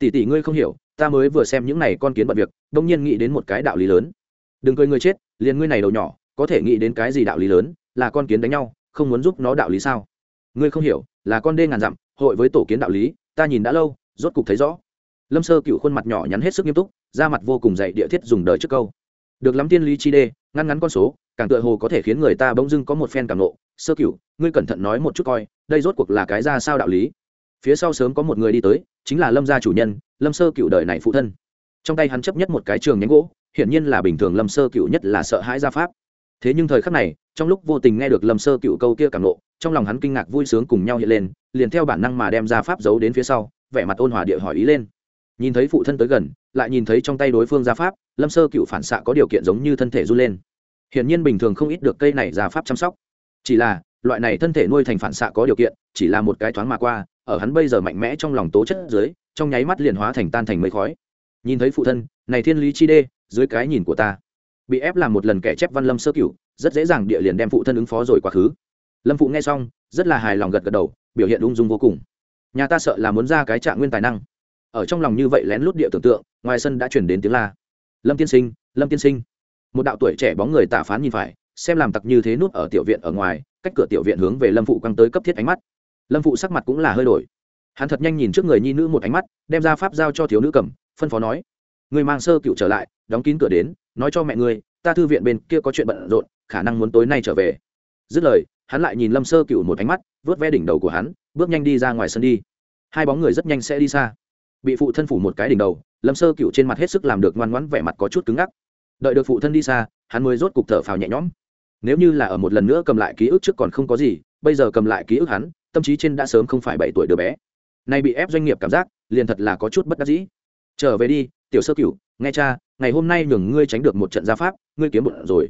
tỷ tỷ ngươi không hiểu, ta mới vừa xem những này con kiến bận việc, đông nhiên nghĩ đến một cái đạo lý lớn. Đừng cười ngươi chết, liền ngươi này đầu nhỏ, có thể nghĩ đến cái gì đạo lý lớn, là con kiến đánh nhau, không muốn giúp nó đạo lý sao? Ngươi không hiểu, là con đê ngàn dặm, hội với tổ kiến đạo lý, ta nhìn đã lâu, rốt cục thấy rõ. Lâm sơ cựu khuôn mặt nhỏ nhắn hết sức nghiêm túc, da mặt vô cùng dạy địa thiết dùng đời trước câu. Được lắm tiên lý chi đê, ngăn ngắn con số, càng tựa hồ có thể khiến người ta bỗng dưng có một phen cảm nộ. Sơ cựu ngươi cẩn thận nói một chút coi, đây rốt cuộc là cái ra sao đạo lý? Phía sau sớm có một người đi tới chính là lâm gia chủ nhân, lâm sơ cựu đời này phụ thân. Trong tay hắn chấp nhất một cái trường nhánh gỗ, hiển nhiên là bình thường lâm sơ cựu nhất là sợ hãi gia pháp. Thế nhưng thời khắc này, trong lúc vô tình nghe được lâm sơ cựu câu kia càng lộ, trong lòng hắn kinh ngạc vui sướng cùng nhau hiện lên, liền theo bản năng mà đem gia pháp giấu đến phía sau, vẻ mặt ôn hòa địa hỏi ý lên. Nhìn thấy phụ thân tới gần, lại nhìn thấy trong tay đối phương gia pháp, lâm sơ cựu phản xạ có điều kiện giống như thân thể run lên. Hiển nhiên bình thường không ít được cây này gia pháp chăm sóc. Chỉ là, loại này thân thể nuôi thành phản xạ có điều kiện, chỉ là một cái thoáng mà qua ở hắn bây giờ mạnh mẽ trong lòng tố chất dưới, trong nháy mắt liền hóa thành tan thành mây khói. Nhìn thấy phụ thân, này thiên lý chi đê, dưới cái nhìn của ta, bị ép làm một lần kẻ chép văn lâm sơ cửu, rất dễ dàng địa liền đem phụ thân ứng phó rồi quá khứ. Lâm phụ nghe xong, rất là hài lòng gật gật đầu, biểu hiện ung dung vô cùng. Nhà ta sợ là muốn ra cái trạng nguyên tài năng. Ở trong lòng như vậy lén lút địa tưởng tượng, ngoài sân đã chuyển đến tiếng la. Lâm tiên sinh, lâm tiên sinh. Một đạo tuổi trẻ bóng người tả phán nhìn phải, xem làm tặc như thế nút ở tiểu viện ở ngoài, cách cửa tiểu viện hướng về lâm phụ quăng tới cấp thiết ánh mắt lâm phụ sắc mặt cũng là hơi đổi hắn thật nhanh nhìn trước người nhi nữ một ánh mắt đem ra pháp giao cho thiếu nữ cầm phân phó nói người mang sơ cựu trở lại đóng kín cửa đến nói cho mẹ ngươi ta thư viện bên kia có chuyện bận rộn khả năng muốn tối nay trở về dứt lời hắn lại nhìn lâm sơ cựu một ánh mắt vớt ve đỉnh đầu của hắn bước nhanh đi ra ngoài sân đi hai bóng người rất nhanh sẽ đi xa bị phụ thân phủ một cái đỉnh đầu lâm sơ cựu trên mặt hết sức làm được ngoan ngoãn vẻ mặt có chút cứng ngắc đợi được phụ thân đi xa hắn mới rốt cục thở phào nhẹ nhõm nếu như là ở một lần nữa cầm lại ký ức trước còn không có gì bây giờ cầm lại ký ức hắn tâm trí trên đã sớm không phải bảy tuổi đứa bé. Nay bị ép doanh nghiệp cảm giác, liền thật là có chút bất đắc dĩ. Trở về đi, tiểu sơ cựu nghe cha, ngày hôm nay nhường ngươi tránh được một trận gia pháp, ngươi kiếm bụng rồi.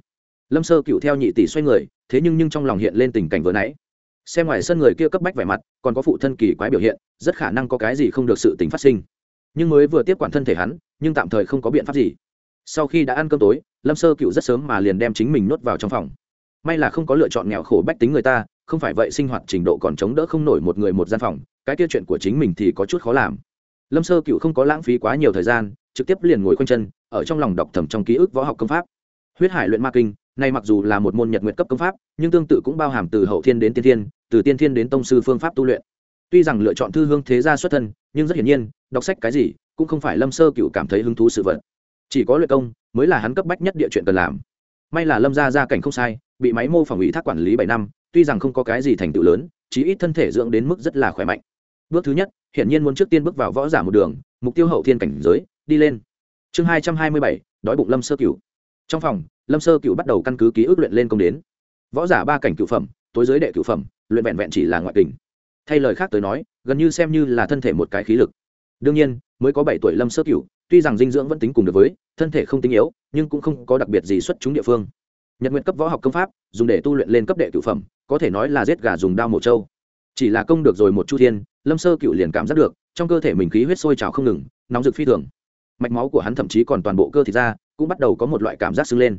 Lâm sơ cựu theo nhị tỷ xoay người, thế nhưng nhưng trong lòng hiện lên tình cảnh vừa nãy. Xem ngoài sân người kia cấp bách vẻ mặt, còn có phụ thân kỳ quái biểu hiện, rất khả năng có cái gì không được sự tình phát sinh. Nhưng mới vừa tiếp quản thân thể hắn, nhưng tạm thời không có biện pháp gì. Sau khi đã ăn cơm tối, lâm sơ cựu rất sớm mà liền đem chính mình nuốt vào trong phòng. May là không có lựa chọn nghèo khổ bách tính người ta không phải vậy sinh hoạt trình độ còn chống đỡ không nổi một người một gian phòng, cái kia chuyện của chính mình thì có chút khó làm. Lâm sơ cựu không có lãng phí quá nhiều thời gian, trực tiếp liền ngồi quanh chân, ở trong lòng đọc thầm trong ký ức võ học công pháp. Huyết hải luyện ma kinh, nay mặc dù là một môn nhật nguyện cấp công pháp, nhưng tương tự cũng bao hàm từ hậu thiên đến tiên thiên, từ tiên thiên đến tông sư phương pháp tu luyện. Tuy rằng lựa chọn thư hương thế gia xuất thân, nhưng rất hiển nhiên, đọc sách cái gì cũng không phải lâm sơ cựu cảm thấy hứng thú sự vật. Chỉ có luyện công mới là hắn cấp bách nhất địa chuyện cần làm. May là lâm gia gia cảnh không sai, bị máy mô phỏng ủy thác quản lý bảy năm tuy rằng không có cái gì thành tựu lớn, chí ít thân thể dưỡng đến mức rất là khỏe mạnh. Bước thứ nhất, hiển nhiên muốn trước tiên bước vào võ giả một đường, mục tiêu hậu thiên cảnh giới, đi lên. Chương hai trăm hai mươi bảy, đói bụng lâm sơ cửu. Trong phòng, lâm sơ cửu bắt đầu căn cứ ký ức luyện lên công đến. Võ giả ba cảnh cửu phẩm, tối giới đệ cửu phẩm, luyện vẹn vẹn chỉ là ngoại tình. Thay lời khác tới nói, gần như xem như là thân thể một cái khí lực. Đương nhiên, mới có bảy tuổi lâm sơ cửu, tuy rằng dinh dưỡng vẫn tính cùng được với, thân thể không tinh yếu, nhưng cũng không có đặc biệt gì xuất chúng địa phương nhật nguyện cấp võ học công pháp, dùng để tu luyện lên cấp đệ cửu phẩm, có thể nói là giết gà dùng đao mổ trâu. Chỉ là công được rồi một chu thiên, lâm sơ cựu liền cảm giác được, trong cơ thể mình khí huyết sôi trào không ngừng, nóng rực phi thường. Mạch máu của hắn thậm chí còn toàn bộ cơ thịt ra, cũng bắt đầu có một loại cảm giác sưng lên.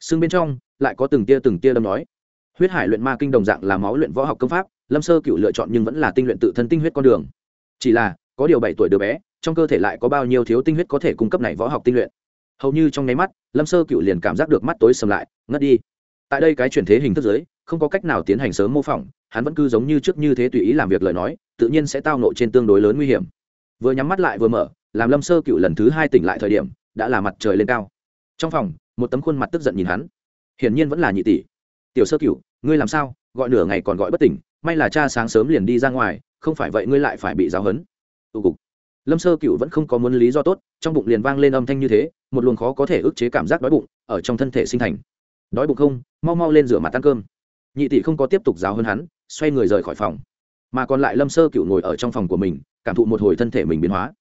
Sưng bên trong, lại có từng tia từng tia đâm nói. Huyết hải luyện ma kinh đồng dạng là máu luyện võ học công pháp, lâm sơ cựu lựa chọn nhưng vẫn là tinh luyện tự thân tinh huyết con đường. Chỉ là, có điều bảy tuổi đứa bé, trong cơ thể lại có bao nhiêu thiếu tinh huyết có thể cung cấp này võ học tinh luyện? Hầu như trong nháy mắt, lâm sơ cựu liền cảm giác được mắt tối sầm lại ngất đi. Tại đây cái chuyển thế hình thức giới không có cách nào tiến hành sớm mô phỏng, hắn vẫn cứ giống như trước như thế tùy ý làm việc lời nói, tự nhiên sẽ tao nộ trên tương đối lớn nguy hiểm. Vừa nhắm mắt lại vừa mở, làm lâm sơ cựu lần thứ hai tỉnh lại thời điểm, đã là mặt trời lên cao. Trong phòng, một tấm khuôn mặt tức giận nhìn hắn. Hiển nhiên vẫn là nhị tỷ. Tiểu sơ cựu, ngươi làm sao? Gọi nửa ngày còn gọi bất tỉnh, may là cha sáng sớm liền đi ra ngoài, không phải vậy ngươi lại phải bị giáo hấn tụ cục. Lâm sơ cựu vẫn không có muốn lý do tốt, trong bụng liền vang lên âm thanh như thế, một luồng khó có thể ức chế cảm giác đói bụng, ở trong thân thể sinh thành đói bụng không, mau mau lên rửa mặt ăn cơm. Nhị tỷ không có tiếp tục giáo hơn hắn, xoay người rời khỏi phòng. Mà còn lại lâm sơ cựu ngồi ở trong phòng của mình, cảm thụ một hồi thân thể mình biến hóa.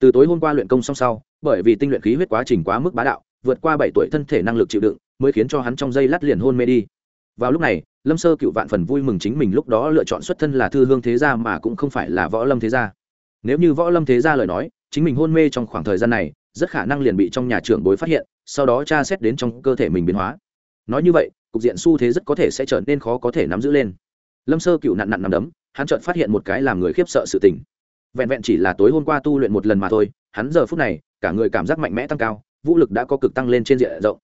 Từ tối hôm qua luyện công xong sau, bởi vì tinh luyện khí huyết quá trình quá mức bá đạo, vượt qua bảy tuổi thân thể năng lực chịu đựng, mới khiến cho hắn trong dây lát liền hôn mê đi. Vào lúc này, lâm sơ cựu vạn phần vui mừng chính mình lúc đó lựa chọn xuất thân là thư hương thế gia mà cũng không phải là võ lâm thế gia. Nếu như võ lâm thế gia lời nói, chính mình hôn mê trong khoảng thời gian này, rất khả năng liền bị trong nhà trưởng bối phát hiện, sau đó tra xét đến trong cơ thể mình biến hóa nói như vậy, cục diện xu thế rất có thể sẽ trở nên khó có thể nắm giữ lên. Lâm sơ cựu nặn nặn nằm đấm, hắn chợt phát hiện một cái làm người khiếp sợ sự tình. Vẹn vẹn chỉ là tối hôm qua tu luyện một lần mà thôi, hắn giờ phút này, cả người cảm giác mạnh mẽ tăng cao, vũ lực đã có cực tăng lên trên diện rộng.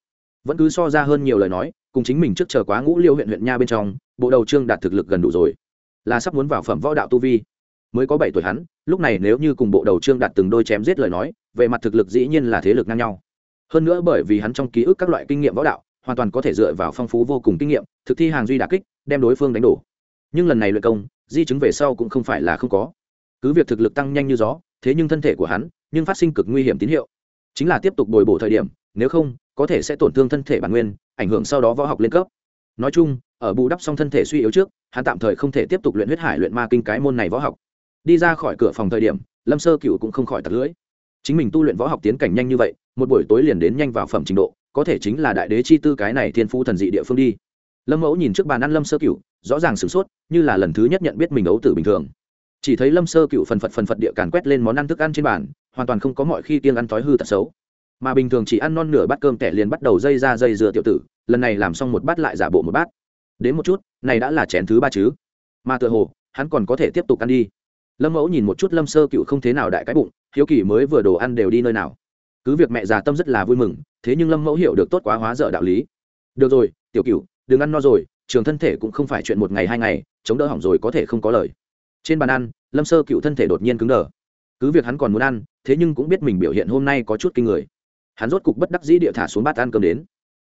Vẫn cứ so ra hơn nhiều lời nói, cùng chính mình trước chờ quá ngũ liêu huyện huyện nha bên trong, bộ đầu trương đạt thực lực gần đủ rồi. Là sắp muốn vào phẩm võ đạo tu vi. Mới có bảy tuổi hắn, lúc này nếu như cùng bộ đầu trương đạt từng đôi chém giết lời nói, về mặt thực lực dĩ nhiên là thế lực ngang nhau. Hơn nữa bởi vì hắn trong ký ức các loại kinh nghiệm võ đạo hoàn toàn có thể dựa vào phong phú vô cùng kinh nghiệm, thực thi hàng duy đà kích, đem đối phương đánh đổ. Nhưng lần này luyện công, di chứng về sau cũng không phải là không có. Cứ việc thực lực tăng nhanh như gió, thế nhưng thân thể của hắn, nhưng phát sinh cực nguy hiểm tín hiệu. Chính là tiếp tục bồi bổ thời điểm, nếu không, có thể sẽ tổn thương thân thể bản nguyên, ảnh hưởng sau đó võ học lên cấp. Nói chung, ở bù đắp xong thân thể suy yếu trước, hắn tạm thời không thể tiếp tục luyện huyết hải, luyện ma kinh cái môn này võ học. Đi ra khỏi cửa phòng thời điểm, lâm sơ cựu cũng không khỏi tặc lưỡi. Chính mình tu luyện võ học tiến cảnh nhanh như vậy, một buổi tối liền đến nhanh vào phẩm trình độ có thể chính là đại đế chi tư cái này thiên phu thần dị địa phương đi. Lâm mẫu nhìn trước bàn ăn lâm sơ cựu rõ ràng sửng sốt, như là lần thứ nhất nhận biết mình ấu tử bình thường. Chỉ thấy lâm sơ cựu phần phật phần phật địa càn quét lên món ăn thức ăn trên bàn, hoàn toàn không có mọi khi tiên ăn thói hư tật xấu. Mà bình thường chỉ ăn non nửa bát cơm tẻ liền bắt đầu dây ra dây dừa tiểu tử, lần này làm xong một bát lại giả bộ một bát. Đến một chút, này đã là chén thứ ba chứ. Mà tựa hồ, hắn còn có thể tiếp tục ăn đi. Lâm mẫu nhìn một chút lâm sơ cựu không thế nào đại cái bụng, hiếu kỳ mới vừa đồ ăn đều đi nơi nào cứ việc mẹ già tâm rất là vui mừng, thế nhưng lâm mẫu hiểu được tốt quá hóa dở đạo lý. Được rồi, tiểu cựu đừng ăn no rồi, trường thân thể cũng không phải chuyện một ngày hai ngày, chống đỡ hỏng rồi có thể không có lời. Trên bàn ăn, lâm sơ cựu thân thể đột nhiên cứng đờ. Cứ việc hắn còn muốn ăn, thế nhưng cũng biết mình biểu hiện hôm nay có chút kinh người. Hắn rốt cục bất đắc dĩ địa thả xuống bát ăn cơm đến.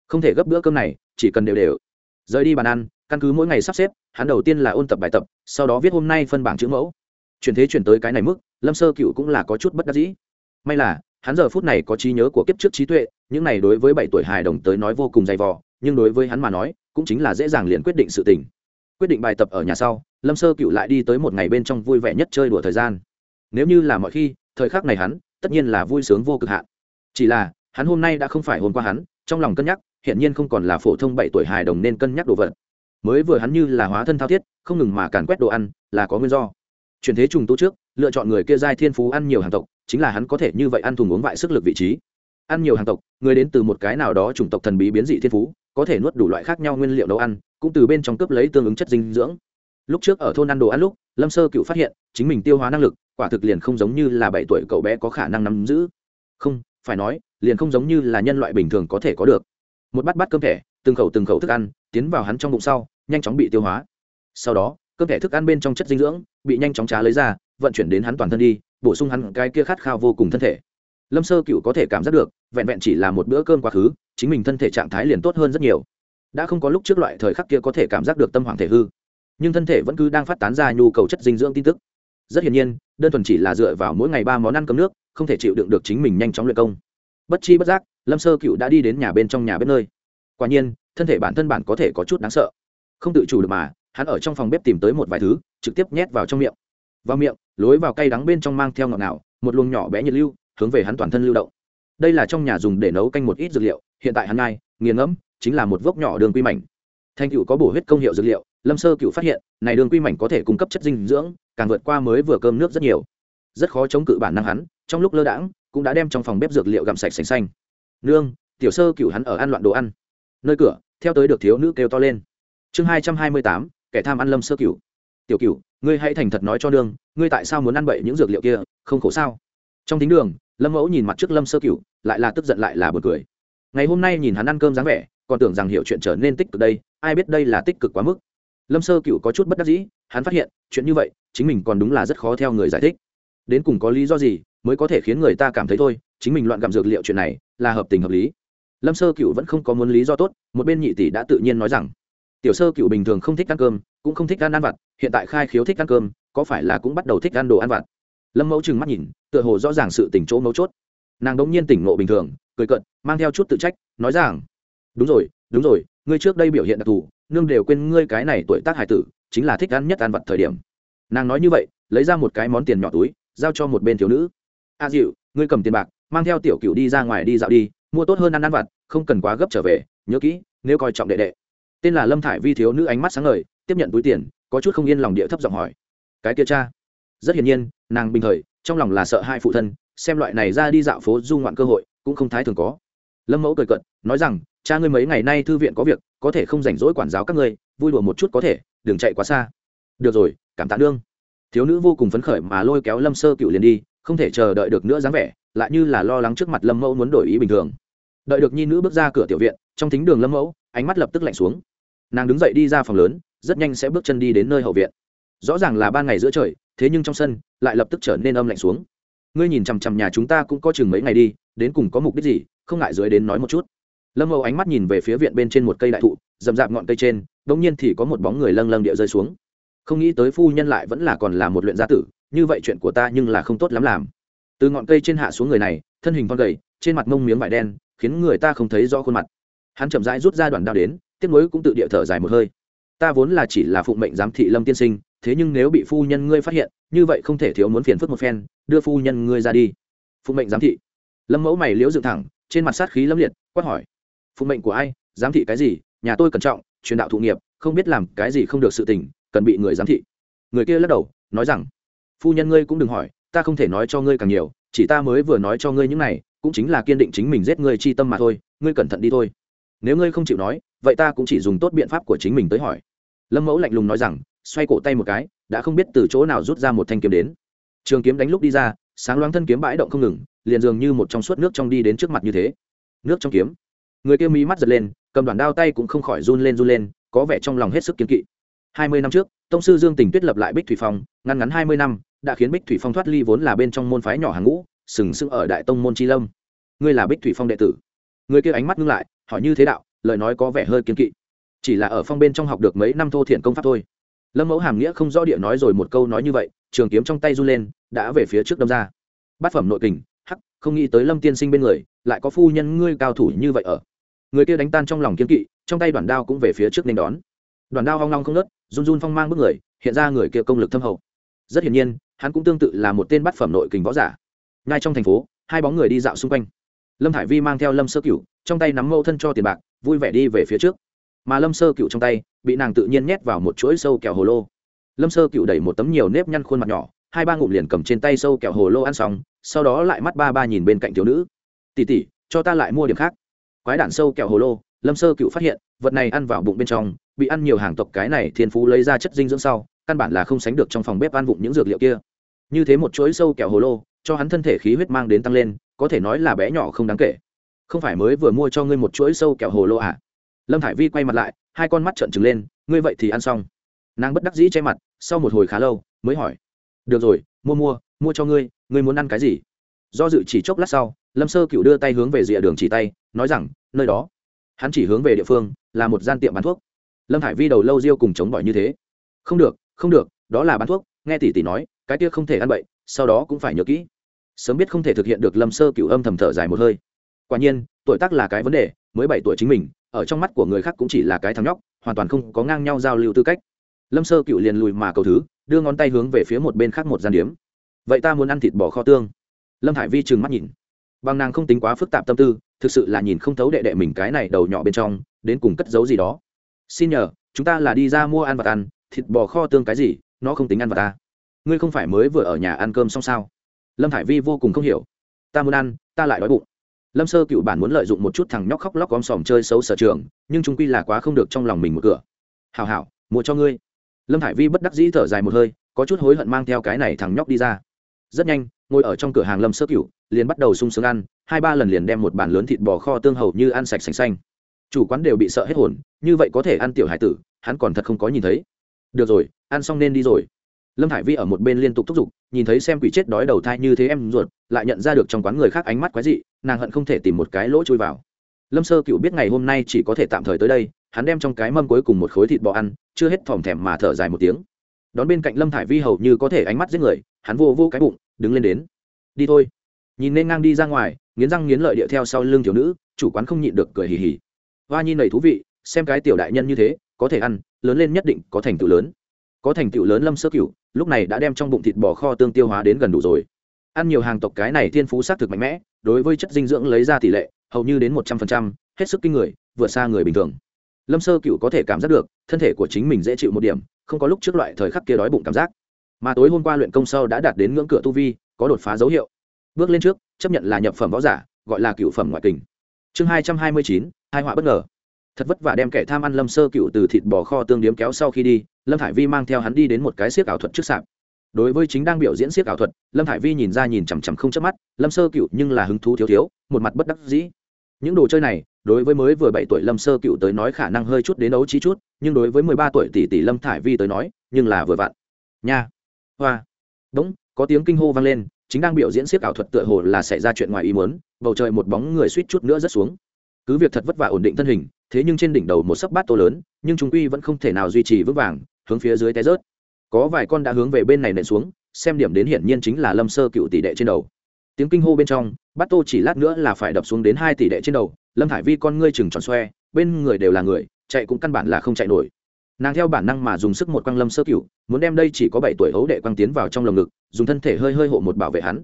Không thể gấp bữa cơm này, chỉ cần đều đều. Rời đi bàn ăn, căn cứ mỗi ngày sắp xếp, hắn đầu tiên là ôn tập bài tập, sau đó viết hôm nay phân bảng chữ mẫu. Chuyển thế chuyển tới cái này mức, lâm sơ cựu cũng là có chút bất đắc dĩ. May là hắn giờ phút này có trí nhớ của kiếp trước trí tuệ, những này đối với bảy tuổi hài đồng tới nói vô cùng dày vò, nhưng đối với hắn mà nói, cũng chính là dễ dàng liền quyết định sự tình. Quyết định bài tập ở nhà sau, lâm sơ cựu lại đi tới một ngày bên trong vui vẻ nhất chơi đùa thời gian. Nếu như là mọi khi, thời khắc này hắn, tất nhiên là vui sướng vô cực hạn. Chỉ là, hắn hôm nay đã không phải hôm qua hắn, trong lòng cân nhắc hiện nhiên không còn là phổ thông bảy tuổi hài đồng nên cân nhắc đồ vật. Mới vừa hắn như là hóa thân thao thiết, không ngừng mà càn quét đồ ăn, là có nguyên do. Chuyển thế trùng tu trước, lựa chọn người kia giai thiên phú ăn nhiều hàng tộc chính là hắn có thể như vậy ăn thùng uống vại sức lực vị trí. Ăn nhiều hàng tộc, người đến từ một cái nào đó chủng tộc thần bí biến dị thiên phú, có thể nuốt đủ loại khác nhau nguyên liệu nấu ăn, cũng từ bên trong cướp lấy tương ứng chất dinh dưỡng. Lúc trước ở thôn ăn đồ ăn lúc, lâm sơ cựu phát hiện, chính mình tiêu hóa năng lực, quả thực liền không giống như là bảy tuổi cậu bé có khả năng nắm giữ. Không, phải nói, liền không giống như là nhân loại bình thường có thể có được. Một bát bát cơm thẻ, từng khẩu từng khẩu thức ăn, tiến vào hắn trong bụng sau, nhanh chóng bị tiêu hóa. Sau đó, cơm thẻ thức ăn bên trong chất dinh dưỡng, bị nhanh chóng trá lấy ra vận chuyển đến hắn toàn thân đi, bổ sung hắn cái kia khát khao vô cùng thân thể. Lâm sơ cựu có thể cảm giác được, vẹn vẹn chỉ là một bữa cơm quá khứ, chính mình thân thể trạng thái liền tốt hơn rất nhiều. Đã không có lúc trước loại thời khắc kia có thể cảm giác được tâm hoàng thể hư. Nhưng thân thể vẫn cứ đang phát tán ra nhu cầu chất dinh dưỡng tin tức. Rất hiển nhiên, đơn thuần chỉ là dựa vào mỗi ngày ba món ăn cơm nước, không thể chịu đựng được chính mình nhanh chóng luyện công. Bất chi bất giác, lâm sơ cựu đã đi đến nhà bên trong nhà bếp nơi. Quả nhiên, thân thể bản thân bản có thể có chút đáng sợ. Không tự chủ được mà, hắn ở trong phòng bếp tìm tới một vài thứ, trực tiếp nhét vào trong miệng vào miệng, lối vào cay đắng bên trong mang theo ngọt ngào, một luồng nhỏ bé nhiệt lưu, hướng về hắn toàn thân lưu động. Đây là trong nhà dùng để nấu canh một ít dược liệu, hiện tại hắn ngai, nghiền ngẫm, chính là một vốc nhỏ đường quy mảnh. Thanh cựu có bổ huyết công hiệu dược liệu, lâm sơ cựu phát hiện, này đường quy mảnh có thể cung cấp chất dinh dưỡng, càng vượt qua mới vừa cơm nước rất nhiều. Rất khó chống cự bản năng hắn, trong lúc lơ đãng, cũng đã đem trong phòng bếp dược liệu gặm sạch sành xanh. Nương, tiểu sơ cựu hắn ở ăn loạn đồ ăn. Nơi cửa, theo tới được thiếu nữ kêu to lên. Chương hai trăm hai mươi tám, kẻ tham ăn lâm sơ cựu. Tiểu cựu ngươi hãy thành thật nói cho đường. ngươi tại sao muốn ăn bậy những dược liệu kia, không khổ sao? Trong thính đường, lâm mẫu nhìn mặt trước lâm sơ cựu lại là tức giận lại là buồn cười. Ngày hôm nay nhìn hắn ăn cơm dáng vẻ, còn tưởng rằng hiểu chuyện trở nên tích cực đây, ai biết đây là tích cực quá mức. Lâm sơ cựu có chút bất đắc dĩ, hắn phát hiện, chuyện như vậy, chính mình còn đúng là rất khó theo người giải thích. Đến cùng có lý do gì mới có thể khiến người ta cảm thấy thôi, chính mình loạn gặm dược liệu chuyện này là hợp tình hợp lý. Lâm sơ cựu vẫn không có muốn lý do tốt, một bên nhị tỷ đã tự nhiên nói rằng, tiểu sơ cựu bình thường không thích ăn cơm cũng không thích ăn ăn vặt hiện tại khai khiếu thích ăn cơm có phải là cũng bắt đầu thích ăn đồ ăn vặt? Lâm mẫu trừng mắt nhìn tựa hồ rõ ràng sự tỉnh chỗ mấu chốt. Nàng đống nhiên tỉnh ngộ bình thường cười cận mang theo chút tự trách nói rằng đúng rồi đúng rồi ngươi trước đây biểu hiện đặc thù nương đều quên ngươi cái này tuổi tác hải tử chính là thích ăn nhất ăn vặt thời điểm. Nàng nói như vậy lấy ra một cái món tiền nhỏ túi giao cho một bên thiếu nữ. A à, dịu ngươi cầm tiền bạc mang theo tiểu cựu đi ra ngoài đi dạo đi mua tốt hơn ăn ăn vặt không cần quá gấp trở về nhớ kỹ nếu coi trọng đệ đệ. Tên là lâm thải vi thiếu nữ ánh mắt sáng ngời tiếp nhận túi tiền, có chút không yên lòng địa thấp giọng hỏi. Cái kia cha. Rất hiển nhiên, nàng bình thời, trong lòng là sợ hai phụ thân, xem loại này ra đi dạo phố du ngoạn cơ hội, cũng không thái thường có. Lâm mẫu cười cận nói rằng, cha ngươi mấy ngày nay thư viện có việc, có thể không rảnh rỗi quản giáo các ngươi, vui đùa một chút có thể, đừng chạy quá xa. Được rồi, cảm tạ đương thiếu nữ vô cùng phấn khởi mà lôi kéo lâm sơ cựu liền đi, không thể chờ đợi được nữa dáng vẻ, lại như là lo lắng trước mặt lâm mẫu muốn đổi ý bình thường. Đợi được nhi nữ bước ra cửa tiểu viện, trong thính đường lâm mẫu, ánh mắt lập tức lạnh xuống. Nàng đứng dậy đi ra phòng lớn rất nhanh sẽ bước chân đi đến nơi hậu viện. Rõ ràng là ban ngày giữa trời, thế nhưng trong sân lại lập tức trở nên âm lạnh xuống. Ngươi nhìn chằm chằm nhà chúng ta cũng có chừng mấy ngày đi, đến cùng có mục đích gì, không ngại dưới đến nói một chút. Lâm Âu ánh mắt nhìn về phía viện bên trên một cây đại thụ d ầ m d ạ p ngọn cây trên đ ỗ n g nhiên thì có một bóng người lâng lâng địa rơi xuống. Không nghĩ tới phu nhân lại vẫn là còn là một luyện gia tử, như vậy chuyện của ta nhưng là không tốt lắm làm. Từ ngọn cây trên hạ xuống người này, thân hình con gầy, trên mặt mông miếng vải đen, khiến người ta không thấy rõ khuôn mặt. Hắn chậm rãi rút ra đoạn đao đến tiếp nối cũng tự địa thở dài một hơi ta vốn là chỉ là phụng mệnh giám thị lâm tiên sinh, thế nhưng nếu bị phu nhân ngươi phát hiện, như vậy không thể thiếu muốn phiền phức một phen, đưa phu nhân ngươi ra đi. Phụng mệnh giám thị. Lâm mẫu mày liễu dựng thẳng, trên mặt sát khí lâm liệt, quát hỏi, Phụng mệnh của ai? Giám thị cái gì? Nhà tôi cẩn trọng, truyền đạo thụ nghiệp, không biết làm cái gì không được sự tình, cần bị người giám thị. Người kia lắc đầu, nói rằng, phu nhân ngươi cũng đừng hỏi, ta không thể nói cho ngươi càng nhiều, chỉ ta mới vừa nói cho ngươi những này, cũng chính là kiên định chính mình giết ngươi chi tâm mà thôi, ngươi cẩn thận đi thôi nếu ngươi không chịu nói, vậy ta cũng chỉ dùng tốt biện pháp của chính mình tới hỏi. Lâm mẫu lạnh lùng nói rằng, xoay cổ tay một cái, đã không biết từ chỗ nào rút ra một thanh kiếm đến. Trường kiếm đánh lúc đi ra, sáng loáng thân kiếm bãi động không ngừng, liền dường như một trong suốt nước trong đi đến trước mặt như thế. Nước trong kiếm. Người kia mí mắt giật lên, cầm đoàn đao tay cũng không khỏi run lên run lên, có vẻ trong lòng hết sức kiếm kỵ. Hai mươi năm trước, tông sư dương tình tuyết lập lại bích thủy phong, ngăn ngắn hai mươi năm, đã khiến bích thủy phong thoát ly vốn là bên trong môn phái nhỏ hàng ngũ, sừng sững ở đại tông môn chi lâm. Ngươi là bích thủy phong đệ tử? Người kia ánh mắt ngưng lại, hỏi như thế đạo, lời nói có vẻ hơi kiên kỵ. Chỉ là ở phong bên trong học được mấy năm thô thiện công pháp thôi. Lâm mẫu hàm nghĩa không rõ địa nói rồi một câu nói như vậy, trường kiếm trong tay run lên, đã về phía trước đâm ra. Bát phẩm nội kình, hắc, không nghĩ tới lâm tiên sinh bên người, lại có phu nhân ngươi cao thủ như vậy ở. Người kia đánh tan trong lòng kiên kỵ, trong tay đoàn đao cũng về phía trước nên đón. Đoàn đao hoang long không nớt run run phong mang bước người, hiện ra người kia công lực thâm hậu. Rất hiển nhiên, hắn cũng tương tự là một tên bát phẩm nội kình võ giả. Ngay trong thành phố, hai bóng người đi dạo xung quanh lâm thải vi mang theo lâm sơ Cựu, trong tay nắm mâu thân cho tiền bạc vui vẻ đi về phía trước. Mà lâm sơ cựu trong tay bị nàng tự nhiên nhét vào một chuỗi sâu kẹo hồ lô. Lâm sơ cựu đẩy một tấm nhiều nếp nhăn khuôn mặt nhỏ hai ba ngụm liền cầm trên tay sâu kẹo hồ lô ăn xong sau đó lại mắt ba ba nhìn bên cạnh thiếu nữ. Tỉ tỉ cho ta lại mua điểm khác. Quái đản sâu kẹo hồ lô lâm sơ cựu phát hiện vật này ăn vào bụng bên trong bị ăn nhiều hàng tộc cái này thiên phú lấy ra chất dinh dưỡng sau căn bản là không sánh được trong phòng bếp ăn vụng những dược liệu kia. Như thế một chuỗi sâu kẹo hồ lô cho hắn thân thể khí huyết mang đến tăng lên có thể nói là bé nhỏ không đáng kể. Không phải mới vừa mua cho ngươi một chuỗi sâu kẹo hồ lô à? Lâm thải vi quay mặt lại, hai con mắt trợn trừng lên, ngươi vậy thì ăn xong. Nàng bất đắc dĩ che mặt, sau một hồi khá lâu, mới hỏi. Được rồi, mua mua mua cho ngươi ngươi muốn ăn cái gì? Do dự chỉ chốc lát sau, lâm sơ cựu đưa tay hướng về rìa đường chỉ tay, nói rằng, nơi đó. Hắn chỉ hướng về địa phương, là một gian tiệm bán thuốc. Lâm hải vi đầu lâu riêu cùng chống bỏi như thế. Không được không được, đó là bán thuốc, nghe tỷ tỷ nói, cái kia không thể ăn bậy, sau đó cũng phải nhớ kỹ sớm biết không thể thực hiện được lâm sơ cựu âm thầm thở dài một hơi. Quả nhiên, tuổi tác là cái vấn đề, mới bảy tuổi chính mình, ở trong mắt của người khác cũng chỉ là cái thằng nhóc, hoàn toàn không có ngang nhau giao lưu tư cách. Lâm sơ cựu liền lùi mà cầu thứ, đưa ngón tay hướng về phía một bên khác một gian điếm. Vậy ta muốn ăn thịt bò kho tương. Lâm hải vi trừng mắt nhìn. Bằng nàng không tính quá phức tạp tâm tư, thực sự là nhìn không thấu đệ đệ mình cái này đầu nhỏ bên trong, đến cùng cất giấu gì đó. Xin nhờ, chúng ta là đi ra mua ăn vật ăn, thịt bò kho tương cái gì, nó không tính ăn vật ta à? ngươi không phải mới vừa ở nhà ăn cơm xong sao? Lâm hải vi vô cùng không hiểu. Ta muốn ăn, ta lại đói bụng. Lâm sơ cựu bản muốn lợi dụng một chút thằng nhóc khóc lóc om sòm chơi xấu sở trường, nhưng chúng quy là quá không được trong lòng mình một cửa. Hào hảo, mua cho ngươi. Lâm hải vi bất đắc dĩ thở dài một hơi, có chút hối hận mang theo cái này thằng nhóc đi ra. Rất nhanh, ngồi ở trong cửa hàng lâm sơ cựu, liền bắt đầu sung sướng ăn, hai ba lần liền đem một bàn lớn thịt bò kho tương hầu như ăn sạch sành xanh. Chủ quán đều bị sợ hết hồn, như vậy có thể ăn tiểu hải tử, hắn còn thật không có nhìn thấy. Được rồi, ăn xong nên đi rồi lâm hải vi ở một bên liên tục thúc giục, nhìn thấy xem quỷ chết đói đầu thai như thế em ruột, lại nhận ra được trong quán người khác ánh mắt quái dị, nàng hận không thể tìm một cái lỗ chui vào. Lâm sơ cựu biết ngày hôm nay chỉ có thể tạm thời tới đây, hắn đem trong cái mâm cuối cùng một khối thịt bò ăn, chưa hết thòm thèm mà thở dài một tiếng. Đón bên cạnh lâm thải vi hầu như có thể ánh mắt giết người, hắn vô vô cái bụng, đứng lên đến. Đi thôi. Nhìn nên ngang đi ra ngoài, nghiến răng nghiến lợi địa theo sau lưng thiếu nữ, chủ quán không nhịn được cười hì hì. Hoa nhi nầy thú vị, xem cái tiểu đại nhân như thế, có thể ăn, lớn lên nhất định có thành tựu lớn có thành tựu lớn lâm sơ cửu, lúc này đã đem trong bụng thịt bò kho tương tiêu hóa đến gần đủ rồi. Ăn nhiều hàng tộc cái này thiên phú xác thực mạnh mẽ, đối với chất dinh dưỡng lấy ra tỷ lệ, hầu như đến một trăm phần trăm, hết sức kinh người, vượt xa người bình thường. Lâm sơ cựu có thể cảm giác được, thân thể của chính mình dễ chịu một điểm, không có lúc trước loại thời khắc kia đói bụng cảm giác. Mà tối hôm qua luyện công sâu đã đạt đến ngưỡng cửa tu vi, có đột phá dấu hiệu. Bước lên trước, chấp nhận là nhập phẩm võ giả, gọi là cựu phẩm ngoại tình chương hai trăm hai mươi chín, hai họa bất ngờ. Thật vất vả đem kẻ tham ăn lâm sơ cựu từ thịt bò kho tương điếm kéo sau khi đi lâm hải vi mang theo hắn đi đến một cái siếc ảo thuật trước sạp. Đối với chính đang biểu diễn siếc ảo thuật, lâm hải vi nhìn ra nhìn chằm chằm không chớp mắt, lâm sơ cựu nhưng là hứng thú thiếu thiếu, một mặt bất đắc dĩ. Những đồ chơi này, đối với mới vừa bảy tuổi lâm sơ cựu tới nói khả năng hơi chút đến ấu trí chút, nhưng đối với mười ba tuổi tỷ tỷ lâm thải vi tới nói, nhưng là vừa vặn. Nha. Hoa. Đúng có tiếng kinh hô vang lên, chính đang biểu diễn siếc ảo thuật tựa hồ là xảy ra chuyện ngoài ý muốn, bầu trời một bóng người suýt chút nữa rớt xuống. Cứ việc thật vất vả ổn định thân hình, thế nhưng trên đỉnh đầu một sấp bát tô lớn, nhưng chúng quy vẫn không thể nào duy trì vững vàng hướng phía dưới té rớt. Có vài con đã hướng về bên này nện xuống, xem điểm đến hiển nhiên chính là lâm sơ cựu tỷ đệ trên đầu. Tiếng kinh hô bên trong, bát tô chỉ lát nữa là phải đập xuống đến hai tỷ đệ trên đầu, lâm thải vi con ngươi chừng tròn xoe, bên người đều là người, chạy cũng căn bản là không chạy nổi. Nàng theo bản năng mà dùng sức một quăng lâm sơ cựu, muốn đem đây chỉ có bảy tuổi hấu đệ quăng tiến vào trong lồng ngực, dùng thân thể hơi hơi hộ một bảo vệ hắn.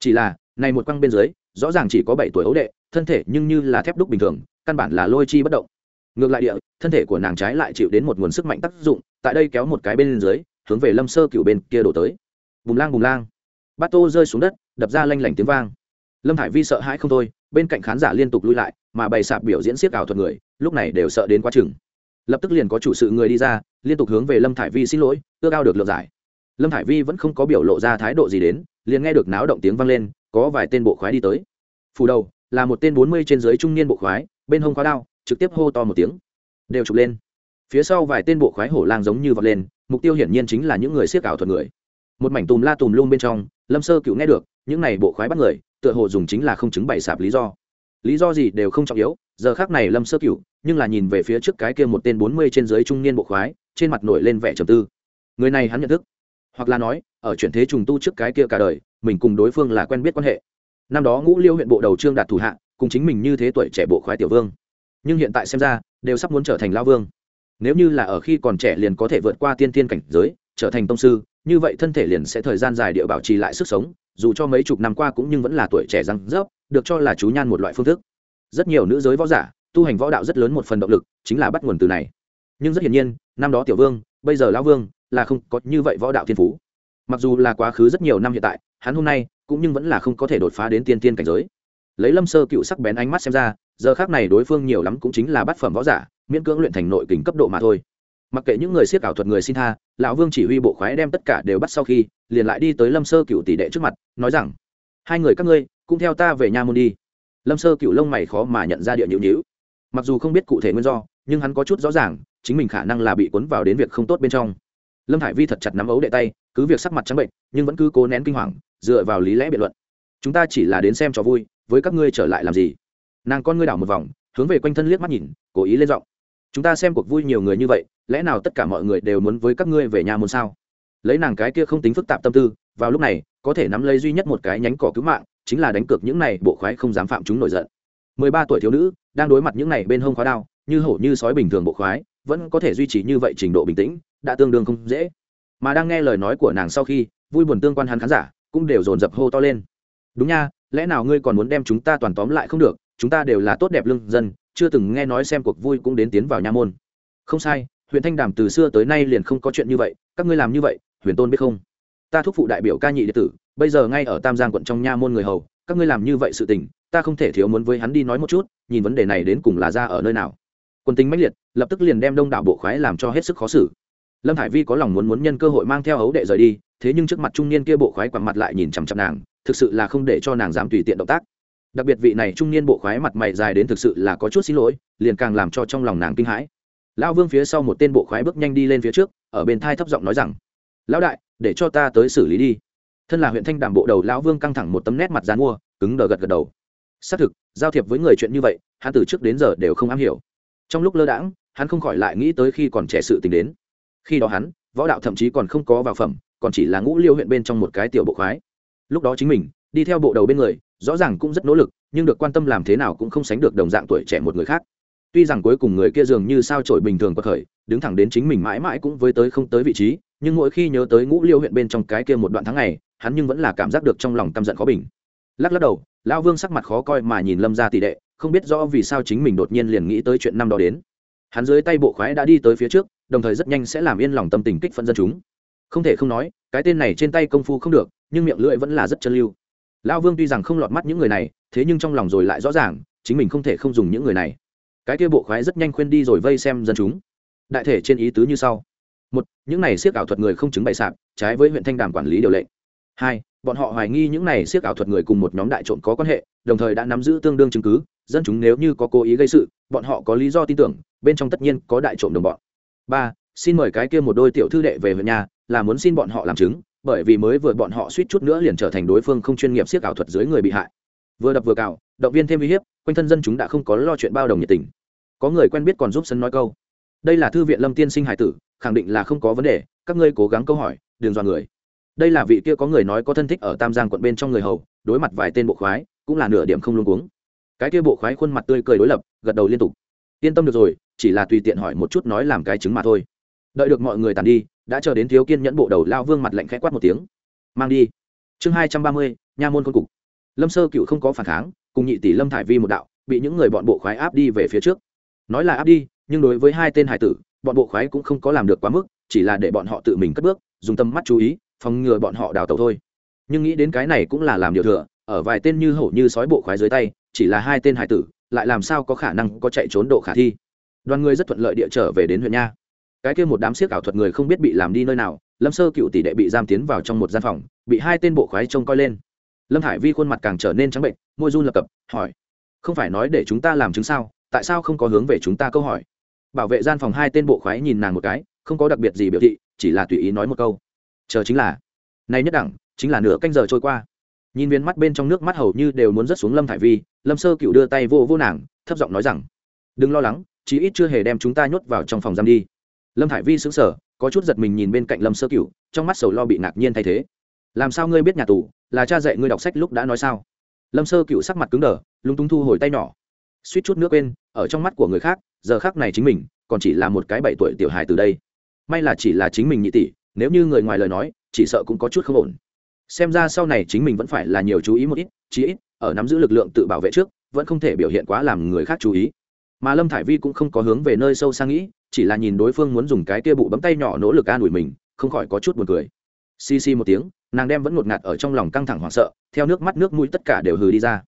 Chỉ là, này một quăng bên dưới, rõ ràng chỉ có bảy tuổi hấu đệ, thân thể nhưng như là thép đúc bình thường, căn bản là lôi chi bất động ngược lại địa, thân thể của nàng trái lại chịu đến một nguồn sức mạnh tác dụng, tại đây kéo một cái bên dưới, hướng về lâm sơ cựu bên kia đổ tới. Bùng lang bùng lang. Bát tô rơi xuống đất, đập ra lanh lảnh tiếng vang. Lâm hải vi sợ hãi không thôi, bên cạnh khán giả liên tục lui lại, mà bày sạp biểu diễn siếc ảo thuật người, lúc này đều sợ đến quá chừng. Lập tức liền có chủ sự người đi ra, liên tục hướng về lâm thải vi xin lỗi ưa cao được lượng giải. Lâm thải vi vẫn không có biểu lộ ra thái độ gì đến, liền nghe được náo động tiếng vang lên, có vài tên bộ khoái đi tới. Phù đầu, là một tên bốn mươi trên dưới trung niên bộ khoái, bên hông khóa đao trực tiếp hô to một tiếng, đều chụp lên. Phía sau vài tên bộ khoái hổ lang giống như vọt lên, mục tiêu hiển nhiên chính là những người siết ảo thuật người. Một mảnh tùm la tùm lung bên trong, lâm sơ cựu nghe được, những này bộ khoái bắt người, tựa hồ dùng chính là không chứng bày sạp lý do. Lý do gì đều không trọng yếu, giờ khác này lâm sơ cựu, nhưng là nhìn về phía trước cái kia một tên bốn mươi trên dưới trung niên bộ khoái, trên mặt nổi lên vẻ trầm tư. Người này hắn nhận thức, hoặc là nói, ở chuyển thế trùng tu trước cái kia cả đời, mình cùng đối phương là quen biết quan hệ. Năm đó ngũ liêu huyện bộ đầu trương đạt thủ hạ, cùng chính mình như thế tuổi trẻ bộ khoái tiểu vương nhưng hiện tại xem ra, đều sắp muốn trở thành lao vương. Nếu như là ở khi còn trẻ liền có thể vượt qua tiên tiên cảnh giới, trở thành tông sư, như vậy thân thể liền sẽ thời gian dài địa bảo trì lại sức sống, dù cho mấy chục năm qua cũng nhưng vẫn là tuổi trẻ răng rớp, được cho là chú nhan một loại phương thức. Rất nhiều nữ giới võ giả, tu hành võ đạo rất lớn một phần động lực, chính là bắt nguồn từ này. Nhưng rất hiển nhiên, năm đó tiểu vương, bây giờ lão vương, là không có như vậy võ đạo thiên phú. Mặc dù là quá khứ rất nhiều năm hiện tại, hắn hôm nay, cũng nhưng vẫn là không có thể đột phá đến tiên tiên cảnh giới lấy lâm sơ cựu sắc bén ánh mắt xem ra, giờ khác này đối phương nhiều lắm cũng chính là bát phẩm võ giả, miễn cưỡng luyện thành nội kình cấp độ mà thôi. Mặc kệ những người siết ảo thuật người xin tha, lão vương chỉ huy bộ khoái đem tất cả đều bắt sau khi, liền lại đi tới lâm sơ cựu tỷ đệ trước mặt, nói rằng, hai người các ngươi, cũng theo ta về nha môn đi. Lâm sơ cựu lông mày khó mà nhận ra địa nhịu nhữ. Mặc dù không biết cụ thể nguyên do, nhưng hắn có chút rõ ràng, chính mình khả năng là bị cuốn vào đến việc không tốt bên trong. Lâm hải vi thật chặt nắm ấu đệ tay, cứ việc sắc mặt trắng bệnh, nhưng vẫn cứ cố nén kinh hoàng, dựa vào lý lẽ biện luận. Chúng ta chỉ là đến xem cho vui với các ngươi trở lại làm gì? Nàng con ngươi đảo một vòng, hướng về quanh thân liếc mắt nhìn, cố ý lên giọng. Chúng ta xem cuộc vui nhiều người như vậy, lẽ nào tất cả mọi người đều muốn với các ngươi về nhà muốn sao? Lấy nàng cái kia không tính phức tạp tâm tư, vào lúc này, có thể nắm lấy duy nhất một cái nhánh cỏ cứu mạng, chính là đánh cược những này bộ khoái không dám phạm chúng nổi giận. Mười ba tuổi thiếu nữ, đang đối mặt những này bên hông khóa đao, như hổ như sói bình thường bộ khoái, vẫn có thể duy trì như vậy trình độ bình tĩnh, đã tương đương không dễ. Mà đang nghe lời nói của nàng sau khi, vui buồn tương quan hắn khán giả cũng đều dồn dập hô to lên. Đúng nha lẽ nào ngươi còn muốn đem chúng ta toàn tóm lại không được, chúng ta đều là tốt đẹp lương dân, chưa từng nghe nói xem cuộc vui cũng đến tiến vào nha môn. Không sai, huyện thanh đàm từ xưa tới nay liền không có chuyện như vậy, các ngươi làm như vậy, huyền tôn biết không? Ta thúc phụ đại biểu ca nhị đệ tử, bây giờ ngay ở tam giang quận trong nha môn người hầu, các ngươi làm như vậy sự tình, ta không thể thiếu muốn với hắn đi nói một chút, nhìn vấn đề này đến cùng là ra ở nơi nào. Quân tính mãnh liệt, lập tức liền đem đông đảo bộ khoái làm cho hết sức khó xử. Lâm hải vi có lòng muốn muốn nhân cơ hội mang theo ấu đệ rời đi, thế nhưng trước mặt trung niên kia bộ khoái quặn mặt lại nhìn chằm chằm nàng thực sự là không để cho nàng dám tùy tiện động tác. Đặc biệt vị này trung niên bộ khoái mặt mày dài đến thực sự là có chút xin lỗi, liền càng làm cho trong lòng nàng kinh hãi. Lão vương phía sau một tên bộ khoái bước nhanh đi lên phía trước, ở bên thai thấp giọng nói rằng, lão đại, để cho ta tới xử lý đi. Thân là huyện thanh đàm bộ đầu, lão vương căng thẳng một tấm nét mặt dán mua, cứng đờ gật gật đầu. Xác thực, giao thiệp với người chuyện như vậy, hắn từ trước đến giờ đều không am hiểu. Trong lúc lơ đãng, hắn không khỏi lại nghĩ tới khi còn trẻ sự tình đến. Khi đó hắn, võ đạo thậm chí còn không có vào phẩm, còn chỉ là ngũ liêu huyện bên trong một cái tiểu bộ khoái lúc đó chính mình, đi theo bộ đầu bên người, rõ ràng cũng rất nỗ lực, nhưng được quan tâm làm thế nào cũng không sánh được đồng dạng tuổi trẻ một người khác. Tuy rằng cuối cùng người kia dường như sao trổi bình thường có khởi, đứng thẳng đến chính mình mãi mãi cũng với tới không tới vị trí, nhưng mỗi khi nhớ tới ngũ liêu huyện bên trong cái kia một đoạn tháng này hắn nhưng vẫn là cảm giác được trong lòng căm giận khó bình. Lắc lắc đầu, lão vương sắc mặt khó coi mà nhìn lâm ra tỷ đệ, không biết rõ vì sao chính mình đột nhiên liền nghĩ tới chuyện năm đó đến. Hắn dưới tay bộ khoái đã đi tới phía trước, đồng thời rất nhanh sẽ làm yên lòng tâm tình kích phận dân chúng không thể không nói, cái tên này trên tay công phu không được, nhưng miệng lưỡi vẫn là rất chân lưu. Lão vương tuy rằng không lọt mắt những người này, thế nhưng trong lòng rồi lại rõ ràng, chính mình không thể không dùng những người này. Cái kia bộ khoái rất nhanh khuyên đi rồi vây xem dân chúng. Đại thể trên ý tứ như sau. Một, những này siết ảo thuật người không chứng bày sạp, trái với huyện thanh đàm quản lý điều lệ. Hai, bọn họ hoài nghi những này siết ảo thuật người cùng một nhóm đại trộm có quan hệ, đồng thời đã nắm giữ tương đương chứng cứ, dân chúng nếu như có cố ý gây sự, bọn họ có lý do tin tưởng, bên trong tất nhiên có đại trộm đồng bọn. Ba, xin mời cái kia một đôi tiểu thư đệ về huyện nhà là muốn xin bọn họ làm chứng, bởi vì mới vừa bọn họ suýt chút nữa liền trở thành đối phương không chuyên nghiệp siết ảo thuật dưới người bị hại. Vừa đập vừa cào, động viên thêm uy hiếp, quanh thân dân chúng đã không có lo chuyện bao đồng nhiệt tình. Có người quen biết còn giúp sân nói câu, đây là thư viện lâm tiên sinh hải tử, khẳng định là không có vấn đề, các ngươi cố gắng câu hỏi đường dọa người. Đây là vị kia có người nói có thân thích ở tam giang quận bên trong người hầu, đối mặt vài tên bộ khoái, cũng là nửa điểm không luôn cuống. Cái kia bộ khoái khuôn mặt tươi cười đối lập, gật đầu liên tục. Yên tâm được rồi, chỉ là tùy tiện hỏi một chút nói làm cái chứng mà thôi. Đợi được mọi người tàn đi đã chờ đến thiếu kiên nhẫn bộ đầu lao vương mặt lạnh khẽ quát một tiếng. Mang đi. Chương hai trăm ba mươi, nha môn côn cục. Lâm sơ cựu không có phản kháng, cùng nhị tỷ lâm thải vi một đạo, bị những người bọn bộ khoái áp đi về phía trước. Nói là áp đi, nhưng đối với hai tên hải tử, bọn bộ khoái cũng không có làm được quá mức, chỉ là để bọn họ tự mình cất bước, dùng tâm mắt chú ý, phòng ngừa bọn họ đào tẩu thôi. Nhưng nghĩ đến cái này cũng là làm điều thừa, ở vài tên như hổ như sói bộ khoái dưới tay, chỉ là hai tên hải tử, lại làm sao có khả năng có chạy trốn độ khả thi? Đoàn người rất thuận lợi địa trở về đến huyện nha cái kia một đám siếc ảo thuật người không biết bị làm đi nơi nào, lâm sơ cựu tỷ đệ bị giam tiến vào trong một gian phòng, bị hai tên bộ khoái trông coi lên. Lâm hải vi khuôn mặt càng trở nên trắng bệnh, môi run lập cập, hỏi, không phải nói để chúng ta làm chứng sao? Tại sao không có hướng về chúng ta câu hỏi? Bảo vệ gian phòng hai tên bộ khoái nhìn nàng một cái, không có đặc biệt gì biểu thị, chỉ là tùy ý nói một câu, chờ chính là, nay nhất đẳng, chính là nửa canh giờ trôi qua. Nhìn viên mắt bên trong nước mắt hầu như đều muốn rớt xuống lâm thải vi, lâm sơ cựu đưa tay vô vô nàng, thấp giọng nói rằng, đừng lo lắng, chí ít chưa hề đem chúng ta nhốt vào trong phòng giam đi lâm thải vi xứng sở có chút giật mình nhìn bên cạnh lâm sơ cựu trong mắt sầu lo bị ngạc nhiên thay thế. Làm sao ngươi biết nhà tù, là cha dạy ngươi đọc sách lúc đã nói sao? Lâm sơ cựu sắc mặt cứng đờ, lúng túng thu hồi tay nhỏ. Suýt chút nước quên, ở trong mắt của người khác, giờ khác này chính mình, còn chỉ là một cái bảy tuổi tiểu hài từ đây. May là chỉ là chính mình nhị tỷ, nếu như người ngoài lời nói, chỉ sợ cũng có chút không ổn. Xem ra sau này chính mình vẫn phải là nhiều chú ý một ít, chí ít, ở nắm giữ lực lượng tự bảo vệ trước, vẫn không thể biểu hiện quá làm người khác chú ý mà lâm thải vi cũng không có hướng về nơi sâu sang nghĩ, chỉ là nhìn đối phương muốn dùng cái kia bụ bấm tay nhỏ nỗ lực an ủi mình, không khỏi có chút buồn cười. Xì xì một tiếng, nàng đem vẫn ngột ngạt ở trong lòng căng thẳng hoảng sợ, theo nước mắt nước mũi tất cả đều hừ đi ra.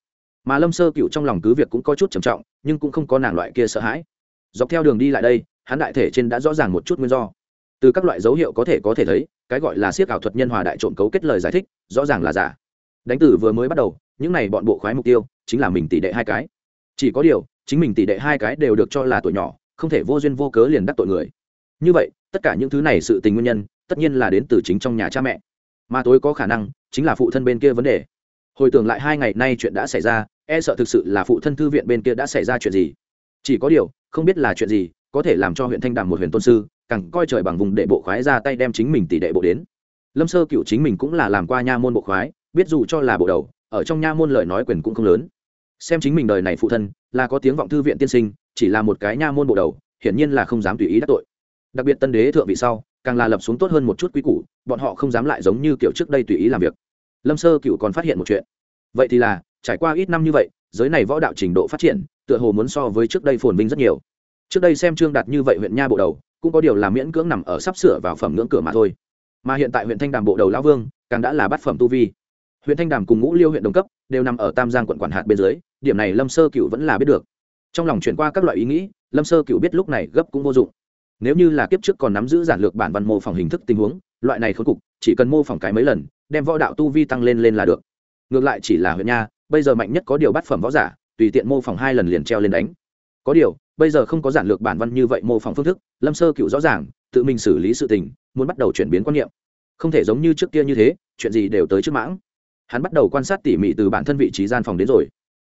Mà lâm sơ cựu trong lòng cứ việc cũng có chút trầm trọng, nhưng cũng không có nàng loại kia sợ hãi. Dọc theo đường đi lại đây, hắn đại thể trên đã rõ ràng một chút nguyên do. Từ các loại dấu hiệu có thể có thể thấy, cái gọi là siết ảo thuật nhân hòa đại trộm cấu kết lời giải thích, rõ ràng là giả. Đánh tử vừa mới bắt đầu, những này bọn bộ khoái mục tiêu, chính là mình tỷ đệ hai cái. Chỉ có điều chính mình tỷ đệ hai cái đều được cho là tuổi nhỏ, không thể vô duyên vô cớ liền đắc tội người. Như vậy, tất cả những thứ này sự tình nguyên nhân, tất nhiên là đến từ chính trong nhà cha mẹ. Mà tối có khả năng, chính là phụ thân bên kia vấn đề. Hồi tưởng lại hai ngày nay chuyện đã xảy ra e sợ thực sự là phụ thân thư viện bên kia đã xảy ra chuyện gì. Chỉ có điều, không biết là chuyện gì, có thể làm cho huyện thanh đàm một huyền tôn sư, càng coi trời bằng vùng đệ bộ khoái ra tay đem chính mình tỷ đệ bộ đến. Lâm sơ cựu chính mình cũng là làm qua nha môn bộ khoái, biết dù cho là bộ đầu, ở trong nha môn lời nói quyền cũng không lớn xem chính mình đời này phụ thân, là có tiếng vọng thư viện tiên sinh, chỉ là một cái nha môn bộ đầu, hiển nhiên là không dám tùy ý đắc tội. Đặc biệt tân đế thượng vị sau, càng là lập xuống tốt hơn một chút quý củ, bọn họ không dám lại giống như kiểu trước đây tùy ý làm việc. Lâm sơ cựu còn phát hiện một chuyện. Vậy thì là, trải qua ít năm như vậy, giới này võ đạo trình độ phát triển, tựa hồ muốn so với trước đây phồn vinh rất nhiều. Trước đây xem trương đạt như vậy huyện nha bộ đầu, cũng có điều là miễn cưỡng nằm ở sắp sửa vào phẩm ngưỡng cửa mà thôi. Mà hiện tại huyện thanh đàm bộ đầu lão vương, càng đã là bát phẩm tu vi huyện thanh đàm cùng ngũ liêu huyện đồng cấp, đều nằm ở tam giang quận quản hạt bên dưới, điểm này lâm sơ cựu vẫn là biết được. Trong lòng chuyển qua các loại ý nghĩ, lâm sơ cựu biết lúc này gấp cũng vô dụng. Nếu như là kiếp trước còn nắm giữ giản lược bản văn mô phỏng hình thức tình huống, loại này khốn cục, chỉ cần mô phỏng cái mấy lần, đem võ đạo tu vi tăng lên lên là được. Ngược lại chỉ là huyện nha, bây giờ mạnh nhất có điều bát phẩm võ giả, tùy tiện mô phỏng hai lần liền treo lên đánh. Có điều, bây giờ không có giản lược bản văn như vậy mô phỏng phương thức, lâm sơ cựu rõ ràng, tự mình xử lý sự tình, muốn bắt đầu chuyển biến quan niệm. Không thể giống như trước kia như thế, chuyện gì đều tới trước mãng hắn bắt đầu quan sát tỉ mỉ từ bản thân vị trí gian phòng đến rồi.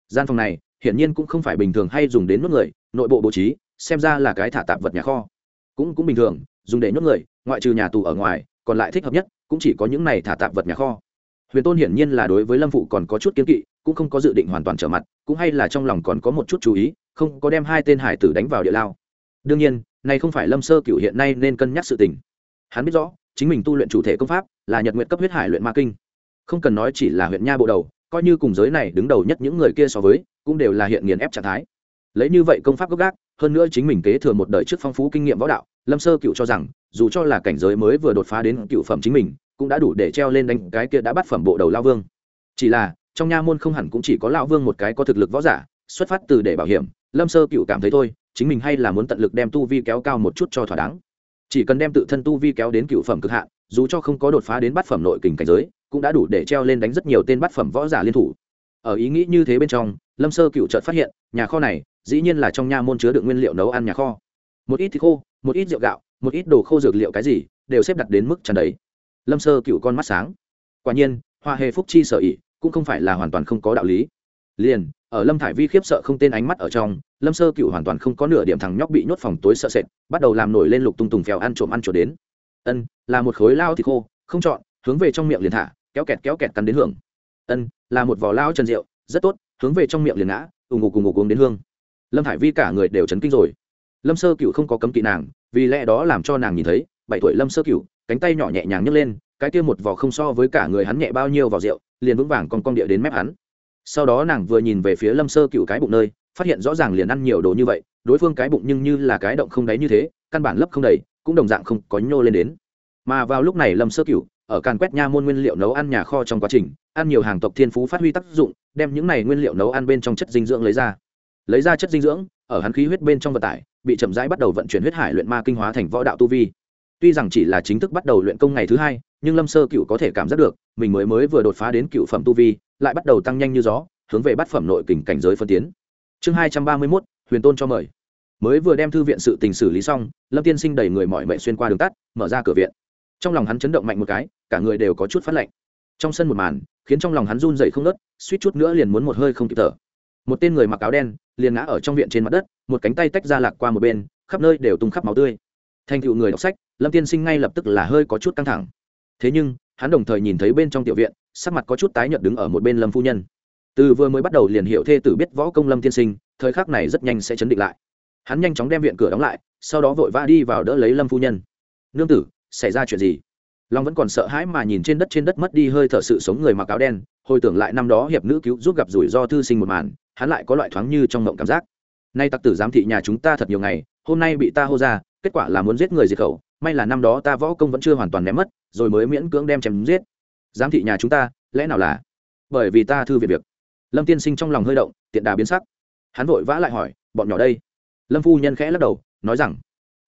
Gian phòng này, hiển nhiên cũng không phải bình thường hay dùng đến nuốt người, nội bộ bố trí, xem ra là cái thả tạp vật nhà kho. Cũng cũng bình thường, dùng để nhốt người, ngoại trừ nhà tù ở ngoài, còn lại thích hợp nhất cũng chỉ có những này thả tạp vật nhà kho. Huyền tôn hiển nhiên là đối với lâm phụ còn có chút kiến kỵ, cũng không có dự định hoàn toàn trở mặt, cũng hay là trong lòng còn có một chút chú ý, không có đem hai tên hải tử đánh vào địa lao. Đương nhiên, này không phải lâm sơ cửu hiện nay nên cân nhắc sự tình. Hắn biết rõ, chính mình tu luyện chủ thể công pháp là nhật nguyện cấp huyết hải luyện ma kinh không cần nói chỉ là huyện nha bộ đầu, coi như cùng giới này đứng đầu nhất những người kia so với, cũng đều là hiện nghiền ép trạng thái. Lấy như vậy công pháp gốc gác, hơn nữa chính mình kế thừa một đời trước phong phú kinh nghiệm võ đạo, lâm sơ cựu cho rằng, dù cho là cảnh giới mới vừa đột phá đến cựu phẩm chính mình, cũng đã đủ để treo lên đánh cái kia đã bắt phẩm bộ đầu lao vương. Chỉ là, trong nha môn không hẳn cũng chỉ có lão vương một cái có thực lực võ giả, xuất phát từ để bảo hiểm, lâm sơ cựu cảm thấy thôi, chính mình hay là muốn tận lực đem tu vi kéo cao một chút cho thỏa đáng. Chỉ cần đem tự thân tu vi kéo đến cựu phẩm cực hạn, dù cho không có đột phá đến bát phẩm nội kình cảnh giới cũng đã đủ để treo lên đánh rất nhiều tên bát phẩm võ giả liên thủ. Ở ý nghĩ như thế bên trong, lâm sơ cựu chợt phát hiện, nhà kho này, dĩ nhiên là trong nha môn chứa đựng nguyên liệu nấu ăn nhà kho. Một ít thịt khô, một ít rượu gạo, một ít đồ khô dược liệu cái gì, đều xếp đặt đến mức tràn đầy. Lâm sơ cựu con mắt sáng. Quả nhiên, hoa hề phúc chi sở ỉ cũng không phải là hoàn toàn không có đạo lý. Liền, ở lâm thải vi khiếp sợ không tên ánh mắt ở trong, lâm sơ cựu hoàn toàn không có nửa điểm thằng nhóc bị nhốt phòng tối sợ sệt, bắt đầu làm nổi lên lục tung tùng phèo ăn trộm ăn trộm đến. Ân, là một khối lao thịt khô, không chọn, hướng về trong miệng liền thả kéo kẹt kéo kẹt cắn đến hưởng. Ân, là một vỏ lao trần rượu, rất tốt, hướng về trong miệng liền ngã, ù ngục cùng ngục uống đến hương. Lâm thải vi cả người đều chấn kinh rồi. Lâm sơ cựu không có cấm kỵ nàng, vì lẽ đó làm cho nàng nhìn thấy, bảy tuổi lâm sơ cựu cánh tay nhỏ nhẹ nhàng nhấc lên, cái kia một vỏ không so với cả người hắn nhẹ bao nhiêu vào rượu, liền vững vàng con con địa đến mép hắn. Sau đó nàng vừa nhìn về phía lâm sơ cựu cái bụng nơi, phát hiện rõ ràng liền ăn nhiều đồ như vậy, đối phương cái bụng nhưng như là cái động không đáy như thế, căn bản lấp không đầy, cũng đồng dạng không có nhô lên đến. Mà vào lúc này lâm sơ cựu ở càn quét nha môn nguyên liệu nấu ăn nhà kho trong quá trình, ăn nhiều hàng tộc thiên phú phát huy tác dụng, đem những này nguyên liệu nấu ăn bên trong chất dinh dưỡng lấy ra. Lấy ra chất dinh dưỡng, ở hắn khí huyết bên trong vận tải, bị chậm rãi bắt đầu vận chuyển huyết hải luyện ma kinh hóa thành võ đạo tu vi. Tuy rằng chỉ là chính thức bắt đầu luyện công ngày thứ hai, nhưng lâm sơ cựu có thể cảm giác được, mình mới mới vừa đột phá đến cựu phẩm tu vi, lại bắt đầu tăng nhanh như gió, hướng về bát phẩm nội kình cảnh giới phân tiến. Chương hai trăm ba mươi mốt, huyền tôn cho mời. Mới vừa đem thư viện sự tình xử lý xong, lâm tiên sinh đẩy người mọi mệnh xuyên qua đường tắt, mở ra cửa viện trong lòng hắn chấn động mạnh một cái, cả người đều có chút phát lạnh. Trong sân một màn, khiến trong lòng hắn run dậy không nớt suýt chút nữa liền muốn một hơi không kịp thở. Một tên người mặc áo đen, liền ngã ở trong viện trên mặt đất, một cánh tay tách ra lạc qua một bên, khắp nơi đều tung khắp máu tươi. Thành tựu người đọc sách, lâm tiên sinh ngay lập tức là hơi có chút căng thẳng. Thế nhưng, hắn đồng thời nhìn thấy bên trong tiểu viện, sắc mặt có chút tái nhợt đứng ở một bên lâm phu nhân. Từ vừa mới bắt đầu liền hiệu thê tử biết võ công lâm tiên sinh, thời khắc này rất nhanh sẽ chấn định lại. Hắn nhanh chóng đem viện cửa đóng lại, sau đó vội vã đi vào đỡ lấy lâm phu nhân. Nương tử xảy ra chuyện gì? Long vẫn còn sợ hãi mà nhìn trên đất trên đất mất đi hơi thở sự sống người mặc áo đen, hồi tưởng lại năm đó hiệp nữ cứu giúp gặp rủi ro thư sinh một màn, hắn lại có loại thoáng như trong mộng cảm giác. Nay tặc tử giám thị nhà chúng ta thật nhiều ngày, hôm nay bị ta hô ra, kết quả là muốn giết người diệt khẩu, may là năm đó ta võ công vẫn chưa hoàn toàn ném mất, rồi mới miễn cưỡng đem chém giết. Giám thị nhà chúng ta, lẽ nào là? Bởi vì ta thư việc việc. Lâm tiên sinh trong lòng hơi động, tiện đà biến sắc. Hắn vội vã lại hỏi, bọn nhỏ đây? Lâm phu nhân khẽ lắc đầu, nói rằng,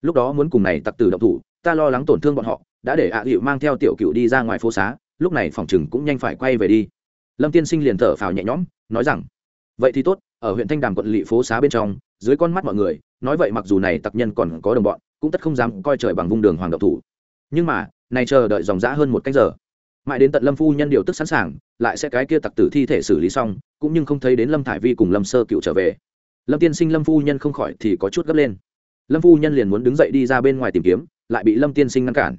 lúc đó muốn cùng này tặc tử động thủ ta lo lắng tổn thương bọn họ, đã để ạ à hiệu mang theo tiểu cựu đi ra ngoài phố xá, lúc này phòng chừng cũng nhanh phải quay về đi. Lâm tiên sinh liền thở phào nhẹ nhõm, nói rằng, vậy thì tốt, ở huyện thanh đàm quận lỵ phố xá bên trong, dưới con mắt mọi người, nói vậy mặc dù này tặc nhân còn có đồng bọn, cũng tất không dám coi trời bằng vung đường hoàng độc thủ. Nhưng mà, này chờ đợi dòng dã hơn một canh giờ. Mãi đến tận lâm phu nhân điều tức sẵn sàng, lại sẽ cái kia tặc tử thi thể xử lý xong, cũng nhưng không thấy đến lâm thải vi cùng lâm sơ cựu trở về. Lâm tiên sinh lâm phu nhân không khỏi thì có chút gấp lên. Lâm phu nhân liền muốn đứng dậy đi ra bên ngoài tìm kiếm lại bị lâm tiên sinh ngăn cản.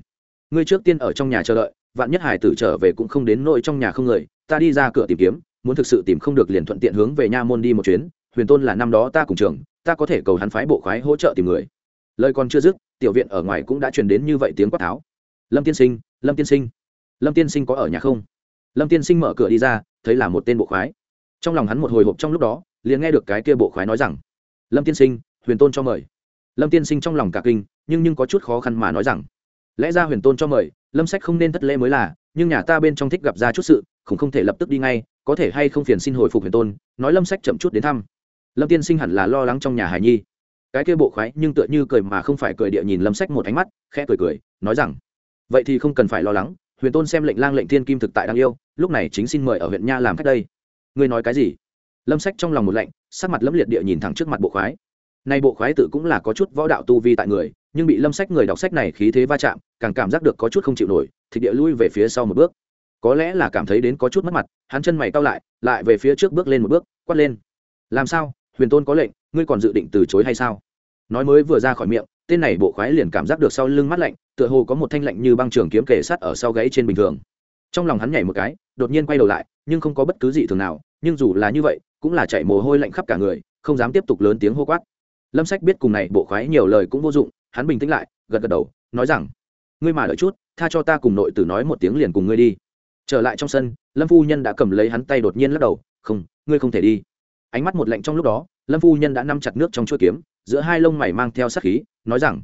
Ngươi trước tiên ở trong nhà chờ đợi, vạn nhất hải tử trở về cũng không đến nỗi trong nhà không người, ta đi ra cửa tìm kiếm, muốn thực sự tìm không được liền thuận tiện hướng về nha môn đi một chuyến, huyền tôn là năm đó ta cùng trường, ta có thể cầu hắn phái bộ khoái hỗ trợ tìm người. Lời còn chưa dứt, tiểu viện ở ngoài cũng đã truyền đến như vậy tiếng quát tháo. Lâm tiên sinh, lâm tiên sinh, lâm tiên sinh có ở nhà không? Lâm tiên sinh mở cửa đi ra, thấy là một tên bộ khoái. Trong lòng hắn một hồi hộp trong lúc đó, liền nghe được cái kia bộ khoái nói rằng, lâm tiên sinh, huyền tôn cho mời lâm tiên sinh trong lòng cả kinh, nhưng nhưng có chút khó khăn mà nói rằng, lẽ ra huyền tôn cho mời, lâm sách không nên thất lễ mới là, nhưng nhà ta bên trong thích gặp ra chút sự không không thể lập tức đi ngay, có thể hay không phiền xin hồi phục huyền tôn, nói lâm sách chậm chút đến thăm. Lâm tiên sinh hẳn là lo lắng trong nhà hải nhi. Cái kia bộ khoái nhưng tựa như cười mà không phải cười địa nhìn lâm sách một ánh mắt, khẽ cười cười, nói rằng, vậy thì không cần phải lo lắng, huyền tôn xem lệnh lang lệnh thiên kim thực tại đang yêu, lúc này chính xin mời ở huyện nha làm cách đây. Ngươi nói cái gì? Lâm sách trong lòng một lệnh sắc mặt lẫm liệt địa nhìn thẳng trước mặt bộ khoái nay bộ khoái tự cũng là có chút võ đạo tu vi tại người, nhưng bị lâm sách người đọc sách này khí thế va chạm, càng cảm giác được có chút không chịu nổi thì địa lui về phía sau một bước. Có lẽ là cảm thấy đến có chút mất mặt, hắn chân mày cao lại lại về phía trước bước lên một bước, quát lên. Làm sao? Huyền tôn có lệnh, ngươi còn dự định từ chối hay sao? Nói mới vừa ra khỏi miệng, tên này bộ khoái liền cảm giác được sau lưng mắt lạnh, tựa hồ có một thanh lạnh như băng trường kiếm kề sắt ở sau gáy trên bình thường. Trong lòng hắn nhảy một cái, đột nhiên quay đầu lại, nhưng không có bất cứ gì thường nào, nhưng dù là như vậy, cũng là chạy mồ hôi lạnh khắp cả người, không dám tiếp tục lớn tiếng hô quát lâm sách biết cùng này bộ khoái nhiều lời cũng vô dụng, hắn bình tĩnh lại, gật gật đầu, nói rằng, ngươi mà đợi chút, tha cho ta cùng nội tử nói một tiếng liền cùng ngươi đi. Trở lại trong sân, lâm phu nhân đã cầm lấy hắn tay đột nhiên lắc đầu, không, ngươi không thể đi. Ánh mắt một lạnh trong lúc đó, lâm phu nhân đã nắm chặt nước trong chuỗi kiếm, giữa hai lông mày mang theo sát khí, nói rằng,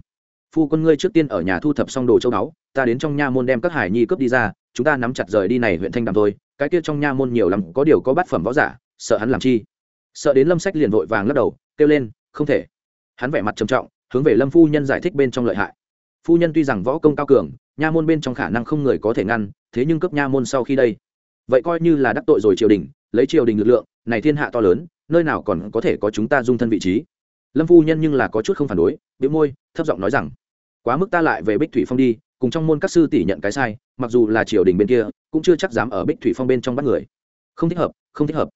phu quân ngươi trước tiên ở nhà thu thập xong đồ châu báu, ta đến trong nha môn đem các hải nhi cướp đi ra, chúng ta nắm chặt rời đi này huyện thanh đàm thôi, cái kia trong nha môn nhiều lắm, có điều có bát phẩm võ giả, sợ hắn làm chi? Sợ đến lâm sách liền vội vàng lắc đầu, kêu lên không thể. Hắn vẻ mặt trầm trọng, hướng về lâm phu nhân giải thích bên trong lợi hại. Phu nhân tuy rằng võ công cao cường, nha môn bên trong khả năng không người có thể ngăn, thế nhưng cấp nha môn sau khi đây. Vậy coi như là đắc tội rồi triều đình, lấy triều đình lực lượng, này thiên hạ to lớn, nơi nào còn có thể có chúng ta dung thân vị trí? Lâm phu nhân nhưng là có chút không phản đối biểu môi, thấp giọng nói rằng, quá mức ta lại về bích thủy phong đi, cùng trong môn các sư tỷ nhận cái sai, mặc dù là triều đình bên kia, cũng chưa chắc dám ở bích thủy phong bên trong bắt người. Không thích hợp, không thích hợp.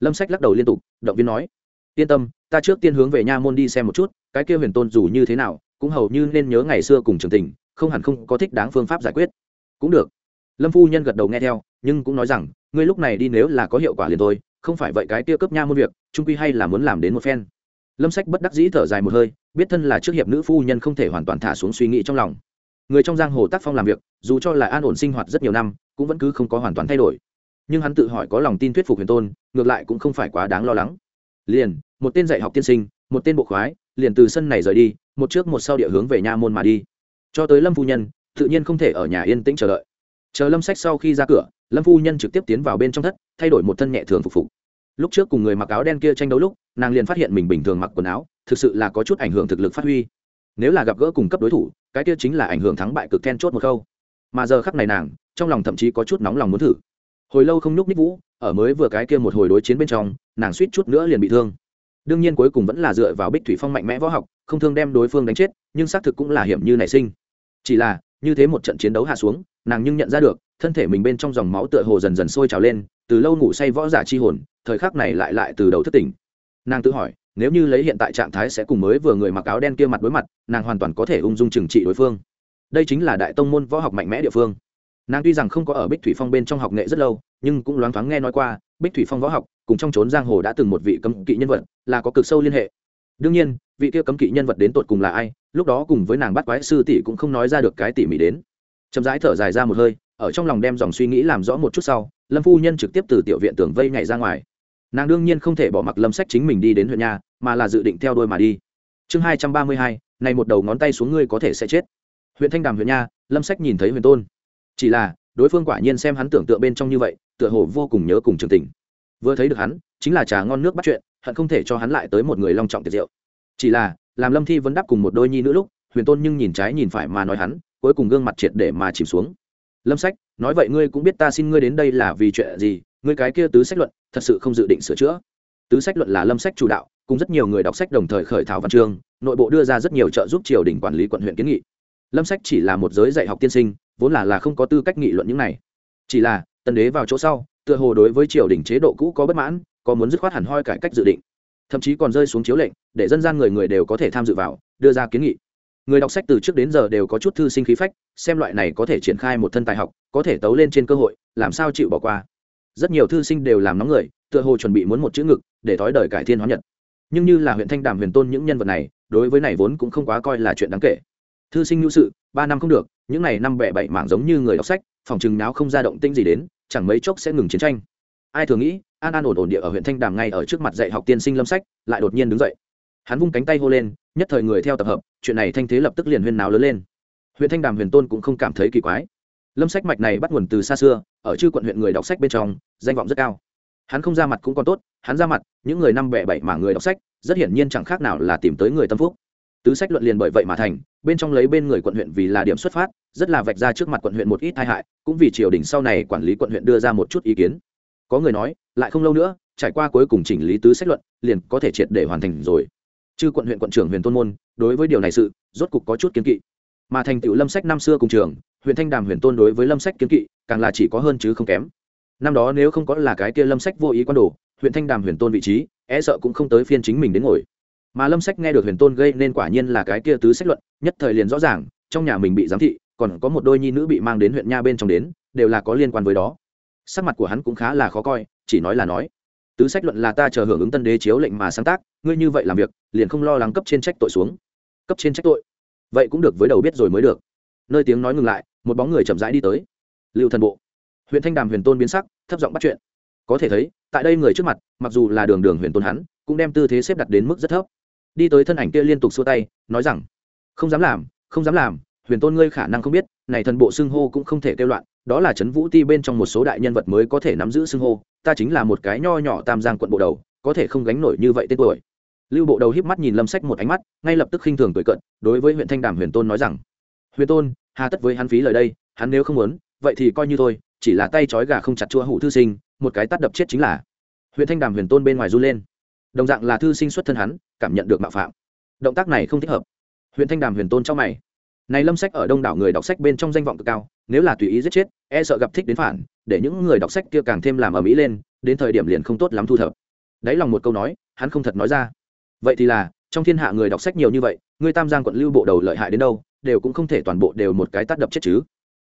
Lâm sách lắc đầu liên tục, động viên nói yên tâm, ta trước tiên hướng về nha môn đi xem một chút, cái kia huyền tôn dù như thế nào, cũng hầu như nên nhớ ngày xưa cùng trường tình, không hẳn không có thích đáng phương pháp giải quyết. Cũng được. Lâm phu nhân gật đầu nghe theo, nhưng cũng nói rằng, ngươi lúc này đi nếu là có hiệu quả liền thôi, không phải vậy cái kia cấp nha môn việc, trung quy hay là muốn làm đến một phen. Lâm sách bất đắc dĩ thở dài một hơi, biết thân là trước hiệp nữ phu nhân không thể hoàn toàn thả xuống suy nghĩ trong lòng. Người trong giang hồ tác phong làm việc, dù cho là an ổn sinh hoạt rất nhiều năm, cũng vẫn cứ không có hoàn toàn thay đổi. Nhưng hắn tự hỏi có lòng tin thuyết phục huyền tôn, ngược lại cũng không phải quá đáng lo lắng. Liền một tên dạy học tiên sinh, một tên bộ khoái, liền từ sân này rời đi, một trước một sau địa hướng về nha môn mà đi. Cho tới lâm phu nhân, tự nhiên không thể ở nhà yên tĩnh chờ đợi. Chờ lâm sách sau khi ra cửa, lâm phu nhân trực tiếp tiến vào bên trong thất, thay đổi một thân nhẹ thường phục phục. Lúc trước cùng người mặc áo đen kia tranh đấu lúc, nàng liền phát hiện mình bình thường mặc quần áo, thực sự là có chút ảnh hưởng thực lực phát huy. Nếu là gặp gỡ cùng cấp đối thủ, cái kia chính là ảnh hưởng thắng bại cực then chốt một câu mà giờ khắc này nàng, trong lòng thậm chí có chút nóng lòng muốn thử. Hồi lâu không nhúc ních vũ, ở mới vừa cái kia một hồi đối chiến bên trong, nàng suýt chút nữa liền bị thương đương nhiên cuối cùng vẫn là dựa vào bích thủy phong mạnh mẽ võ học, không thương đem đối phương đánh chết, nhưng xác thực cũng là hiểm như nảy sinh. Chỉ là, như thế một trận chiến đấu hạ xuống, nàng nhưng nhận ra được, thân thể mình bên trong dòng máu tựa hồ dần dần sôi trào lên, từ lâu ngủ say võ giả chi hồn, thời khắc này lại lại từ đầu thất tỉnh. Nàng tự hỏi, nếu như lấy hiện tại trạng thái sẽ cùng mới vừa người mặc áo đen kia mặt đối mặt, nàng hoàn toàn có thể ung dung trừng trị đối phương. Đây chính là đại tông môn võ học mạnh mẽ địa phương. Nàng tuy rằng không có ở bích thủy phong bên trong học nghệ rất lâu, nhưng cũng loáng thoáng nghe nói qua bích thủy phong võ học, cùng trong trốn giang hồ đã từng một vị cấm kỵ nhân vật, là có cực sâu liên hệ. Đương nhiên, vị kia cấm kỵ nhân vật đến tột cùng là ai, lúc đó cùng với nàng bắt quái sư tỷ cũng không nói ra được cái tỉ mỉ đến. Chậm rãi thở dài ra một hơi, ở trong lòng đem dòng suy nghĩ làm rõ một chút sau, lâm phu nhân trực tiếp từ tiểu viện tường vây nhảy ra ngoài. Nàng đương nhiên không thể bỏ mặc lâm sách chính mình đi đến huyện nhà, mà là dự định theo đôi mà đi. Chương hai trăm ba mươi hai, này một đầu ngón tay xuống ngươi có thể sẽ chết. Huyện thanh đàm huyện nha lâm sách nhìn thấy huyền tôn. Chỉ là đối phương quả nhiên xem hắn tưởng tượng bên trong như vậy, tựa hồ vô cùng nhớ cùng trường tình. Vừa thấy được hắn, chính là trà ngon nước bắt chuyện, hận không thể cho hắn lại tới một người long trọng tiệt diệu. Chỉ là, làm lâm thi vẫn đáp cùng một đôi nhi nữ lúc, huyền tôn nhưng nhìn trái nhìn phải mà nói hắn, cuối cùng gương mặt triệt để mà chìm xuống. Lâm sách, nói vậy ngươi cũng biết ta xin ngươi đến đây là vì chuyện gì, ngươi cái kia tứ sách luận, thật sự không dự định sửa chữa. Tứ sách luận là lâm sách chủ đạo, cùng rất nhiều người đọc sách đồng thời khởi thảo văn chương, nội bộ đưa ra rất nhiều trợ giúp triều đình quản lý quận huyện kiến nghị lâm sách chỉ là một giới dạy học tiên sinh, vốn là là không có tư cách nghị luận những này. Chỉ là tân đế vào chỗ sau, tựa hồ đối với triều đình chế độ cũ có bất mãn, có muốn dứt khoát hẳn hoi cải cách dự định. Thậm chí còn rơi xuống chiếu lệnh, để dân gian người người đều có thể tham dự vào, đưa ra kiến nghị. Người đọc sách từ trước đến giờ đều có chút thư sinh khí phách, xem loại này có thể triển khai một thân tài học, có thể tấu lên trên cơ hội, làm sao chịu bỏ qua. Rất nhiều thư sinh đều làm nóng người, tựa hồ chuẩn bị muốn một chữ ngực, để thói đời cải thiên hóa nhật. Nhưng như là huyện thanh đàm huyền tôn những nhân vật này, đối với này vốn cũng không quá coi là chuyện đáng kể thư sinh nhu sự, ba năm không được, những n à y năm bẹ bảy mảng giống như người đọc sách, phòng chừng náo không ra động tinh gì đến, chẳng mấy chốc sẽ ngừng chiến tranh. Ai thường nghĩ, an an ổn ổn địa ở huyện thanh đàm ngay ở trước mặt dạy học tiên sinh lâm sách, lại đột nhiên đứng dậy. Hắn vung cánh tay hô lên, nhất thời người theo tập hợp, chuyện này thanh thế lập tức liền huyên náo lớn lên. Huyện thanh đàm huyền tôn cũng không cảm thấy kỳ quái. Lâm sách mạch này bắt nguồn từ xa xưa, ở chư quận huyện người đọc sách bên trong, danh vọng rất cao. Hắn không ra mặt cũng còn tốt, hắn ra mặt, những người năm bẻ bảy mà người đọc sách, rất hiển nhiên chẳng khác nào là tìm tới người tâm phúc tứ sách luận liền bởi vậy mà thành, bên trong lấy bên người quận huyện vì là điểm xuất phát, rất là vạch ra trước mặt quận huyện một ít tai hại, cũng vì triều đình sau này quản lý quận huyện đưa ra một chút ý kiến. Có người nói, lại không lâu nữa, trải qua cuối cùng chỉnh lý tứ sách luận, liền có thể triệt để hoàn thành rồi. Chư quận huyện quận trưởng huyền tôn môn, đối với điều này sự, rốt cục có chút kiến kỵ. Mà thành tựu lâm sách năm xưa cùng trường, huyện thanh đàm huyền tôn đối với lâm sách kiến kỵ, càng là chỉ có hơn chứ không kém. Năm đó nếu không có là cái kia lâm sách vô ý quan đồ, huyện thanh đàm huyền tôn vị trí e sợ cũng không tới phiên chính mình đến ngồi mà lâm sách nghe được huyền tôn gây nên quả nhiên là cái kia tứ sách luận, nhất thời liền rõ ràng, trong nhà mình bị giám thị, còn có một đôi nhi nữ bị mang đến huyện nha bên trong đến, đều là có liên quan với đó. Sắc mặt của hắn cũng khá là khó coi, chỉ nói là nói, tứ sách luận là ta chờ hưởng ứng tân đế chiếu lệnh mà sáng tác, ngươi như vậy làm việc, liền không lo lắng cấp trên trách tội xuống. Cấp trên trách tội? Vậy cũng được với đầu biết rồi mới được. Nơi tiếng nói ngừng lại, một bóng người chậm rãi đi tới. Lưu thần bộ. Huyện thanh đàm huyền tôn biến sắc, thấp giọng bắt chuyện. Có thể thấy, tại đây người trước mặt, mặc dù là đường đường huyền tôn hắn, cũng đem tư thế xếp đặt đến mức rất thấp đi tới thân ảnh kia liên tục xua tay, nói rằng, không dám làm, không dám làm, huyền tôn ngươi khả năng không biết, này thần bộ xưng hô cũng không thể kêu loạn, đó là trấn vũ ti bên trong một số đại nhân vật mới có thể nắm giữ xưng hô, ta chính là một cái nho nhỏ tam giang quận bộ đầu, có thể không gánh nổi như vậy tên tuổi. Lưu bộ đầu híp mắt nhìn lâm sách một ánh mắt, ngay lập tức khinh thường cười cận đối với huyện thanh đàm huyền tôn nói rằng, huyền tôn, hà tất với hắn phí lời đây, hắn nếu không muốn, vậy thì coi như thôi, chỉ là tay trói gà không chặt chua hủ thư sinh, một cái tắt đập chết chính là. Huyện thanh đàm huyền tôn bên ngoài run lên đồng dạng là thư sinh xuất thân hắn, cảm nhận được mạo phạm. Động tác này không thích hợp. Huyện thanh đàm huyền tôn trong mày. Này lâm sách ở đông đảo người đọc sách bên trong danh vọng cực cao, nếu là tùy ý giết chết e sợ gặp thích đến phản, để những người đọc sách kia càng thêm làm ở mỹ lên, đến thời điểm liền không tốt lắm thu thập. Đáy lòng một câu nói, hắn không thật nói ra. Vậy thì là, trong thiên hạ người đọc sách nhiều như vậy, người tam giang quận lưu bộ đầu lợi hại đến đâu, đều cũng không thể toàn bộ đều một cái tắt đập chết chứ.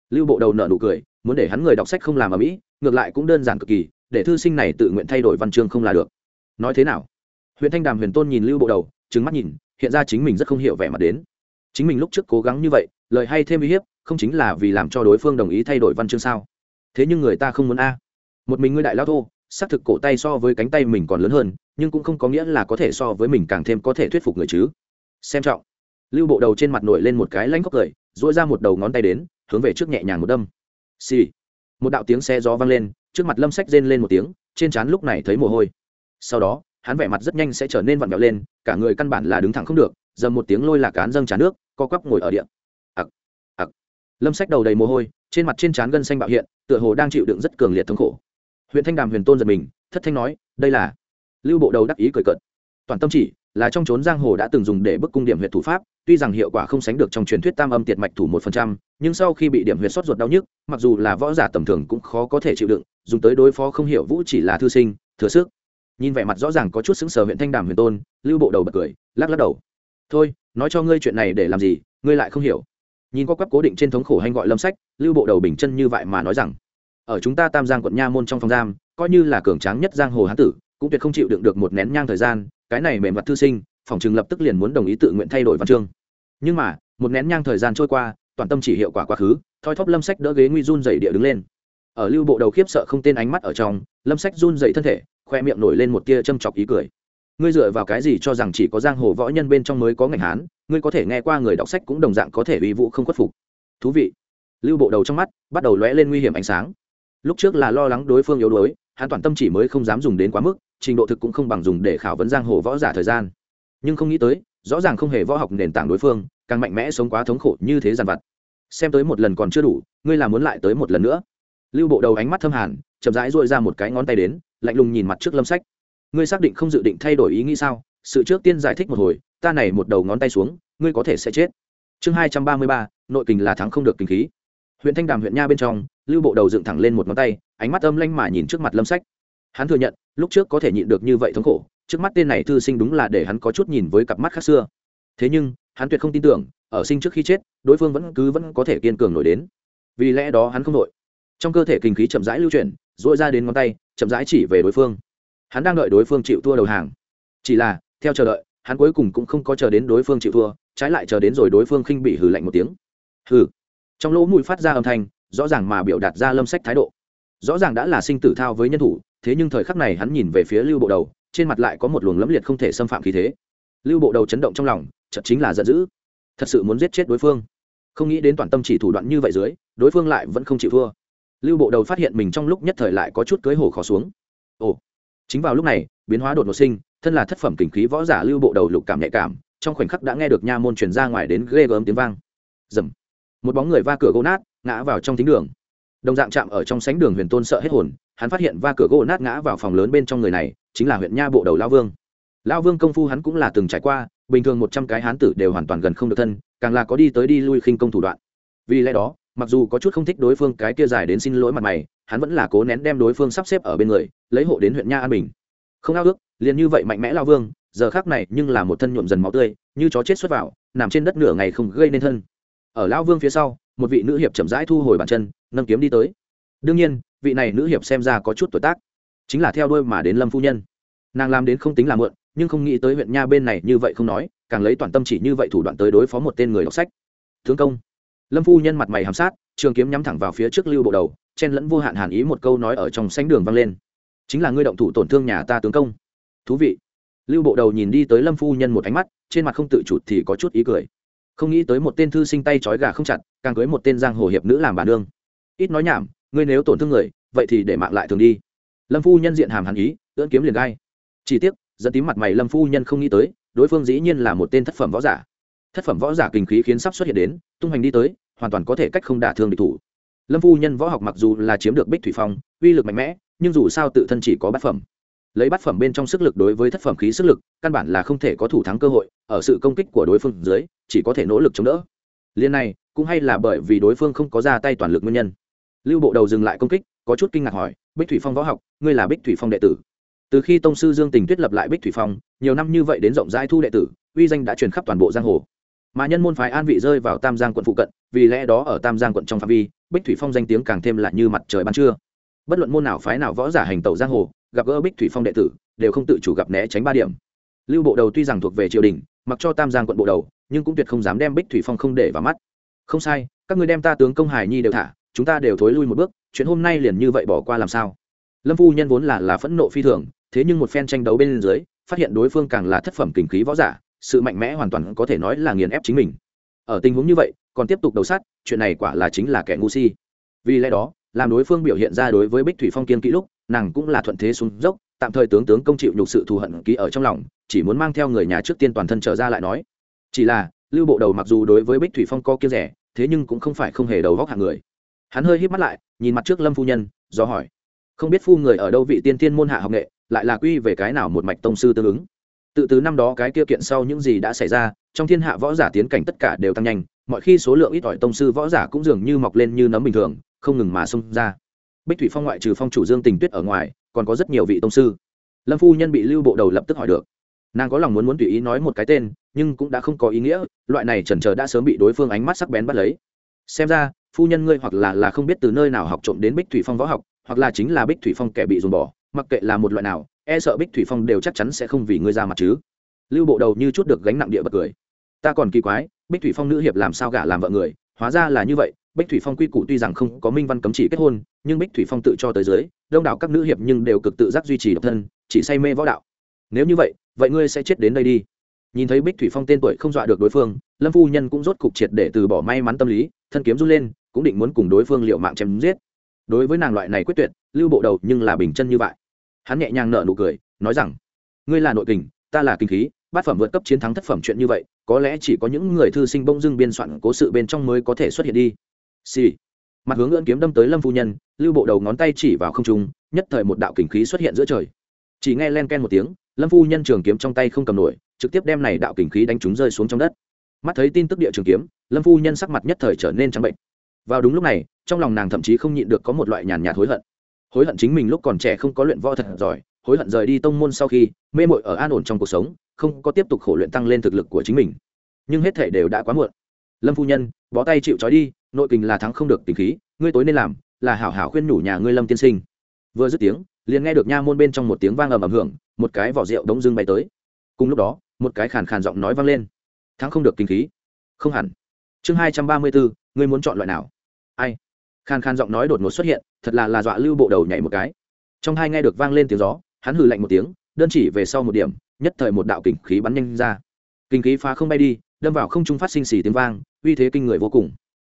Lưu bộ đầu nợ nụ cười, muốn để hắn người đọc sách không làm ở mỹ ngược lại cũng đơn giản cực kỳ, để thư sinh này tự nguyện thay đổi văn chương không là được. Nói thế nào? Huyện thanh đàm huyền tôn nhìn lưu bộ đầu trứng mắt nhìn, hiện ra chính mình rất không hiểu vẻ mặt đến. Chính mình lúc trước cố gắng như vậy, lời hay thêm uy hiếp, không chính là vì làm cho đối phương đồng ý thay đổi văn chương sao? Thế nhưng người ta không muốn a. Một mình ngươi đại lao thô, xác thực cổ tay so với cánh tay mình còn lớn hơn, nhưng cũng không có nghĩa là có thể so với mình càng thêm có thể thuyết phục người chứ. Xem trọng. Lưu bộ đầu trên mặt nổi lên một cái lanh khóc cười dỗi ra một đầu ngón tay đến, hướng về trước nhẹ nhàng một đâm. Xì、sì. một đạo tiếng xe gió vang lên, trước mặt lâm sách rên lên một tiếng, trên trán lúc này thấy mồ hôi. Sau đó hắn vẻ mặt rất nhanh sẽ trở nên vặn vẹo lên, cả người căn bản là đứng thẳng không được, dầm một tiếng lôi lạc cán dâng trà nước, co quắp ngồi ở điện ặc ặc. Lâm sách đầu đầy mồ hôi, trên mặt trên trán gân xanh bạo hiện, tựa hồ đang chịu đựng rất cường liệt thống khổ. Huyện thanh đàm huyền tôn giật mình, thất thanh nói, đây là lưu bộ đầu đắc ý cười cợt. Toàn tâm chỉ là trong trốn giang hồ đã từng dùng để bức cung điểm huyện thủ pháp, tuy rằng hiệu quả không sánh được trong truyền thuyết tam âm tiệt mạch thủ một phần trăm, nhưng sau khi bị điểm huyệt sót ruột đau nhức, mặc dù là võ giả tầm thường cũng khó có thể chịu đựng, dùng tới đối phó không hiểu vũ chỉ là thư sinh, thừa sức nhìn vẻ mặt rõ ràng có chút xứng sờ huyện thanh đàm huyền tôn, lưu bộ đầu bật cười, lắc lắc đầu. Thôi, nói cho ngươi chuyện này để làm gì, ngươi lại không hiểu. Nhìn qua quắp cố định trên thống khổ hành gọi lâm sách, lưu bộ đầu bình chân như vậy mà nói rằng, ở chúng ta tam giang quận nha môn trong phòng giam, coi như là cường tráng nhất giang hồ hán tử, cũng tuyệt không chịu đựng được một nén nhang thời gian, cái này mềm mặt thư sinh, phòng trường lập tức liền muốn đồng ý tự nguyện thay đổi văn chương. Nhưng mà, một nén nhang thời gian trôi qua, toàn tâm chỉ hiệu quả quá khứ, thoi thóp lâm sách đỡ ghế nguy run dày địa đứng lên. Ở lưu bộ đầu khiếp sợ không tên ánh mắt ở trong, lâm sách run dậy thân thể khoe miệng nổi lên một tia châm chọc ý cười. Ngươi dựa vào cái gì cho rằng chỉ có giang hồ võ nhân bên trong mới có ngành hán? Ngươi có thể nghe qua người đọc sách cũng đồng dạng có thể uy vũ không khuất phục. Thú vị. Lưu bộ đầu trong mắt bắt đầu lóe lên nguy hiểm ánh sáng. Lúc trước là lo lắng đối phương yếu đuối, hắn toàn tâm chỉ mới không dám dùng đến quá mức, trình độ thực cũng không bằng dùng để khảo vấn giang hồ võ giả thời gian. Nhưng không nghĩ tới, rõ ràng không hề võ học nền tảng đối phương, càng mạnh mẽ sống quá thống khổ như thế giàn vặt. Xem tới một lần còn chưa đủ, ngươi là muốn lại tới một lần nữa. Lưu bộ đầu ánh mắt thâm hàn, chậm rãi dội ra một cái ngón tay đến lạnh lùng nhìn mặt trước lâm sách. Ngươi xác định không dự định thay đổi ý nghĩ sao? Sự trước tiên giải thích một hồi, ta này một đầu ngón tay xuống, ngươi có thể sẽ chết. Chương hai trăm ba mươi ba, nội kình là thắng không được kinh khí. Huyện thanh đàm huyện nha bên trong, lưu bộ đầu dựng thẳng lên một ngón tay, ánh mắt âm lanh mà nhìn trước mặt lâm sách. Hắn thừa nhận, lúc trước có thể nhịn được như vậy thống khổ, trước mắt tên này thư sinh đúng là để hắn có chút nhìn với cặp mắt khác xưa. Thế nhưng, hắn tuyệt không tin tưởng, ở sinh trước khi chết, đối phương vẫn cứ vẫn có thể kiên cường nổi đến. Vì lẽ đó hắn không nổi trong cơ thể kinh khí chậm rãi lưu chuyển dội ra đến ngón tay, chậm rãi chỉ về đối phương. Hắn đang đợi đối phương chịu thua đầu hàng. Chỉ là, theo chờ đợi, hắn cuối cùng cũng không có chờ đến đối phương chịu thua, trái lại chờ đến rồi đối phương khinh bị hừ lạnh một tiếng. Hừ. Trong lỗ mũi phát ra âm thanh, rõ ràng mà biểu đạt ra lâm sách thái độ. Rõ ràng đã là sinh tử thao với nhân thủ, thế nhưng thời khắc này hắn nhìn về phía lưu bộ đầu, trên mặt lại có một luồng lẫm liệt không thể xâm phạm khí thế. Lưu bộ đầu chấn động trong lòng chật chính là giận dữ. Thật sự muốn giết chết đối phương. Không nghĩ đến toàn tâm chỉ thủ đoạn như vậy dưới, đối phương lại vẫn không chịu thua lưu bộ đầu phát hiện mình trong lúc nhất thời lại có chút cưới hổ khó xuống. Ồ, chính vào lúc này, biến hóa đột ngột sinh, thân là thất phẩm kình khí võ giả lưu bộ đầu lục cảm nhạy cảm, trong khoảnh khắc đã nghe được nha môn truyền ra ngoài đến ghê gớm tiếng vang. Dầm một bóng người va cửa gỗ nát, ngã vào trong thính đường. Đồng dạng chạm ở trong sánh đường huyền tôn sợ hết hồn, hắn phát hiện va cửa gỗ nát ngã vào phòng lớn bên trong người này, chính là huyện nha bộ đầu lao vương. Lao vương công phu hắn cũng là từng trải qua, bình thường một trăm cái hán tử đều hoàn toàn gần không được thân, càng là có đi tới đi lui khinh công thủ đoạn. Vì lẽ đó mặc dù có chút không thích đối phương cái kia dài đến xin lỗi mặt mày, hắn vẫn là cố nén đem đối phương sắp xếp ở bên người, lấy hộ đến huyện nha an bình. Không ao ước, liền như vậy mạnh mẽ lao vương, giờ khác này nhưng là một thân nhuộm dần máu tươi, như chó chết xuất vào, nằm trên đất nửa ngày không gây nên thân. Ở lao vương phía sau, một vị nữ hiệp chậm rãi thu hồi bàn chân, nâng kiếm đi tới. Đương nhiên, vị này nữ hiệp xem ra có chút tuổi tác, chính là theo đuôi mà đến lâm phu nhân. Nàng làm đến không tính là mượn nhưng không nghĩ tới huyện nha bên này như vậy không nói, càng lấy toàn tâm chỉ như vậy thủ đoạn tới đối phó một tên người đọc sách. Thương công lâm phu nhân mặt mày hàm sát, trường kiếm nhắm thẳng vào phía trước lưu bộ đầu, chen lẫn vô hạn hàn ý một câu nói ở trong sánh đường vang lên. Chính là ngươi động thủ tổn thương nhà ta tướng công. Thú vị. Lưu bộ đầu nhìn đi tới lâm phu nhân một ánh mắt, trên mặt không tự chủ thì có chút ý cười. Không nghĩ tới một tên thư sinh tay trói gà không chặt, càng cưới một tên giang hồ hiệp nữ làm bà nương. Ít nói nhảm, ngươi nếu tổn thương người, vậy thì để mạng lại thường đi. Lâm phu nhân diện hàm hàn ý, ưỡn kiếm liền gai. Chỉ tiếc dẫn tím mặt mày lâm phu nhân không nghĩ tới, đối phương dĩ nhiên là một tên thất phẩm võ giả thất phẩm võ giả kinh khí khiến sắp xuất hiện đến, tung hành đi tới, hoàn toàn có thể cách không đả thương địch thủ. Lâm phu nhân võ học mặc dù là chiếm được bích thủy phong, uy lực mạnh mẽ, nhưng dù sao tự thân chỉ có bát phẩm. Lấy bát phẩm bên trong sức lực đối với thất phẩm khí sức lực, căn bản là không thể có thủ thắng cơ hội, ở sự công kích của đối phương dưới, chỉ có thể nỗ lực chống đỡ. Liên này, cũng hay là bởi vì đối phương không có ra tay toàn lực nguyên nhân. Lưu bộ đầu dừng lại công kích, có chút kinh ngạc hỏi, bích thủy phong võ học, ngươi là bích thủy phong đệ tử? Từ khi tông sư dương tình tuyết lập lại bích thủy phong, nhiều năm như vậy đến rộng rãi thu đệ tử, uy danh đã truyền khắp toàn bộ giang hồ mà nhân môn phái an vị rơi vào tam giang quận phụ cận, vì lẽ đó ở tam giang quận trong phạm vi, bích thủy phong danh tiếng càng thêm là như mặt trời ban trưa. Bất luận môn nào phái nào võ giả hành tẩu giang hồ, gặp gỡ bích thủy phong đệ tử, đều không tự chủ gặp né tránh ba điểm. Lưu bộ đầu tuy rằng thuộc về triều đình, mặc cho tam giang quận bộ đầu, nhưng cũng tuyệt không dám đem bích thủy phong không để vào mắt. Không sai, các người đem ta tướng công hải nhi đều thả, chúng ta đều thối lui một bước, chuyện hôm nay liền như vậy bỏ qua làm sao? Lâm phu nhân vốn là là phẫn nộ phi thường, thế nhưng một phen tranh đấu bên dưới, phát hiện đối phương càng là thất phẩm kình khí võ giả sự mạnh mẽ hoàn toàn có thể nói là nghiền ép chính mình. Ở tình huống như vậy, còn tiếp tục đầu sát, chuyện này quả là chính là kẻ ngu si. Vì lẽ đó, làm đối phương biểu hiện ra đối với bích thủy phong kiên kỹ lúc, nàng cũng là thuận thế xuống dốc, tạm thời tướng tướng công chịu nhục sự thù hận ký ở trong lòng, chỉ muốn mang theo người nhà trước tiên toàn thân trở ra lại nói. Chỉ là, lưu bộ đầu mặc dù đối với bích thủy phong co kia rẻ, thế nhưng cũng không phải không hề đầu góc hạng người. Hắn hơi híp mắt lại, nhìn mặt trước lâm phu nhân, do hỏi. Không biết phu người ở đâu vị tiên tiên môn hạ học nghệ, lại là quy về cái nào một mạch tông sư tương ứng? Tự từ năm đó cái kia kiện sau những gì đã xảy ra, trong thiên hạ võ giả tiến cảnh tất cả đều tăng nhanh, mọi khi số lượng ít ỏi tông sư võ giả cũng dường như mọc lên như nấm bình thường, không ngừng mà xông ra. Bích thủy phong ngoại trừ phong chủ dương tình tuyết ở ngoài, còn có rất nhiều vị tông sư. Lâm phu nhân bị lưu bộ đầu lập tức hỏi được. Nàng có lòng muốn muốn tùy ý nói một cái tên, nhưng cũng đã không có ý nghĩa, loại này chần chờ đã sớm bị đối phương ánh mắt sắc bén bắt lấy. Xem ra, phu nhân ngươi hoặc là là không biết từ nơi nào học trộm đến bích thủy phong võ học, hoặc là chính là bích thủy phong kẻ bị dùng bỏ, mặc kệ là một loại nào e sợ bích thủy phong đều chắc chắn sẽ không vì ngươi ra mặt chứ. Lưu bộ đầu như chút được gánh nặng địa bật cười. Ta còn kỳ quái, bích thủy phong nữ hiệp làm sao gả làm vợ người? Hóa ra là như vậy, bích thủy phong quy củ tuy rằng không có minh văn cấm chỉ kết hôn, nhưng bích thủy phong tự cho tới dưới, đông đảo các nữ hiệp nhưng đều cực tự giác duy trì độc thân, chỉ say mê võ đạo. Nếu như vậy vậy ngươi sẽ chết đến đây đi. Nhìn thấy bích thủy phong tên tuổi không dọa được đối phương, lâm phu nhân cũng rốt cục triệt để từ bỏ may mắn tâm lý, thân kiếm run lên, cũng định muốn cùng đối phương liệu mạng chém giết. Đối với nàng loại này quyết tuyệt, lưu bộ đầu nhưng là bình chân như vậy hắn nhẹ nhàng nở nụ cười, nói rằng, ngươi là nội kình, ta là kinh khí, bát phẩm vượt cấp chiến thắng thất phẩm chuyện như vậy, có lẽ chỉ có những người thư sinh bông dưng biên soạn cố sự bên trong mới có thể xuất hiện đi. Xì、sì. mặt hướng ưỡn kiếm đâm tới lâm phu nhân, lưu bộ đầu ngón tay chỉ vào không trung, nhất thời một đạo kình khí xuất hiện giữa trời. Chỉ nghe len ken một tiếng, lâm phu nhân trường kiếm trong tay không cầm nổi, trực tiếp đem này đạo kình khí đánh chúng rơi xuống trong đất. Mắt thấy tin tức địa trường kiếm, lâm phu nhân sắc mặt nhất thời trở nên trắng bệnh. Vào đúng lúc này, trong lòng nàng thậm chí không nhịn được có một loại nhàn nhạt hối hận hối hận chính mình lúc còn trẻ không có luyện võ thật giỏi, hối hận rời đi tông môn sau khi mê mội ở an ổn trong cuộc sống, không có tiếp tục khổ luyện tăng lên thực lực của chính mình. Nhưng hết thể đều đã quá muộn. Lâm phu nhân, bó tay chịu trói đi, nội kình là thắng không được tình khí, ngươi tối nên làm là hảo hảo khuyên nhủ nhà ngươi lâm tiên sinh. Vừa dứt tiếng, liền nghe được nha môn bên trong một tiếng vang ầm ầm hưởng, một cái vỏ rượu đống dưng bay tới. Cùng lúc đó, một cái khàn khàn giọng nói vang lên. Thắng không được kinh khí. Không hẳn. Chương hai trăm ba mươi bốn ngươi muốn chọn loại nào? Ai? Khan khan giọng nói đột ngột xuất hiện, thật là là dọa lưu bộ đầu nhảy một cái. Trong hai nghe được vang lên tiếng gió, hắn hừ lạnh một tiếng, đơn chỉ về sau một điểm, nhất thời một đạo kình khí bắn nhanh ra. Kinh khí phá không bay đi, đâm vào không trung phát sinh xì tiếng vang, uy thế kinh người vô cùng.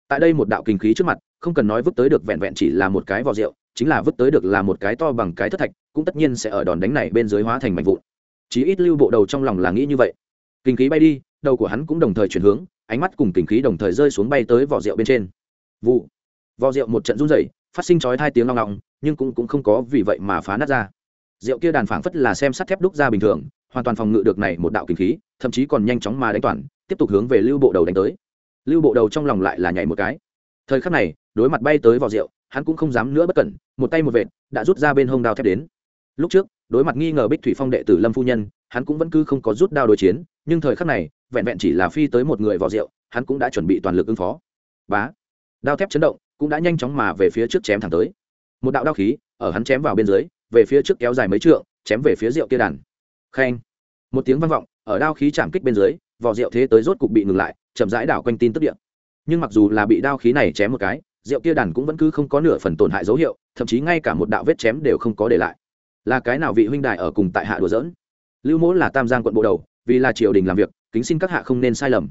Tại đây một đạo kinh khí trước mặt, không cần nói vứt tới được vẹn vẹn chỉ là một cái vò rượu, chính là vứt tới được là một cái to bằng cái thất thạch, cũng tất nhiên sẽ ở đòn đánh này bên dưới hóa thành mảnh vụn. Chí ít lưu bộ đầu trong lòng là nghĩ như vậy. Kinh khí bay đi, đầu của hắn cũng đồng thời chuyển hướng, ánh mắt cùng kinh khí đồng thời rơi xuống bay tới vỏ rượu bên trên. Vụ vò rượu một trận run rẩy, phát sinh chói hai tiếng long ngọng, nhưng cũng cũng không có vì vậy mà phá nát ra. Rượu kia đàn phảng phất là xem sắt thép đúc ra bình thường, hoàn toàn phòng ngự được này một đạo kinh khí, thậm chí còn nhanh chóng mà đánh toàn, tiếp tục hướng về lưu bộ đầu đánh tới. Lưu bộ đầu trong lòng lại là nhảy một cái. Thời khắc này, đối mặt bay tới vò rượu, hắn cũng không dám nữa bất cẩn, một tay một vệt, đã rút ra bên hông đao thép đến. Lúc trước, đối mặt nghi ngờ bích thủy phong đệ tử lâm phu nhân, hắn cũng vẫn cứ không có rút đao đối chiến, nhưng thời khắc này, vẹn vẹn chỉ là phi tới một người vò rượu, hắn cũng đã chuẩn bị toàn lực ứng phó. Bá! Đao thép chấn động cũng đã nhanh chóng mà về phía trước chém thẳng tới. Một đạo đao khí ở hắn chém vào bên dưới, về phía trước kéo dài mấy trượng, chém về phía rượu kia đàn. Khen. Một tiếng vang vọng, ở đao khí chạm kích bên dưới vỏ rượu thế tới rốt cục bị ngừng lại, chậm rãi đảo quanh tin tức điện nhưng mặc dù là bị đao khí này chém một cái, rượu kia đàn cũng vẫn cứ không có nửa phần tổn hại dấu hiệu, thậm chí ngay cả một đạo vết chém đều không có để lại. Là cái nào vị huynh đài ở cùng tại hạ đùa dỡn lưu mỗ là tam giang quận bộ đầu, vì là triều đình làm việc, kính xin các hạ không nên sai lầm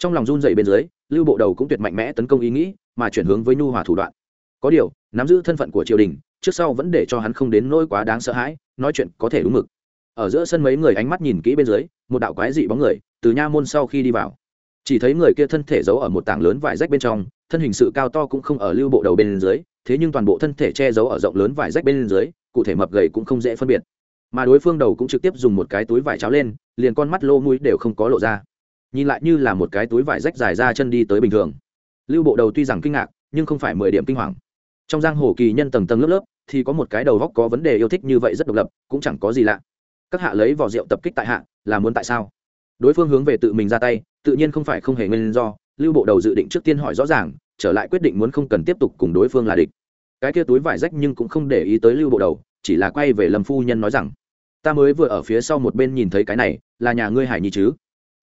trong lòng run dậy bên dưới, lưu bộ đầu cũng tuyệt mạnh mẽ tấn công ý nghĩ, mà chuyển hướng với nhu hòa thủ đoạn. Có điều, nắm giữ thân phận của triều đình, trước sau vẫn để cho hắn không đến nỗi quá đáng sợ hãi, nói chuyện có thể đúng mực. Ở giữa sân mấy người ánh mắt nhìn kỹ bên dưới, một đạo quái dị bóng người từ nha môn sau khi đi vào. Chỉ thấy người kia thân thể giấu ở một tảng lớn vải rách bên trong, thân hình sự cao to cũng không ở lưu bộ đầu bên dưới, thế nhưng toàn bộ thân thể che giấu ở rộng lớn vải rách bên dưới, cụ thể mập gầy cũng không dễ phân biệt. Mà đối phương đầu cũng trực tiếp dùng một cái túi vải cháo lên, liền con mắt lô mũi đều không có lộ ra nhìn lại như là một cái túi vải rách dài ra chân đi tới bình thường. Lưu bộ đầu tuy rằng kinh ngạc, nhưng không phải mười điểm kinh hoàng. Trong giang hồ kỳ nhân tầng tầng lớp lớp, thì có một cái đầu góc có vấn đề yêu thích như vậy rất độc lập, cũng chẳng có gì lạ. Các hạ lấy vỏ rượu tập kích tại hạ, là muốn tại sao? Đối phương hướng về tự mình ra tay, tự nhiên không phải không hề nguyên do, lưu bộ đầu dự định trước tiên hỏi rõ ràng, trở lại quyết định muốn không cần tiếp tục cùng đối phương là địch. Cái kia túi vải rách nhưng cũng không để ý tới lưu bộ đầu, chỉ là quay về lâm phu nhân nói rằng, ta mới vừa ở phía sau một bên nhìn thấy cái này, là nhà ngươi hải nhi chứ?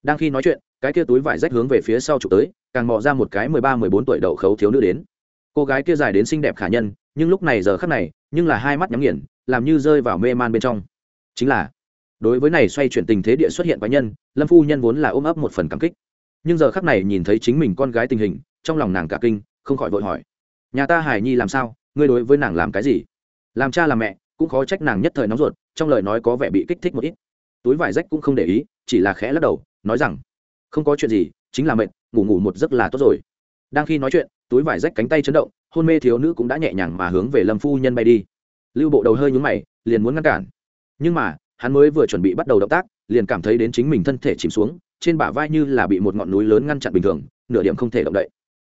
Đang khi nói chuyện, cái kia túi vải rách hướng về phía sau chụp tới, càng mò ra một cái mười ba, mười bốn tuổi đậu khấu thiếu nữ đến. Cô gái kia dài đến xinh đẹp khả nhân, nhưng lúc này giờ khắc này, nhưng là hai mắt nhắm nghiền, làm như rơi vào mê man bên trong. Chính là, đối với này xoay chuyển tình thế địa xuất hiện cá nhân, lâm phu nhân vốn là ôm ấp một phần cảm kích. Nhưng giờ khắc này nhìn thấy chính mình con gái tình hình, trong lòng nàng cả kinh, không khỏi vội hỏi. Nhà ta hải nhi làm sao? Ngươi đối với nàng làm cái gì? Làm cha làm mẹ, cũng khó trách nàng nhất thời nóng ruột, trong lời nói có vẻ bị kích thích một ít. Túi vải rách cũng không để ý, chỉ là khẽ lắc đầu nói rằng, không có chuyện gì, chính là mệt, ngủ ngủ một giấc là tốt rồi. Đang khi nói chuyện, túi vải rách cánh tay chấn động, hôn mê thiếu nữ cũng đã nhẹ nhàng mà hướng về lâm phu nhân bay đi. Lưu bộ đầu hơi nhúng mày, liền muốn ngăn cản. Nhưng mà, hắn mới vừa chuẩn bị bắt đầu động tác, liền cảm thấy đến chính mình thân thể chìm xuống, trên bả vai như là bị một ngọn núi lớn ngăn chặn bình thường, nửa điểm không thể động đậy.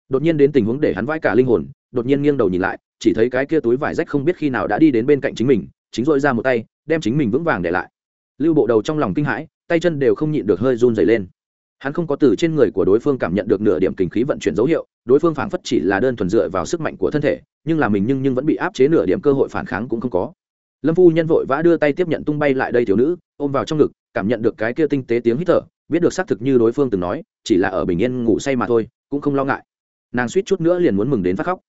Đột nhiên đến tình huống để hắn vãi cả linh hồn, đột nhiên nghiêng đầu nhìn lại, chỉ thấy cái kia túi vải rách không biết khi nào đã đi đến bên cạnh chính mình, chính dội ra một tay, đem chính mình vững vàng để lại. Lưu bộ đầu trong lòng kinh hãi tay chân đều không nhịn được hơi run dày lên. Hắn không có từ trên người của đối phương cảm nhận được nửa điểm kinh khí vận chuyển dấu hiệu, đối phương phảng phất chỉ là đơn thuần dựa vào sức mạnh của thân thể, nhưng là mình nhưng nhưng vẫn bị áp chế nửa điểm cơ hội phản kháng cũng không có. Lâm phu nhân vội vã đưa tay tiếp nhận tung bay lại đây thiếu nữ, ôm vào trong ngực, cảm nhận được cái kia tinh tế tiếng hít thở, biết được xác thực như đối phương từng nói, chỉ là ở bình yên ngủ say mà thôi, cũng không lo ngại. Nàng suýt chút nữa liền muốn mừng đến phát khóc.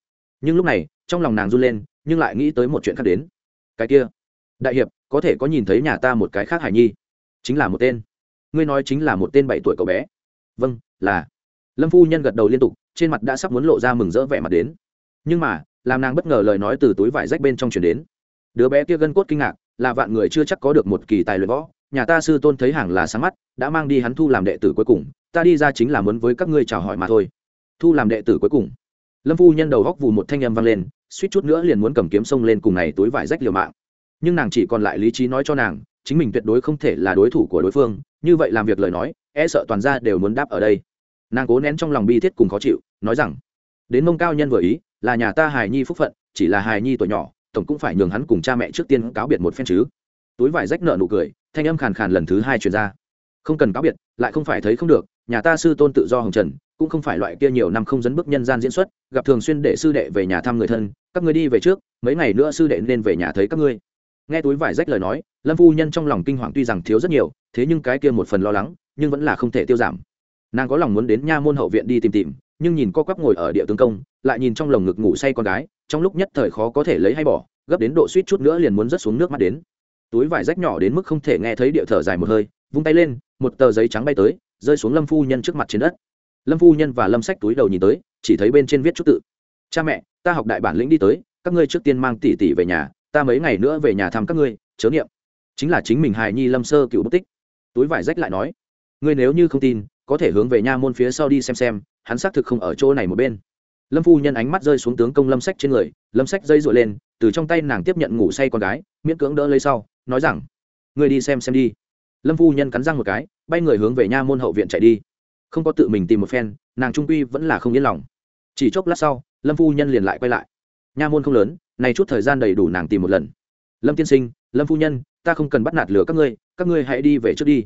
Nhưng lúc này, trong lòng nàng run lên, nhưng lại nghĩ tới một chuyện khác đến. Cái kia, đại hiệp, có thể có nhìn thấy nhà ta một cái khác hải nhi chính là một tên. Ngươi nói chính là một tên bảy tuổi cậu bé. Vâng là. Lâm phu nhân gật đầu liên tục, trên mặt đã sắp muốn lộ ra mừng rỡ vẻ mặt đến. Nhưng mà, làm nàng bất ngờ lời nói từ túi vải rách bên trong chuyển đến. Đứa bé kia gân cốt kinh ngạc, là vạn người chưa chắc có được một kỳ tài luyện võ. Nhà ta sư tôn thấy hàng là sáng mắt, đã mang đi hắn thu làm đệ tử cuối cùng, ta đi ra chính là muốn với các ngươi chào hỏi mà thôi. Thu làm đệ tử cuối cùng. Lâm phu nhân đầu góc vù một thanh âm vang lên, suýt chút nữa liền muốn cầm kiếm sông lên cùng này túi vải rách liều mạng. Nhưng nàng chỉ còn lại lý trí nói cho nàng chính mình tuyệt đối không thể là đối thủ của đối phương, như vậy làm việc lời nói e sợ toàn ra đều muốn đáp ở đây. Nàng cố nén trong lòng bi thiết cùng khó chịu, nói rằng, đến mông cao nhân vừa ý, là nhà ta hài nhi phúc phận, chỉ là hài nhi tuổi nhỏ, tổng cũng phải nhường hắn cùng cha mẹ trước tiên cáo biệt một phen chứ. Túi vải rách nợ nụ cười, thanh âm khàn khàn lần thứ hai truyền ra. Không cần cáo biệt, lại không phải thấy không được, nhà ta sư tôn tự do hồng trần, cũng không phải loại kia nhiều năm không dẫn bước nhân gian diễn xuất, gặp thường xuyên để sư đệ về nhà thăm người thân, các ngươi đi về trước, mấy ngày nữa sư đệ nên về nhà thấy các ngươi nghe túi vải rách lời nói, lâm phu nhân trong lòng kinh hoàng tuy rằng thiếu rất nhiều, thế nhưng cái kia một phần lo lắng, nhưng vẫn là không thể tiêu giảm. Nàng có lòng muốn đến nha môn hậu viện đi tìm tìm, nhưng nhìn co quắp ngồi ở địa tướng công, lại nhìn trong lồng ngực ngủ say con gái, trong lúc nhất thời khó có thể lấy hay bỏ, gấp đến độ suýt chút nữa liền muốn rớt xuống nước mắt đến. Túi vải rách nhỏ đến mức không thể nghe thấy địa thở dài một hơi, vung tay lên, một tờ giấy trắng bay tới, rơi xuống lâm phu nhân trước mặt trên đất. Lâm phu nhân và lâm sách túi đầu nhìn tới, chỉ thấy bên trên viết chút tự. Cha mẹ, ta học đại bản lĩnh đi tới, các ngươi trước tiên mang tỷ tỷ về nhà ta mấy ngày nữa về nhà thăm các ngươi, chớ niệm. Chính là chính mình hài nhi lâm sơ cựu bất tích. Túi vải rách lại nói, ngươi nếu như không tin, có thể hướng về nha môn phía sau đi xem xem, hắn xác thực không ở chỗ này một bên. Lâm phu nhân ánh mắt rơi xuống tướng công lâm sách trên người, lâm sách dây dội lên, từ trong tay nàng tiếp nhận ngủ say con gái, miễn cưỡng đỡ lấy sau, nói rằng, ngươi đi xem xem đi. Lâm phu nhân cắn răng một cái, bay người hướng về nha môn hậu viện chạy đi. Không có tự mình tìm một phen, nàng trung quy vẫn là không yên lòng. Chỉ chốc lát sau, lâm phu nhân liền lại quay lại. Nha môn không lớn này chút thời gian đầy đủ nàng tìm một lần. Lâm tiên sinh, lâm phu nhân, ta không cần bắt nạt lửa các ngươi các ngươi hãy đi về trước đi.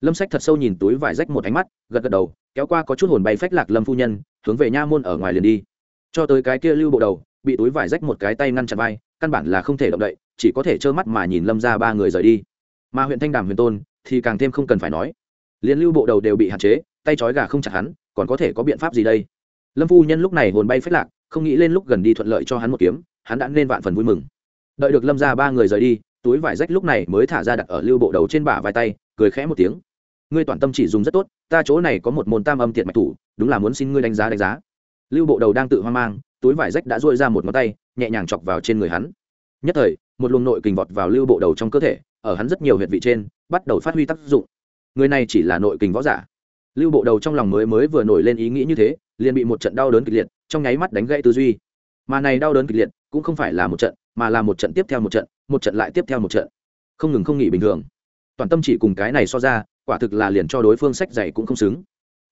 Lâm sách thật sâu nhìn túi vải rách một ánh mắt, gật gật đầu, kéo qua có chút hồn bay phách lạc lâm phu nhân, hướng về nha môn ở ngoài liền đi. Cho tới cái kia lưu bộ đầu, bị túi vải rách một cái tay ngăn chặn vai, căn bản là không thể động đậy, chỉ có thể trơ mắt mà nhìn lâm ra ba người rời đi. Mà huyện thanh đàm huyền tôn thì càng thêm không cần phải nói. Liền lưu bộ đầu đều bị hạn chế, tay trói gà không chặt hắn, còn có thể có biện pháp gì đây? Lâm phu nhân lúc này hồn bay phách lạc, không nghĩ lên lúc gần đi thuận lợi cho hắn một kiếm hắn đã nên vạn phần vui mừng. Đợi được lâm ra ba người rời đi, túi vải rách lúc này mới thả ra đặt ở lưu bộ đầu trên bả vai tay, cười khẽ một tiếng. Ngươi toàn tâm chỉ dùng rất tốt, ta chỗ này có một môn tam âm tiệt mạch thủ, đúng là muốn xin ngươi đánh giá đánh giá. Lưu bộ đầu đang tự hoang mang, túi vải rách đã dôi ra một ngón tay, nhẹ nhàng chọc vào trên người hắn. Nhất thời, một luồng nội kình vọt vào lưu bộ đầu trong cơ thể, ở hắn rất nhiều huyệt vị trên, bắt đầu phát huy tác dụng. Người này chỉ là nội kình võ giả. Lưu bộ đầu trong lòng mới mới vừa nổi lên ý nghĩ như thế, liền bị một trận đau đớn kịch liệt, trong nháy mắt đánh gãy tư duy. Mà này đau đớn kịch liệt cũng không phải là một trận, mà là một trận tiếp theo một trận một trận lại tiếp theo một trận. Không ngừng không nghỉ bình thường. Toàn tâm chỉ cùng cái này so ra, quả thực là liền cho đối phương sách dày cũng không xứng.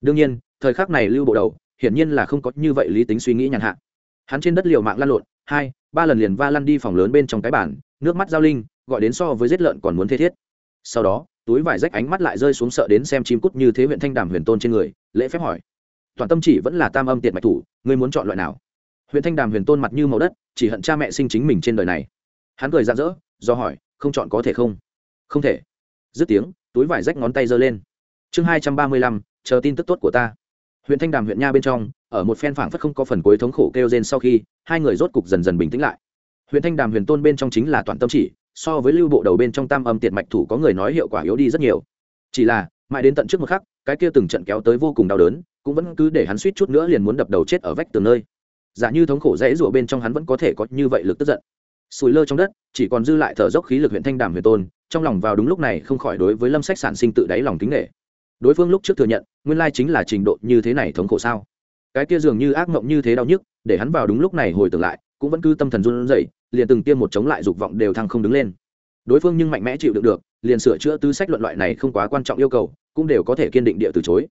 Đương nhiên, thời khắc này lưu bộ đầu, hiển nhiên là không có như vậy lý tính suy nghĩ nhàn hạ. Hắn trên đất liều mạng lăn lộn, hai, ba lần liền va lăn đi phòng lớn bên trong cái bản nước mắt giao linh, gọi đến so với giết lợn còn muốn thế thiết. Sau đó, túi vải rách ánh mắt lại rơi xuống sợ đến xem chim cút như thế huyện thanh đàm huyền tôn trên người, lễ phép hỏi. Toàn tâm chỉ vẫn là tam âm tiệt mạch thủ, ngươi muốn chọn loại nào? Huyện thanh đàm huyền tôn mặt như màu đất chỉ hận cha mẹ sinh chính mình trên đời này. Hắn cười rạng rỡ, do hỏi, không chọn có thể không? Không thể. Dứt tiếng, túi vải rách ngón tay giơ lên. Chương hai trăm ba mươi lăm, chờ tin tức tốt của ta. Huyện thanh đàm huyện nha bên trong, ở một phen phảng phất không có phần cuối thống khổ kêu rên sau khi, hai người rốt cục dần dần bình tĩnh lại. Huyện thanh đàm huyền tôn bên trong chính là toàn tâm chỉ, so với lưu bộ đầu bên trong tam âm tiệt mạch thủ có người nói hiệu quả yếu đi rất nhiều. Chỉ là, mãi đến tận trước một khắc, cái kia từng trận kéo tới vô cùng đau đớn, cũng vẫn cứ để hắn suýt chút nữa liền muốn đập đầu chết ở vách tường nơi giả như thống khổ dễ rụa bên trong hắn vẫn có thể có như vậy lực tức giận. Sùi lơ trong đất, chỉ còn dư lại thở dốc khí lực huyện thanh đàm huyền tôn, trong lòng vào đúng lúc này không khỏi đối với lâm sách sản sinh tự đáy lòng kính nghệ đối phương lúc trước thừa nhận, nguyên lai chính là trình độ như thế này thống khổ sao? Cái kia dường như ác mộng như thế đau nhức, để hắn vào đúng lúc này hồi tưởng lại, cũng vẫn cứ tâm thần run rẩy, liền từng tiêm một chống lại dục vọng đều thăng không đứng lên. Đối phương nhưng mạnh mẽ chịu đựng được, liền sửa chữa tư sách luận loại này không quá quan trọng yêu cầu, cũng đều có thể kiên định địa từ chối.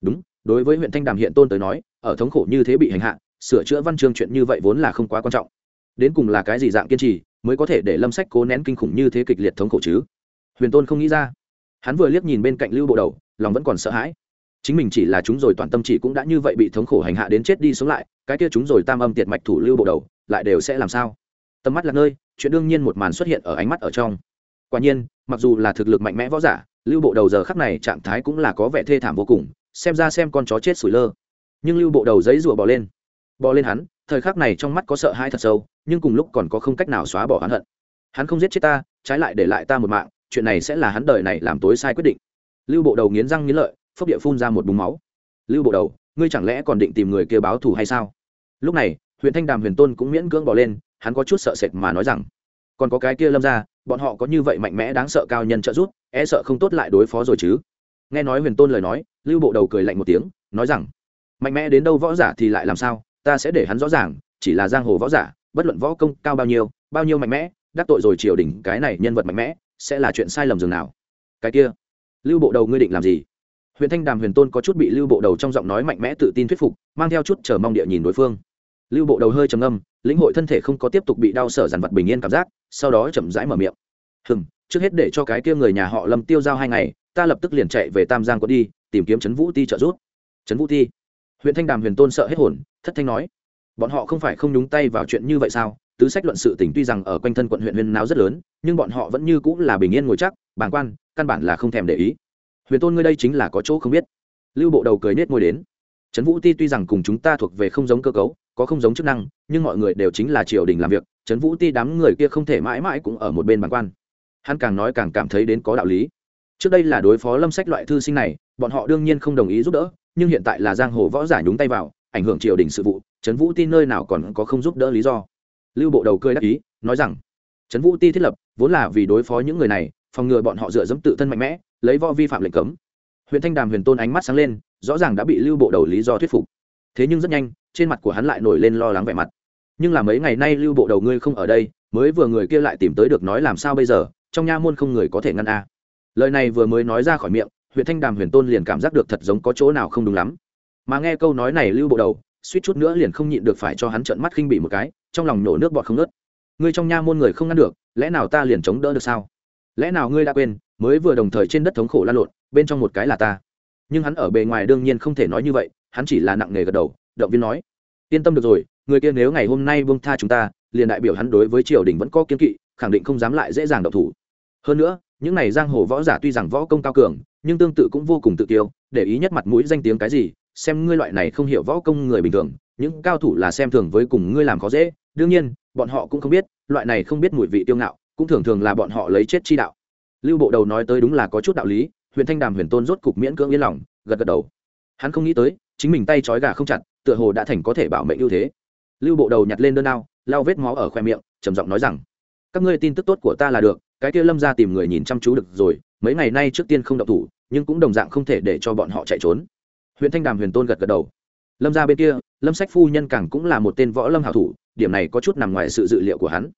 Đúng, đối với huyện thanh đàm hiện tôn tới nói, ở thống khổ như thế bị hành hạ sửa chữa văn chương chuyện như vậy vốn là không quá quan trọng. Đến cùng là cái gì dạng kiên trì, mới có thể để lâm sách cố nén kinh khủng như thế kịch liệt thống khổ chứ? Huyền tôn không nghĩ ra. Hắn vừa liếc nhìn bên cạnh lưu bộ đầu, lòng vẫn còn sợ hãi. Chính mình chỉ là chúng rồi toàn tâm chỉ cũng đã như vậy bị thống khổ hành hạ đến chết đi sống lại, cái kia chúng rồi tam âm tiệt mạch thủ lưu bộ đầu, lại đều sẽ làm sao? Tầm mắt là nơi, chuyện đương nhiên một màn xuất hiện ở ánh mắt ở trong. Quả nhiên, mặc dù là thực lực mạnh mẽ võ giả, lưu bộ đầu giờ khắc này trạng thái cũng là có vẻ thê thảm vô cùng, xem ra xem con chó chết sủi lơ. Nhưng lưu bộ đầu giấy rùa bò lên bò lên hắn, thời khắc này trong mắt có sợ hãi thật sâu, nhưng cùng lúc còn có không cách nào xóa bỏ hắn hận. Hắn không giết chết ta, trái lại để lại ta một mạng, chuyện này sẽ là hắn đời này làm tối sai quyết định. Lưu bộ đầu nghiến răng nghiến lợi, phốc địa phun ra một búng máu. Lưu bộ đầu, ngươi chẳng lẽ còn định tìm người kia báo thù hay sao? Lúc này, huyện thanh đàm huyền tôn cũng miễn cưỡng bỏ lên, hắn có chút sợ sệt mà nói rằng, còn có cái kia lâm ra bọn họ có như vậy mạnh mẽ đáng sợ cao nhân trợ giúp e sợ không tốt lại đối phó rồi chứ. Nghe nói huyền tôn lời nói, lưu bộ đầu cười lạnh một tiếng, nói rằng, mạnh mẽ đến đâu võ giả thì lại làm sao? Ta sẽ để hắn rõ ràng, chỉ là giang hồ võ giả, bất luận võ công cao bao nhiêu bao nhiêu mạnh mẽ, đắc tội rồi triều đình cái này nhân vật mạnh mẽ, sẽ là chuyện sai lầm dường nào. Cái kia, lưu bộ đầu ngươi định làm gì? Huyện thanh đàm huyền tôn có chút bị lưu bộ đầu trong giọng nói mạnh mẽ tự tin thuyết phục, mang theo chút chờ mong địa nhìn đối phương. Lưu bộ đầu hơi trầm âm lĩnh hội thân thể không có tiếp tục bị đau sở dằn vặt bình yên cảm giác, sau đó chậm rãi mở miệng. Hừm, trước hết để cho cái kia người nhà họ lâm tiêu giao hai ngày, ta lập tức liền chạy về tam giang có đi, tìm kiếm trấn vũ ti trợ giúp. Trấn vũ ti? Huyện thanh đàm huyền tôn sợ hết hồn, thất thanh nói, bọn họ không phải không nhúng tay vào chuyện như vậy sao? Tứ sách luận sự tỉnh tuy rằng ở quanh thân quận huyện huyền náo rất lớn, nhưng bọn họ vẫn như cũng là bình yên ngồi chắc, bàng quan, căn bản là không thèm để ý. Huyền tôn ngươi đây chính là có chỗ không biết. Lưu bộ đầu cười nết ngồi đến, trấn vũ ti tuy rằng cùng chúng ta thuộc về không giống cơ cấu, có không giống chức năng, nhưng mọi người đều chính là triều đình làm việc, trấn vũ ti đám người kia không thể mãi mãi cũng ở một bên bàng quan. Hắn càng nói càng cảm thấy đến có đạo lý. Trước đây là đối phó lâm sách loại thư sinh này, bọn họ đương nhiên không đồng ý giúp đỡ nhưng hiện tại là giang hồ võ giả nhúng tay vào, ảnh hưởng triều đình sự vụ, trấn vũ ti nơi nào còn có không giúp đỡ lý do. Lưu bộ đầu cười đắc ý, nói rằng, trấn vũ ti thiết lập, vốn là vì đối phó những người này, phòng ngừa bọn họ dựa dẫm tự thân mạnh mẽ, lấy võ vi phạm lệnh cấm. Huyện thanh đàm huyền tôn ánh mắt sáng lên, rõ ràng đã bị lưu bộ đầu lý do thuyết phục. Thế nhưng rất nhanh, trên mặt của hắn lại nổi lên lo lắng vẻ mặt. Nhưng là mấy ngày nay lưu bộ đầu ngươi không ở đây, mới vừa người kia lại tìm tới được nói làm sao bây giờ, trong nha môn không người có thể ngăn a. Lời này vừa mới nói ra khỏi miệng huyện thanh đàm huyền tôn liền cảm giác được thật giống có chỗ nào không đúng lắm. Mà nghe câu nói này lưu bộ đầu, suýt chút nữa liền không nhịn được phải cho hắn trợn mắt khinh bị một cái, trong lòng nổ nước bọt không nớt ngươi trong nha môn người không ngăn được, lẽ nào ta liền chống đỡ được sao? Lẽ nào ngươi đã quên, mới vừa đồng thời trên đất thống khổ la lộn, bên trong một cái là ta? Nhưng hắn ở bề ngoài đương nhiên không thể nói như vậy, hắn chỉ là nặng nề gật đầu, động viên nói. Yên tâm được rồi, người kia nếu ngày hôm nay buông tha chúng ta, liền đại biểu hắn đối với triều đình vẫn có kiên kỵ, khẳng định không dám lại dễ dàng độc thủ. Hơn nữa, những này giang hồ võ giả tuy rằng võ công cao cường nhưng tương tự cũng vô cùng tự kiêu, để ý nhất mặt mũi danh tiếng cái gì, xem ngươi loại này không hiểu võ công người bình thường, những cao thủ là xem thường với cùng ngươi làm khó dễ, đương nhiên, bọn họ cũng không biết, loại này không biết mùi vị tiêu ngạo, cũng thường thường là bọn họ lấy chết chi đạo. Lưu bộ đầu nói tới đúng là có chút đạo lý huyền thanh đàm huyền tôn rốt cục miễn cưỡng yên lòng, gật gật đầu. Hắn không nghĩ tới, chính mình tay trói gà không chặt, tựa hồ đã thành có thể bảo mệnh ưu thế. Lưu bộ đầu nhặt lên đơn đao lao vết máu ở khoe miệng, trầm giọng nói rằng, các ngươi tin tức tốt của ta là được, cái kia lâm ra tìm người nhìn chăm chú được rồi, mấy ngày nay trước tiên không động thủ nhưng cũng đồng dạng không thể để cho bọn họ chạy trốn. Huyện thanh đàm huyền tôn gật gật đầu. Lâm ra bên kia, lâm sách phu nhân càng cũng là một tên võ lâm hảo thủ, điểm này có chút nằm ngoài sự dự liệu của hắn.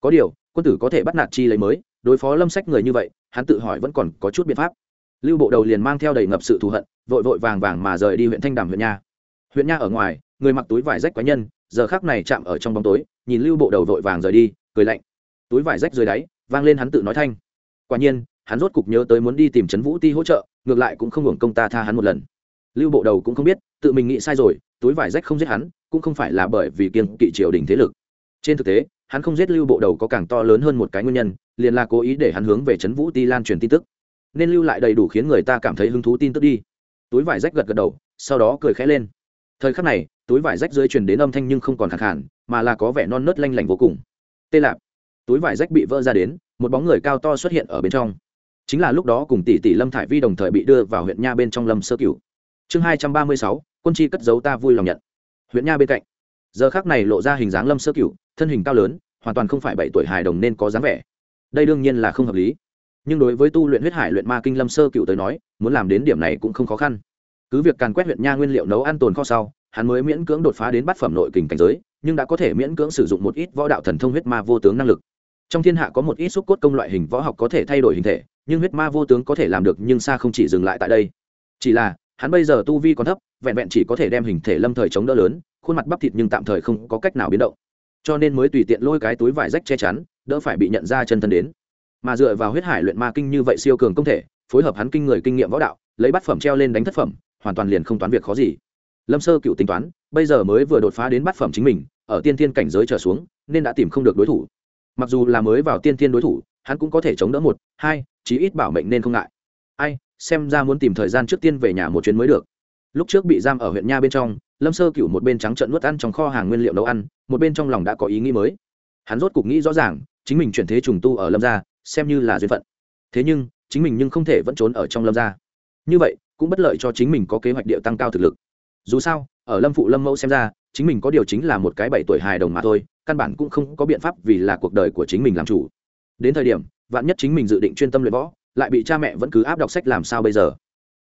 Có điều, quân tử có thể bắt nạt chi lấy mới, đối phó lâm sách người như vậy, hắn tự hỏi vẫn còn có chút biện pháp. Lưu bộ đầu liền mang theo đầy ngập sự thù hận, vội vội vàng vàng mà rời đi huyện thanh đàm huyện nha. Huyện nha ở ngoài, người mặc túi vải rách quái nhân, giờ khác này chạm ở trong bóng tối, nhìn lưu bộ đầu vội vàng rời đi, cười lạnh. Túi vải rách dưới đáy, vang lên hắn tự nói thanh. Quả nhiên hắn rốt cục nhớ tới muốn đi tìm trấn vũ ti hỗ trợ, ngược lại cũng không hưởng công ta tha hắn một lần. Lưu bộ đầu cũng không biết, tự mình nghĩ sai rồi, túi vải rách không giết hắn, cũng không phải là bởi vì kiên kỵ triều đình thế lực. Trên thực tế, hắn không giết lưu bộ đầu có càng to lớn hơn một cái nguyên nhân, liền là cố ý để hắn hướng về trấn vũ ti lan truyền tin tức. Nên lưu lại đầy đủ khiến người ta cảm thấy hứng thú tin tức đi. Túi vải rách gật gật đầu, sau đó cười khẽ lên. Thời khắc này, túi vải rách dưới truyền đến âm thanh nhưng không còn khẳng hẳn mà là có vẻ non nớt lanh lảnh vô cùng. Tê lạp, túi vải rách bị vỡ ra đến, một bóng người cao to xuất hiện ở bên trong chính là lúc đó cùng tỷ tỷ lâm thải vi đồng thời bị đưa vào huyện nha bên trong lâm sơ cửu. Chương hai trăm ba mươi sáu, quân chi cất giấu ta vui lòng nhận. Huyện nha bên cạnh. Giờ khác này lộ ra hình dáng lâm sơ cửu, thân hình cao lớn, hoàn toàn không phải bảy tuổi hài đồng nên có dáng vẻ. Đây đương nhiên là không hợp lý. Nhưng đối với tu luyện huyết hải luyện ma kinh lâm sơ cựu tới nói, muốn làm đến điểm này cũng không khó khăn. Cứ việc càn quét huyện nha nguyên liệu nấu ăn tồn kho sau, hắn mới miễn cưỡng đột phá đến bát phẩm nội kình cảnh giới, nhưng đã có thể miễn cưỡng sử dụng một ít võ đạo thần thông huyết ma vô tướng năng lực. Trong thiên hạ có một ít xúc cốt công loại hình võ học có thể thay đổi hình thể nhưng huyết ma vô tướng có thể làm được nhưng xa không chỉ dừng lại tại đây. Chỉ là, hắn bây giờ tu vi còn thấp, vẹn vẹn chỉ có thể đem hình thể lâm thời chống đỡ lớn, khuôn mặt bắp thịt nhưng tạm thời không có cách nào biến động. Cho nên mới tùy tiện lôi cái túi vải rách che chắn, đỡ phải bị nhận ra chân thân đến. Mà dựa vào huyết hải luyện ma kinh như vậy siêu cường công thể, phối hợp hắn kinh người kinh nghiệm võ đạo, lấy bát phẩm treo lên đánh thất phẩm, hoàn toàn liền không toán việc khó gì. Lâm sơ cựu tính toán, bây giờ mới vừa đột phá đến bát phẩm chính mình, ở tiên thiên cảnh giới trở xuống, nên đã tìm không được đối thủ. Mặc dù là mới vào tiên thiên đối thủ, hắn cũng có thể chống đỡ một, hai chí ít bảo mệnh nên không ngại. Ai, xem ra muốn tìm thời gian trước tiên về nhà một chuyến mới được. Lúc trước bị giam ở huyện nha bên trong, lâm sơ cựu một bên trắng trận nuốt ăn trong kho hàng nguyên liệu nấu ăn, một bên trong lòng đã có ý nghĩ mới. Hắn rốt cục nghĩ rõ ràng, chính mình chuyển thế trùng tu ở lâm gia, xem như là duyên phận. Thế nhưng, chính mình nhưng không thể vẫn trốn ở trong lâm gia. Như vậy, cũng bất lợi cho chính mình có kế hoạch điệu tăng cao thực lực. Dù sao, ở lâm phụ lâm mẫu xem ra, chính mình có điều chính là một cái bảy tuổi hài đồng mà thôi, căn bản cũng không có biện pháp vì là cuộc đời của chính mình làm chủ. Đến thời điểm vạn nhất chính mình dự định chuyên tâm luyện võ, lại bị cha mẹ vẫn cứ áp đọc sách làm sao bây giờ?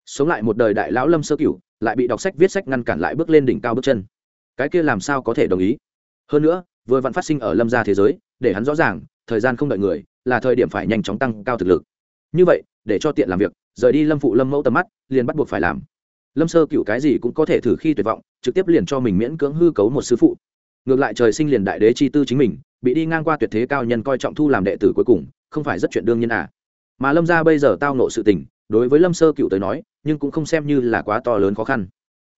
Sống lại một đời đại lão lâm sơ cửu, lại bị đọc sách viết sách ngăn cản lại bước lên đỉnh cao bước chân. Cái kia làm sao có thể đồng ý? Hơn nữa, vừa vặn phát sinh ở lâm gia thế giới, để hắn rõ ràng, thời gian không đợi người, là thời điểm phải nhanh chóng tăng cao thực lực. Như vậy, để cho tiện làm việc, rời đi lâm phụ lâm mẫu tầm mắt, liền bắt buộc phải làm. Lâm sơ cựu cái gì cũng có thể thử khi tuyệt vọng, trực tiếp liền cho mình miễn cưỡng hư cấu một sư phụ. Ngược lại trời sinh liền đại đế chi tư chính mình, bị đi ngang qua tuyệt thế cao nhân coi trọng thu làm đệ tử cuối cùng không phải rất chuyện đương nhiên à. Mà lâm gia bây giờ tao nộ sự tình, đối với lâm sơ cựu tới nói, nhưng cũng không xem như là quá to lớn khó khăn.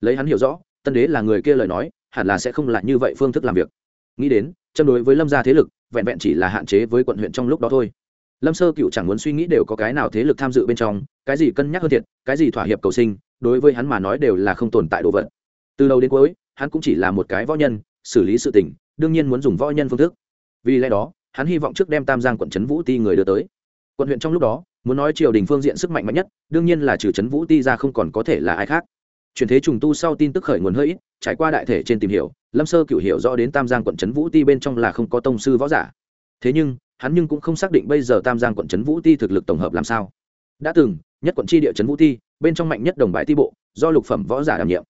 Lấy hắn hiểu rõ, tân đế là người kia lời nói, hẳn là sẽ không là như vậy phương thức làm việc. Nghĩ đến, châm đối với lâm gia thế lực, vẹn vẹn chỉ là hạn chế với quận huyện trong lúc đó thôi. Lâm sơ cựu chẳng muốn suy nghĩ đều có cái nào thế lực tham dự bên trong, cái gì cân nhắc hơn thiệt, cái gì thỏa hiệp cầu sinh, đối với hắn mà nói đều là không tồn tại đồ vật. Từ đầu đến cuối, hắn cũng chỉ là một cái võ nhân, xử lý sự tình, đương nhiên muốn dùng võ nhân phương thức. Vì lẽ đó hắn hy vọng trước đem tam giang quận trấn vũ ti người đưa tới quận huyện trong lúc đó muốn nói triều đình phương diện sức mạnh mạnh nhất đương nhiên là trừ trấn vũ ti ra không còn có thể là ai khác chuyển thế trùng tu sau tin tức khởi nguồn hơi ít trải qua đại thể trên tìm hiểu lâm sơ cựu hiểu rõ đến tam giang quận trấn vũ ti bên trong là không có tông sư võ giả thế nhưng hắn nhưng cũng không xác định bây giờ tam giang quận trấn vũ ti thực lực tổng hợp làm sao đã từng nhất quận tri địa trấn vũ ti bên trong mạnh nhất đồng bãi ti bộ do lục phẩm võ giả đảm nhiệm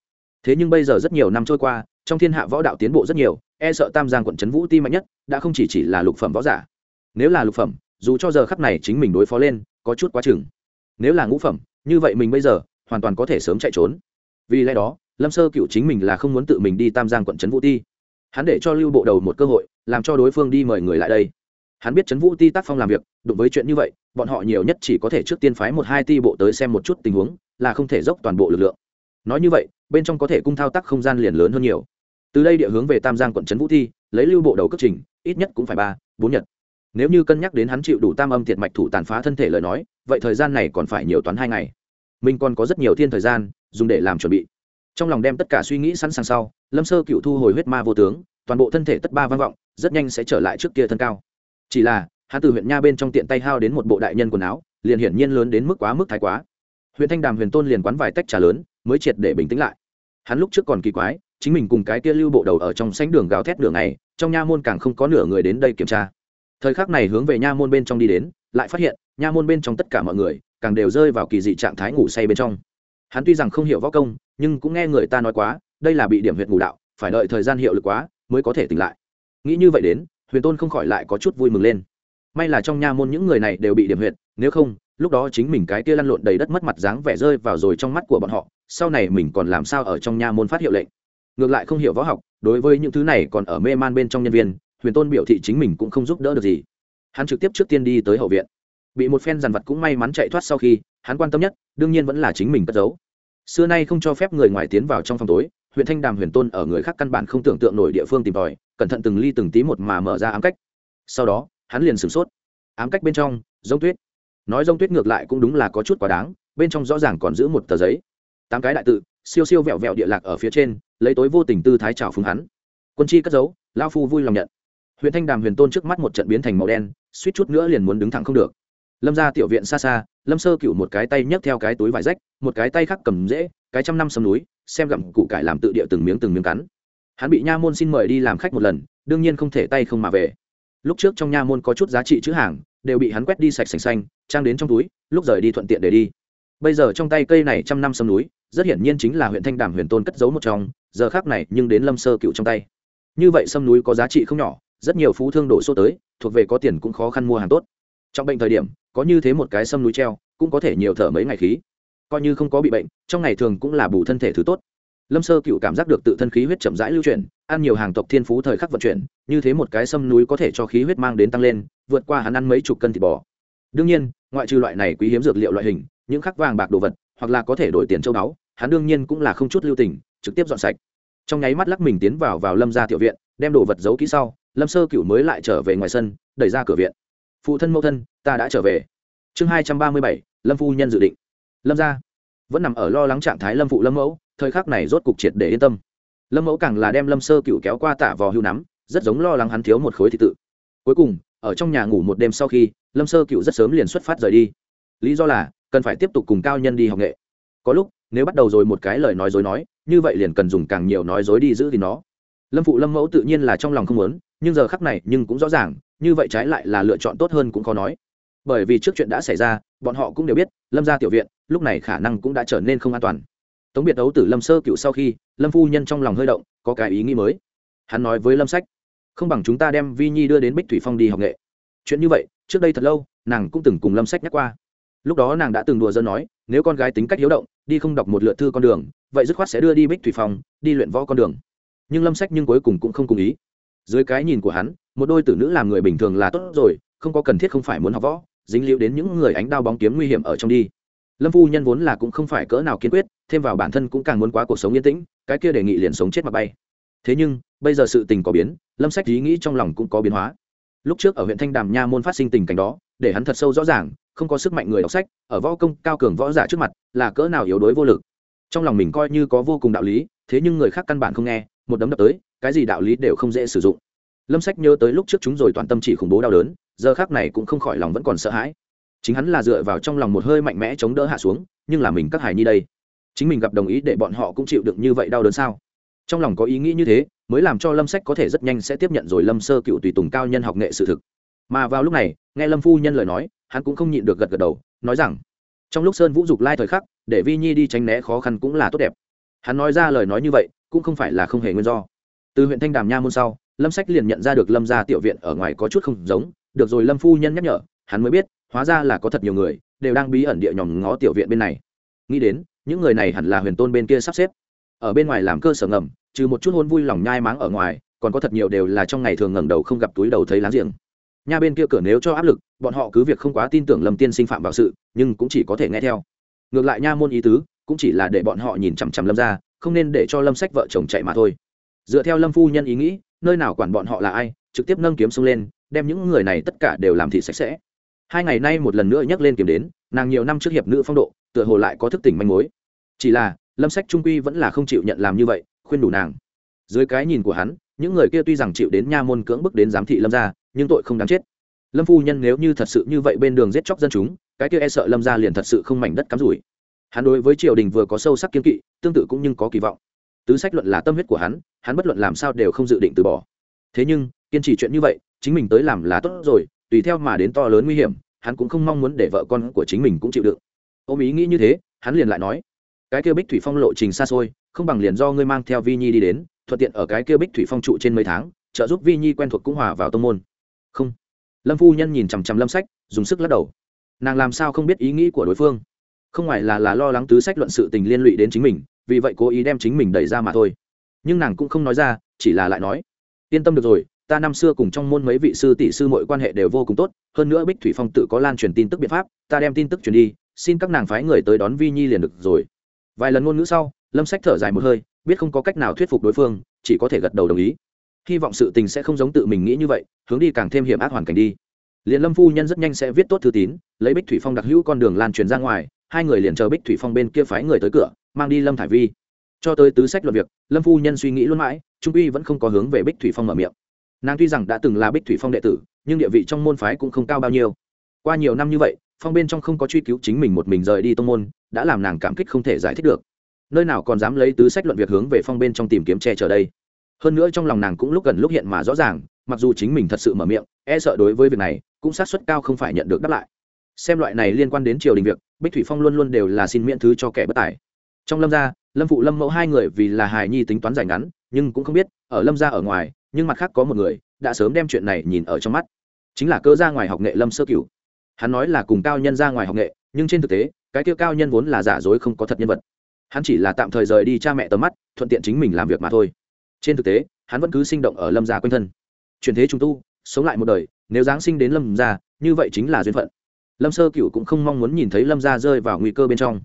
thế nhưng bây giờ rất nhiều năm trôi qua trong thiên hạ võ đạo tiến bộ rất nhiều e sợ tam giang quận trấn vũ ti mạnh nhất, đã không chỉ chỉ là lục phẩm võ giả. Nếu là lục phẩm, dù cho giờ khắp này chính mình đối phó lên, có chút quá chừng. Nếu là ngũ phẩm, như vậy mình bây giờ, hoàn toàn có thể sớm chạy trốn. Vì lẽ đó, lâm sơ cựu chính mình là không muốn tự mình đi tam giang quận trấn vũ ti. Hắn để cho lưu bộ đầu một cơ hội, làm cho đối phương đi mời người lại đây. Hắn biết trấn vũ ti tác phong làm việc, đụng với chuyện như vậy, bọn họ nhiều nhất chỉ có thể trước tiên phái một hai ti bộ tới xem một chút tình huống, là không thể dốc toàn bộ lực lượng. Nói như vậy, bên trong có thể cung thao tác không gian liền lớn hơn nhiều từ đây địa hướng về tam giang quận trấn vũ thi, lấy lưu bộ đầu cấp trình, ít nhất cũng phải ba, bốn nhật. Nếu như cân nhắc đến hắn chịu đủ tam âm thiệt mạch thủ tàn phá thân thể lời nói, vậy thời gian này còn phải nhiều toán hai ngày. Mình còn có rất nhiều thiên thời gian, dùng để làm chuẩn bị. Trong lòng đem tất cả suy nghĩ sẵn sàng sau, lâm sơ cựu thu hồi huyết ma vô tướng, toàn bộ thân thể tất ba vang vọng, rất nhanh sẽ trở lại trước kia thân cao. Chỉ là, hắn từ huyện nha bên trong tiện tay hao đến một bộ đại nhân quần áo, liền hiển nhiên lớn đến mức quá mức thái quá. Huyện thanh đàm huyền tôn liền quán vài tách trà lớn, mới triệt để bình tĩnh lại. Hắn lúc trước còn kỳ quái chính mình cùng cái kia lưu bộ đầu ở trong sánh đường gào thét đường này, trong nha môn càng không có nửa người đến đây kiểm tra. Thời khắc này hướng về nha môn bên trong đi đến, lại phát hiện, nha môn bên trong tất cả mọi người, càng đều rơi vào kỳ dị trạng thái ngủ say bên trong. Hắn tuy rằng không hiểu võ công, nhưng cũng nghe người ta nói quá, đây là bị điểm huyệt ngủ đạo, phải đợi thời gian hiệu lực quá, mới có thể tỉnh lại. Nghĩ như vậy đến, huyền tôn không khỏi lại có chút vui mừng lên. May là trong nha môn những người này đều bị điểm huyệt, nếu không, lúc đó chính mình cái kia lăn lộn đầy đất mất mặt dáng vẻ rơi vào rồi trong mắt của bọn họ, sau này mình còn làm sao ở trong nha môn phát hiệu lệnh? Ngược lại không hiểu võ học, đối với những thứ này còn ở mê man bên trong nhân viên, huyền tôn biểu thị chính mình cũng không giúp đỡ được gì. Hắn trực tiếp trước tiên đi tới hậu viện. Bị một phen dàn vật cũng may mắn chạy thoát sau khi, hắn quan tâm nhất, đương nhiên vẫn là chính mình cất giấu. Xưa nay không cho phép người ngoài tiến vào trong phòng tối, huyện thanh đàm huyền tôn ở người khác căn bản không tưởng tượng nổi địa phương tìm tòi, cẩn thận từng ly từng tí một mà mở ra ám cách. Sau đó, hắn liền sửng sốt. Ám cách bên trong, giống tuyết. Nói giống tuyết ngược lại cũng đúng là có chút quá đáng, bên trong rõ ràng còn giữ một tờ giấy. Tám cái đại tự, siêu siêu vẹo vẹo địa lạc ở phía trên lấy tối vô tình tư thái trào phúng hắn. Quân chi cất giấu lao phu vui lòng nhận. Huyện thanh đàm huyền tôn trước mắt một trận biến thành màu đen, suýt chút nữa liền muốn đứng thẳng không được. Lâm ra tiểu viện xa xa, lâm sơ cựu một cái tay nhấc theo cái túi vải rách, một cái tay khác cầm dễ cái trăm năm sầm núi, xem gặm cụ cải làm tự địa từng miếng từng miếng cắn. Hắn bị nha môn xin mời đi làm khách một lần, đương nhiên không thể tay không mà về. Lúc trước trong nha môn có chút giá trị chữ hàng, đều bị hắn quét đi sạch sành xanh, trang đến trong túi, lúc rời đi thuận tiện để đi bây giờ trong tay cây này trăm năm sâm núi, rất hiển nhiên chính là huyện thanh đàm huyền tôn cất giấu một trong, giờ khác này nhưng đến lâm sơ cựu trong tay. Như vậy sâm núi có giá trị không nhỏ, rất nhiều phú thương đổ xô tới, thuộc về có tiền cũng khó khăn mua hàng tốt. Trong bệnh thời điểm, có như thế một cái sâm núi treo, cũng có thể nhiều thở mấy ngày khí. Coi như không có bị bệnh, trong ngày thường cũng là bù thân thể thứ tốt. Lâm sơ cựu cảm giác được tự thân khí huyết chậm rãi lưu chuyển, ăn nhiều hàng tộc thiên phú thời khắc vận chuyển, như thế một cái sâm núi có thể cho khí huyết mang đến tăng lên, vượt qua hắn ăn mấy chục cân thịt bò. Đương nhiên, ngoại trừ loại này quý hiếm dược liệu loại hình những khắc vàng bạc đồ vật, hoặc là có thể đổi tiền châu đáo hắn đương nhiên cũng là không chút lưu tình, trực tiếp dọn sạch. Trong nháy mắt lắc mình tiến vào vào lâm gia tiểu viện, đem đồ vật giấu kỹ sau, lâm sơ cựu mới lại trở về ngoài sân, đẩy ra cửa viện. Phụ thân mẫu thân, ta đã trở về. Chương hai trăm ba mươi bảy, lâm phu nhân dự định. Lâm gia vẫn nằm ở lo lắng trạng thái lâm phụ lâm mẫu, thời khắc này rốt cục triệt để yên tâm. Lâm mẫu càng là đem lâm sơ cựu kéo qua tạ vò hưu nắm, rất giống lo lắng hắn thiếu một khối thị tự. Cuối cùng, ở trong nhà ngủ một đêm sau khi, lâm sơ cựu rất sớm liền xuất phát rời đi. Lý do là cần phải tiếp tục cùng cao nhân đi học nghệ. Có lúc, nếu bắt đầu rồi một cái lời nói dối nói, như vậy liền cần dùng càng nhiều nói dối đi giữ thì nó. Lâm phụ lâm mẫu tự nhiên là trong lòng không muốn, nhưng giờ khắc này nhưng cũng rõ ràng, như vậy trái lại là lựa chọn tốt hơn cũng khó nói. Bởi vì trước chuyện đã xảy ra, bọn họ cũng đều biết, lâm ra tiểu viện, lúc này khả năng cũng đã trở nên không an toàn. Tống biệt đấu tử lâm sơ cựu sau khi, lâm phu nhân trong lòng hơi động, có cái ý nghĩ mới. Hắn nói với lâm sách, không bằng chúng ta đem vi nhi đưa đến bích thủy phong đi học nghệ. Chuyện như vậy, trước đây thật lâu, nàng cũng từng cùng lâm sách nhắc qua lúc đó nàng đã từng đùa dân nói, nếu con gái tính cách hiếu động, đi không đọc một lượt thư con đường, vậy dứt khoát sẽ đưa đi bích thủy phòng, đi luyện võ con đường. Nhưng lâm sách nhưng cuối cùng cũng không cùng ý. Dưới cái nhìn của hắn, một đôi tử nữ làm người bình thường là tốt rồi, không có cần thiết không phải muốn học võ, dính liễu đến những người ánh đao bóng kiếm nguy hiểm ở trong đi. Lâm phu nhân vốn là cũng không phải cỡ nào kiên quyết, thêm vào bản thân cũng càng muốn quá cuộc sống yên tĩnh, cái kia đề nghị liền sống chết mà bay. Thế nhưng, bây giờ sự tình có biến, lâm sách ý nghĩ trong lòng cũng có biến hóa. Lúc trước ở huyện thanh đàm nha môn phát sinh tình cảnh đó, để hắn thật sâu rõ ràng không có sức mạnh người đọc sách, ở võ công cao cường võ giả trước mặt là cỡ nào yếu đuối vô lực. Trong lòng mình coi như có vô cùng đạo lý, thế nhưng người khác căn bản không nghe, một đấm đập tới, cái gì đạo lý đều không dễ sử dụng. Lâm sách nhớ tới lúc trước chúng rồi toàn tâm chỉ khủng bố đau đớn, giờ khác này cũng không khỏi lòng vẫn còn sợ hãi. Chính hắn là dựa vào trong lòng một hơi mạnh mẽ chống đỡ hạ xuống, nhưng là mình các hài nhi đây, chính mình gặp đồng ý để bọn họ cũng chịu đựng như vậy đau đớn sao? Trong lòng có ý nghĩ như thế, mới làm cho lâm sách có thể rất nhanh sẽ tiếp nhận rồi lâm sơ cựu tùy tùng cao nhân học nghệ sự thực. Mà vào lúc này, nghe lâm phu nhân lời nói hắn cũng không nhịn được gật gật đầu, nói rằng, trong lúc sơn vũ dục lai thời khắc, để vi nhi đi tránh né khó khăn cũng là tốt đẹp. Hắn nói ra lời nói như vậy, cũng không phải là không hề nguyên do. Từ huyện thanh đàm nha môn sau, lâm sách liền nhận ra được lâm gia tiểu viện ở ngoài có chút không giống, được rồi lâm phu nhân nhắc nhở, hắn mới biết, hóa ra là có thật nhiều người, đều đang bí ẩn địa nhòm ngó tiểu viện bên này. Nghĩ đến, những người này hẳn là huyền tôn bên kia sắp xếp. Ở bên ngoài làm cơ sở ngầm, trừ một chút hôn vui lòng nhai máng ở ngoài, còn có thật nhiều đều là trong ngày thường ngẩng đầu không gặp túi đầu thấy láng giềng nha bên kia cửa nếu cho áp lực, bọn họ cứ việc không quá tin tưởng lâm tiên sinh phạm vào sự, nhưng cũng chỉ có thể nghe theo. Ngược lại nha môn ý tứ, cũng chỉ là để bọn họ nhìn chằm chằm lâm ra không nên để cho lâm sách vợ chồng chạy mà thôi. Dựa theo lâm phu nhân ý nghĩ, nơi nào quản bọn họ là ai, trực tiếp nâng kiếm xông lên, đem những người này tất cả đều làm thị sạch sẽ. Hai ngày nay một lần nữa nhắc lên kiếm đến, nàng nhiều năm trước hiệp nữ phong độ, tựa hồ lại có thức tỉnh manh mối. Chỉ là, lâm sách trung quy vẫn là không chịu nhận làm như vậy, khuyên đủ nàng. Dưới cái nhìn của hắn, những người kia tuy rằng chịu đến nha môn cưỡng bức đến giám thị lâm gia nhưng tội không đáng chết. Lâm phu nhân nếu như thật sự như vậy bên đường giết chóc dân chúng, cái kia e sợ lâm gia liền thật sự không mảnh đất cắm rủi. Hắn đối với triều đình vừa có sâu sắc kiên kỵ, tương tự cũng nhưng có kỳ vọng. Tứ sách luận là tâm huyết của hắn hắn bất luận làm sao đều không dự định từ bỏ. Thế nhưng, kiên trì chuyện như vậy, chính mình tới làm là tốt rồi, tùy theo mà đến to lớn nguy hiểm, hắn cũng không mong muốn để vợ con của chính mình cũng chịu đựng. Ôm ý nghĩ như thế, hắn liền lại nói, cái kia bích thủy phong lộ trình xa xôi, không bằng liền do ngươi mang theo vi nhi đi đến, thuận tiện ở cái kia bích thủy phong trụ trên mấy tháng, trợ giúp vi nhi quen thuộc cũng hòa vào tông môn không. Lâm phu nhân nhìn chằm chằm lâm sách, dùng sức lắc đầu. Nàng làm sao không biết ý nghĩ của đối phương? Không ngoài là là lo lắng tứ sách luận sự tình liên lụy đến chính mình, vì vậy cố ý đem chính mình đẩy ra mà thôi. Nhưng nàng cũng không nói ra, chỉ là lại nói. Yên tâm được rồi, ta năm xưa cùng trong môn mấy vị sư tỷ sư mọi quan hệ đều vô cùng tốt, hơn nữa bích thủy phong tự có lan truyền tin tức biện pháp, ta đem tin tức truyền đi, xin các nàng phái người tới đón vi nhi liền được rồi. Vài lần ngôn ngữ sau, lâm sách thở dài một hơi, biết không có cách nào thuyết phục đối phương, chỉ có thể gật đầu đồng ý hy vọng sự tình sẽ không giống tự mình nghĩ như vậy, hướng đi càng thêm hiểm ác hoàn cảnh đi. Liền lâm phu nhân rất nhanh sẽ viết tốt thư tín, lấy bích thủy phong đặc hữu con đường lan truyền ra ngoài, hai người liền chờ bích thủy phong bên kia phái người tới cửa, mang đi lâm thải vi. Cho tới tứ sách luật việc, lâm phu nhân suy nghĩ luôn mãi, trung uy vẫn không có hướng về bích thủy phong mở miệng. Nàng tuy rằng đã từng là bích thủy phong đệ tử, nhưng địa vị trong môn phái cũng không cao bao nhiêu. Qua nhiều năm như vậy, phong bên trong không có truy cứu chính mình một mình rời đi tông môn, đã làm nàng cảm kích không thể giải thích được. Nơi nào còn dám lấy tứ sách luận việc hướng về phong bên trong tìm kiếm che chở đây? Hơn nữa trong lòng nàng cũng lúc gần lúc hiện mà rõ ràng, mặc dù chính mình thật sự mở miệng e sợ đối với việc này, cũng sát suất cao không phải nhận được đáp lại. Xem loại này liên quan đến triều đình việc, bích thủy phong luôn luôn đều là xin miễn thứ cho kẻ bất tài. Trong lâm gia, lâm phụ lâm mẫu hai người vì là hài nhi tính toán dài ngắn, nhưng cũng không biết, ở lâm gia ở ngoài, nhưng mặt khác có một người, đã sớm đem chuyện này nhìn ở trong mắt. Chính là cơ ra ngoài học nghệ lâm sơ cửu. Hắn nói là cùng cao nhân ra ngoài học nghệ, nhưng trên thực tế, cái kia cao nhân vốn là giả dối không có thật nhân vật. Hắn chỉ là tạm thời rời đi cha mẹ tầm mắt, thuận tiện chính mình làm việc mà thôi trên thực tế, hắn vẫn cứ sinh động ở lâm gia quanh thân. Chuyển thế trung tu, sống lại một đời, nếu giáng sinh đến lâm gia, như vậy chính là duyên phận. Lâm sơ cựu cũng không mong muốn nhìn thấy lâm gia rơi vào nguy cơ bên trong.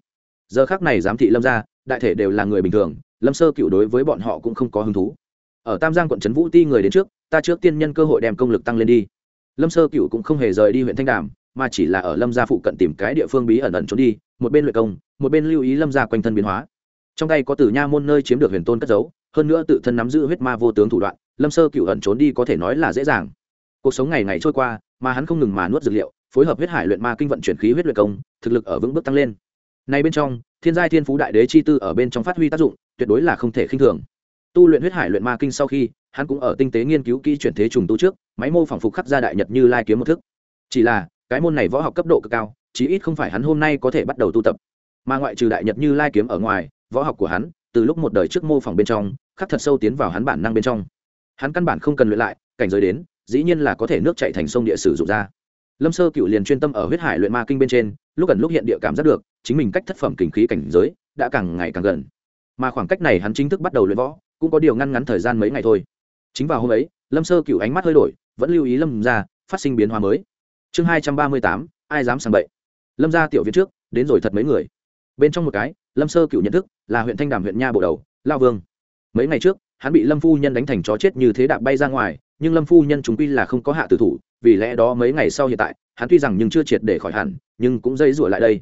Giờ khác này giám thị lâm gia, đại thể đều là người bình thường, lâm sơ cựu đối với bọn họ cũng không có hứng thú. Ở tam giang quận trấn vũ ti người đến trước, ta trước tiên nhân cơ hội đem công lực tăng lên đi. Lâm sơ cựu cũng không hề rời đi huyện thanh đàm, mà chỉ là ở lâm gia phụ cận tìm cái địa phương bí ẩn ẩn trốn đi, một bên luyện công, một bên lưu ý lâm gia quanh thân biến hóa. Trong tay có từ nha môn nơi chiếm được huyền tôn cất giấu hơn nữa tự thân nắm giữ huyết ma vô tướng thủ đoạn, lâm sơ cựu ẩn trốn đi có thể nói là dễ dàng. Cuộc sống ngày ngày trôi qua, mà hắn không ngừng mà nuốt dược liệu, phối hợp huyết hải luyện ma kinh vận chuyển khí huyết luyện công, thực lực ở vững bước tăng lên. Nay bên trong, thiên giai thiên phú đại đế chi tư ở bên trong phát huy tác dụng, tuyệt đối là không thể khinh thường. Tu luyện huyết hải luyện ma kinh sau khi, hắn cũng ở tinh tế nghiên cứu kỹ chuyển thế trùng tu trước, máy mô phỏng phục khắc gia đại nhật như lai kiếm một thức. Chỉ là, cái môn này võ học cấp độ cực cao, chí ít không phải hắn hôm nay có thể bắt đầu tu tập. Mà ngoại trừ đại nhật như lai kiếm ở ngoài, võ học của hắn từ lúc một đời trước mô phỏng bên trong, khắc thật sâu tiến vào hắn bản năng bên trong. Hắn căn bản không cần luyện lại, cảnh giới đến, dĩ nhiên là có thể nước chạy thành sông địa sử dụng ra. Lâm sơ cựu liền chuyên tâm ở huyết hải luyện ma kinh bên trên, lúc gần lúc hiện địa cảm giác được, chính mình cách thất phẩm kình khí cảnh giới đã càng ngày càng gần. Mà khoảng cách này hắn chính thức bắt đầu luyện võ, cũng có điều ngăn ngắn thời gian mấy ngày thôi. Chính vào hôm ấy, lâm sơ cựu ánh mắt hơi đổi, vẫn lưu ý lâm ra phát sinh biến hóa mới. Chương hai trăm ba mươi tám, ai dám sang bậy? Lâm ra tiểu viện trước, đến rồi thật mấy người bên trong một cái, lâm sơ cựu nhận thức, là huyện thanh đàm huyện nha bộ đầu, lao vương. Mấy ngày trước, hắn bị lâm phu nhân đánh thành chó chết như thế đạp bay ra ngoài, nhưng lâm phu nhân chúng quy là không có hạ tử thủ, vì lẽ đó mấy ngày sau hiện tại, hắn tuy rằng nhưng chưa triệt để khỏi hẳn, nhưng cũng dây rủa lại đây.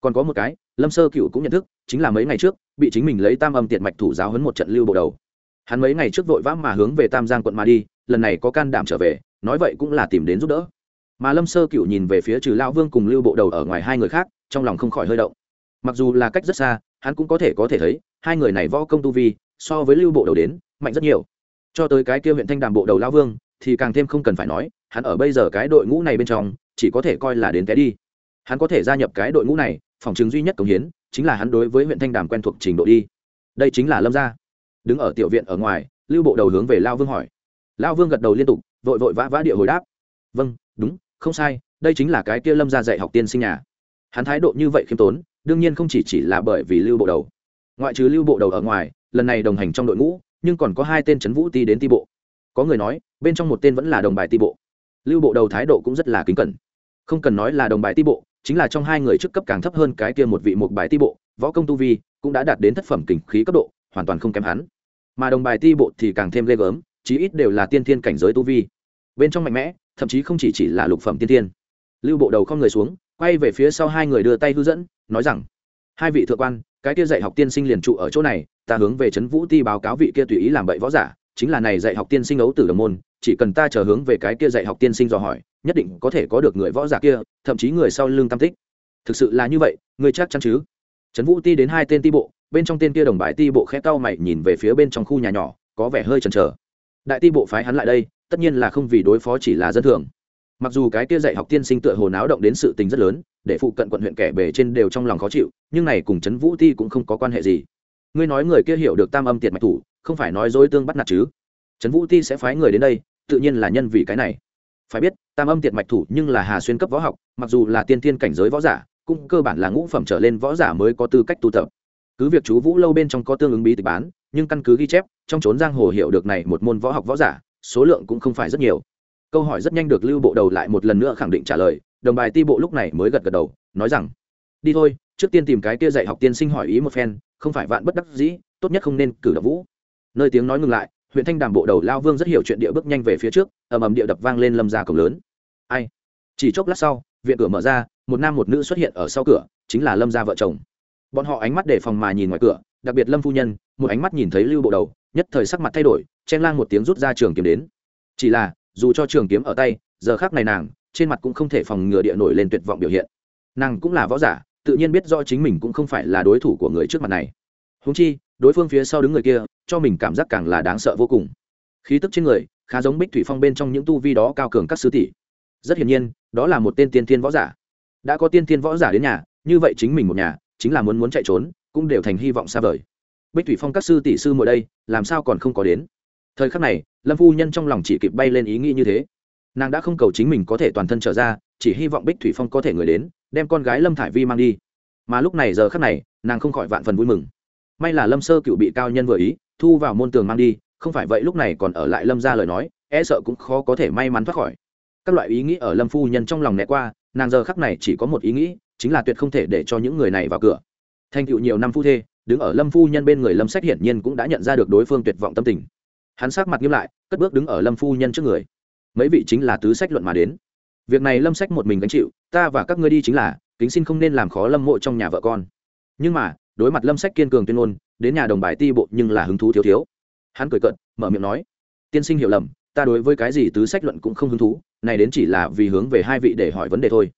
Còn có một cái, lâm sơ cựu cũng nhận thức, chính là mấy ngày trước, bị chính mình lấy tam âm tiện mạch thủ giáo hấn một trận lưu bộ đầu. Hắn mấy ngày trước vội vã mà hướng về tam giang quận mà đi, lần này có can đảm trở về, nói vậy cũng là tìm đến giúp đỡ. Mà lâm sơ cựu nhìn về phía trừ lao vương cùng lưu bộ đầu ở ngoài hai người khác, trong lòng không khỏi hơi động mặc dù là cách rất xa, hắn cũng có thể có thể thấy, hai người này võ công tu vi, so với lưu bộ đầu đến, mạnh rất nhiều. Cho tới cái kia huyện thanh đàm bộ đầu lao vương, thì càng thêm không cần phải nói, hắn ở bây giờ cái đội ngũ này bên trong, chỉ có thể coi là đến té đi. Hắn có thể gia nhập cái đội ngũ này, phòng chứng duy nhất cống hiến, chính là hắn đối với huyện thanh đàm quen thuộc trình độ đi. Đây chính là lâm gia. Đứng ở tiểu viện ở ngoài, lưu bộ đầu hướng về lao vương hỏi. Lao vương gật đầu liên tục, vội vội vã vã địa hồi đáp. Vâng đúng, không sai, đây chính là cái kia lâm gia dạy học tiên sinh nhà. Hắn thái độ như vậy khiêm tốn đương nhiên không chỉ chỉ là bởi vì lưu bộ đầu. Ngoại trừ lưu bộ đầu ở ngoài, lần này đồng hành trong đội ngũ, nhưng còn có hai tên c vũ ti đến ti bộ. Có người nói, bên trong một tên vẫn là đồng bài ti bộ. Lưu bộ đầu thái độ cũng rất là kính cẩn. Không cần nói là đồng bài ti bộ, chính là trong hai người chức cấp càng thấp hơn cái kia một vị một bài ti bộ, võ công tu vi cũng đã đạt đến thất phẩm kình khí cấp độ, hoàn toàn không kém hắn. Mà đồng bài ti bộ thì càng thêm ghê gớm, chí ít đều là tiên thiên cảnh giới tu vi. Bên trong mạnh mẽ, thậm chí không chỉ chỉ là lục phẩm tiên thiên. Lưu bộ đầu không người xuống quay về phía sau hai người đưa tay hướng dẫn, nói rằng, hai vị thượng quan, cái kia dạy học tiên sinh liền trụ ở chỗ này, ta hướng về trấn vũ ti báo cáo vị kia tùy ý làm bậy võ giả, chính là này dạy học tiên sinh ấu tử đồng môn, chỉ cần ta chờ hướng về cái kia dạy học tiên sinh dò hỏi, nhất định có thể có được người võ giả kia, thậm chí người sau lưng tam tích. Thực sự là như vậy, ngươi chắc chắn chứ? Trấn vũ ti đến hai tên ti bộ, bên trong tên kia đồng bãi ti bộ khẽ cau mày nhìn về phía bên trong khu nhà nhỏ, có vẻ hơi chần chờ. Đại ti bộ phái hắn lại đây, tất nhiên là không vì đối phó chỉ là dân thường mặc dù cái kia dạy học tiên sinh tựa hồ náo động đến sự tình rất lớn, để phụ cận quận huyện kẻ bề trên đều trong lòng khó chịu, nhưng này cùng trấn vũ ti cũng không có quan hệ gì. Ngươi nói người kia hiểu được tam âm tiệt mạch thủ, không phải nói dối tương bắt nạt chứ? Trấn vũ ti sẽ phái người đến đây, tự nhiên là nhân vì cái này. Phải biết, tam âm tiệt mạch thủ nhưng là hà xuyên cấp võ học, mặc dù là tiên thiên cảnh giới võ giả, cũng cơ bản là ngũ phẩm trở lên võ giả mới có tư cách tu tập. Cứ việc chú vũ lâu bên trong có tương ứng bí tịch bán, nhưng căn cứ ghi chép, trong trốn giang hồ hiểu được này một môn võ học võ giả, số lượng cũng không phải rất nhiều câu hỏi rất nhanh được lưu bộ đầu lại một lần nữa khẳng định trả lời, đồng bài ti bộ lúc này mới gật gật đầu, nói rằng, đi thôi, trước tiên tìm cái kia dạy học tiên sinh hỏi ý một phen, không phải vạn bất đắc dĩ, tốt nhất không nên cử động vũ. Nơi tiếng nói ngừng lại, huyện thanh đàm bộ đầu lao vương rất hiểu chuyện địa bước nhanh về phía trước, ầm ầm địa đập vang lên lâm ra cổng lớn. Ai? Chỉ chốc lát sau, viện cửa mở ra, một nam một nữ xuất hiện ở sau cửa, chính là lâm gia vợ chồng. Bọn họ ánh mắt để phòng mà nhìn ngoài cửa, đặc biệt lâm phu nhân, một ánh mắt nhìn thấy lưu bộ đầu, nhất thời sắc mặt thay đổi, chen lang một tiếng rút ra trường kiếm đến. Chỉ là dù cho trường kiếm ở tay, giờ khác này nàng, trên mặt cũng không thể phòng ngừa địa nổi lên tuyệt vọng biểu hiện. Nàng cũng là võ giả, tự nhiên biết rõ chính mình cũng không phải là đối thủ của người trước mặt này. Húng chi, đối phương phía sau đứng người kia, cho mình cảm giác càng là đáng sợ vô cùng. Khí tức trên người, khá giống bích thủy phong bên trong những tu vi đó cao cường các sứ tỷ. Rất hiển nhiên, đó là một tên tiên thiên võ giả. Đã có tiên thiên võ giả đến nhà, như vậy chính mình một nhà, chính là muốn muốn chạy trốn, cũng đều thành hy vọng xa vời. Bích thủy phong các sư tỷ sư mỗi đây, làm sao còn không có đến? Thời khắc này, lâm phu nhân trong lòng chỉ kịp bay lên ý nghĩ như thế. Nàng đã không cầu chính mình có thể toàn thân trở ra, chỉ hy vọng bích thủy phong có thể người đến, đem con gái lâm thải vi mang đi. Mà lúc này giờ khắc này, nàng không khỏi vạn phần vui mừng. May là lâm sơ cựu bị cao nhân vừa ý, thu vào môn tường mang đi, không phải vậy lúc này còn ở lại lâm ra lời nói e sợ cũng khó có thể may mắn thoát khỏi. Các loại ý nghĩ ở lâm phu nhân trong lòng né qua, nàng giờ khắc này chỉ có một ý nghĩ, chính là tuyệt không thể để cho những người này vào cửa. Thành tựu nhiều năm phu thê, đứng ở lâm phu nhân bên người lâm sách hiển nhiên cũng đã nhận ra được đối phương tuyệt vọng tâm tình hắn sắc mặt nghiêm lại, cất bước đứng ở lâm phu nhân trước người. Mấy vị chính là tứ sách luận mà đến. Việc này lâm sách một mình gánh chịu, ta và các ngươi đi chính là, kính xin không nên làm khó lâm mộ trong nhà vợ con. Nhưng mà, đối mặt lâm sách kiên cường tuyên ngôn, đến nhà đồng bài ti bộ nhưng là hứng thú thiếu thiếu. Hắn cười cận mở miệng nói, tiên sinh hiểu lầm, ta đối với cái gì tứ sách luận cũng không hứng thú, này đến chỉ là vì hướng về hai vị để hỏi vấn đề thôi.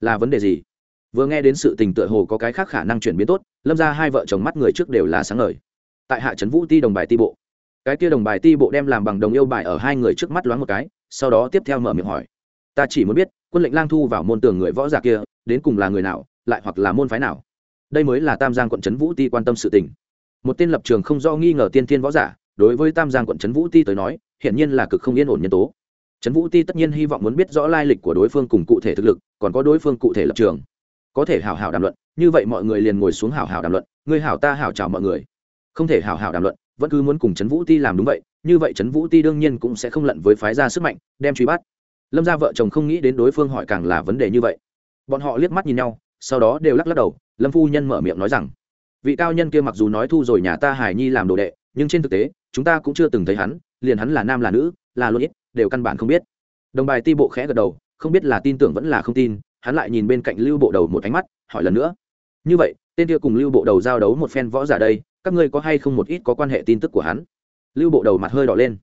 Là vấn đề gì? Vừa nghe đến sự tình tựa hồ có cái khác khả năng chuyển biến tốt, lâm ra hai vợ chồng mắt người trước đều là sáng ngời. Tại hạ trấn vũ ti đồng bài ti bộ cái kia đồng bài ti bộ đem làm bằng đồng yêu bài ở hai người trước mắt loáng một cái, sau đó tiếp theo mở miệng hỏi. Ta chỉ muốn biết, quân lệnh lang thu vào môn tường người võ giả kia, đến cùng là người nào, lại hoặc là môn phái nào? Đây mới là tam giang quận trấn vũ ti quan tâm sự tình. Một tên lập trường không do nghi ngờ tiên thiên võ giả, đối với tam giang quận trấn vũ ti tới nói hiện nhiên là cực không yên ổn nhân tố. Trấn vũ ti tất nhiên hy vọng muốn biết rõ lai lịch của đối phương cùng cụ thể thực lực, còn có đối phương cụ thể lập trường. Có thể hảo hảo đàm luận, như vậy mọi người liền ngồi xuống hảo hảo đàm luận người hảo ta hảo chào mọi người. Không thể hảo hảo đàm luận vẫn cứ muốn cùng trấn vũ ti làm đúng vậy, như vậy trấn vũ ti đương nhiên cũng sẽ không lận với phái ra sức mạnh, đem truy bắt. Lâm ra vợ chồng không nghĩ đến đối phương hỏi càng là vấn đề như vậy. Bọn họ liếc mắt nhìn nhau, sau đó đều lắc lắc đầu, lâm phu nhân mở miệng nói rằng, vị cao nhân kia mặc dù nói thu rồi nhà ta hải nhi làm đồ đệ, nhưng trên thực tế, chúng ta cũng chưa từng thấy hắn, liền hắn là nam là nữ, là luôn ít, đều căn bản không biết. Đồng bài ti bộ khẽ gật đầu, không biết là tin tưởng vẫn là không tin, hắn lại nhìn bên cạnh lưu bộ đầu một ánh mắt, hỏi lần nữa, như vậy, tên kia cùng lưu bộ đầu giao đấu một phen võ giả đây các ngươi có hay không một ít có quan hệ tin tức của hắn? Lưu bộ đầu mặt hơi đỏ lên.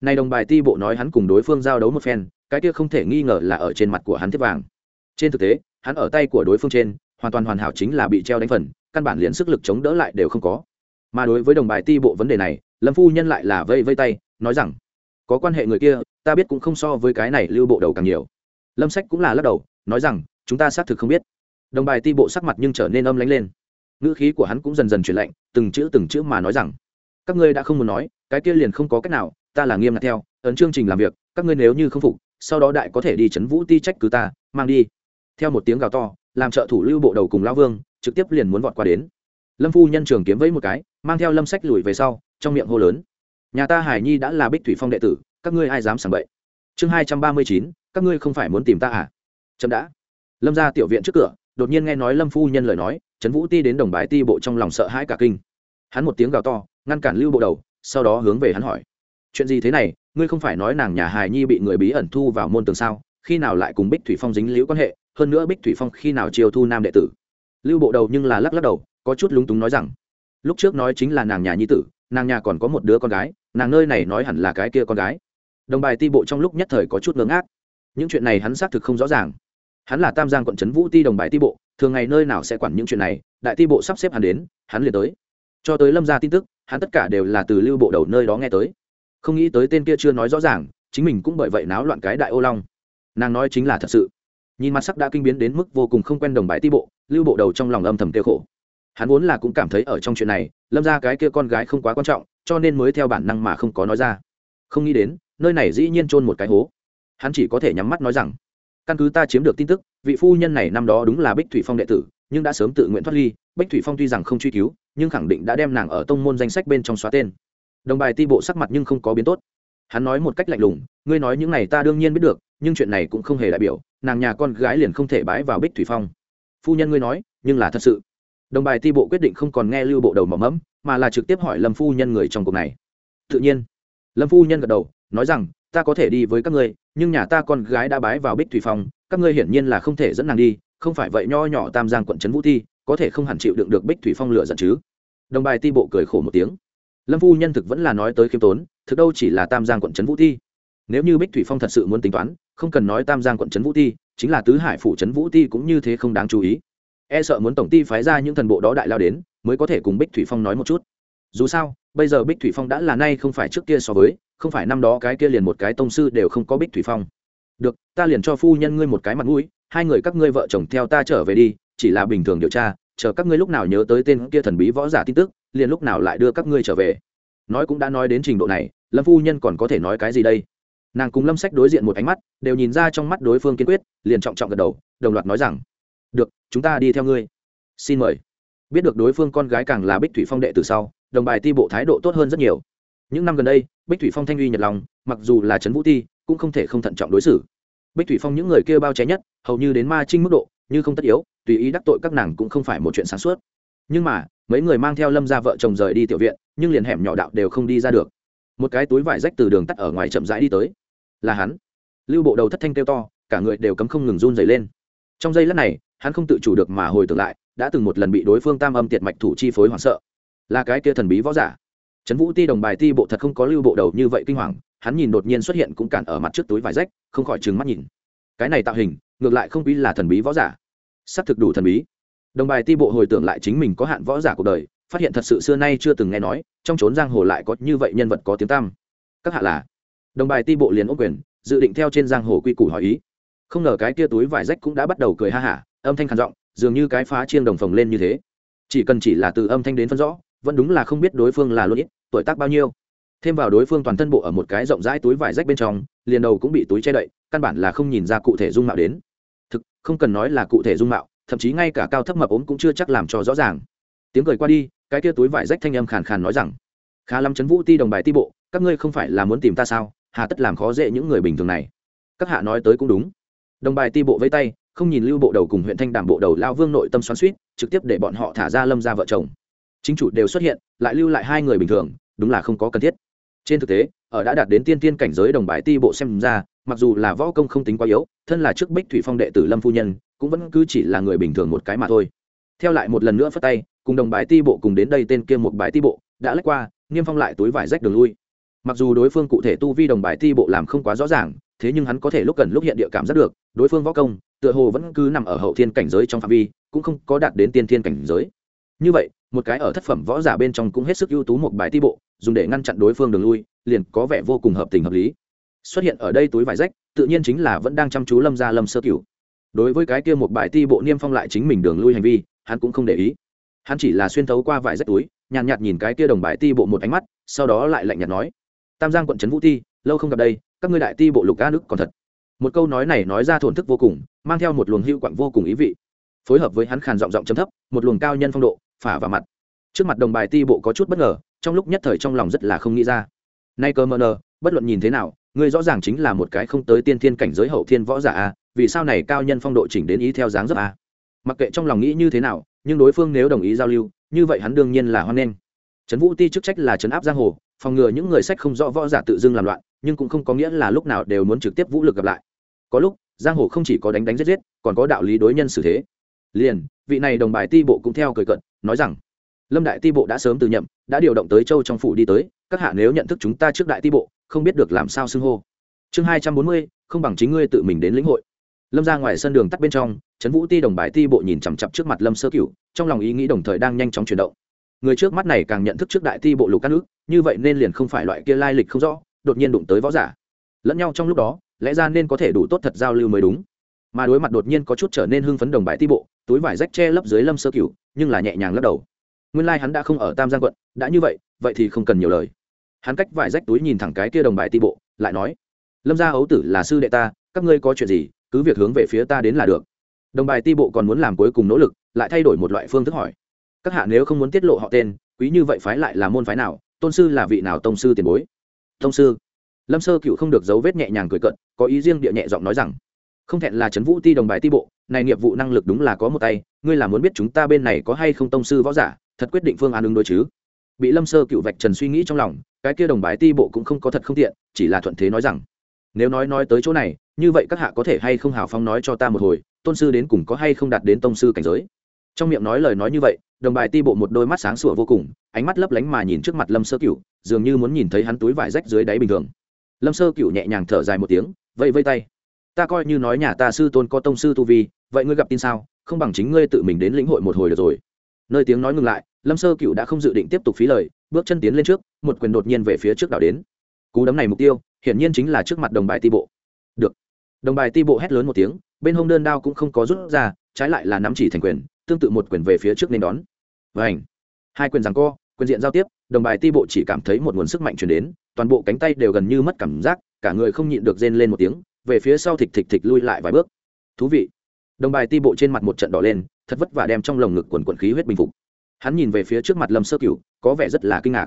Nay đồng bài ti bộ nói hắn cùng đối phương giao đấu một phen, cái kia không thể nghi ngờ là ở trên mặt của hắn tiếp vàng. Trên thực tế, hắn ở tay của đối phương trên, hoàn toàn hoàn hảo chính là bị treo đánh phần, căn bản liền sức lực chống đỡ lại đều không có. Mà đối với đồng bài ti bộ vấn đề này, lâm phu nhân lại là vây vây tay, nói rằng, có quan hệ người kia, ta biết cũng không so với cái này lưu bộ đầu càng nhiều. Lâm sách cũng là lắc đầu, nói rằng, chúng ta xác thực không biết. Đồng bài ti bộ sắc mặt nhưng trở nên âm lánh lên ngữ khí của hắn cũng dần dần chuyển lạnh, từng chữ từng chữ mà nói rằng, các ngươi đã không muốn nói, cái kia liền không có cách nào, ta là nghiêm ngặt theo, ấn chương trình làm việc, các ngươi nếu như không phục, sau đó đại có thể đi chấn vũ ti trách cứ ta, mang đi. Theo một tiếng gào to, làm trợ thủ lưu bộ đầu cùng lao vương, trực tiếp liền muốn vọt qua đến. Lâm phu nhân trường kiếm vẫy một cái, mang theo lâm sách lùi về sau, trong miệng hô lớn, nhà ta hải nhi đã là bích thủy phong đệ tử, các ngươi ai dám sảng bậy? Chương hai trăm ba mươi chín, các ngươi không phải muốn tìm ta à? Chậm đã. Lâm ra tiểu viện trước cửa, đột nhiên nghe nói lâm phu nhân lời nói trấn vũ ti đến đồng bái ti bộ trong lòng sợ hãi cả kinh. Hắn một tiếng gào to, ngăn cản lưu bộ đầu, sau đó hướng về hắn hỏi, chuyện gì thế này? Ngươi không phải nói nàng nhà hài nhi bị người bí ẩn thu vào môn tường sao? Khi nào lại cùng bích thủy phong dính liễu quan hệ? Hơn nữa bích thủy phong khi nào chiều thu nam đệ tử? Lưu bộ đầu nhưng là lắc lắc đầu, có chút lúng túng nói rằng, lúc trước nói chính là nàng nhà nhi tử, nàng nhà còn có một đứa con gái, nàng nơi này nói hẳn là cái kia con gái. Đồng bài ti bộ trong lúc nhất thời có chút ngưỡng ác những chuyện này hắn xác thực không rõ ràng. Hắn là tam giang quận trấn vũ ti đồng bài ti bộ thường ngày nơi nào sẽ quản những chuyện này, đại ti bộ sắp xếp hắn đến, hắn liền tới. Cho tới lâm ra tin tức, hắn tất cả đều là từ lưu bộ đầu nơi đó nghe tới. Không nghĩ tới tên kia chưa nói rõ ràng, chính mình cũng bởi vậy náo loạn cái đại ô long. Nàng nói chính là thật sự. Nhìn mặt sắc đã kinh biến đến mức vô cùng không quen đồng bài ti bộ, lưu bộ đầu trong lòng âm thầm kêu khổ. Hắn vốn là cũng cảm thấy ở trong chuyện này, lâm ra cái kia con gái không quá quan trọng, cho nên mới theo bản năng mà không có nói ra. Không nghĩ đến, nơi này dĩ nhiên chôn một cái hố. Hắn chỉ có thể nhắm mắt nói rằng, căn cứ ta chiếm được tin tức vị phu nhân này năm đó đúng là bích thủy phong đệ tử, nhưng đã sớm tự nguyện thoát ly, bích thủy phong tuy rằng không truy cứu, nhưng khẳng định đã đem nàng ở tông môn danh sách bên trong xóa tên. Đồng bài ti bộ sắc mặt nhưng không có biến tốt. Hắn nói một cách lạnh lùng, ngươi nói những này ta đương nhiên biết được, nhưng chuyện này cũng không hề đại biểu, nàng nhà con gái liền không thể bái vào bích thủy phong. Phu nhân ngươi nói, nhưng là thật sự. Đồng bài ti bộ quyết định không còn nghe lưu bộ đầu mỏm mẫm, mà là trực tiếp hỏi lâm phu nhân người trong cuộc này. Tự nhiên. Lâm phu nhân gật đầu, nói rằng, ta có thể đi với các ngươi, nhưng nhà ta con gái đã bái vào bích thủy phong các ngươi hiển nhiên là không thể dẫn nàng đi không phải vậy nho nhỏ tam giang quận trấn vũ thi có thể không hẳn chịu đựng được bích thủy phong lửa giận chứ? Đồng bài ti bộ cười khổ một tiếng. Lâm phu nhân thực vẫn là nói tới khiêm tốn thực đâu chỉ là tam giang quận trấn vũ thi nếu như bích thủy phong thật sự muốn tính toán không cần nói tam giang quận trấn vũ Thi, chính là tứ hải phủ trấn vũ ti cũng như thế không đáng chú ý. E sợ muốn tổng ti phái ra những thần bộ đó đại lao đến mới có thể cùng bích thủy phong nói một chút. Dù sao bây giờ bích thủy phong đã là nay không phải trước kia so với không phải năm đó cái kia liền một cái tông sư đều không có bích thủy phong được, ta liền cho phu nhân ngươi một cái mặt mũi, hai người các ngươi vợ chồng theo ta trở về đi, chỉ là bình thường điều tra, chờ các ngươi lúc nào nhớ tới tên kia thần bí võ giả tin tức, liền lúc nào lại đưa các ngươi trở về. Nói cũng đã nói đến trình độ này, lâm phu nhân còn có thể nói cái gì đây? Nàng cùng lâm sách đối diện một ánh mắt, đều nhìn ra trong mắt đối phương kiên quyết, liền trọng trọng gật đầu, đồng loạt nói rằng, được, chúng ta đi theo ngươi. Xin mời. Biết được đối phương con gái càng là bích thủy phong đệ từ sau, đồng bài ti bộ thái độ tốt hơn rất nhiều. Những năm gần đây, bích thủy phong thanh uy nhật lòng, mặc dù là trấn vũ ti cũng không thể không thận trọng đối xử. Bích thủy phong những người kia bao cháy nhất, hầu như đến ma trinh mức độ, như không tất yếu, tùy ý đắc tội các nàng cũng không phải một chuyện sáng suốt. Nhưng mà, mấy người mang theo lâm ra vợ chồng rời đi tiểu viện, nhưng liền hẻm nhỏ đạo đều không đi ra được. Một cái túi vải rách từ đường tắt ở ngoài chậm rãi đi tới. Là hắn. Lưu bộ đầu thất thanh kêu to, cả người đều cấm không ngừng run dày lên. Trong giây lát này, hắn không tự chủ được mà hồi tưởng lại, đã từng một lần bị đối phương tam âm tiệt mạch thủ chi phối hoảng sợ. Là cái kia thần bí võ giả trấn vũ ti đồng bài ti bộ thật không có lưu bộ đầu như vậy kinh hoàng, hắn nhìn đột nhiên xuất hiện cũng cản ở mặt trước túi vải rách, không khỏi trừng mắt nhìn. Cái này tạo hình, ngược lại không quý là thần bí võ giả. S ắ c thực đủ thần bí. Đồng bài ti bộ hồi tưởng lại chính mình có hạn võ giả cuộc đời, phát hiện thật sự xưa nay chưa từng nghe nói, trong trốn giang hồ lại có như vậy nhân vật có tiếng tam các hạ là? Đồng bài ti bộ liền ốc quyền, dự định theo trên giang hồ quy củ hỏi ý. Không ngờ cái kia túi vải rách cũng đã bắt đầu cười ha hả, âm thanh khàn giọng, dường như cái phá chiêng đồng phồng lên như thế. Chỉ cần chỉ là từ âm thanh đến phân rõ, vẫn đúng là không biết đối phương là luôn ít tuổi tác bao nhiêu. Thêm vào đối phương toàn thân bộ ở một cái rộng rãi túi vải rách bên trong, liền đầu cũng bị túi che đậy, căn bản là không nhìn ra cụ thể dung mạo đến. Thực, không cần nói là cụ thể dung mạo, thậm chí ngay cả cao thấp mập ốm cũng chưa chắc làm cho rõ ràng. Tiếng cười qua đi, cái kia túi vải rách thanh âm khàn khàn nói rằng, khá lắm chấn vũ ti đồng bài ti bộ, các ngươi không phải là muốn tìm ta sao? Hà tất làm khó dễ những người bình thường này. Các hạ nói tới cũng đúng. Đồng bài ti bộ với tay, không nhìn lưu bộ đầu cùng huyện thanh đàm bộ đầu lao vương nội tâm xoắn suýt trực tiếp để bọn họ thả ra lâm ra vợ chồng. Chính chủ đều xuất hiện, lại lưu lại hai người bình thường đúng là không có cần thiết. Trên thực tế, ở đã đạt đến tiên tiên cảnh giới đồng bài ti bộ xem ra, mặc dù là võ công không tính quá yếu, thân là trước bích thủy phong đệ tử lâm phu nhân, cũng vẫn cứ chỉ là người bình thường một cái mà thôi. Theo lại một lần nữa phất tay, cùng đồng bài ti bộ cùng đến đây tên kia một bài ti bộ, đã lách qua niêm phong lại túi vải rách đường lui. Mặc dù đối phương cụ thể tu vi đồng bài ti bộ làm không quá rõ ràng, thế nhưng hắn có thể lúc cần lúc hiện địa cảm giác được, đối phương võ công, tựa hồ vẫn cứ nằm ở hậu thiên cảnh giới trong phạm vi, cũng không có đạt đến tiên thiên cảnh giới. Như vậy, một cái ở thất phẩm võ giả bên trong cũng hết sức ưu tú một bài ti bộ dùng để ngăn chặn đối phương đường lui liền có vẻ vô cùng hợp tình hợp lý. Xuất hiện ở đây túi vải rách tự nhiên chính là vẫn đang chăm chú lâm ra lâm sơ cửu. Đối với cái kia một bài ti bộ niêm phong lại chính mình đường lui hành vi hắn cũng không để ý. Hắn chỉ là xuyên thấu qua vải rách túi nhàn nhạt, nhìn cái kia đồng bài ti bộ một ánh mắt sau đó lại lạnh nhạt nói tam giang quận trấn vũ ti lâu không gặp đây các ngươi đại ti bộ lục ca nước còn thật. Một câu nói này nói ra thổn thức vô cùng mang theo một luồng hữu quặng vô cùng ý vị. Phối hợp với hắn khàn giọng giọng chấm thấp một luồng cao nhân phong độ phả vào mặt trước mặt đồng bài ti bộ có chút bất ngờ, trong lúc nhất thời trong lòng rất là không nghĩ ra. Nay cơ mờ nờ, bất luận nhìn thế nào, ngươi rõ ràng chính là một cái không tới tiên thiên cảnh giới hậu thiên võ giả a, vì sao này cao nhân phong độ chỉnh đến ý theo dáng dấp a? Mặc kệ trong lòng nghĩ như thế nào, nhưng đối phương nếu đồng ý giao lưu, như vậy hắn đương nhiên là hoan nghênh. Trấn vũ ti chức trách là trấn áp giang hồ, phòng ngừa những người sách không rõ võ giả tự dưng làm loạn, nhưng cũng không có nghĩa là lúc nào đều muốn trực tiếp vũ lực gặp lại. Có lúc, giang hồ không chỉ có đánh đánh giết giết, còn có đạo lý đối nhân xử thế. Liền, vị này đồng bài ti bộ cũng theo cười cận nói rằng lâm đại ti bộ đã sớm từ nhậm, đã điều động tới châu trong phủ đi tới, các hạ nếu nhận thức chúng ta trước đại ti bộ, không biết được làm sao xưng hô. Chương hai trăm bốn mươi, không bằng chính ngươi tự mình đến lĩnh hội. Lâm ra ngoài sân đường tắt bên trong, trấn vũ ti đồng bài ti bộ nhìn chằm chặp trước mặt lâm sơ cửu, trong lòng ý nghĩ đồng thời đang nhanh chóng chuyển động. Người trước mắt này càng nhận thức trước đại ti bộ lục các nước như vậy nên liền không phải loại kia lai lịch không rõ, đột nhiên đụng tới võ giả. Lẫn nhau trong lúc đó, lẽ ra nên có thể đủ tốt thật giao lưu mới đúng. Mà đối mặt đột nhiên có chút trở nên hưng phấn đồng bài ti bộ, túi vải rách che lấp dưới lâm sơ cửu, nhưng là nhẹ nhàng lắc đầu nguyên lai hắn đã không ở tam giang quận, đã như vậy vậy thì không cần nhiều lời. Hắn cách vải rách túi nhìn thẳng cái kia đồng bài ti bộ, lại nói, lâm gia ấu tử là sư đệ ta, các ngươi có chuyện gì, cứ việc hướng về phía ta đến là được. Đồng bài ti bộ còn muốn làm cuối cùng nỗ lực, lại thay đổi một loại phương thức hỏi, các hạ nếu không muốn tiết lộ họ tên, quý như vậy phái lại là môn phái nào, tôn sư là vị nào tông sư tiền bối? Tông sư? Lâm sơ cựu không được dấu vết nhẹ nhàng cười cận có ý riêng địa nhẹ giọng nói rằng, không thẹn là trấn vũ ti đồng bài ti bộ, này nghiệp vụ năng lực đúng là có một tay, ngươi là muốn biết chúng ta bên này có hay không tông sư võ giả? Thật quyết định phương án ứng đối chứ? Bị lâm sơ cựu vạch trần suy nghĩ trong lòng, cái kia đồng bài ti bộ cũng không có thật không tiện, chỉ là thuận thế nói rằng, nếu nói nói tới chỗ này, như vậy các hạ có thể hay không hào phong nói cho ta một hồi, tôn sư đến cùng có hay không đạt đến tông sư cảnh giới? Trong miệng nói lời nói như vậy, đồng bài ti bộ một đôi mắt sáng sủa vô cùng, ánh mắt lấp lánh mà nhìn trước mặt lâm sơ cựu, dường như muốn nhìn thấy hắn túi vải rách dưới đáy bình thường. Lâm sơ cựu nhẹ nhàng thở dài một tiếng, vẫy vây tay. Ta coi như nói nhà ta sư tôn có tông sư tu vi, vậy ngươi gặp tin sao? Không bằng chính ngươi tự mình đến lĩnh hội một hồi được rồi nơi tiếng nói ngừng lại, lâm sơ cựu đã không dự định tiếp tục phí lời, bước chân tiến lên trước, một quyền đột nhiên về phía trước đảo đến. Cú đấm này mục tiêu, hiển nhiên chính là trước mặt đồng bài ti bộ. Được. Đồng bài ti bộ hét lớn một tiếng, bên hông đơn đao cũng không có rút ra, trái lại là nắm chỉ thành quyền, tương tự một quyền về phía trước nên đón. Vảnh hai quyền rằng co, quyền diện giao tiếp, đồng bài ti bộ chỉ cảm thấy một nguồn sức mạnh chuyển đến, toàn bộ cánh tay đều gần như mất cảm giác, cả người không nhịn được rên lên một tiếng, về phía sau thịch thịch thịch lui lại vài bước. Thú vị đồng bài ti bộ trên mặt một trận đỏ lên, thật vất vả đem trong lồng ngực quần quần khí huyết bình phục. Hắn nhìn về phía trước mặt lâm sơ cửu, có vẻ rất là kinh ngạc.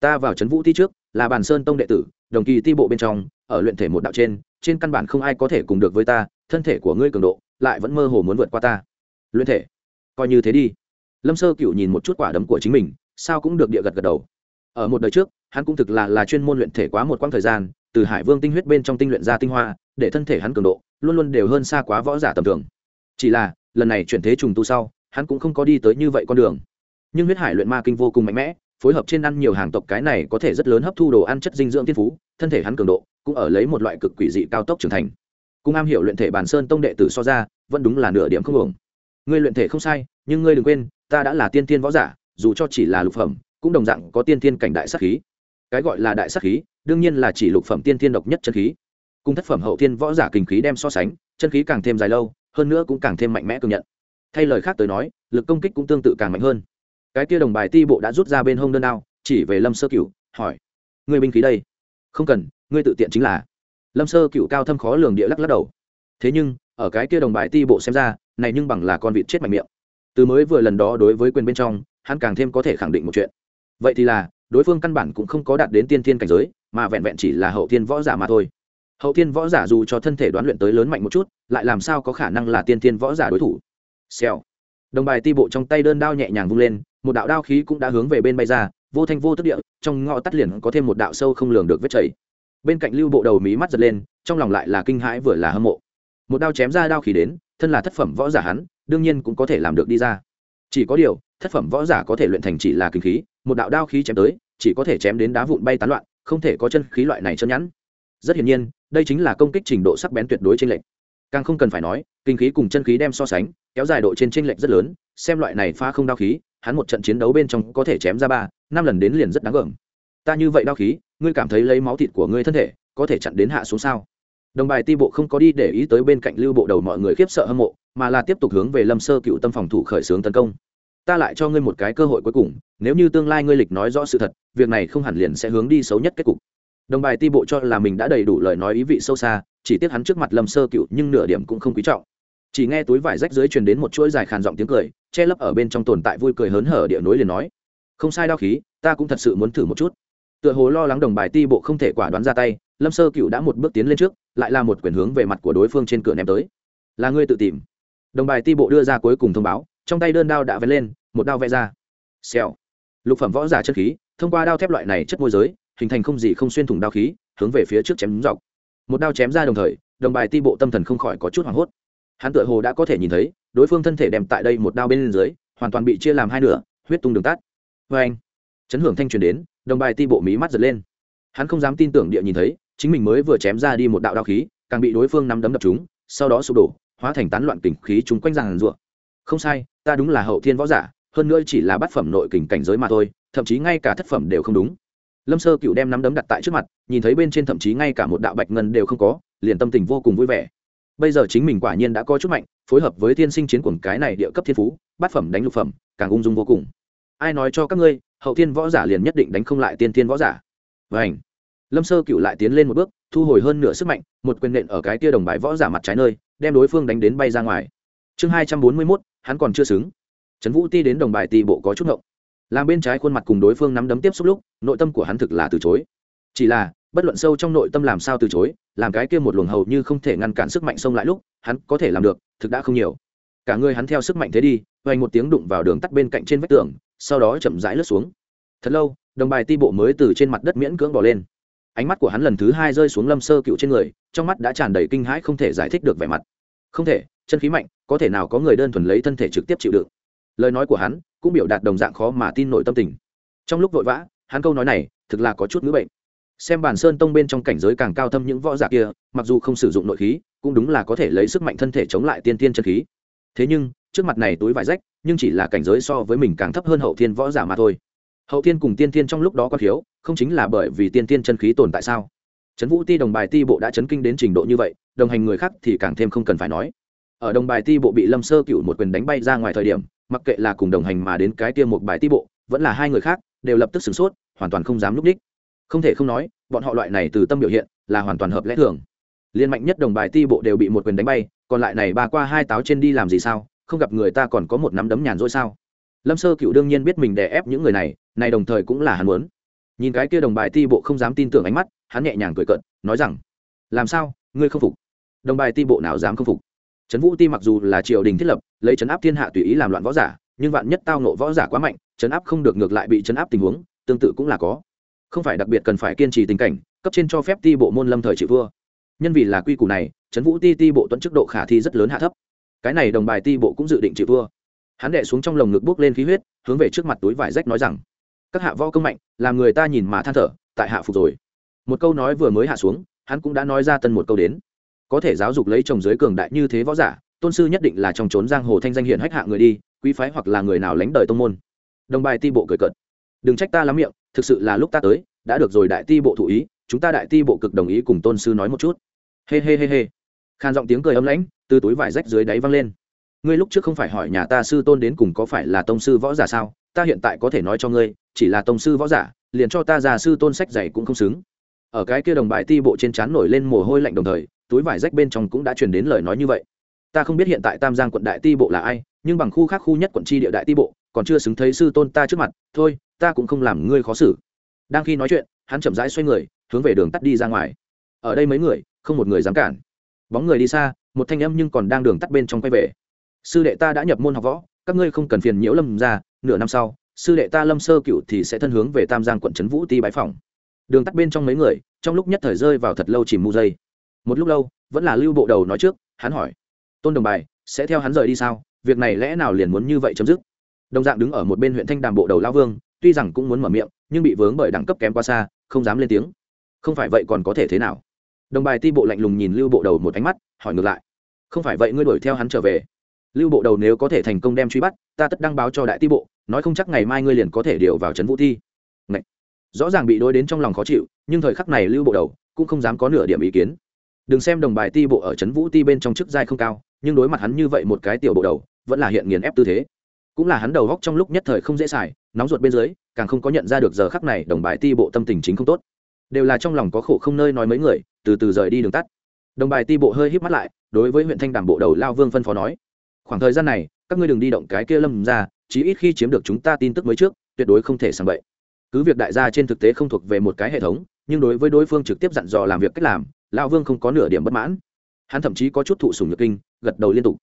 Ta vào trấn vũ ti trước, là bàn sơn tông đệ tử, đồng kỳ ti bộ bên trong, ở luyện thể một đạo trên trên căn bản không ai có thể cùng được với ta, thân thể của ngươi cường độ, lại vẫn mơ hồ muốn vượt qua ta. Luyện thể, coi như thế đi. Lâm sơ cựu nhìn một chút quả đấm của chính mình, sao cũng được địa gật gật đầu. Ở một đời trước, hắn cũng thực là là chuyên môn luyện thể quá một quãng thời gian, từ hải vương tinh huyết bên trong tinh luyện ra tinh hoa, để thân thể hắn cường độ, luôn luôn đều hơn xa quá võ giả tầm thường chỉ là, lần này chuyển thế trùng tu sau, hắn cũng không có đi tới như vậy con đường. Nhưng huyết hải luyện ma kinh vô cùng mạnh mẽ, phối hợp trên ăn nhiều hàng tộc cái này có thể rất lớn hấp thu đồ ăn chất dinh dưỡng thiên phú, thân thể hắn cường độ cũng ở lấy một loại cực quỷ dị cao tốc trưởng thành. Cung am hiểu luyện thể bản sơn tông đệ tử so ra, vẫn đúng là nửa điểm không ổn. Ngươi luyện thể không sai, nhưng ngươi đừng quên, ta đã là tiên tiên võ giả, dù cho chỉ là lục phẩm, cũng đồng dạng có tiên tiên cảnh đại sắc khí. Cái gọi là đại sắc khí, đương nhiên là chỉ lục phẩm tiên tiên độc nhất chân khí. Cùng thất phẩm hậu tiên võ giả kinh khí đem so sánh, chân khí càng thêm dài lâu hơn nữa cũng càng thêm mạnh mẽ cường nhận. Thay lời khác tới nói, lực công kích cũng tương tự càng mạnh hơn. Cái kia đồng bài ti bộ đã rút ra bên hông đơn đao, chỉ về lâm sơ cửu, hỏi người binh khí đây? Không cần, ngươi tự tiện chính là. Lâm sơ cửu cao thâm khó lường địa lắc lắc đầu. Thế nhưng, ở cái kia đồng bài ti bộ xem ra, này nhưng bằng là con vịt chết mạnh miệng. Từ mới vừa lần đó đối với quyền bên trong, hắn càng thêm có thể khẳng định một chuyện. Vậy thì là, đối phương căn bản cũng không có đạt đến tiên thiên cảnh giới, mà vẹn vẹn chỉ là hậu thiên võ giả mà thôi hậu thiên võ giả dù cho thân thể đoán luyện tới lớn mạnh một chút, lại làm sao có khả năng là tiên thiên võ giả đối thủ? Xèo. Đồng bài ti bộ trong tay đơn đao nhẹ nhàng vung lên, một đạo đao khí cũng đã hướng về bên bay ra, vô thanh vô tức địa, trong ngõ tắt liền có thêm một đạo sâu không lường được vết chảy. Bên cạnh lưu bộ đầu mí mắt giật lên, trong lòng lại là kinh hãi vừa là hâm mộ. Một đao chém ra đao khí đến, thân là thất phẩm võ giả hắn, đương nhiên cũng có thể làm được đi ra. Chỉ có điều, thất phẩm võ giả có thể luyện thành chỉ là kinh khí, một đạo đao khí chém tới, chỉ có thể chém đến đá vụn bay tán loạn, không thể có chân khí loại này chân nhẵn rất hiển nhiên đây chính là công kích trình độ sắc bén tuyệt đối trên lệnh càng không cần phải nói, kinh khí cùng chân khí đem so sánh, kéo dài độ trên trên lệch rất lớn, xem loại này phá không đao khí, hắn một trận chiến đấu bên trong có thể chém ra ba, năm lần đến liền rất đáng gờm. Ta như vậy đao khí, ngươi cảm thấy lấy máu thịt của ngươi thân thể, có thể chặn đến hạ xuống sao? Đồng bài ti bộ không có đi để ý tới bên cạnh lưu bộ đầu mọi người khiếp sợ hâm mộ, mà là tiếp tục hướng về lâm sơ cựu tâm phòng thủ khởi xướng tấn công. Ta lại cho ngươi một cái cơ hội cuối cùng, nếu như tương lai ngươi lịch nói rõ sự thật, việc này không hẳn liền sẽ hướng đi xấu nhất kết cục đồng bài ti bộ cho là mình đã đầy đủ lời nói ý vị sâu xa, chỉ tiếc hắn trước mặt lâm sơ cựu nhưng nửa điểm cũng không quý trọng. Chỉ nghe túi vải rách dưới truyền đến một chuỗi dài khàn giọng tiếng cười, che lấp ở bên trong tồn tại vui cười hớn hở địa nối liền nói, không sai đao khí, ta cũng thật sự muốn thử một chút. Tựa hồ lo lắng đồng bài ti bộ không thể quả đoán ra tay, lâm sơ cựu đã một bước tiến lên trước, lại là một quyền hướng về mặt của đối phương trên cửa ném tới. Là ngươi tự tìm. Đồng bài ti bộ đưa ra cuối cùng thông báo, trong tay đơn đao đã vẽ lên, một đao vẽ ra. Xèo. Lục phẩm võ giả chất khí, thông qua đao thép loại này chất môi giới hình thành không gì không xuyên thủng đao khí, hướng về phía trước chém dọc. Một đao chém ra đồng thời, đồng bài ti bộ tâm thần không khỏi có chút hoảng hốt. Hắn tựa hồ đã có thể nhìn thấy, đối phương thân thể đem tại đây một đao bên dưới, hoàn toàn bị chia làm hai nửa, huyết tung đường tắt. Vê anh, chấn hưởng thanh truyền đến, đồng bài ti bộ mí mắt giật lên. Hắn không dám tin tưởng địa nhìn thấy, chính mình mới vừa chém ra đi một đạo đao khí, càng bị đối phương nắm đấm đập chúng sau đó sụp đổ, hóa thành tán loạn kình khí chúng quanh ràng rụa. Không sai, ta đúng là hậu thiên võ giả, hơn nữa chỉ là bát phẩm nội kình cảnh giới mà thôi, thậm chí ngay cả thất phẩm đều không đúng lâm sơ cựu đem nắm đấm đặt tại trước mặt, nhìn thấy bên trên thậm chí ngay cả một đạo bạch ngân đều không có, liền tâm tình vô cùng vui vẻ. Bây giờ chính mình quả nhiên đã có chút mạnh, phối hợp với thiên sinh chiến quần cái này địa cấp thiên phú, bát phẩm đánh lục phẩm, càng ung dung vô cùng. Ai nói cho các ngươi, hậu thiên võ giả liền nhất định đánh không lại tiên thiên võ giả. Vảnh lâm sơ cựu lại tiến lên một bước, thu hồi hơn nửa sức mạnh, một quyền nện ở cái tia đồng bài võ giả mặt trái nơi, đem đối phương đánh đến bay ra ngoài. Chương hai trăm bốn mươi mốt, hắn còn chưa xứng. Trấn vũ ti đến đồng bài ti bộ có chút ngộng làm bên trái khuôn mặt cùng đối phương nắm đấm tiếp xúc lúc, nội tâm của hắn thực là từ chối. Chỉ là, bất luận sâu trong nội tâm làm sao từ chối, làm cái kia một luồng hầu như không thể ngăn cản sức mạnh xông lại lúc, hắn có thể làm được, thực đã không nhiều. Cả người hắn theo sức mạnh thế đi vành một tiếng đụng vào đường tắt bên cạnh trên vách tường, sau đó chậm rãi lướt xuống. Thật lâu, đồng bài ti bộ mới từ trên mặt đất miễn cưỡng bỏ lên. Ánh mắt của hắn lần thứ hai rơi xuống lâm sơ cựu trên người, trong mắt đã tràn đầy kinh hãi không thể giải thích được vẻ mặt. Không thể, chân khí mạnh, có thể nào có người đơn thuần lấy thân thể trực tiếp chịu đựng? Lời nói của hắn cũng biểu đạt đồng dạng khó mà tin nổi tâm tình. Trong lúc vội vã, hắn câu nói này thực là có chút ngữ bệnh. Xem bản sơn tông bên trong cảnh giới càng cao thâm những võ giả kia, mặc dù không sử dụng nội khí, cũng đúng là có thể lấy sức mạnh thân thể chống lại tiên tiên chân khí. Thế nhưng, trước mặt này túi vải rách, nhưng chỉ là cảnh giới so với mình càng thấp hơn hậu thiên võ giả mà thôi. Hậu thiên cùng tiên tiên trong lúc đó có thiếu không chính là bởi vì tiên tiên chân khí tồn tại sao? Trấn vũ ti đồng bài ti bộ đã chấn kinh đến trình độ như vậy, đồng hành người khác thì càng thêm không cần phải nói. Ở đồng bài ti bộ bị lâm sơ cựu một quyền đánh bay ra ngoài thời điểm mặc kệ là cùng đồng hành mà đến cái kia một bài ti bộ, vẫn là hai người khác, đều lập tức sửng sốt, hoàn toàn không dám núp đích. Không thể không nói, bọn họ loại này từ tâm biểu hiện, là hoàn toàn hợp lẽ thường. Liên mạnh nhất đồng bài ti bộ đều bị một quyền đánh bay, còn lại này ba qua hai táo trên đi làm gì sao, không gặp người ta còn có một nắm đấm nhàn rỗi sao? Lâm sơ cựu đương nhiên biết mình đè ép những người này này đồng thời cũng là hắn muốn. Nhìn cái kia đồng bài ti bộ không dám tin tưởng ánh mắt, hắn nhẹ nhàng cười cận nói rằng, làm sao? Ngươi không phục. Đồng bài ti bộ nào dám không phục? Trấn vũ ti mặc dù là triều đình thiết lập, lấy trấn áp thiên hạ tùy ý làm loạn võ giả, nhưng vạn nhất tao nộ võ giả quá mạnh, trấn áp không được ngược lại bị trấn áp tình huống, tương tự cũng là có. Không phải đặc biệt cần phải kiên trì tình cảnh, cấp trên cho phép ti bộ môn lâm thời chịu vua. Nhân vì là quy củ này, trấn vũ ti ti bộ tuấn chức độ khả thi rất lớn hạ thấp. Cái này đồng bài ti bộ cũng dự định chịu vua. Hắn đệ xuống trong lồng ngực bước lên khí huyết, hướng về trước mặt túi vải rách nói rằng, các hạ võ công mạnh, làm người ta nhìn mà than thở, tại hạ phục rồi. Một câu nói vừa mới hạ xuống, hắn cũng đã nói ra tân một câu đến có thể giáo dục lấy chồng giới cường đại như thế võ giả, tôn sư nhất định là trong trốn giang hồ thanh danh hiện hách hạ người đi, quý phái hoặc là người nào lánh đời tông môn. Đồng bài ti bộ cười cợt. Đừng trách ta lắm miệng, thực sự là lúc ta tới, đã được rồi đại ti bộ thụ ý, chúng ta đại ti bộ cực đồng ý cùng tôn sư nói một chút. Hê hê hê hê. Khan giọng tiếng cười ấm lãnh, từ túi vải rách dưới đáy văng lên. Ngươi lúc trước không phải hỏi nhà ta sư tôn đến cùng có phải là tông sư võ giả sao? Ta hiện tại có thể nói cho ngươi, chỉ là tông sư võ giả, liền cho ta già sư tôn sách dày cũng không xứng. Ở cái kia đồng bài ti bộ trên trán nổi lên mồ hôi lạnh đồng thời túi vải rách bên trong cũng đã truyền đến lời nói như vậy. Ta không biết hiện tại tam giang quận đại ti bộ là ai, nhưng bằng khu khác khu nhất quận tri địa đại ti bộ, còn chưa xứng thấy sư tôn ta trước mặt, thôi, ta cũng không làm ngươi khó xử. Đang khi nói chuyện, hắn chậm rãi xoay người, hướng về đường tắt đi ra ngoài. Ở đây mấy người, không một người dám cản. Bóng người đi xa, một thanh âm nhưng còn đang đường tắt bên trong quay về. Sư đệ ta đã nhập môn học võ, các ngươi không cần phiền nhiễu lâm ra nửa năm sau, sư đệ ta lâm sơ cựu thì sẽ thân hướng về tam giang quận trấn vũ ti bãi phòng. Đường tắt bên trong mấy người, trong lúc nhất thời rơi vào thật lâu chìm mu dây một lúc lâu, vẫn là lưu bộ đầu nói trước, hắn hỏi, tôn đồng bài, sẽ theo hắn rời đi sao? Việc này lẽ nào liền muốn như vậy chấm dứt? Đồng dạng đứng ở một bên huyện thanh đàm bộ đầu lao vương, tuy rằng cũng muốn mở miệng, nhưng bị vướng bởi đẳng cấp kém quá xa, không dám lên tiếng. Không phải vậy còn có thể thế nào? Đồng bài ti bộ lạnh lùng nhìn lưu bộ đầu một ánh mắt, hỏi ngược lại, không phải vậy ngươi đuổi theo hắn trở về? Lưu bộ đầu nếu có thể thành công đem truy bắt, ta tất đăng báo cho đại ti bộ, nói không chắc ngày mai ngươi liền có thể điều vào trấn vũ thi. Ngậy! rõ ràng bị đối đến trong lòng khó chịu, nhưng thời khắc này lưu bộ đầu cũng không dám có nửa điểm ý kiến đừng xem đồng bài ti bộ ở trấn vũ ti bên trong chức giai không cao, nhưng đối mặt hắn như vậy một cái tiểu bộ đầu, vẫn là hiện nghiền ép tư thế. Cũng là hắn đầu góc trong lúc nhất thời không dễ xài, nóng ruột bên dưới, càng không có nhận ra được giờ khắc này đồng bài ti bộ tâm tình chính không tốt. Đều là trong lòng có khổ không nơi nói mấy người, từ từ rời đi đường tắt. Đồng bài ti bộ hơi híp mắt lại, đối với huyện thanh đàm bộ đầu lao vương phân phó nói, khoảng thời gian này, các ngươi đừng đi động cái kia lâm ra, chí ít khi chiếm được chúng ta tin tức mới trước, tuyệt đối không thể sàng bậy. Cứ việc đại gia trên thực tế không thuộc về một cái hệ thống, nhưng đối với đối phương trực tiếp dặn dò làm việc cách làm Lão vương không có nửa điểm bất mãn. Hắn thậm chí có chút thụ sùng nhược kinh, gật đầu liên tục.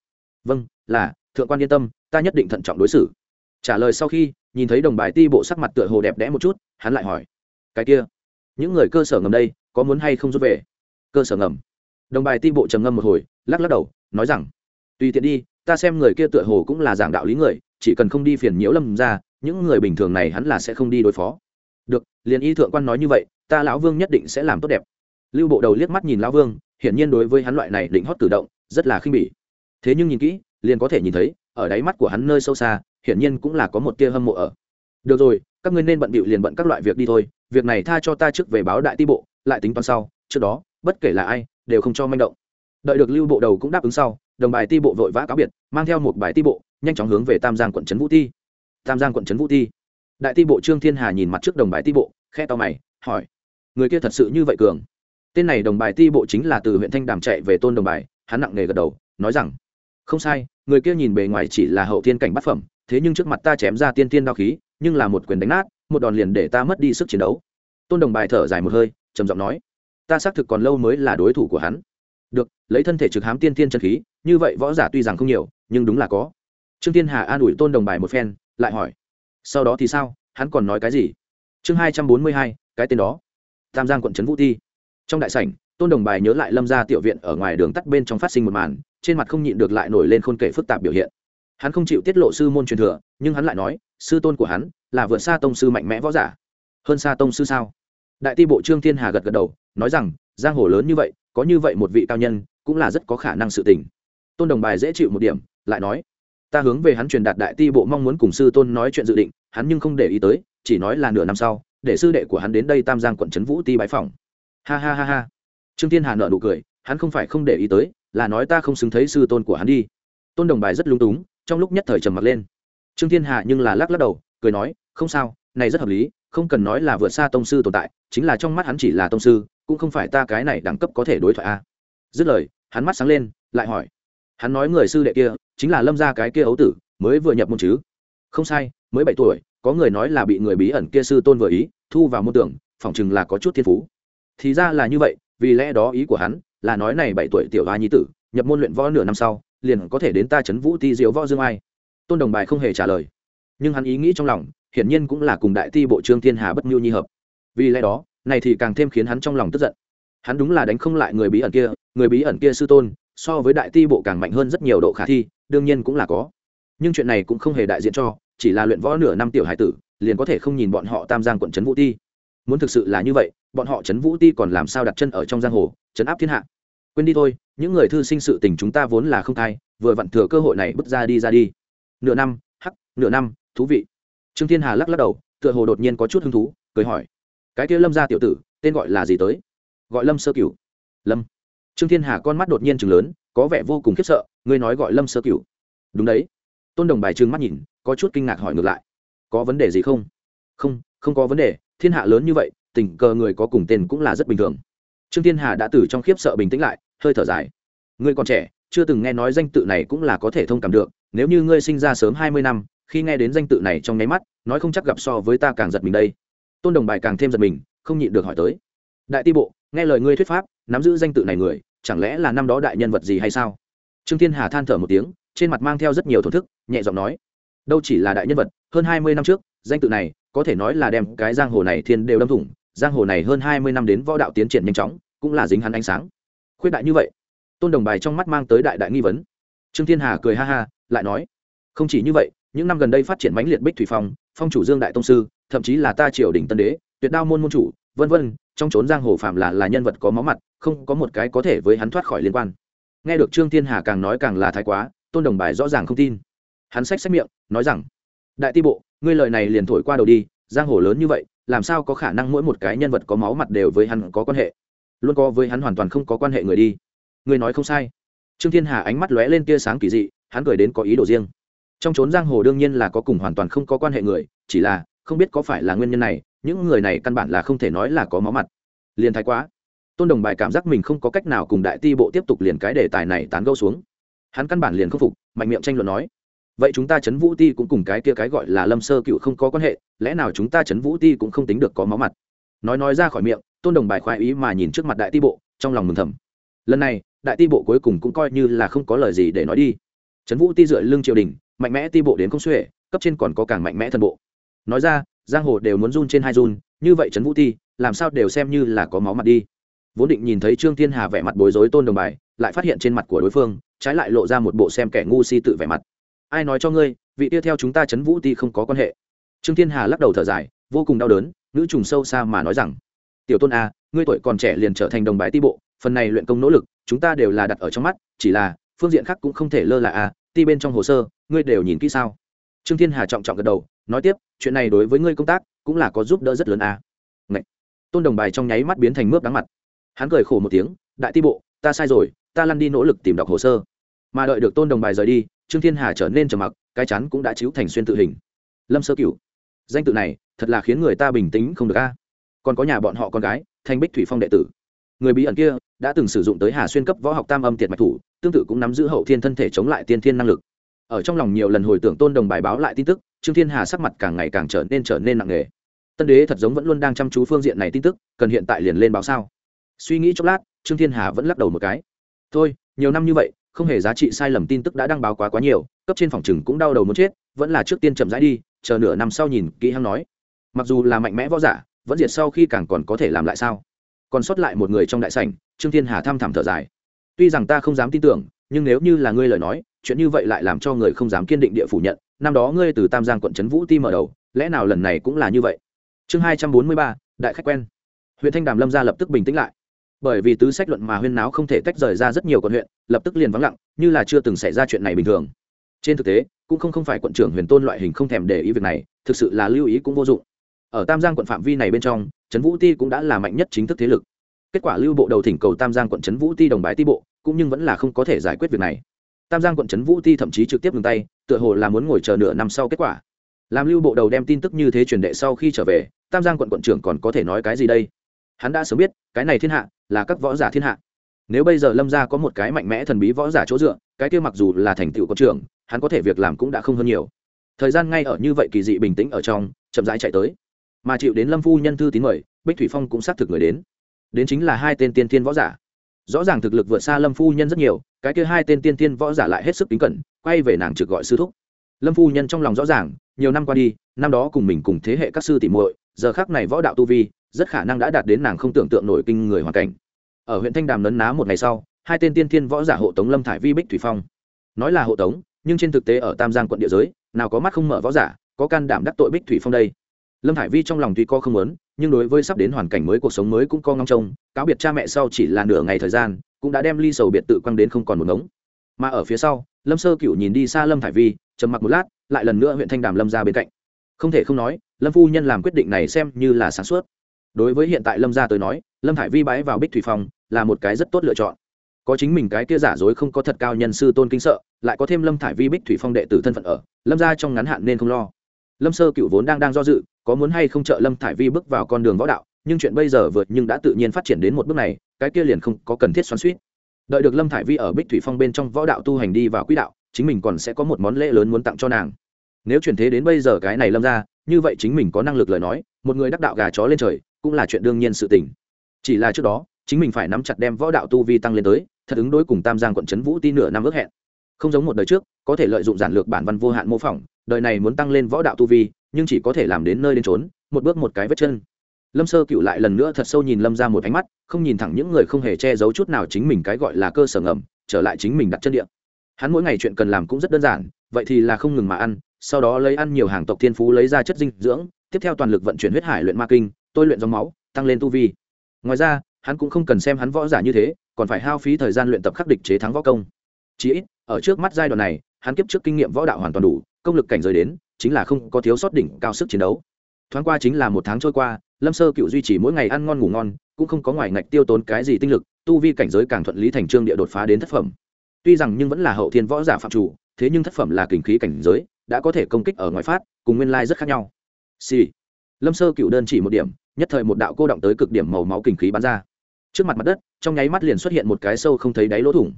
Vâng là, thượng quan yên tâm, ta nhất định thận trọng đối xử. Trả lời sau khi, nhìn thấy đồng bài ti bộ sắc mặt tựa hồ đẹp đẽ một chút, hắn lại hỏi, cái kia, những người cơ sở ngầm đây, có muốn hay không rút về? Cơ sở ngầm. Đồng bài ti bộ trầm ngâm một hồi, lắc lắc đầu, nói rằng, tùy tiện đi, ta xem người kia tựa hồ cũng là giảng đạo lý người, chỉ cần không đi phiền nhiễu lâm ra, những người bình thường này hắn là sẽ không đi đối phó. Được, liền y thượng quan nói như vậy, ta lão vương nhất định sẽ làm tốt đẹp lưu bộ đầu liếc mắt nhìn lão vương, hiển nhiên đối với hắn loại này định hót tự động, rất là khinh bỉ. Thế nhưng nhìn kỹ, liền có thể nhìn thấy, ở đáy mắt của hắn nơi sâu xa, hiển nhiên cũng là có một tia hâm mộ ở. Được rồi, các ngươi nên bận bịu liền bận các loại việc đi thôi, việc này tha cho ta trước về báo đại ti bộ, lại tính toán sau, trước đó, bất kể là ai, đều không cho manh động. Đợi được lưu bộ đầu cũng đáp ứng sau, đồng bài ti bộ vội vã cáo biệt, mang theo một bài ti bộ, nhanh chóng hướng về tam giang quận trấn vũ ti. Tam giang quận trấn vũ ti. Đại ti bộ trương thiên hà nhìn mặt trước đồng bài ti bộ khe to mày, hỏi, người kia thật sự như vậy cường? Tên này đồng bài ti bộ chính là từ huyện thanh đàm chạy về tôn đồng bài, hắn nặng nề gật đầu, nói rằng, không sai, người kia nhìn bề ngoài chỉ là hậu thiên cảnh bát phẩm, thế nhưng trước mặt ta chém ra tiên tiên đao khí, nhưng là một quyền đánh nát, một đòn liền để ta mất đi sức chiến đấu. Tôn đồng bài thở dài một hơi, trầm giọng nói, ta xác thực còn lâu mới là đối thủ của hắn. Được, lấy thân thể trực hám tiên tiên chân khí, như vậy võ giả tuy rằng không nhiều, nhưng đúng là có. Trương tiên hà an ủi tôn đồng bài một phen, lại hỏi, sau đó thì sao? Hắn còn nói cái gì? Chương hai trăm bốn mươi hai, cái tên đó. Tam giang quận trấn vũ ti trong đại sảnh, tôn đồng bài nhớ lại lâm ra tiểu viện ở ngoài đường tắt bên trong phát sinh một màn, trên mặt không nhịn được lại nổi lên khôn kể phức tạp biểu hiện. Hắn không chịu tiết lộ sư môn truyền thừa, nhưng hắn lại nói, sư tôn của hắn là vượt xa tông sư mạnh mẽ võ giả. Hơn xa tông sư sao? Đại ti bộ trương thiên hà gật gật đầu, nói rằng, giang hồ lớn như vậy, có như vậy một vị cao nhân, cũng là rất có khả năng sự tình. Tôn đồng bài dễ chịu một điểm, lại nói, ta hướng về hắn truyền đạt đại ti bộ mong muốn cùng sư tôn nói chuyện dự định, hắn nhưng không để ý tới, chỉ nói là nửa năm sau, để sư đệ của hắn đến đây tam giang quận trấn vũ ti bái phòng ha ha ha ha. Trương thiên hà nợ nụ cười, hắn không phải không để ý tới, là nói ta không xứng thấy sư tôn của hắn đi. Tôn đồng bài rất lung túng, trong lúc nhất thời trầm mặt lên. Trương thiên hà nhưng là lắc lắc đầu, cười nói, không sao, này rất hợp lý, không cần nói là vượt xa tông sư tồn tại, chính là trong mắt hắn chỉ là tông sư, cũng không phải ta cái này đẳng cấp có thể đối thoại a. Dứt lời, hắn mắt sáng lên, lại hỏi. Hắn nói người sư đệ kia, chính là lâm gia cái kia ấu tử, mới vừa nhập môn chứ? Không sai, mới bảy tuổi, có người nói là bị người bí ẩn kia sư tôn vừa ý, thu vào môn tưởng, phỏng chừng là có chút thiên phú thì ra là như vậy, vì lẽ đó ý của hắn là nói này bảy tuổi tiểu hoa nhi tử, nhập môn luyện võ nửa năm sau, liền có thể đến ta chấn vũ ti diếu võ dương ai. Tôn đồng bài không hề trả lời. Nhưng hắn ý nghĩ trong lòng, hiển nhiên cũng là cùng đại ti bộ trương thiên hà bất nhu nhi hợp. Vì lẽ đó, này thì càng thêm khiến hắn trong lòng tức giận. Hắn đúng là đánh không lại người bí ẩn kia, người bí ẩn kia sư tôn, so với đại ti bộ càng mạnh hơn rất nhiều độ khả thi, đương nhiên cũng là có. Nhưng chuyện này cũng không hề đại diện cho, chỉ là luyện võ nửa năm tiểu hải tử, liền có thể không nhìn bọn họ tam giang quận trấn vũ ti muốn thực sự là như vậy, bọn họ trấn vũ ti còn làm sao đặt chân ở trong giang hồ, trấn áp thiên hạ. Quên đi thôi, những người thư sinh sự tình chúng ta vốn là không thai vừa vặn thừa cơ hội này bước ra đi ra đi. Nửa năm, hắc, nửa năm, thú vị. Trương thiên hà lắc lắc đầu, tựa hồ đột nhiên có chút hứng thú, cười hỏi, cái kia lâm gia tiểu tử, tên gọi là gì tới? Gọi lâm sơ cửu. Lâm. Trương thiên hà con mắt đột nhiên chừng lớn, có vẻ vô cùng khiếp sợ, ngươi nói gọi lâm sơ cửu. Đúng đấy. Tôn đồng bài trương mắt nhìn, có chút kinh ngạc hỏi ngược lại, có vấn đề gì không? Không không có vấn đề thiên hạ lớn như vậy, tình cờ người có cùng tên cũng là rất bình thường. Trương thiên hà đã từ trong khiếp sợ bình tĩnh lại, hơi thở dài. Ngươi còn trẻ, chưa từng nghe nói danh tự này cũng là có thể thông cảm được, nếu như ngươi sinh ra sớm hai mươi năm, khi nghe đến danh tự này trong nháy mắt, nói không chắc gặp so với ta càng giật mình đây. Tôn đồng bài càng thêm giật mình, không nhịn được hỏi tới. Đại ti bộ, nghe lời ngươi thuyết pháp, nắm giữ danh tự này người, chẳng lẽ là năm đó đại nhân vật gì hay sao? Trương thiên hà than thở một tiếng, trên mặt mang theo rất nhiều thổn thức, nhẹ giọng nói. Đâu chỉ là đại nhân vật, hơn hai mươi năm trước, danh tự này có thể nói là đem cái giang hồ này thiên đều đâm thủng, giang hồ này hơn hai mươi năm đến võ đạo tiến triển nhanh chóng, cũng là dính hắn ánh sáng. Khuyết đại như vậy, tôn đồng bài trong mắt mang tới đại đại nghi vấn. Trương thiên hà cười ha ha, lại nói, không chỉ như vậy, những năm gần đây phát triển mãnh liệt bích thủy phong phong chủ dương đại tông sư, thậm chí là ta triều đình tân đế, tuyệt đao môn môn chủ, vân vân, trong trốn giang hồ phạm là là nhân vật có máu mặt, không có một cái có thể với hắn thoát khỏi liên quan. Nghe được trương thiên hà càng nói càng là thái quá, tôn đồng bài rõ ràng không tin. Hắn xách xách miệng, nói rằng, đại ti bộ ngươi lời này liền thổi qua đầu đi, giang hồ lớn như vậy, làm sao có khả năng mỗi một cái nhân vật có máu mặt đều với hắn có quan hệ? Luôn có với hắn hoàn toàn không có quan hệ người đi. Ngươi nói không sai. Trương thiên hà ánh mắt lóe lên tia sáng kỳ dị, hắn cười đến có ý đồ riêng. Trong trốn giang hồ đương nhiên là có cùng hoàn toàn không có quan hệ người, chỉ là không biết có phải là nguyên nhân này, những người này căn bản là không thể nói là có máu mặt. Liền thái quá. Tôn đồng bài cảm giác mình không có cách nào cùng đại ti bộ tiếp tục liền cái đề tài này tán gâu xuống. Hắn căn bản liền không phục, mạnh miệng tranh luận nói vậy chúng ta chấn vũ ti cũng cùng cái kia cái gọi là lâm sơ cựu không có quan hệ, lẽ nào chúng ta chấn vũ ti cũng không tính được có máu mặt? Nói nói ra khỏi miệng, tôn đồng bài khoái ý mà nhìn trước mặt đại ti bộ, trong lòng mừng thầm. Lần này, đại ti bộ cuối cùng cũng coi như là không có lời gì để nói đi. Trấn vũ ti dựa lưng triều đình, mạnh mẽ ti bộ đến không xuể, cấp trên còn có càng mạnh mẽ thân bộ. Nói ra, giang hồ đều muốn run trên hai run, như vậy trấn vũ ti, làm sao đều xem như là có máu mặt đi. Vốn định nhìn thấy trương thiên hà vẻ mặt bối rối tôn đồng bài, lại phát hiện trên mặt của đối phương, trái lại lộ ra một bộ xem kẻ ngu si tự vẻ mặt ai nói cho ngươi, vị tia theo chúng ta chấn vũ ti không có quan hệ. Trương thiên hà lắc đầu thở dài, vô cùng đau đớn, nữ trùng sâu xa mà nói rằng, tiểu tôn a ngươi tuổi còn trẻ liền trở thành đồng bái ti bộ, phần này luyện công nỗ lực, chúng ta đều là đặt ở trong mắt, chỉ là, phương diện khác cũng không thể lơ là a ti bên trong hồ sơ, ngươi đều nhìn kỹ sao? Trương thiên hà trọng trọng gật đầu, nói tiếp, chuyện này đối với ngươi công tác, cũng là có giúp đỡ rất lớn a Ngậy. tôn đồng bài trong nháy mắt biến thành mướp đắng mặt. Hắn cười khổ một tiếng, đại ti bộ, ta sai rồi, ta lăn đi nỗ lực tìm đọc hồ sơ. Mà đợi được tôn đồng bài rời đi trương thiên hà trở nên trầm mặc, cái chắn cũng đã chiếu thành xuyên tự hình. Lâm sơ cửu, danh tự này thật là khiến người ta bình tĩnh không được a. Còn có nhà bọn họ con gái, thanh bích thủy phong đệ tử. Người bí ẩn kia đã từng sử dụng tới hà xuyên cấp võ học tam âm tiệt mạch thủ, tương tự cũng nắm giữ hậu thiên thân thể chống lại tiên thiên năng lực. Ở trong lòng nhiều lần hồi tưởng tôn đồng bài báo lại tin tức, trương thiên hà sắc mặt càng ngày càng trở nên trở nên nặng nề. Tân đế thật giống vẫn luôn đang chăm chú phương diện này tin tức, cần hiện tại liền lên báo sao. Suy nghĩ chốc lát, trương thiên hà vẫn lắc đầu một cái. Thôi, nhiều năm như vậy không hề giá trị sai lầm tin tức đã đăng báo quá quá nhiều, cấp trên phòng chừng cũng đau đầu muốn chết, vẫn là trước tiên chậm rãi đi, chờ nửa năm sau nhìn, kỹ hăng nói. Mặc dù là mạnh mẽ võ giả, vẫn diệt sau khi càng còn có thể làm lại sao? Còn sót lại một người trong đại sảnh, trương thiên hà thăm thẳm thở dài. Tuy rằng ta không dám tin tưởng, nhưng nếu như là ngươi lời nói, chuyện như vậy lại làm cho người không dám kiên định địa phủ nhận, năm đó ngươi từ tam giang quận trấn vũ ti mở đầu, lẽ nào lần này cũng là như vậy? Chương hai trăm bốn mươi ba, đại khách quen. Huyện thanh đàm lâm ra lập tức bình tĩnh lại bởi vì tứ sách luận mà huyên náo không thể tách rời ra rất nhiều quận huyện, lập tức liền vắng lặng, như là chưa từng xảy ra chuyện này bình thường. Trên thực tế, cũng không không phải quận trưởng huyền tôn loại hình không thèm để ý việc này, thực sự là lưu ý cũng vô dụng. Ở tam giang quận phạm vi này bên trong, trấn vũ ti cũng đã là mạnh nhất chính thức thế lực. Kết quả lưu bộ đầu thỉnh cầu tam giang quận trấn vũ ti đồng bái ti bộ, cũng nhưng vẫn là không có thể giải quyết việc này. Tam giang quận trấn vũ ti thậm chí trực tiếp ngừng tay, tựa hồ là muốn ngồi chờ nửa năm sau kết quả. Làm lưu bộ đầu đem tin tức như thế truyền đệ sau khi trở về, tam giang quận quận trưởng còn có thể nói cái gì đây? Hắn đã sớm biết, cái này thiên hạ là các võ giả thiên hạ. Nếu bây giờ lâm gia có một cái mạnh mẽ thần bí võ giả chỗ dựa, cái kia mặc dù là thành tựu có trưởng, hắn có thể việc làm cũng đã không hơn nhiều. Thời gian ngay ở như vậy kỳ dị bình tĩnh ở trong, chậm rãi chạy tới. Mà chịu đến lâm phu nhân thư tín mời, bích thủy phong cũng xác thực người đến. Đến chính là hai tên tiên thiên võ giả. Rõ ràng thực lực vượt xa lâm phu nhân rất nhiều, cái kia hai tên tiên thiên võ giả lại hết sức kính cẩn, quay về nàng trực gọi sư thúc. Lâm phu nhân trong lòng rõ ràng, nhiều năm qua đi, năm đó cùng mình cùng thế hệ các sư tỷ muội, giờ khác này võ đạo tu vi, rất khả năng đã đạt đến nàng không tưởng tượng nổi kinh người hoàn cảnh ở huyện thanh đàm lấn ná một ngày sau, hai tên tiên thiên võ giả hộ tống lâm thải vi bích thủy phong. Nói là hộ tống, nhưng trên thực tế ở tam giang quận địa giới, nào có mắt không mở võ giả, có can đảm đắc tội bích thủy phong đây. Lâm thải vi trong lòng tuy co không muốn, nhưng đối với sắp đến hoàn cảnh mới cuộc sống mới cũng co ngong trông, cáo biệt cha mẹ sau chỉ là nửa ngày thời gian, cũng đã đem ly sầu biệt tự quăng đến không còn một ngống. Mà ở phía sau, lâm sơ cựu nhìn đi xa lâm thải vi, trầm mặc một lát, lại lần nữa huyện thanh đàm lâm ra bên cạnh. Không thể không nói, lâm phu nhân làm quyết định này xem như là sáng suốt đối với hiện tại lâm gia tới nói, lâm thải vi bái vào bích thủy phong là một cái rất tốt lựa chọn. Có chính mình cái kia giả dối không có thật cao nhân sư tôn kinh sợ, lại có thêm lâm thải vi bích thủy phong đệ tử thân phận ở, lâm gia trong ngắn hạn nên không lo. Lâm sơ cựu vốn đang đang do dự, có muốn hay không trợ lâm thải vi bước vào con đường võ đạo, nhưng chuyện bây giờ vượt nhưng đã tự nhiên phát triển đến một bước này, cái kia liền không có cần thiết xoắn suýt đợi được lâm thải vi ở bích thủy phong bên trong võ đạo tu hành đi vào quỹ đạo, chính mình còn sẽ có một món lễ lớn muốn tặng cho nàng. Nếu chuyển thế đến bây giờ cái này lâm ra như vậy chính mình có năng lực lời nói, một người đắc đạo gà chó lên trời cũng là chuyện đương nhiên sự tình. Chỉ là trước đó, chính mình phải nắm chặt đem võ đạo tu vi tăng lên tới, thật ứng đối cùng tam giang quận trấn vũ ti nửa năm ước hẹn. Không giống một đời trước, có thể lợi dụng giản lược bản văn vô hạn mô phỏng, đời này muốn tăng lên võ đạo tu vi, nhưng chỉ có thể làm đến nơi đến trốn một bước một cái vết chân. Lâm sơ cựu lại lần nữa thật sâu nhìn lâm ra một ánh mắt, không nhìn thẳng những người không hề che giấu chút nào chính mình cái gọi là cơ sở ngầm, trở lại chính mình đặt chân địa. Hắn mỗi ngày chuyện cần làm cũng rất đơn giản, vậy thì là không ngừng mà ăn, sau đó lấy ăn nhiều hàng tộc thiên phú lấy ra chất dinh dưỡng, tiếp theo toàn lực vận chuyển huyết hải luyện ma kinh tôi luyện dòng máu, tăng lên tu vi. Ngoài ra, hắn cũng không cần xem hắn võ giả như thế, còn phải hao phí thời gian luyện tập khắc địch chế thắng võ công. Chí ít, ở trước mắt giai đoạn này, hắn kiếp trước kinh nghiệm võ đạo hoàn toàn đủ, công lực cảnh giới đến, chính là không có thiếu sót đỉnh cao sức chiến đấu. Thoáng qua chính là một tháng trôi qua, lâm sơ cựu duy trì mỗi ngày ăn ngon ngủ ngon, cũng không có ngoài ngạch tiêu tốn cái gì tinh lực, tu vi cảnh giới càng thuận lý thành trương địa đột phá đến thất phẩm. Tuy rằng nhưng vẫn là hậu thiên võ giả phạm chủ, thế nhưng thất phẩm là kình khí cảnh giới, đã có thể công kích ở ngoài phát, cùng nguyên lai rất khác nhau. Xì、sì lâm sơ cựu đơn chỉ một điểm, nhất thời một đạo cô động tới cực điểm màu máu kình khí bắn ra. Trước mặt mặt đất, trong nháy mắt liền xuất hiện một cái sâu không thấy đáy lỗ thủng.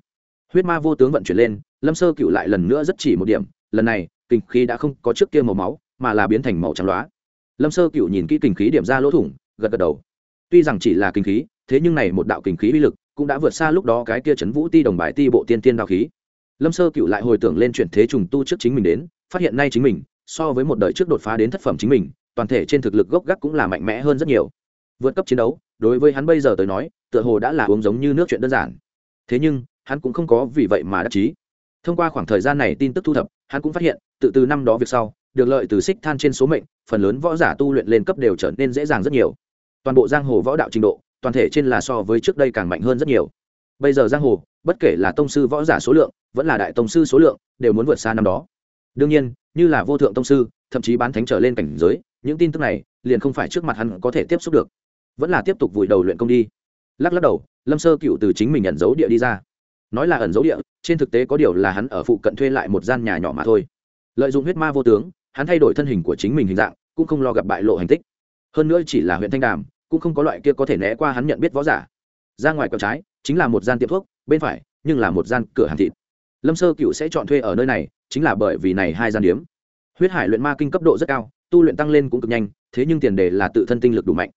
Huyết ma vô tướng vận chuyển lên, lâm sơ cựu lại lần nữa rất chỉ một điểm, lần này kình khí đã không có trước kia màu máu, mà là biến thành màu trắng loá. Lâm sơ cựu nhìn kỹ kình khí điểm ra lỗ thủng, gật gật đầu. Tuy rằng chỉ là kình khí, thế nhưng này một đạo kình khí uy lực cũng đã vượt xa lúc đó cái kia chấn vũ ti đồng bài ti bộ tiên tiên đạo khí. Lâm sơ cựu lại hồi tưởng lên chuyển thế trùng tu trước chính mình đến, phát hiện nay chính mình, so với một đời trước đột phá đến thất phẩm chính mình toàn thể trên thực lực gốc gác cũng là mạnh mẽ hơn rất nhiều. Vượt cấp chiến đấu, đối với hắn bây giờ tới nói, tựa hồ đã là uống giống như nước chuyện đơn giản. Thế nhưng, hắn cũng không có vì vậy mà đắc chí. Thông qua khoảng thời gian này tin tức thu thập, hắn cũng phát hiện, tự từ năm đó việc sau, được lợi từ xích than trên số mệnh, phần lớn võ giả tu luyện lên cấp đều trở nên dễ dàng rất nhiều. Toàn bộ giang hồ võ đạo trình độ, toàn thể trên là so với trước đây càng mạnh hơn rất nhiều. Bây giờ giang hồ, bất kể là tông sư võ giả số lượng, vẫn là đại tông sư số lượng, đều muốn vượt xa năm đó. Đương nhiên, như là vô thượng tông sư, thậm chí bán thánh trở lên cảnh giới những tin tức này liền không phải trước mặt hắn có thể tiếp xúc được. Vẫn là tiếp tục vùi đầu luyện công đi. Lắc lắc đầu, lâm sơ cựu từ chính mình ẩn dấu địa đi ra. Nói là ẩn dấu địa, trên thực tế có điều là hắn ở phụ cận thuê lại một gian nhà nhỏ mà thôi. Lợi dụng huyết ma vô tướng, hắn thay đổi thân hình của chính mình hình dạng, cũng không lo gặp bại lộ hành tích. Hơn nữa chỉ là huyện thanh đàm, cũng không có loại kia có thể né qua hắn nhận biết võ giả. Ra ngoài quẹo trái, chính là một gian tiệm thuốc, bên phải, nhưng là một gian cửa hàng thịt. Lâm sơ cựu sẽ chọn thuê ở nơi này, chính là bởi vì này hai gian điếm. Huyết hải luyện ma kinh cấp độ rất cao tu luyện tăng lên cũng cực nhanh thế nhưng tiền đề là tự thân tinh lực đủ mạnh.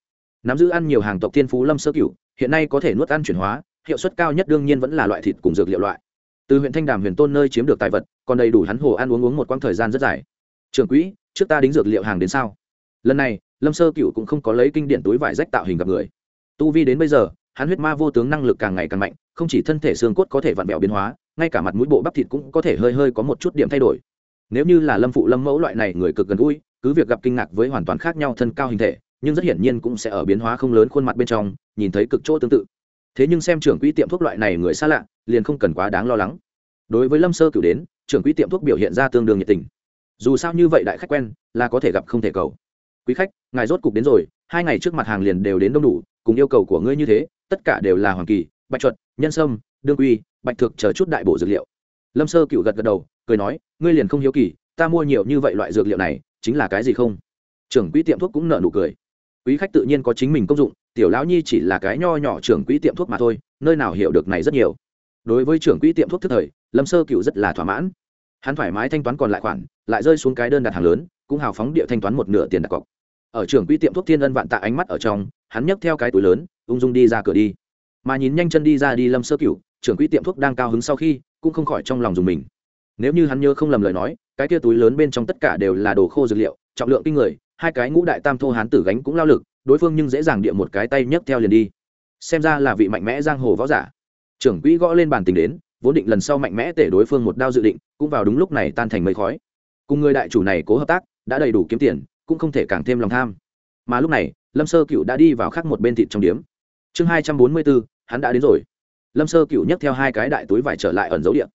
Nắm giữ ăn nhiều hàng tộc thiên phú lâm sơ cửu, hiện nay có thể nuốt ăn chuyển hóa hiệu suất cao nhất đương nhiên vẫn là loại thịt cùng dược liệu loại. Từ huyện thanh đàm huyền tôn nơi chiếm được tài vật còn đầy đủ hắn hồ ăn uống uống một quãng thời gian rất dài. Trường quỹ trước ta đính dược liệu hàng đến sao? Lần này lâm sơ cựu cũng không có lấy kinh điển túi vải rách tạo hình gặp người. Tu vi đến bây giờ hắn huyết ma vô tướng năng lực càng ngày càng mạnh không chỉ thân thể xương cốt có thể vặn vẹo biến hóa ngay cả mặt mũi bộ bắp thịt cũng có thể hơi hơi có một chút điểm thay đổi. Nếu như là lâm phụ lâm mẫu loại này người cực gần gũi cứ việc gặp kinh ngạc với hoàn toàn khác nhau thân cao hình thể, nhưng rất hiển nhiên cũng sẽ ở biến hóa không lớn khuôn mặt bên trong, nhìn thấy cực chỗ tương tự. Thế nhưng xem trưởng quỹ tiệm thuốc loại này người xa lạ, liền không cần quá đáng lo lắng. Đối với lâm sơ cửu đến, trưởng quỹ tiệm thuốc biểu hiện ra tương đương nhiệt tình. Dù sao như vậy đại khách quen, là có thể gặp không thể cầu. Quý khách, ngài rốt cục đến rồi, hai ngày trước mặt hàng liền đều đến đông đủ, cùng yêu cầu của ngươi như thế, tất cả đều là hoàng kỳ, bạch chuột nhân sâm, đương quy, bạch thực chờ chút đại bổ dược liệu. Lâm sơ cựu gật gật đầu, cười nói, ngươi liền không hiếu kỳ, ta mua nhiều như vậy loại dược liệu này chính là cái gì không? Trưởng quỹ tiệm thuốc cũng nợ nụ cười. Quý khách tự nhiên có chính mình công dụng, tiểu lão nhi chỉ là cái nho nhỏ trưởng quỹ tiệm thuốc mà thôi, nơi nào hiểu được này rất nhiều. Đối với trưởng quỹ tiệm thuốc thức thời, lâm sơ cựu rất là thỏa mãn. Hắn thoải mái thanh toán còn lại khoản, lại rơi xuống cái đơn đặt hàng lớn, cũng hào phóng địa thanh toán một nửa tiền đặt cọc. Ở trưởng quỹ tiệm thuốc thiên ân vạn tạ ánh mắt ở trong, hắn nhấc theo cái túi lớn, ung dung đi ra cửa đi. Mà nhìn nhanh chân đi ra đi lâm sơ cựu, trưởng quỹ tiệm thuốc đang cao hứng sau khi, cũng không khỏi trong lòng dùng mình nếu như hắn nhớ không lầm lời nói, cái kia túi lớn bên trong tất cả đều là đồ khô dược liệu, trọng lượng kinh người, hai cái ngũ đại tam thô hán tử gánh cũng lao lực, đối phương nhưng dễ dàng địa một cái tay nhấc theo liền đi. Xem ra là vị mạnh mẽ giang hồ võ giả. Trưởng quỹ gõ lên bàn tình đến, vốn định lần sau mạnh mẽ tể đối phương một đao dự định, cũng vào đúng lúc này tan thành mây khói. Cùng người đại chủ này cố hợp tác, đã đầy đủ kiếm tiền, cũng không thể càng thêm lòng tham. Mà lúc này, lâm sơ cựu đã đi vào khắc một bên thịt trong điếm. Chương hai trăm bốn mươi bốn hắn đã đến rồi. Lâm sơ cựu nhấc theo hai cái đại túi vải trở lại ẩn dấu điện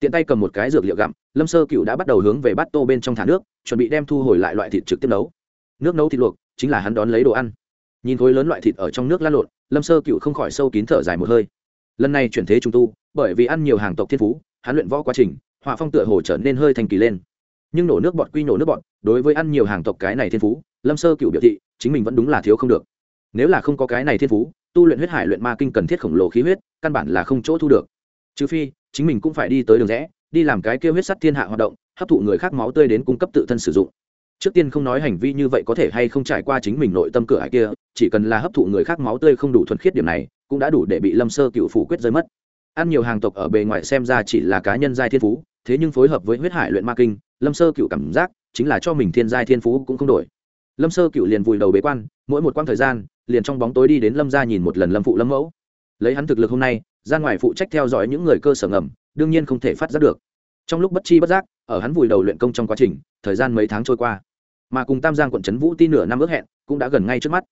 tiện tay cầm một cái dược liệu gặm, lâm sơ cựu đã bắt đầu hướng về bát tô bên trong thả nước, chuẩn bị đem thu hồi lại loại thịt trực tiếp nấu. Nước nấu thịt luộc, chính là hắn đón lấy đồ ăn. Nhìn khối lớn loại thịt ở trong nước lan lộn, lâm sơ cựu không khỏi sâu kín thở dài một hơi. Lần này chuyển thế trung tu, bởi vì ăn nhiều hàng tộc thiên phú, hắn luyện võ quá trình, họa phong tựa hồ trở nên hơi thành kỳ lên. Nhưng nổ nước bọt quy nổ nước bọt, đối với ăn nhiều hàng tộc cái này thiên phú, lâm sơ cựu biểu thị, chính mình vẫn đúng là thiếu không được. Nếu là không có cái này thiên phú, tu luyện huyết hải luyện ma kinh cần thiết khổng lồ khí huyết, căn bản là không chỗ thu được. Trừ phi chính mình cũng phải đi tới đường rẽ, đi làm cái kêu huyết sắt thiên hạ hoạt động, hấp thụ người khác máu tươi đến cung cấp tự thân sử dụng. Trước tiên không nói hành vi như vậy có thể hay không trải qua chính mình nội tâm cửa hải kia, chỉ cần là hấp thụ người khác máu tươi không đủ thuần khiết điểm này, cũng đã đủ để bị lâm sơ cựu phủ quyết rơi mất. Ăn nhiều hàng tộc ở bề ngoài xem ra chỉ là cá nhân giai thiên phú, thế nhưng phối hợp với huyết hải luyện ma kinh, lâm sơ cựu cảm giác chính là cho mình thiên giai thiên phú cũng không đổi. Lâm sơ cựu liền vùi đầu bế quan, mỗi một quãng thời gian, liền trong bóng tối đi đến lâm ra nhìn một lần lâm phụ lâm mẫu. Lấy hắn thực lực hôm nay ra ngoài phụ trách theo dõi những người cơ sở ngầm, đương nhiên không thể phát giác được. Trong lúc bất chi bất giác, ở hắn vùi đầu luyện công trong quá trình, thời gian mấy tháng trôi qua. Mà cùng tam giang quận trấn vũ ti nửa năm ước hẹn, cũng đã gần ngay trước mắt.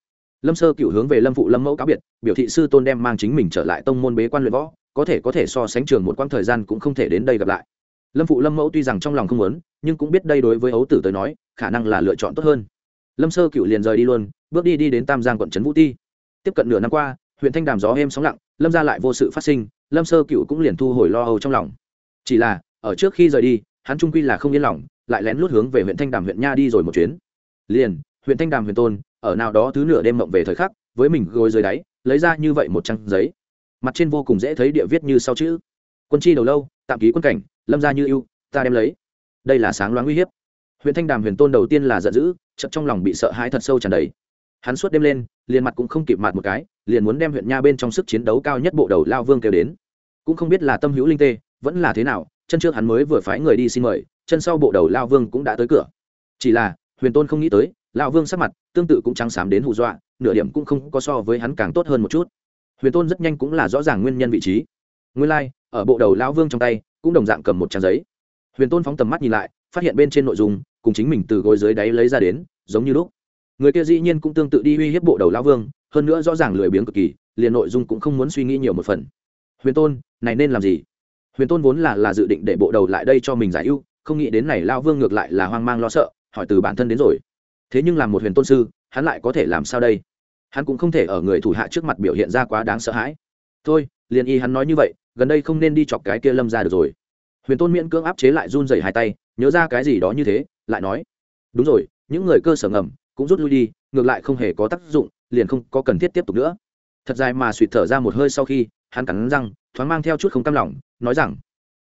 Lâm sơ cựu hướng về lâm phụ lâm mẫu cáo biệt, biểu thị sư tôn đem mang chính mình trở lại tông môn bế quan luyện võ, có thể có thể so sánh trường một quãng thời gian cũng không thể đến đây gặp lại. Lâm phụ lâm mẫu tuy rằng trong lòng không muốn, nhưng cũng biết đây đối với ấu tử tới nói, khả năng là lựa chọn tốt hơn. Lâm sơ cựu liền rời đi luôn, bước đi đi đến tam giang quận trấn vũ ti. Tiếp cận nửa năm qua, huyện thanh đàm gió êm sóng lặng lâm ra lại vô sự phát sinh, lâm sơ cựu cũng liền thu hồi lo âu trong lòng. Chỉ là, ở trước khi rời đi, hắn trung quy là không yên lòng, lại lén lút hướng về huyện thanh đàm huyện nha đi rồi một chuyến. Liền, huyện thanh đàm huyện tôn, ở nào đó thứ nửa đêm mộng về thời khắc, với mình gối dưới đáy, lấy ra như vậy một trang giấy. Mặt trên vô cùng dễ thấy địa viết như sau chữ. Quân chi đầu lâu, tạm ký quân cảnh, lâm ra như ưu, ta đem lấy. Đây là sáng loáng uy hiếp. Huyện thanh đàm huyền tôn đầu tiên là giận dữ chậm trong lòng bị sợ hãi thật sâu tràn đầy hắn suốt đêm lên liền mặt cũng không kịp mặt một cái liền muốn đem huyện nha bên trong sức chiến đấu cao nhất bộ đầu lao vương kêu đến. Cũng không biết là tâm hữu linh tê vẫn là thế nào chân trước hắn mới vừa phái người đi xin mời chân sau bộ đầu lao vương cũng đã tới cửa. Chỉ là huyền tôn không nghĩ tới lao vương sắc mặt tương tự cũng trắng xám đến hù dọa nửa điểm cũng không có so với hắn càng tốt hơn một chút. Huyền tôn rất nhanh cũng là rõ ràng nguyên nhân vị trí. Nguyên lai、like, ở bộ đầu lao vương trong tay cũng đồng dạng cầm một trang giấy. Huyền tôn phóng tầm mắt nhìn lại phát hiện bên trên nội dung cùng chính mình từ gối dưới đáy lấy ra đến giống như lúc người kia dĩ nhiên cũng tương tự đi uy hiếp bộ đầu Lão vương, hơn nữa rõ ràng lười biếng cực kỳ, liền nội dung cũng không muốn suy nghĩ nhiều một phần. Huyền tôn, này nên làm gì? Huyền tôn vốn là là dự định để bộ đầu lại đây cho mình giải ưu, không nghĩ đến này lao vương ngược lại là hoang mang lo sợ, hỏi từ bản thân đến rồi. Thế nhưng làm một huyền tôn sư, hắn lại có thể làm sao đây? Hắn cũng không thể ở người thủ hạ trước mặt biểu hiện ra quá đáng sợ hãi. Thôi, liền y hắn nói như vậy, gần đây không nên đi chọc cái kia lâm ra được rồi. Huyền tôn miễn cưỡng áp chế lại run dày hai tay, nhớ ra cái gì đó như thế, lại nói, đúng rồi, những người cơ sở ngầm cũng rút lui đi, ngược lại không hề có tác dụng, liền không có cần thiết tiếp tục nữa. Thật dài mà suỵt thở ra một hơi sau khi, hắn cắn răng, thoáng mang theo chút không cam lòng, nói rằng,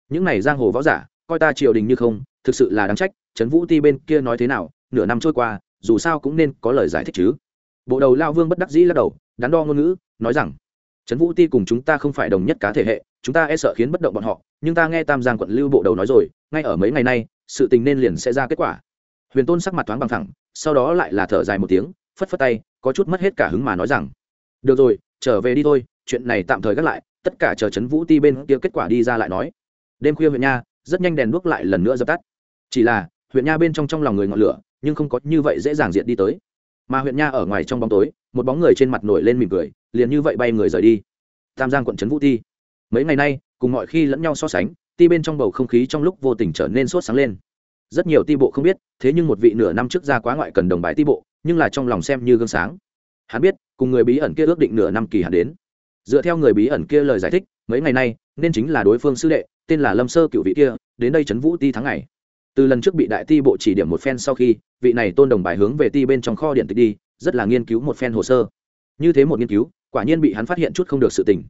những này giang hồ võ giả, coi ta triều đình như không, thực sự là đáng trách, trấn vũ ti bên kia nói thế nào, nửa năm trôi qua, dù sao cũng nên có lời giải thích chứ. Bộ đầu lao vương bất đắc dĩ lắc đầu, đắn đo ngôn ngữ, nói rằng, trấn vũ ti cùng chúng ta không phải đồng nhất cá thể hệ, chúng ta e sợ khiến bất động bọn họ, nhưng ta nghe tam giang quận lưu bộ đầu nói rồi, ngay ở mấy ngày nay, sự tình nên liền sẽ ra kết quả. Huyền tôn sắc mặt thoáng bằng thẳng sau đó lại là thở dài một tiếng, phất phất tay, có chút mất hết cả hứng mà nói rằng, được rồi, trở về đi thôi, chuyện này tạm thời gác lại, tất cả chờ Trấn vũ ti bên kia kết quả đi ra lại nói. Đêm khuya huyện nha, rất nhanh đèn đuốc lại lần nữa dập tắt. Chỉ là, huyện nha bên trong trong lòng người ngọn lửa, nhưng không có như vậy dễ dàng diện đi tới. Mà huyện nha ở ngoài trong bóng tối, một bóng người trên mặt nổi lên mỉm cười, liền như vậy bay người rời đi. Tam giang quận trấn vũ ti. Mấy ngày nay, cùng mọi khi lẫn nhau so sánh, ti bên trong bầu không khí trong lúc vô tình trở nên sốt sáng lên rất nhiều ti bộ không biết thế nhưng một vị nửa năm trước ra quá ngoại cần đồng bài ti bộ nhưng là trong lòng xem như gương sáng. Hắn biết cùng người bí ẩn kia ước định nửa năm kỳ hạn đến. Dựa theo người bí ẩn kia lời giải thích mấy ngày nay nên chính là đối phương sư đệ tên là lâm sơ cựu vị kia đến đây trấn vũ ti tháng ngày. Từ lần trước bị đại ti bộ chỉ điểm một phen sau khi vị này tôn đồng bài hướng về ti bên trong kho điện tịch đi rất là nghiên cứu một phen hồ sơ. Như thế một nghiên cứu quả nhiên bị hắn phát hiện chút không được sự tình.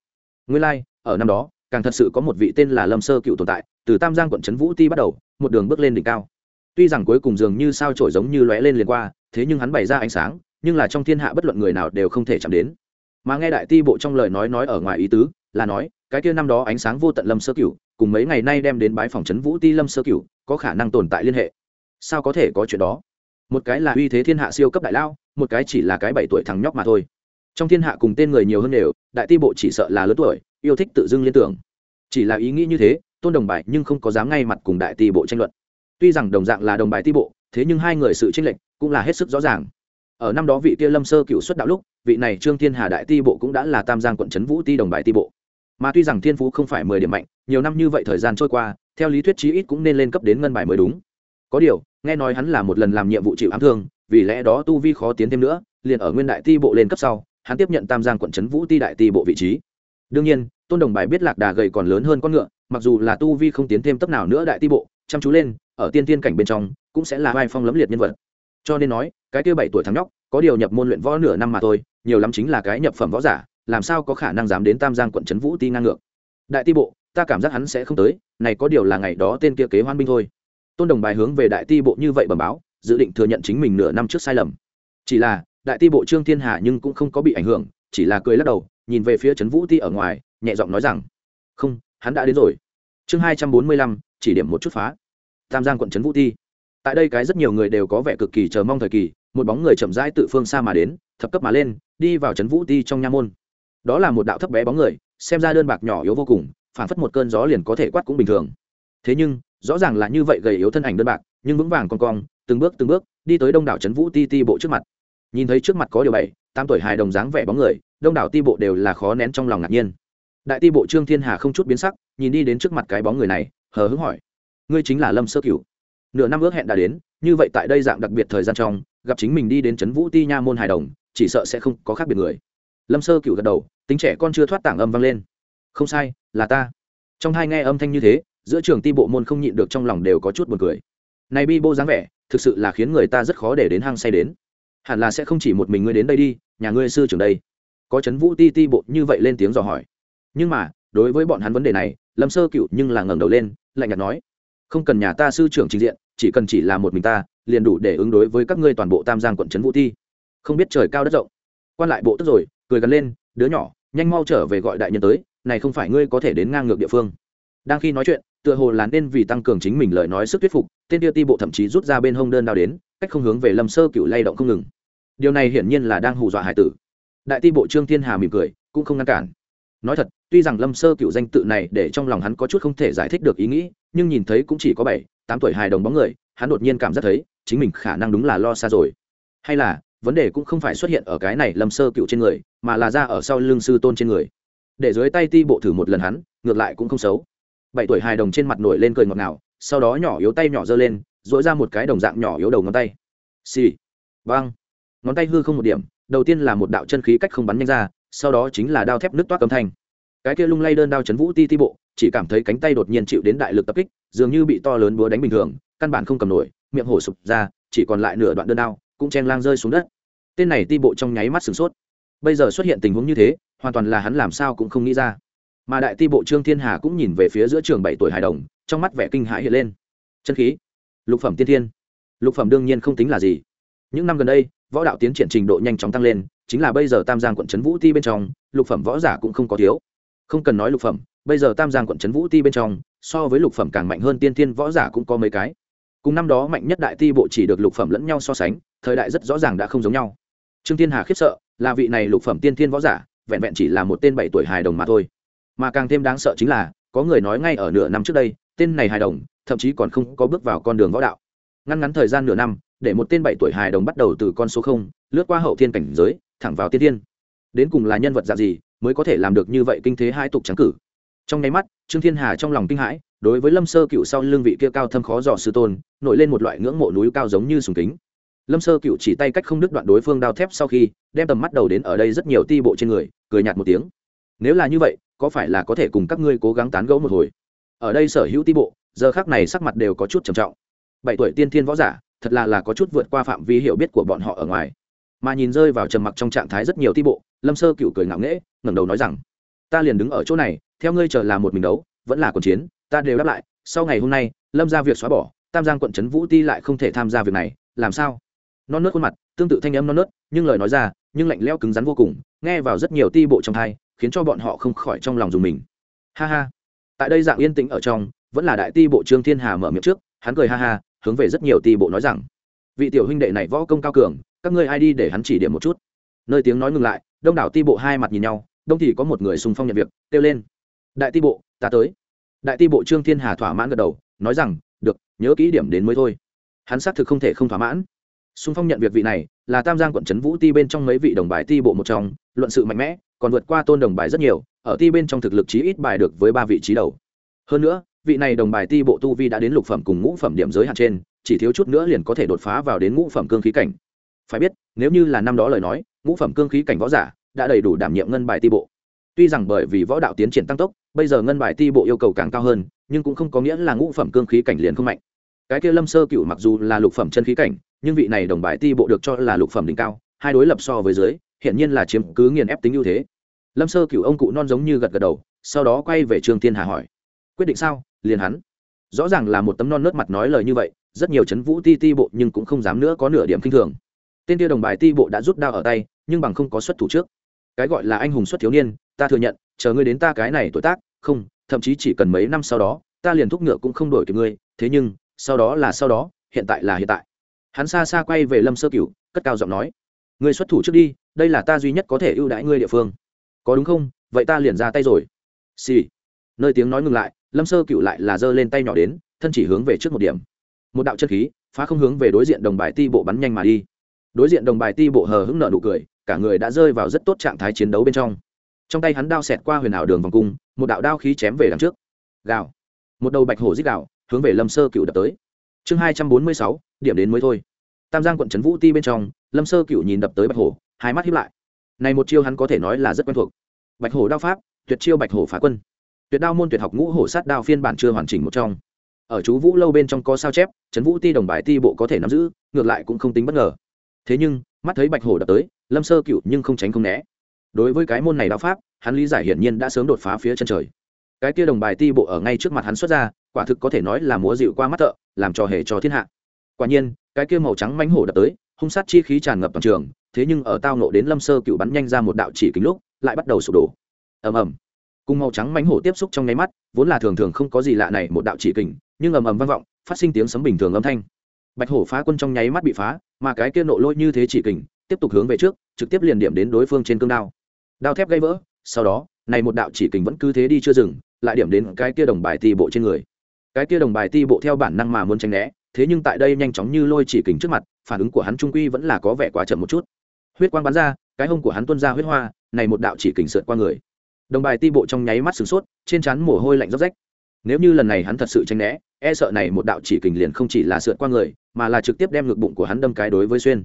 Nguyên lai、like, ở năm đó càng thật sự có một vị tên là lâm sơ cựu tồn tại từ tam giang quận trấn vũ ti bắt đầu, một đường bước lên đỉnh cao. Tuy rằng cuối cùng dường như sao trổi giống như lóe lên liền qua, thế nhưng hắn bày ra ánh sáng, nhưng là trong thiên hạ bất luận người nào đều không thể chạm đến. Mà nghe đại ti bộ trong lời nói nói ở ngoài ý tứ, là nói, cái kia năm đó ánh sáng vô tận lâm sơ cửu, cùng mấy ngày nay đem đến bái phòng trấn vũ ti lâm sơ cửu, có khả năng tồn tại liên hệ. Sao có thể có chuyện đó? Một cái là uy thế thiên hạ siêu cấp đại lao, một cái chỉ là cái bảy tuổi thằng nhóc mà thôi. Trong thiên hạ cùng tên người nhiều hơn đều, đại ti bộ chỉ sợ là lớn tuổi, yêu thích tự dưng liên tưởng. Chỉ là ý nghĩ như thế tôn đồng bài nhưng không có dám ngay mặt cùng đại ti bộ tranh luận. Tuy rằng đồng dạng là đồng bài ti bộ, thế nhưng hai người sự tranh lệch cũng là hết sức rõ ràng. Ở năm đó vị kia lâm sơ cựu xuất đạo lúc, vị này trương thiên hà đại ti bộ cũng đã là tam giang quận trấn vũ ti đồng bài ti bộ. Mà tuy rằng thiên phú không phải mười điểm mạnh, nhiều năm như vậy thời gian trôi qua, theo lý thuyết chí ít cũng nên lên cấp đến ngân bài mới đúng. Có điều, nghe nói hắn là một lần làm nhiệm vụ chịu ám thương, vì lẽ đó tu vi khó tiến thêm nữa, liền ở nguyên đại ti bộ lên cấp sau, hắn tiếp nhận tam giang quận trấn vũ ti đại ti bộ vị trí. Đương nhiên tôn đồng bài biết lạc đà gầy còn lớn hơn con ngựa, mặc dù là tu vi không tiến thêm tấp nào nữa đại ti bộ, chăm chú lên, ở tiên tiên cảnh bên trong, cũng sẽ là vai phong lấm liệt nhân vật. Cho nên nói, cái kia bảy tuổi thằng nhóc, có điều nhập môn luyện võ nửa năm mà thôi, nhiều lắm chính là cái nhập phẩm võ giả, làm sao có khả năng dám đến tam giang quận trấn vũ ti ngang ngược. Đại ti bộ, ta cảm giác hắn sẽ không tới, này có điều là ngày đó tên kia kế hoan binh thôi. Tôn đồng bài hướng về đại ti bộ như vậy bẩm báo, dự định thừa nhận chính mình nửa năm trước sai lầm. Chỉ là, đại ti bộ trương thiên hà nhưng cũng không có bị ảnh hưởng chỉ là cười lắc đầu, nhìn về phía trấn vũ ti ở ngoài, nhẹ giọng nói rằng, không, hắn đã đến rồi. Chương hai trăm bốn mươi lăm, chỉ điểm một chút phá. Tam giang quận trấn vũ ti. Tại đây cái rất nhiều người đều có vẻ cực kỳ chờ mong thời kỳ, một bóng người chậm rãi tự phương xa mà đến, thập cấp mà lên, đi vào trấn vũ ti trong nha môn. Đó là một đạo thấp bé bóng người, xem ra đơn bạc nhỏ yếu vô cùng phản phất một cơn gió liền có thể quát cũng bình thường. Thế nhưng, rõ ràng là như vậy gầy yếu thân ảnh đơn bạc, nhưng vững vàng con cong, từng bước từng bước, đi tới đông đảo trấn vũ ti ti bộ trước mặt. Nhìn thấy trước mặt có điều bảy tám tuổi hài đồng dáng vẻ bóng người, đông đảo ti bộ đều là khó nén trong lòng ngạc nhiên. Đại ti bộ trương thiên hà không chút biến sắc, nhìn đi đến trước mặt cái bóng người này, hờ hững hỏi, ngươi chính là lâm sơ cửu? Nửa năm ước hẹn đã đến, như vậy tại đây dạng đặc biệt thời gian trong, gặp chính mình đi đến trấn vũ ti nha môn hài đồng, chỉ sợ sẽ không có khác biệt người. Lâm sơ cửu gật đầu, tính trẻ con chưa thoát tảng âm vang lên. Không sai, là ta. Trong hai nghe âm thanh như thế, giữa trường ti bộ môn không nhịn được trong lòng đều có chút buồn cười. Này bi bô dáng vẻ, thực sự là khiến người ta rất khó để đến hang say đến hẳn là sẽ không chỉ một mình ngươi đến đây đi, nhà ngươi sư trưởng đây. Có chấn vũ ti ti bộ như vậy lên tiếng dò hỏi. Nhưng mà, đối với bọn hắn vấn đề này, lâm sơ cựu nhưng là ngẩng đầu lên, lạnh nhạt nói, không cần nhà ta sư trưởng trình diện, chỉ cần chỉ là một mình ta, liền đủ để ứng đối với các ngươi toàn bộ tam giang quận trấn vũ ti. Không biết trời cao đất rộng. Quan lại bộ tức rồi, cười gắn lên, đứa nhỏ, nhanh mau trở về gọi đại nhân tới, này không phải ngươi có thể đến ngang ngược địa phương. Đang khi nói chuyện, tựa hồ là nên vì tăng cường chính mình lời nói sức thuyết phục, tên tiêu ti bộ thậm chí rút ra bên hông đơn đao đến, cách không hướng về lâm sơ cựu lay động không ngừng điều này hiển nhiên là đang hù dọa hải tử. Đại ti bộ trương thiên hà mỉm cười, cũng không ngăn cản. Nói thật, tuy rằng lâm sơ cựu danh tự này để trong lòng hắn có chút không thể giải thích được ý nghĩ, nhưng nhìn thấy cũng chỉ có bảy, tám tuổi hài đồng bóng người, hắn đột nhiên cảm giác thấy, chính mình khả năng đúng là lo xa rồi. Hay là, vấn đề cũng không phải xuất hiện ở cái này lâm sơ cựu trên người, mà là ra ở sau lưng sư tôn trên người. Để dưới tay ti bộ thử một lần hắn, ngược lại cũng không xấu. Bảy tuổi hài đồng trên mặt nổi lên cười ngọt ngào, sau đó nhỏ yếu tay nhỏ giơ lên dỗi ra một cái đồng dạng nhỏ yếu đầu ngón tay. Xì、sì. băng ngón tay hư không một điểm, đầu tiên là một đạo chân khí cách không bắn nhanh ra, sau đó chính là đao thép nước toát âm thanh. Cái kia lung lay đơn đao chấn vũ ti ti bộ, chỉ cảm thấy cánh tay đột nhiên chịu đến đại lực tập kích, dường như bị to lớn búa đánh bình thường, căn bản không cầm nổi, miệng hổ sụp ra, chỉ còn lại nửa đoạn đơn đao, cũng chen lang rơi xuống đất. Tên này ti bộ trong nháy mắt sửng sốt. Bây giờ xuất hiện tình huống như thế, hoàn toàn là hắn làm sao cũng không nghĩ ra. Mà đại ti bộ trương thiên hà cũng nhìn về phía giữa trường bảy tuổi hài đồng, trong mắt vẻ kinh hãi hiện lên. Chân khí. Lục phẩm tiên thiên. Lục phẩm đương nhiên không tính là gì. Những năm gần đây võ đạo tiến triển trình độ nhanh chóng tăng lên, chính là bây giờ tam giang quận trấn vũ ti bên trong, lục phẩm võ giả cũng không có thiếu. Không cần nói lục phẩm, bây giờ tam giang quận trấn vũ ti bên trong, so với lục phẩm càng mạnh hơn tiên thiên võ giả cũng có mấy cái. Cùng năm đó mạnh nhất đại ti bộ chỉ được lục phẩm lẫn nhau so sánh, thời đại rất rõ ràng đã không giống nhau. Trương thiên hà khiếp sợ, là vị này lục phẩm tiên thiên võ giả, vẹn vẹn chỉ là một tên bảy tuổi hài đồng mà thôi. Mà càng thêm đáng sợ chính là, có người nói ngay ở nửa năm trước đây, tên này hài đồng, thậm chí còn không có bước vào con đường võ đạo. Ngăn ngắn thời gian nửa năm để một tên bảy tuổi hài đồng bắt đầu từ con số không, lướt qua hậu thiên cảnh giới, thẳng vào tiên thiên. Đến cùng là nhân vật dạng gì mới có thể làm được như vậy kinh thế hai tục trắng cử? Trong nháy mắt, trương thiên hà trong lòng kinh hãi, đối với lâm sơ cựu sau lưng vị kia cao thâm khó dò sư tôn, nổi lên một loại ngưỡng mộ núi cao giống như sùng kính. Lâm sơ cựu chỉ tay cách không đứt đoạn đối phương đao thép sau khi, đem tầm mắt đầu đến ở đây rất nhiều ti bộ trên người, cười nhạt một tiếng. Nếu là như vậy, có phải là có thể cùng các ngươi cố gắng tán gẫu một hồi? Ở đây sở hữu ti bộ, giờ khác này sắc mặt đều có chút trầm trọng. Bảy tuổi tiên thiên võ giả thật là là có chút vượt qua phạm vi hiểu biết của bọn họ ở ngoài. Mà nhìn rơi vào trầm mặc trong trạng thái rất nhiều ti bộ, lâm sơ cựu cười ngạo nghễ, ngẩng đầu nói rằng, ta liền đứng ở chỗ này, theo ngươi chờ là một mình đấu, vẫn là cuộc chiến, ta đều đáp lại, sau ngày hôm nay, lâm ra việc xóa bỏ, tam giang quận trấn vũ ti lại không thể tham gia việc này, làm sao? Non nớt khuôn mặt, tương tự thanh âm non nớt, nhưng lời nói ra, nhưng lạnh lẽo cứng rắn vô cùng, nghe vào rất nhiều ti bộ trong thai khiến cho bọn họ không khỏi trong lòng dùng mình. Ha ha. Tại đây dạng yên tĩnh ở trong, vẫn là đại ti bộ trương thiên hà mở miệng trước, hắn cười ha ha hướng về rất nhiều ti bộ nói rằng, vị tiểu huynh đệ này võ công cao cường, các ngươi ai đi để hắn chỉ điểm một chút. Nơi tiếng nói ngừng lại, đông đảo ti bộ hai mặt nhìn nhau, đông thì có một người xung phong nhận việc, kêu lên, đại ti bộ, ta tới. Đại ti bộ trương thiên hà thỏa mãn gật đầu, nói rằng, được, nhớ kỹ điểm đến mới thôi. Hắn xác thực không thể không thỏa mãn. Xung phong nhận việc vị này, là tam giang quận trấn vũ ti bên trong mấy vị đồng bài ti bộ một trong, luận sự mạnh mẽ, còn vượt qua tôn đồng bài rất nhiều, ở ti bên trong thực lực chí ít bài được với ba vị trí đầu. Hơn nữa vị này đồng bài ti bộ tu vi đã đến lục phẩm cùng ngũ phẩm điểm giới hạn trên, chỉ thiếu chút nữa liền có thể đột phá vào đến ngũ phẩm cương khí cảnh. Phải biết, nếu như là năm đó lời nói, ngũ phẩm cương khí cảnh võ giả đã đầy đủ đảm nhiệm ngân bài ti bộ. Tuy rằng bởi vì võ đạo tiến triển tăng tốc, bây giờ ngân bài ti bộ yêu cầu càng cao hơn, nhưng cũng không có nghĩa là ngũ phẩm cương khí cảnh liền không mạnh. Cái kia lâm sơ cựu mặc dù là lục phẩm chân khí cảnh, nhưng vị này đồng bài ti bộ được cho là lục phẩm đỉnh cao, hai đối lập so với dưới hiện nhiên là chiếm cứ nghiền ép tính ưu thế. Lâm sơ cựu ông cụ non giống như gật gật đầu, sau đó quay về trương thiên hà hỏi, quyết định sao? Liền hắn. Rõ ràng là một tấm non nớt mặt nói lời như vậy, rất nhiều chấn vũ ti ti bộ nhưng cũng không dám nữa có nửa điểm kinh thường. Tên tia đồng bài ti bộ đã rút đao ở tay, nhưng bằng không có xuất thủ trước. Cái gọi là anh hùng xuất thiếu niên, ta thừa nhận, chờ ngươi đến ta cái này tuổi tác, không, thậm chí chỉ cần mấy năm sau đó, ta liền thúc ngựa cũng không đổi kịp ngươi, thế nhưng, sau đó là sau đó, hiện tại là hiện tại. Hắn xa xa quay về lâm sơ cửu, cất cao giọng nói, ngươi xuất thủ trước đi, đây là ta duy nhất có thể ưu đãi ngươi địa phương. Có đúng không? Vậy ta liền ra tay rồi. Xì、sì. nơi tiếng nói ngừng lại lâm sơ cựu lại là giơ lên tay nhỏ đến, thân chỉ hướng về trước một điểm. Một đạo chất khí, phá không hướng về đối diện đồng bài ti bộ bắn nhanh mà đi. Đối diện đồng bài ti bộ hờ hững nợ nụ cười, cả người đã rơi vào rất tốt trạng thái chiến đấu bên trong. Trong tay hắn đao xẹt qua huyền ảo đường vòng cung, một đạo đao khí chém về đằng trước. Gào. Một đầu bạch hổ dích gào, hướng về lâm sơ cựu đập tới. Chương hai trăm bốn mươi sáu, điểm đến mới thôi. Tam giang quận trấn vũ ti bên trong, lâm sơ cựu nhìn đập tới bạch hổ, hai mắt hiếp lại. Này một chiêu hắn có thể nói là rất quen thuộc. Bạch hổ đao pháp, tuyệt chiêu bạch hổ phá quân tuyệt đao môn tuyệt học ngũ hổ sát đao phiên bản chưa hoàn chỉnh một trong. Ở chú vũ lâu bên trong có sao chép, trấn vũ ti đồng bài ti bộ có thể nắm giữ, ngược lại cũng không tính bất ngờ. Thế nhưng, mắt thấy bạch hổ đập tới, lâm sơ cựu nhưng không tránh không né. Đối với cái môn này đao pháp, hắn lý giải hiển nhiên đã sớm đột phá phía chân trời. Cái kia đồng bài ti bộ ở ngay trước mặt hắn xuất ra, quả thực có thể nói là múa dịu qua mắt thợ, làm trò hề cho thiên hạ. Quả nhiên, cái kia màu trắng mánh hổ đập tới, hung sát chi khí tràn ngập toàn trường, thế nhưng ở tao nộ đến lâm sơ cựu bắn nhanh ra một đạo chỉ kính lúc, lại bắt đầu sụp đổ. Ầm ầm cùng màu trắng mánh hổ tiếp xúc trong nháy mắt, vốn là thường thường không có gì lạ này, một đạo chỉ kình, nhưng ầm ầm vang vọng, phát sinh tiếng sấm bình thường âm thanh. Bạch hổ phá quân trong nháy mắt bị phá, mà cái kia nộ lôi như thế chỉ kình, tiếp tục hướng về trước, trực tiếp liền điểm đến đối phương trên cương đao. Đao thép gây vỡ, sau đó, này một đạo chỉ kình vẫn cứ thế đi chưa dừng, lại điểm đến cái kia đồng bài ti bộ trên người. Cái kia đồng bài ti bộ theo bản năng mà muốn tránh né, thế nhưng tại đây nhanh chóng như lôi chỉ kình trước mặt, phản ứng của hắn trung quy vẫn là có vẻ quá chậm một chút. Huyết quang bắn ra, cái hông của hắn tuôn ra huyết hoa, này một đạo chỉ kình sượt qua người đồng bài ti bộ trong nháy mắt sửng sốt, trên trán mồ hôi lạnh róc rách. Nếu như lần này hắn thật sự tranh né e sợ này một đạo chỉ kình liền không chỉ là sượt qua người, mà là trực tiếp đem ngực bụng của hắn đâm cái đối với xuyên.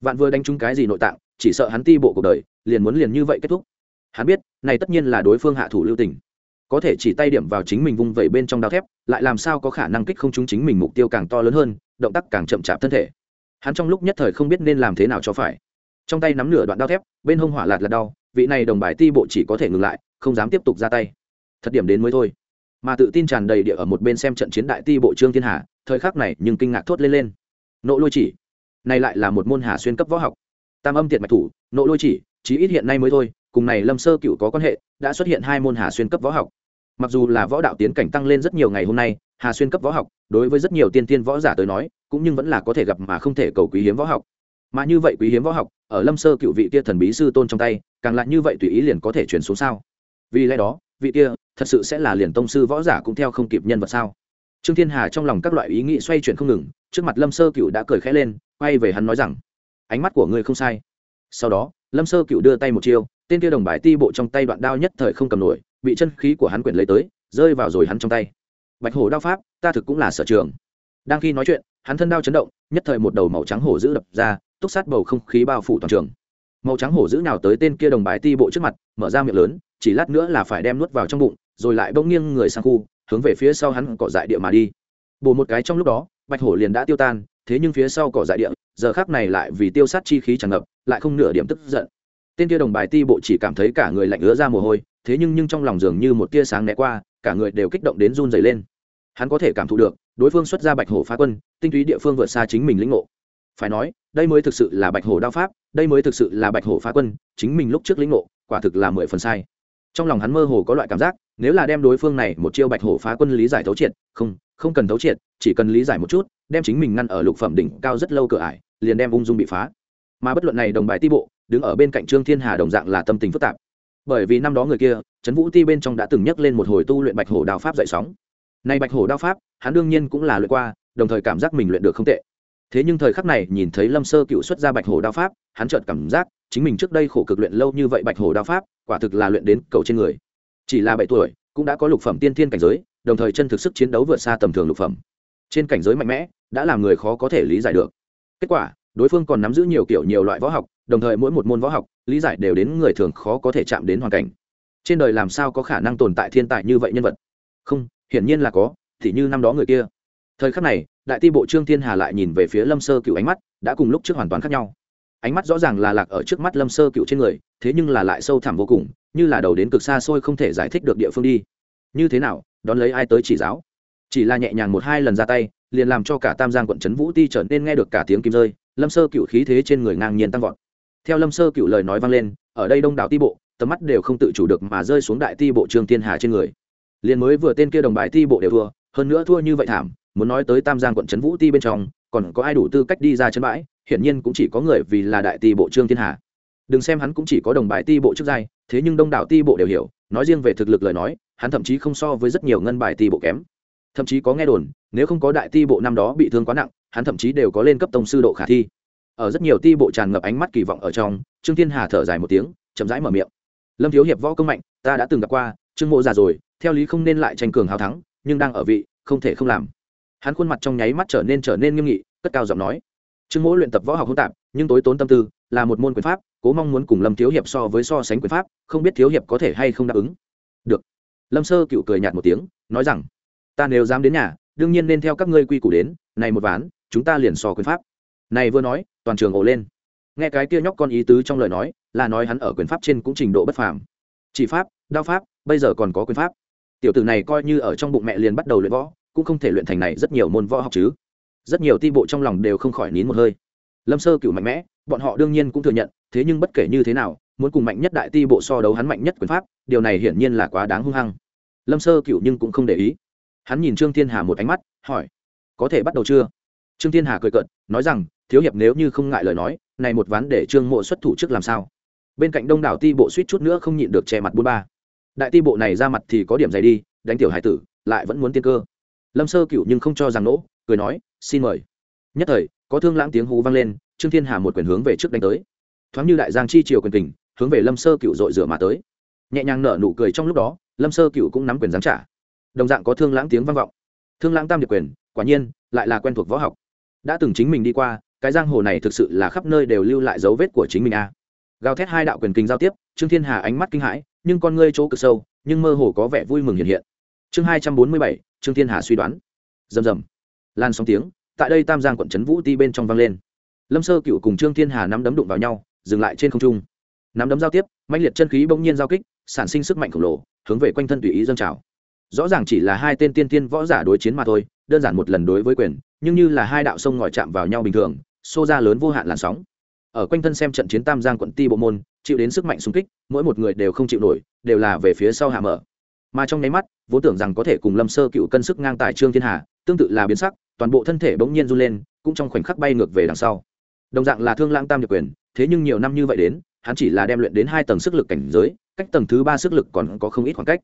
Vạn vừa đánh trúng cái gì nội tạng, chỉ sợ hắn ti bộ cuộc đời, liền muốn liền như vậy kết thúc. Hắn biết, này tất nhiên là đối phương hạ thủ lưu tình. Có thể chỉ tay điểm vào chính mình vung vẩy bên trong đao thép, lại làm sao có khả năng kích không trúng chính mình mục tiêu càng to lớn hơn, động tác càng chậm chạp thân thể. Hắn trong lúc nhất thời không biết nên làm thế nào cho phải. Trong tay nắm nửa đoạn đao thép, bên hông hỏa lạt là đau vị này đồng bài ti bộ chỉ có thể ngừng lại, không dám tiếp tục ra tay. Thật điểm đến mới thôi. Mà tự tin tràn đầy địa ở một bên xem trận chiến đại ti bộ trương thiên hà, thời khắc này nhưng kinh ngạc thốt lên lên. Nộ lôi chỉ, này lại là một môn hà xuyên cấp võ học. Tam âm tiệt mạch thủ, nộ lôi chỉ, chí ít hiện nay mới thôi, cùng này lâm sơ cựu có quan hệ, đã xuất hiện hai môn hà xuyên cấp võ học. Mặc dù là võ đạo tiến cảnh tăng lên rất nhiều ngày hôm nay hà xuyên cấp võ học, đối với rất nhiều tiên tiên võ giả tới nói, cũng nhưng vẫn là có thể gặp mà không thể cầu quý hiếm võ học mà như vậy quý hiếm võ học, ở lâm sơ cựu vị kia thần bí sư tôn trong tay, càng lại như vậy tùy ý liền có thể chuyển xuống sao? Vì lẽ đó, vị kia thật sự sẽ là liền tông sư võ giả cũng theo không kịp nhân vật sao? Trương thiên hà trong lòng các loại ý nghĩ xoay chuyển không ngừng, trước mặt lâm sơ cựu đã cười khẽ lên, quay về hắn nói rằng, ánh mắt của ngươi không sai. Sau đó, lâm sơ cựu đưa tay một chiêu, tên kia đồng bài ti bộ trong tay đoạn đao nhất thời không cầm nổi, bị chân khí của hắn quyển lấy tới, rơi vào rồi hắn trong tay. Bạch hổ đao pháp, ta thực cũng là sở trường. Đang khi nói chuyện, hắn thân đao chấn động, nhất thời một đầu màu trắng hổ giữ đập ra túc sát bầu không khí bao phủ toàn trường. Màu trắng hổ giữ nào tới tên kia đồng bài ti bộ trước mặt, mở ra miệng lớn, chỉ lát nữa là phải đem nuốt vào trong bụng, rồi lại bỗng nghiêng người sang khu, hướng về phía sau hắn cỏ dại địa mà đi. Bổ một cái trong lúc đó, bạch hổ liền đã tiêu tan, thế nhưng phía sau cỏ dại địa, giờ khác này lại vì tiêu sát chi khí tràn ngập, lại không nửa điểm tức giận. Tên kia đồng bài ti bộ chỉ cảm thấy cả người lạnh ứa ra mồ hôi, thế nhưng nhưng trong lòng dường như một tia sáng né qua, cả người đều kích động đến run dày lên. Hắn có thể cảm thụ được, đối phương xuất ra bạch hổ phá quân, tinh túy địa phương vượt xa chính mình lĩnh ngộ phải nói, đây mới thực sự là bạch hổ đao pháp, đây mới thực sự là bạch hổ phá quân, chính mình lúc trước lĩnh ngộ, quả thực là mười phần sai. Trong lòng hắn mơ hồ có loại cảm giác, nếu là đem đối phương này một chiêu bạch hổ phá quân lý giải thấu triệt, không không cần thấu triệt, chỉ cần lý giải một chút, đem chính mình ngăn ở lục phẩm đỉnh cao rất lâu cửa ải, liền đem ung dung bị phá. Mà bất luận này đồng bài ti bộ, đứng ở bên cạnh trương thiên hà đồng dạng là tâm tình phức tạp. Bởi vì năm đó người kia, trấn vũ ti bên trong đã từng nhắc lên một hồi tu luyện bạch hổ đao pháp dậy sóng. Nay bạch hổ đao pháp, hắn đương nhiên cũng là luyện qua, đồng thời cảm giác mình luyện được không tệ thế nhưng thời khắc này nhìn thấy lâm sơ cựu xuất ra bạch hồ đao pháp, hắn chợt cảm giác chính mình trước đây khổ cực luyện lâu như vậy bạch hồ đao pháp, quả thực là luyện đến cầu trên người. Chỉ là bảy tuổi, cũng đã có lục phẩm tiên thiên cảnh giới, đồng thời chân thực sức chiến đấu vượt xa tầm thường lục phẩm. Trên cảnh giới mạnh mẽ, đã làm người khó có thể lý giải được. Kết quả, đối phương còn nắm giữ nhiều kiểu nhiều loại võ học, đồng thời mỗi một môn võ học, lý giải đều đến người thường khó có thể chạm đến hoàn cảnh. Trên đời làm sao có khả năng tồn tại thiên tài như vậy nhân vật? Không, hiển nhiên là có thì như năm đó người kia thời khắc này, đại ti bộ trương thiên hà lại nhìn về phía lâm sơ cựu ánh mắt đã cùng lúc trước hoàn toàn khác nhau. Ánh mắt rõ ràng là lạc ở trước mắt lâm sơ cựu trên người, thế nhưng là lại sâu thẳm vô cùng, như là đầu đến cực xa xôi không thể giải thích được địa phương đi. Như thế nào, đón lấy ai tới chỉ giáo? Chỉ là nhẹ nhàng một hai lần ra tay, liền làm cho cả tam giang quận trấn vũ ti trở nên nghe được cả tiếng kim rơi, lâm sơ cựu khí thế trên người ngang nhiên tăng vọt. Theo lâm sơ cựu lời nói vang lên, ở đây đông đảo ti bộ, tầm mắt đều không tự chủ được mà rơi xuống đại ti bộ trương thiên hà trên người. Liền mới vừa tên kia đồng bài ti bộ đều thua, hơn nữa thua như vậy thảm muốn nói tới tam giang quận trấn vũ ti bên trong, còn có ai đủ tư cách đi ra chân bãi, hiển nhiên cũng chỉ có người vì là đại ti bộ trương thiên hà. Đừng xem hắn cũng chỉ có đồng bài ti bộ trước giai, thế nhưng đông đảo ti bộ đều hiểu, nói riêng về thực lực lời nói, hắn thậm chí không so với rất nhiều ngân bài ti bộ kém. Thậm chí có nghe đồn, nếu không có đại ti bộ năm đó bị thương quá nặng, hắn thậm chí đều có lên cấp tông sư độ khả thi. Ở rất nhiều ti bộ tràn ngập ánh mắt kỳ vọng ở trong, trương thiên hà thở dài một tiếng, chậm rãi mở miệng. Lâm thiếu hiệp võ công mạnh, ta đã từng gặp qua, trương mộ già rồi, theo lý không nên lại tranh cường hào thắng, nhưng đang ở vị, không thể không làm hắn khuôn mặt trong nháy mắt trở nên trở nên nghiêm nghị, cất cao giọng nói. Trương mỗ luyện tập võ học hỗn tạp, nhưng tối tốn tâm tư, là một môn quyền pháp, cố mong muốn cùng lâm thiếu hiệp so với so sánh quyền pháp, không biết thiếu hiệp có thể hay không đáp ứng. Được. Lâm sơ cựu cười nhạt một tiếng, nói rằng, ta nếu dám đến nhà, đương nhiên nên theo các ngươi quy củ đến, này một ván, chúng ta liền so quyền pháp. Này vừa nói, toàn trường ồ lên. Nghe cái kia nhóc con ý tứ trong lời nói, là nói hắn ở quyền pháp trên cũng trình độ bất phàm. Chỉ pháp, đao pháp, bây giờ còn có quyền pháp. Tiểu tử này coi như ở trong bụng mẹ liền bắt đầu luyện võ cũng không thể luyện thành này rất nhiều môn võ học chứ. Rất nhiều ti bộ trong lòng đều không khỏi nín một hơi. Lâm sơ cựu mạnh mẽ, bọn họ đương nhiên cũng thừa nhận, thế nhưng bất kể như thế nào, muốn cùng mạnh nhất đại ti bộ so đấu hắn mạnh nhất quyền pháp, điều này hiển nhiên là quá đáng hung hăng. Lâm sơ cựu nhưng cũng không để ý. Hắn nhìn trương thiên hà một ánh mắt, hỏi, có thể bắt đầu chưa? Trương thiên hà cười cợt, nói rằng, thiếu hiệp nếu như không ngại lời nói, này một ván để trương mộ xuất thủ trước làm sao? Bên cạnh đông đảo ti bộ suýt chút nữa không nhịn được che mặt bôn ba. Đại ti bộ này ra mặt thì có điểm dày đi, đánh tiểu hải tử, lại vẫn muốn tiên cơ lâm sơ cựu nhưng không cho rằng nỗ, cười nói, xin mời. Nhất thời, có thương lãng tiếng hú vang lên, trương thiên hà một quyền hướng về trước đánh tới. Thoáng như đại giang chi triều quyền kình, hướng về lâm sơ cựu dội rửa mà tới. Nhẹ nhàng nở nụ cười trong lúc đó, lâm sơ cựu cũng nắm quyền giáng trả. Đồng dạng có thương lãng tiếng vang vọng. Thương lãng tam điệp quyền, quả nhiên, lại là quen thuộc võ học. Đã từng chính mình đi qua, cái giang hồ này thực sự là khắp nơi đều lưu lại dấu vết của chính mình a. À. gào thét hai đạo quyền kinh giao tiếp, trương thiên hà ánh mắt kinh hãi, nhưng con ngươi chỗ cực sâu, nhưng mơ hồ có vẻ vui mừng hiện hiện. Chương hai trăm bốn mươi bảy trương thiên hà suy đoán. Rầm rầm. Lan sóng tiếng, tại đây tam giang quận trấn vũ ti bên trong vang lên. Lâm sơ cựu cùng trương thiên hà nắm đấm đụng vào nhau, dừng lại trên không trung. Nắm đấm giao tiếp mạnh liệt chân khí bỗng nhiên giao kích, sản sinh sức mạnh khổng lồ, hướng về quanh thân tùy ý dâng trào. Rõ ràng chỉ là hai tên tiên tiên võ giả đối chiến mà thôi, đơn giản một lần đối với quyền, nhưng như là hai đạo sông ngòi chạm vào nhau bình thường, xô ra lớn vô hạn làn sóng. Ở quanh thân xem trận chiến tam giang quận ti bộ môn, chịu đến sức mạnh xung kích, mỗi một người đều không chịu nổi, đều là về phía sau hạ mở. Mà trong nháy mắt vốn tưởng rằng có thể cùng lâm sơ cựu cân sức ngang tài trương thiên hà, tương tự là biến sắc, toàn bộ thân thể bỗng nhiên run lên, cũng trong khoảnh khắc bay ngược về đằng sau. Đồng dạng là thương lãng tam nhược quyền, thế nhưng nhiều năm như vậy đến, hắn chỉ là đem luyện đến hai tầng sức lực cảnh giới, cách tầng thứ ba sức lực còn có không ít khoảng cách.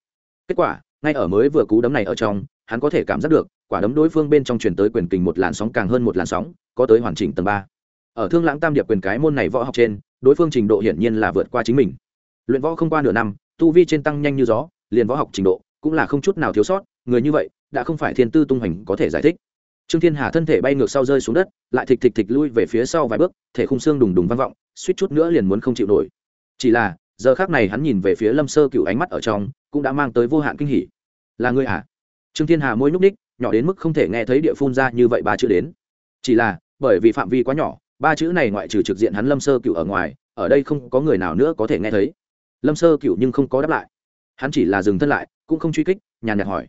Kết quả, ngay ở mới vừa cú đấm này ở trong, hắn có thể cảm giác được, quả đấm đối phương bên trong truyền tới quyền kình một làn sóng càng hơn một làn sóng, có tới hoàn chỉnh tầng ba. Ở thương lãng tam điệp quyền cái môn này võ học trên, đối phương trình độ hiển nhiên là vượt qua chính mình. Luyện võ không qua nửa năm, tu vi trên tăng nhanh như gió, liền võ học trình độ cũng là không chút nào thiếu sót, người như vậy, đã không phải thiên tư tung hoành có thể giải thích. Trương thiên hà thân thể bay ngược sau rơi xuống đất, lại thịch thịch thịch lui về phía sau vài bước, thể khung xương đùng đùng vang vọng, suýt chút nữa liền muốn không chịu nổi. Chỉ là, giờ khác này hắn nhìn về phía lâm sơ cựu ánh mắt ở trong, cũng đã mang tới vô hạn kinh hỉ. Là người à? Trương thiên hà môi nhúc ních nhỏ đến mức không thể nghe thấy địa phun ra như vậy ba chữ đến. Chỉ là, bởi vì phạm vi quá nhỏ, ba chữ này ngoại trừ trực diện hắn lâm sơ cựu ở ngoài, ở đây không có người nào nữa có thể nghe thấy. Lâm sơ cựu nhưng không có đáp lại. Hắn chỉ là dừng thân lại cũng không truy kích, nhàn nhạt hỏi.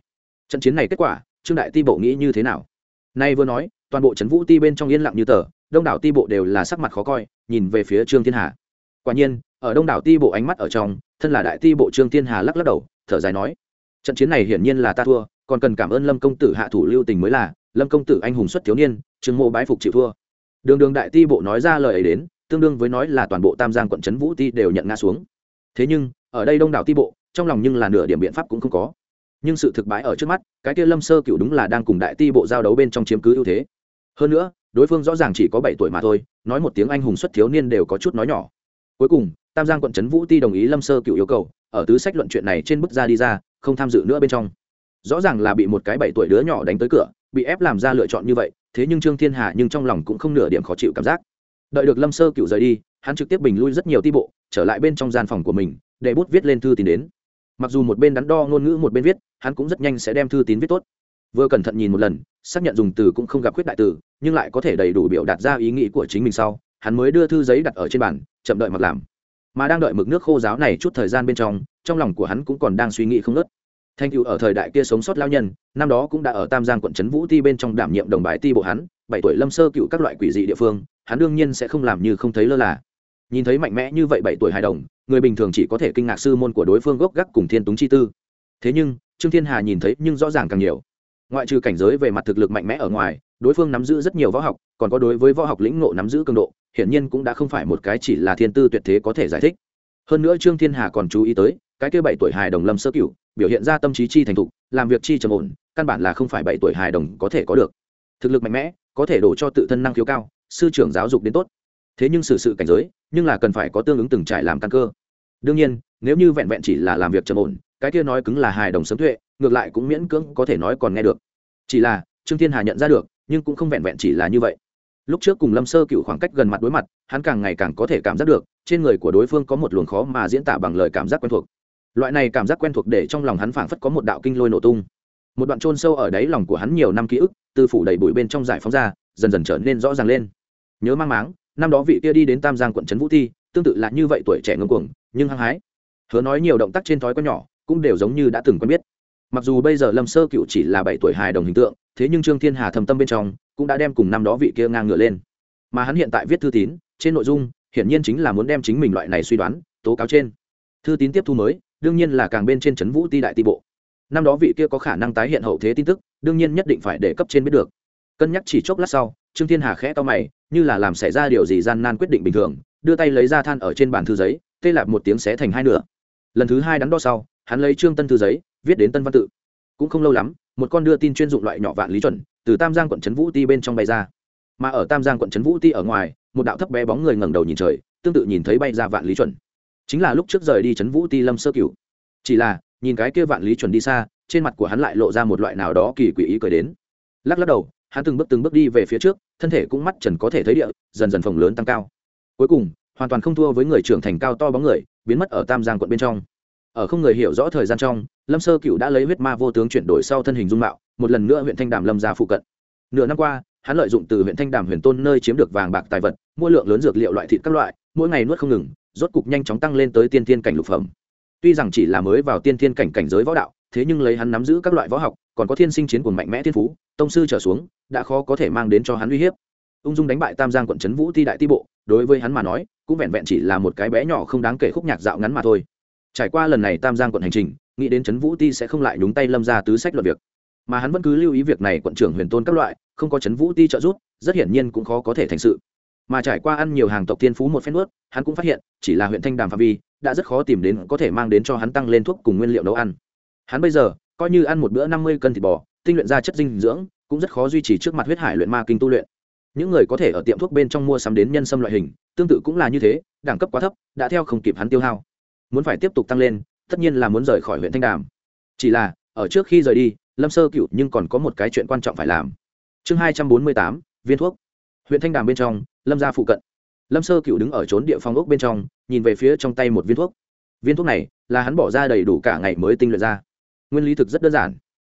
Trận chiến này kết quả, trương đại ti bộ nghĩ như thế nào? Nay vừa nói, toàn bộ trấn vũ ti bên trong yên lặng như tờ, đông đảo ti bộ đều là sắc mặt khó coi, nhìn về phía trương thiên hà. Quả nhiên, ở đông đảo ti bộ ánh mắt ở trong, thân là đại ti bộ trương thiên hà lắc lắc đầu, thở dài nói, trận chiến này hiển nhiên là ta thua, còn cần cảm ơn lâm công tử hạ thủ lưu tình mới là, lâm công tử anh hùng xuất thiếu niên, trương mộ bái phục chịu thua. Đường đường đại ti bộ nói ra lời ấy đến, tương đương với nói là toàn bộ tam giang quận trấn vũ ti đều nhận ngã xuống. Thế nhưng, ở đây đông đảo ti bộ trong lòng nhưng là nửa điểm biện pháp cũng không có. Nhưng sự thực bãi ở trước mắt, cái kia lâm sơ cựu đúng là đang cùng đại ti bộ giao đấu bên trong chiếm cứ ưu thế. Hơn nữa, đối phương rõ ràng chỉ có bảy tuổi mà thôi, nói một tiếng anh hùng xuất thiếu niên đều có chút nói nhỏ. Cuối cùng, tam giang quận trấn vũ ti đồng ý lâm sơ cựu yêu cầu, ở tứ sách luận chuyện này trên bức ra đi ra, không tham dự nữa bên trong. Rõ ràng là bị một cái bảy tuổi đứa nhỏ đánh tới cửa, bị ép làm ra lựa chọn như vậy, thế nhưng trương thiên hà nhưng trong lòng cũng không nửa điểm khó chịu cảm giác. Đợi được lâm sơ cựu rời đi, hắn trực tiếp bình lui rất nhiều ti bộ, trở lại bên trong gian phòng của mình, để bút viết lên thư tìm đến mặc dù một bên đắn đo ngôn ngữ một bên viết, hắn cũng rất nhanh sẽ đem thư tín viết tốt. Vừa cẩn thận nhìn một lần, xác nhận dùng từ cũng không gặp khuyết đại từ, nhưng lại có thể đầy đủ biểu đạt ra ý nghĩ của chính mình sau, hắn mới đưa thư giấy đặt ở trên bàn, chậm đợi mặc làm. Mà đang đợi mực nước khô giáo này chút thời gian bên trong trong lòng của hắn cũng còn đang suy nghĩ không ngớt. Thanh cựu ở thời đại kia sống sót lao nhân, năm đó cũng đã ở tam giang quận trấn vũ ti bên trong đảm nhiệm đồng bài ti bộ hắn, bảy tuổi lâm sơ cựu các loại quỷ dị địa phương, hắn đương nhiên sẽ không làm như không thấy lơ là. Nhìn thấy mạnh mẽ như vậy bảy tuổi hài đồng người bình thường chỉ có thể kinh ngạc sư môn của đối phương gốc gác cùng thiên túng chi tư. Thế nhưng, trương thiên hà nhìn thấy nhưng rõ ràng càng nhiều. Ngoại trừ cảnh giới về mặt thực lực mạnh mẽ ở ngoài, đối phương nắm giữ rất nhiều võ học, còn có đối với võ học lĩnh ngộ nắm giữ cường độ, hiển nhiên cũng đã không phải một cái chỉ là thiên tư tuyệt thế có thể giải thích. Hơn nữa trương thiên hà còn chú ý tới, cái kia bảy tuổi hài đồng lâm sơ cửu, biểu hiện ra tâm trí chi thành thục, làm việc chi trầm ổn, căn bản là không phải bảy tuổi hài đồng có thể có được. Thực lực mạnh mẽ, có thể đổ cho tự thân năng khiếu cao, sư trưởng giáo dục đến tốt. Thế nhưng sự sự cảnh giới, nhưng là cần phải có tương ứng từng trải làm căn cơ đương nhiên, nếu như vẹn vẹn chỉ là làm việc trầm ổn, cái kia nói cứng là hài đồng sớm thuệ ngược lại cũng miễn cưỡng có thể nói còn nghe được. Chỉ là, trương thiên hà nhận ra được, nhưng cũng không vẹn vẹn chỉ là như vậy. Lúc trước cùng lâm sơ cựu khoảng cách gần mặt đối mặt, hắn càng ngày càng có thể cảm giác được, trên người của đối phương có một luồng khó mà diễn tả bằng lời cảm giác quen thuộc. Loại này cảm giác quen thuộc để trong lòng hắn phảng phất có một đạo kinh lôi nổ tung. Một đoạn trôn sâu ở đáy lòng của hắn nhiều năm ký ức, từ phủ đầy bụi bên trong giải phóng ra, dần dần trở nên rõ ràng lên. Nhớ mang máng, năm đó vị kia đi đến tam giang quận trấn vũ thi, tương tự là như vậy tuổi trẻ ngưng cuồng nhưng hăng hái. Hứa nói nhiều động tác trên thói quen nhỏ, cũng đều giống như đã từng quen biết. Mặc dù bây giờ lâm sơ cựu chỉ là bảy tuổi hài đồng hình tượng, thế nhưng trương thiên hà thầm tâm bên trong, cũng đã đem cùng năm đó vị kia ngang ngửa lên. Mà hắn hiện tại viết thư tín, trên nội dung, hiển nhiên chính là muốn đem chính mình loại này suy đoán, tố cáo trên. Thư tín tiếp thu mới, đương nhiên là càng bên trên trấn vũ ti đại ti bộ. Năm đó vị kia có khả năng tái hiện hậu thế tin tức, đương nhiên nhất định phải để cấp trên biết được. Cân nhắc chỉ chốc lát sau, trương thiên hà khẽ to mày, như là làm xảy ra điều gì gian nan quyết định bình thường, đưa tay lấy ra than ở trên bàn thư giấy tê lạp một tiếng xé thành hai nửa. Lần thứ hai đắn đo sau, hắn lấy trương tân thư giấy, viết đến tân văn tự. Cũng không lâu lắm, một con đưa tin chuyên dụng loại nhỏ vạn lý chuẩn, từ tam giang quận trấn vũ ti bên trong bay ra. Mà ở tam giang quận trấn vũ ti ở ngoài, một đạo thấp bé bóng người ngẩng đầu nhìn trời, tương tự nhìn thấy bay ra vạn lý chuẩn. Chính là lúc trước rời đi trấn vũ ti lâm sơ cửu. Chỉ là, nhìn cái kia vạn lý chuẩn đi xa, trên mặt của hắn lại lộ ra một loại nào đó kỳ quỷ ý cười đến. Lắc lắc đầu, hắn từng bước từng bước đi về phía trước, thân thể cũng mắt trần có thể thấy địa, dần dần phồng lớn tăng cao. Cuối cùng hoàn toàn không thua với người trưởng thành cao to bóng người, biến mất ở tam giang quận bên trong. Ở không người hiểu rõ thời gian trong, lâm sơ cựu đã lấy huyết ma vô tướng chuyển đổi sau thân hình dung mạo, một lần nữa huyện thanh đàm lâm ra phụ cận. Nửa năm qua, hắn lợi dụng từ huyện thanh đàm huyền tôn nơi chiếm được vàng bạc tài vật, mua lượng lớn dược liệu loại thịt các loại, mỗi ngày nuốt không ngừng, rốt cục nhanh chóng tăng lên tới tiên thiên cảnh lục phẩm. Tuy rằng chỉ là mới vào tiên thiên cảnh cảnh giới võ đạo, thế nhưng lấy hắn nắm giữ các loại võ học, còn có thiên sinh chiến của mạnh mẽ thiên phú, tông sư trở xuống, đã khó có thể mang đến cho hắn uy hiếp. Ung dung đánh bại tam giang quận trấn vũ ti đại ti bộ, đối với hắn mà nói cũng vẹn vẹn chỉ là một cái bé nhỏ không đáng kể khúc nhạc dạo ngắn mà thôi. Trải qua lần này tam giang quận hành trình, nghĩ đến trấn vũ ti sẽ không lại nhúng tay lâm ra tứ sách luật việc. Mà hắn vẫn cứ lưu ý việc này quận trưởng huyền tôn các loại, không có trấn vũ ti trợ giúp, rất hiển nhiên cũng khó có thể thành sự. Mà trải qua ăn nhiều hàng tộc tiên phú một phen ướt hắn cũng phát hiện, chỉ là huyện thanh đàm phạm vi, đã rất khó tìm đến có thể mang đến cho hắn tăng lên thuốc cùng nguyên liệu nấu ăn. Hắn bây giờ, coi như ăn một bữa năm mươi cân thịt bò, tinh luyện ra chất dinh dưỡng, cũng rất khó duy trì trước mặt huyết hải luyện ma kinh tu luyện những người có thể ở tiệm thuốc bên trong mua sắm đến nhân sâm loại hình, tương tự cũng là như thế, đẳng cấp quá thấp, đã theo không kịp hắn tiêu hao. Muốn phải tiếp tục tăng lên, tất nhiên là muốn rời khỏi huyện thanh đàm. Chỉ là, ở trước khi rời đi, lâm sơ cựu nhưng còn có một cái chuyện quan trọng phải làm. Chương hai trăm bốn mươi tám, viên thuốc. Huyện thanh đàm bên trong, lâm ra phụ cận. Lâm sơ cựu đứng ở trốn địa phong ốc bên trong, nhìn về phía trong tay một viên thuốc. Viên thuốc này là hắn bỏ ra đầy đủ cả ngày mới tinh luyện ra. Nguyên lý thực rất đơn giản.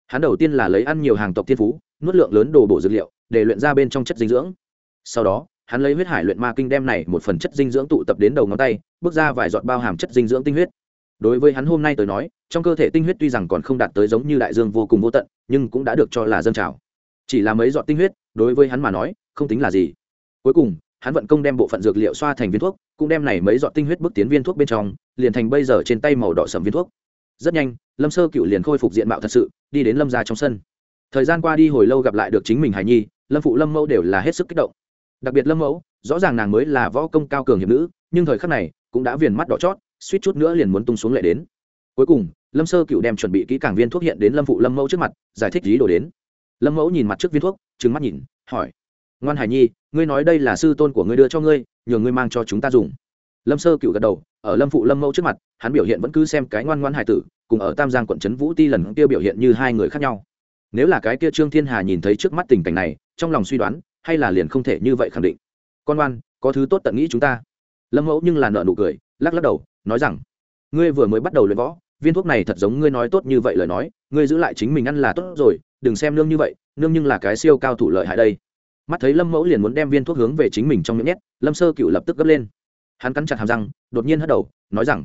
Hắn đầu tiên là lấy ăn nhiều hàng tộc thiên phú, nuốt lượng lớn đồ bổ dược liệu để luyện ra bên trong chất dinh dưỡng. Sau đó, hắn lấy huyết hải luyện ma kinh đem này một phần chất dinh dưỡng tụ tập đến đầu ngón tay, bước ra vài giọt bao hàm chất dinh dưỡng tinh huyết. Đối với hắn hôm nay tới nói, trong cơ thể tinh huyết tuy rằng còn không đạt tới giống như đại dương vô cùng vô tận, nhưng cũng đã được cho là dân trào. Chỉ là mấy giọt tinh huyết, đối với hắn mà nói, không tính là gì. Cuối cùng, hắn vận công đem bộ phận dược liệu xoa thành viên thuốc, cũng đem này mấy giọt tinh huyết bước tiến viên thuốc bên trong, liền thành bây giờ trên tay màu đỏ sầm viên thuốc. Rất nhanh, lâm sơ cựu liền khôi phục diện mạo thật sự, đi đến lâm ra trong sân. Thời gian qua đi hồi lâu gặp lại được chính mình hải nhi lâm phụ lâm mẫu đều là hết sức kích động đặc biệt lâm mẫu rõ ràng nàng mới là võ công cao cường hiệp nữ nhưng thời khắc này cũng đã viền mắt đỏ chót suýt chút nữa liền muốn tung xuống lệ đến cuối cùng lâm sơ cựu đem chuẩn bị kỹ càng viên thuốc hiện đến lâm phụ lâm mẫu trước mặt giải thích lý đồ đến lâm mẫu nhìn mặt trước viên thuốc trừng mắt nhìn hỏi ngoan hải nhi ngươi nói đây là sư tôn của ngươi đưa cho ngươi nhờ ngươi mang cho chúng ta dùng lâm sơ cựu gật đầu ở lâm phụ lâm mẫu trước mặt hắn biểu hiện vẫn cứ xem cái ngoan ngoan hải tử cùng ở tam giang quận trấn vũ ti lần kia biểu hiện như hai người khác nhau nếu là cái kia trương thiên hà nhìn thấy trước mắt tình cảnh này trong lòng suy đoán, hay là liền không thể như vậy khẳng định. Con ngoan, có thứ tốt tận nghĩ chúng ta. Lâm mẫu nhưng là nợ nụ cười, lắc lắc đầu, nói rằng, ngươi vừa mới bắt đầu luyện võ, viên thuốc này thật giống ngươi nói tốt như vậy lời nói, ngươi giữ lại chính mình ăn là tốt rồi, đừng xem nương như vậy, nương nhưng là cái siêu cao thủ lợi hại đây. Mắt thấy lâm mẫu liền muốn đem viên thuốc hướng về chính mình trong miệng nhét, lâm sơ cựu lập tức gấp lên. Hắn cắn chặt hàm răng, đột nhiên hất đầu, nói rằng,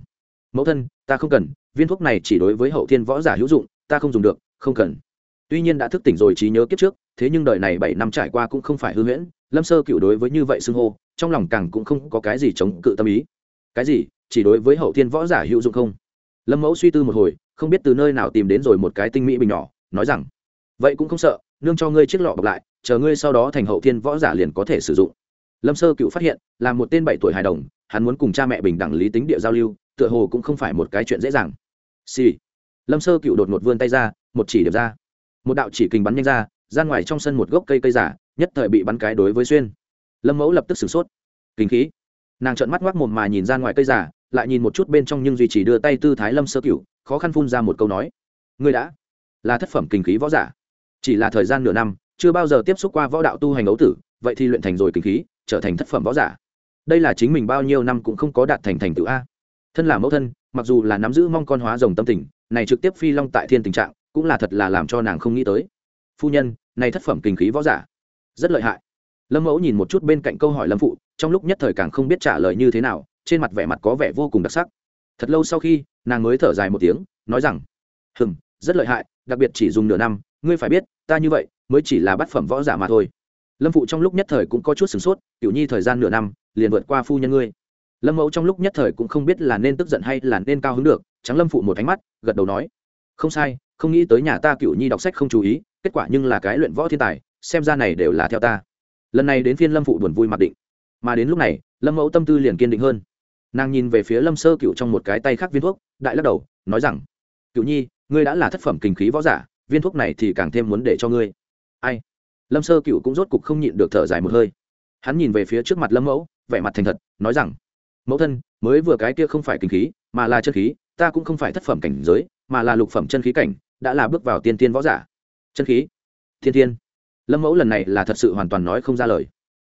mẫu thân, ta không cần, viên thuốc này chỉ đối với hậu thiên võ giả hữu dụng, ta không dùng được, không cần. Tuy nhiên đã thức tỉnh rồi trí nhớ kiếp trước thế nhưng đời này bảy năm trải qua cũng không phải hư huyễn, lâm sơ cựu đối với như vậy xưng hô, trong lòng càng cũng không có cái gì chống cự tâm ý. Cái gì? Chỉ đối với hậu thiên võ giả hữu dụng không? Lâm mẫu suy tư một hồi, không biết từ nơi nào tìm đến rồi một cái tinh mỹ bình nhỏ, nói rằng, vậy cũng không sợ, nương cho ngươi chiếc lọ bọc lại, chờ ngươi sau đó thành hậu thiên võ giả liền có thể sử dụng. Lâm sơ cựu phát hiện, là một tên bảy tuổi hài đồng, hắn muốn cùng cha mẹ bình đẳng lý tính địa giao lưu, tựa hồ cũng không phải một cái chuyện dễ dàng. Xì、sì. lâm sơ cựu đột một vươn tay ra, một chỉ điểm ra. Một đạo chỉ kình bắn nhanh ra ra ngoài trong sân một gốc cây cây giả, nhất thời bị bắn cái đối với xuyên. Lâm mẫu lập tức sửng sốt. Kinh khí. Nàng trợn mắt ngoác mồm mà nhìn ra ngoài cây giả, lại nhìn một chút bên trong nhưng duy trì đưa tay tư thái lâm sơ cựu khó khăn phun ra một câu nói. Ngươi đã là thất phẩm kinh khí võ giả. Chỉ là thời gian nửa năm, chưa bao giờ tiếp xúc qua võ đạo tu hành ấu tử, vậy thì luyện thành rồi kinh khí, trở thành thất phẩm võ giả. Đây là chính mình bao nhiêu năm cũng không có đạt thành thành tựu a. Thân là mẫu thân, mặc dù là nắm giữ mong con hóa rồng tâm tình, này trực tiếp phi long tại thiên tình trạng, cũng là thật là làm cho nàng không nghĩ tới phu nhân, này thất phẩm kinh khí võ giả, rất lợi hại. Lâm mẫu nhìn một chút bên cạnh câu hỏi lâm phụ, trong lúc nhất thời càng không biết trả lời như thế nào, trên mặt vẻ mặt có vẻ vô cùng đặc sắc. Thật lâu sau khi, nàng mới thở dài một tiếng, nói rằng, hừm, rất lợi hại, đặc biệt chỉ dùng nửa năm, ngươi phải biết, ta như vậy, mới chỉ là bát phẩm võ giả mà thôi. Lâm phụ trong lúc nhất thời cũng có chút sửng sốt kiểu nhi thời gian nửa năm, liền vượt qua phu nhân ngươi. Lâm mẫu trong lúc nhất thời cũng không biết là nên tức giận hay là nên cao hứng được, trắng lâm phụ một ánh mắt, gật đầu nói, không sai, không nghĩ tới nhà ta cựu nhi đọc sách không chú ý kết quả nhưng là cái luyện võ thiên tài, xem ra này đều là theo ta. Lần này đến phiên lâm phụ buồn vui mặc định. Mà đến lúc này, lâm mẫu tâm tư liền kiên định hơn. Nàng nhìn về phía lâm sơ cựu trong một cái tay khác viên thuốc, đại lắc đầu, nói rằng cựu nhi, ngươi đã là thất phẩm kinh khí võ giả, viên thuốc này thì càng thêm muốn để cho ngươi. Ai? Lâm sơ cựu cũng rốt cục không nhịn được thở dài một hơi. Hắn nhìn về phía trước mặt lâm mẫu, vẻ mặt thành thật, nói rằng, mẫu thân, mới vừa cái kia không phải kinh khí, mà là chân khí, ta cũng không phải thất phẩm cảnh giới, mà là lục phẩm chân khí cảnh, đã là bước vào tiên tiên võ giả chân khí. Thiên thiên, lâm mẫu lần này là thật sự hoàn toàn nói không ra lời.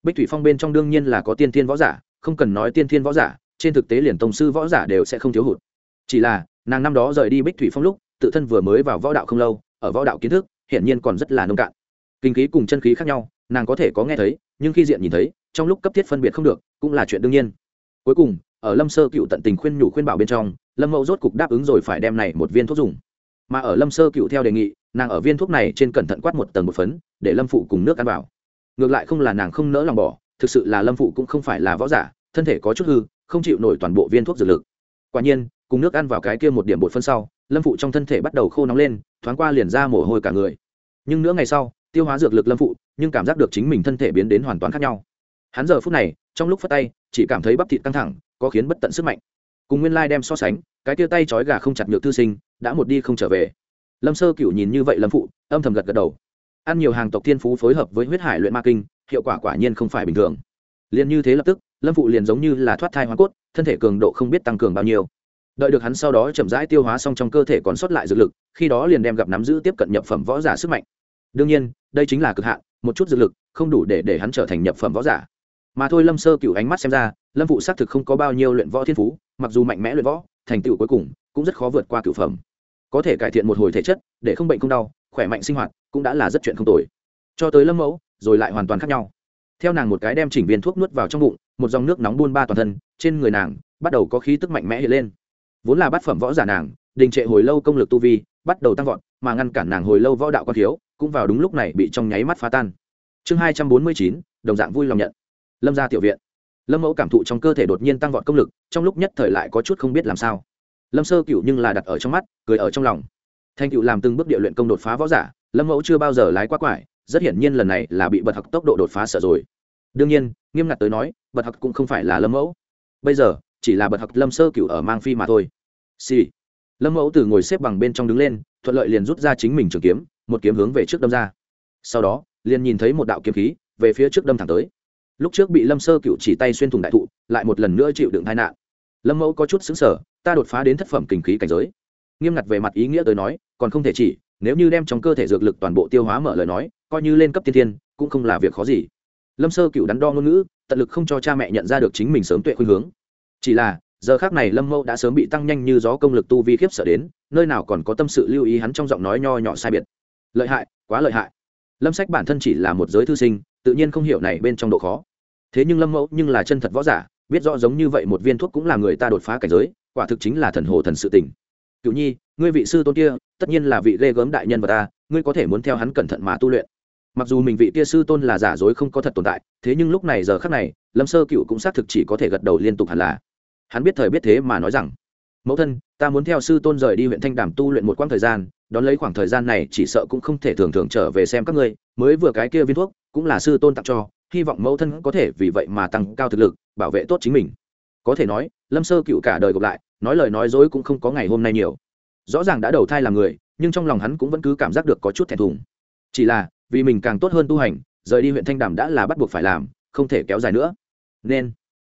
Bích thủy phong bên trong đương nhiên là có tiên thiên võ giả không cần nói tiên thiên võ giả trên thực tế liền tông sư võ giả đều sẽ không thiếu hụt. Chỉ là nàng năm đó rời đi bích thủy phong lúc tự thân vừa mới vào võ đạo không lâu ở võ đạo kiến thức hiển nhiên còn rất là nông cạn. Kinh khí cùng chân khí khác nhau nàng có thể có nghe thấy nhưng khi diện nhìn thấy trong lúc cấp thiết phân biệt không được cũng là chuyện đương nhiên. Cuối cùng ở lâm sơ cựu tận tình khuyên nhủ khuyên bảo bên trong lâm mẫu rốt cục đáp ứng rồi phải đem này một viên thuốc dùng mà ở lâm sơ cựu theo đề nghị, nàng ở viên thuốc này trên cẩn thận quát một tầng một phấn, để lâm phụ cùng nước ăn vào. Ngược lại không là nàng không nỡ lòng bỏ, thực sự là lâm phụ cũng không phải là võ giả, thân thể có chút hư, không chịu nổi toàn bộ viên thuốc dược lực. Quả nhiên, cùng nước ăn vào cái kia một điểm bột phân sau, lâm phụ trong thân thể bắt đầu khô nóng lên, thoáng qua liền ra mồ hôi cả người. Nhưng nửa ngày sau, tiêu hóa dược lực lâm phụ, nhưng cảm giác được chính mình thân thể biến đến hoàn toàn khác nhau. Hắn giờ phút này, trong lúc phát tay, chỉ cảm thấy bắp thịt căng thẳng, có khiến bất tận sức mạnh cùng nguyên lai đem so sánh, cái tia tay trói gà không chặt nhược thư sinh, đã một đi không trở về. Lâm sơ cửu nhìn như vậy lâm phụ, âm thầm gật gật đầu. Ăn nhiều hàng tộc thiên phú phối hợp với huyết hải luyện ma kinh, hiệu quả quả nhiên không phải bình thường. Liền như thế lập tức, lâm phụ liền giống như là thoát thai hoa cốt, thân thể cường độ không biết tăng cường bao nhiêu. Đợi được hắn sau đó chậm rãi tiêu hóa xong trong cơ thể còn sót lại dược lực, khi đó liền đem gặp nắm giữ tiếp cận nhập phẩm võ giả sức mạnh. Đương nhiên, đây chính là cực hạn, một chút dược lực, không đủ để để hắn trở thành nhập phẩm võ giả. Mà thôi lâm sơ cựu ánh mắt xem ra, lâm phụ xác thực không có bao nhiêu luyện võ thiên phú mặc dù mạnh mẽ luyện võ, thành tựu cuối cùng cũng rất khó vượt qua cựu phẩm. Có thể cải thiện một hồi thể chất, để không bệnh không đau, khỏe mạnh sinh hoạt cũng đã là rất chuyện không tồi. Cho tới lâm mẫu, rồi lại hoàn toàn khác nhau. Theo nàng một cái đem chỉnh viên thuốc nuốt vào trong bụng, một dòng nước nóng buôn ba toàn thân, trên người nàng bắt đầu có khí tức mạnh mẽ hiện lên. Vốn là bát phẩm võ giả nàng, đình trệ hồi lâu công lực tu vi bắt đầu tăng vọt, mà ngăn cản nàng hồi lâu võ đạo quan thiếu cũng vào đúng lúc này bị trong nháy mắt phá tan. Chương hai trăm bốn mươi chín, đồng dạng vui lòng nhận. Lâm ra tiểu viện lâm mẫu cảm thụ trong cơ thể đột nhiên tăng vọt công lực trong lúc nhất thời lại có chút không biết làm sao lâm sơ cựu nhưng là đặt ở trong mắt cười ở trong lòng thanh cựu làm từng bước địa luyện công đột phá võ giả lâm mẫu chưa bao giờ lái quá quải rất hiển nhiên lần này là bị bật học tốc độ đột phá sợ rồi đương nhiên nghiêm ngặt tới nói bật học cũng không phải là lâm mẫu bây giờ chỉ là bật học lâm sơ cựu ở mang phi mà thôi xì、sì. lâm mẫu từ ngồi xếp bằng bên trong đứng lên thuận lợi liền rút ra chính mình trường kiếm một kiếm hướng về trước đâm ra sau đó liền nhìn thấy một đạo kiếm khí về phía trước đâm thẳng tới lúc trước bị lâm sơ cựu chỉ tay xuyên thủng đại thụ, lại một lần nữa chịu đựng tai nạn. Lâm mẫu có chút xứng sở ta đột phá đến thất phẩm kinh khí cảnh giới. Nghiêm ngặt về mặt ý nghĩa tới nói, còn không thể chỉ, nếu như đem trong cơ thể dược lực toàn bộ tiêu hóa mở lời nói, coi như lên cấp tiên thiên, cũng không là việc khó gì. Lâm sơ cựu đắn đo ngôn ngữ, tận lực không cho cha mẹ nhận ra được chính mình sớm tuệ khuynh hướng. Chỉ là, giờ khác này lâm mẫu đã sớm bị tăng nhanh như gió công lực tu vi khiếp sợ đến, nơi nào còn có tâm sự lưu ý hắn trong giọng nói nho nhỏ sai biệt. Lợi hại, quá lợi hại. Lâm sách bản thân chỉ là một giới thư sinh, tự nhiên không hiểu này bên trong độ khó thế nhưng lâm mẫu nhưng là chân thật võ giả, biết rõ giống như vậy một viên thuốc cũng là người ta đột phá cảnh giới, quả thực chính là thần hồ thần sự tình. Cựu nhi, ngươi vị sư tôn kia, tất nhiên là vị ghê gớm đại nhân vật ta, ngươi có thể muốn theo hắn cẩn thận mà tu luyện. Mặc dù mình vị kia sư tôn là giả dối không có thật tồn tại, thế nhưng lúc này giờ khác này, lâm sơ cựu cũng xác thực chỉ có thể gật đầu liên tục hẳn là. Hắn biết thời biết thế mà nói rằng, mẫu thân, ta muốn theo sư tôn rời đi huyện thanh đàm tu luyện một quãng thời gian, đón lấy khoảng thời gian này chỉ sợ cũng không thể thường thường trở về xem các ngươi, mới vừa cái kia viên thuốc cũng là sư tôn tặng cho hy vọng mẫu thân có thể vì vậy mà tăng cao thực lực, bảo vệ tốt chính mình. Có thể nói, lâm sơ cựu cả đời gộp lại, nói lời nói dối cũng không có ngày hôm nay nhiều. Rõ ràng đã đầu thai làm người, nhưng trong lòng hắn cũng vẫn cứ cảm giác được có chút thẹn thùng. Chỉ là, vì mình càng tốt hơn tu hành, rời đi huyện thanh đàm đã là bắt buộc phải làm, không thể kéo dài nữa. Nên,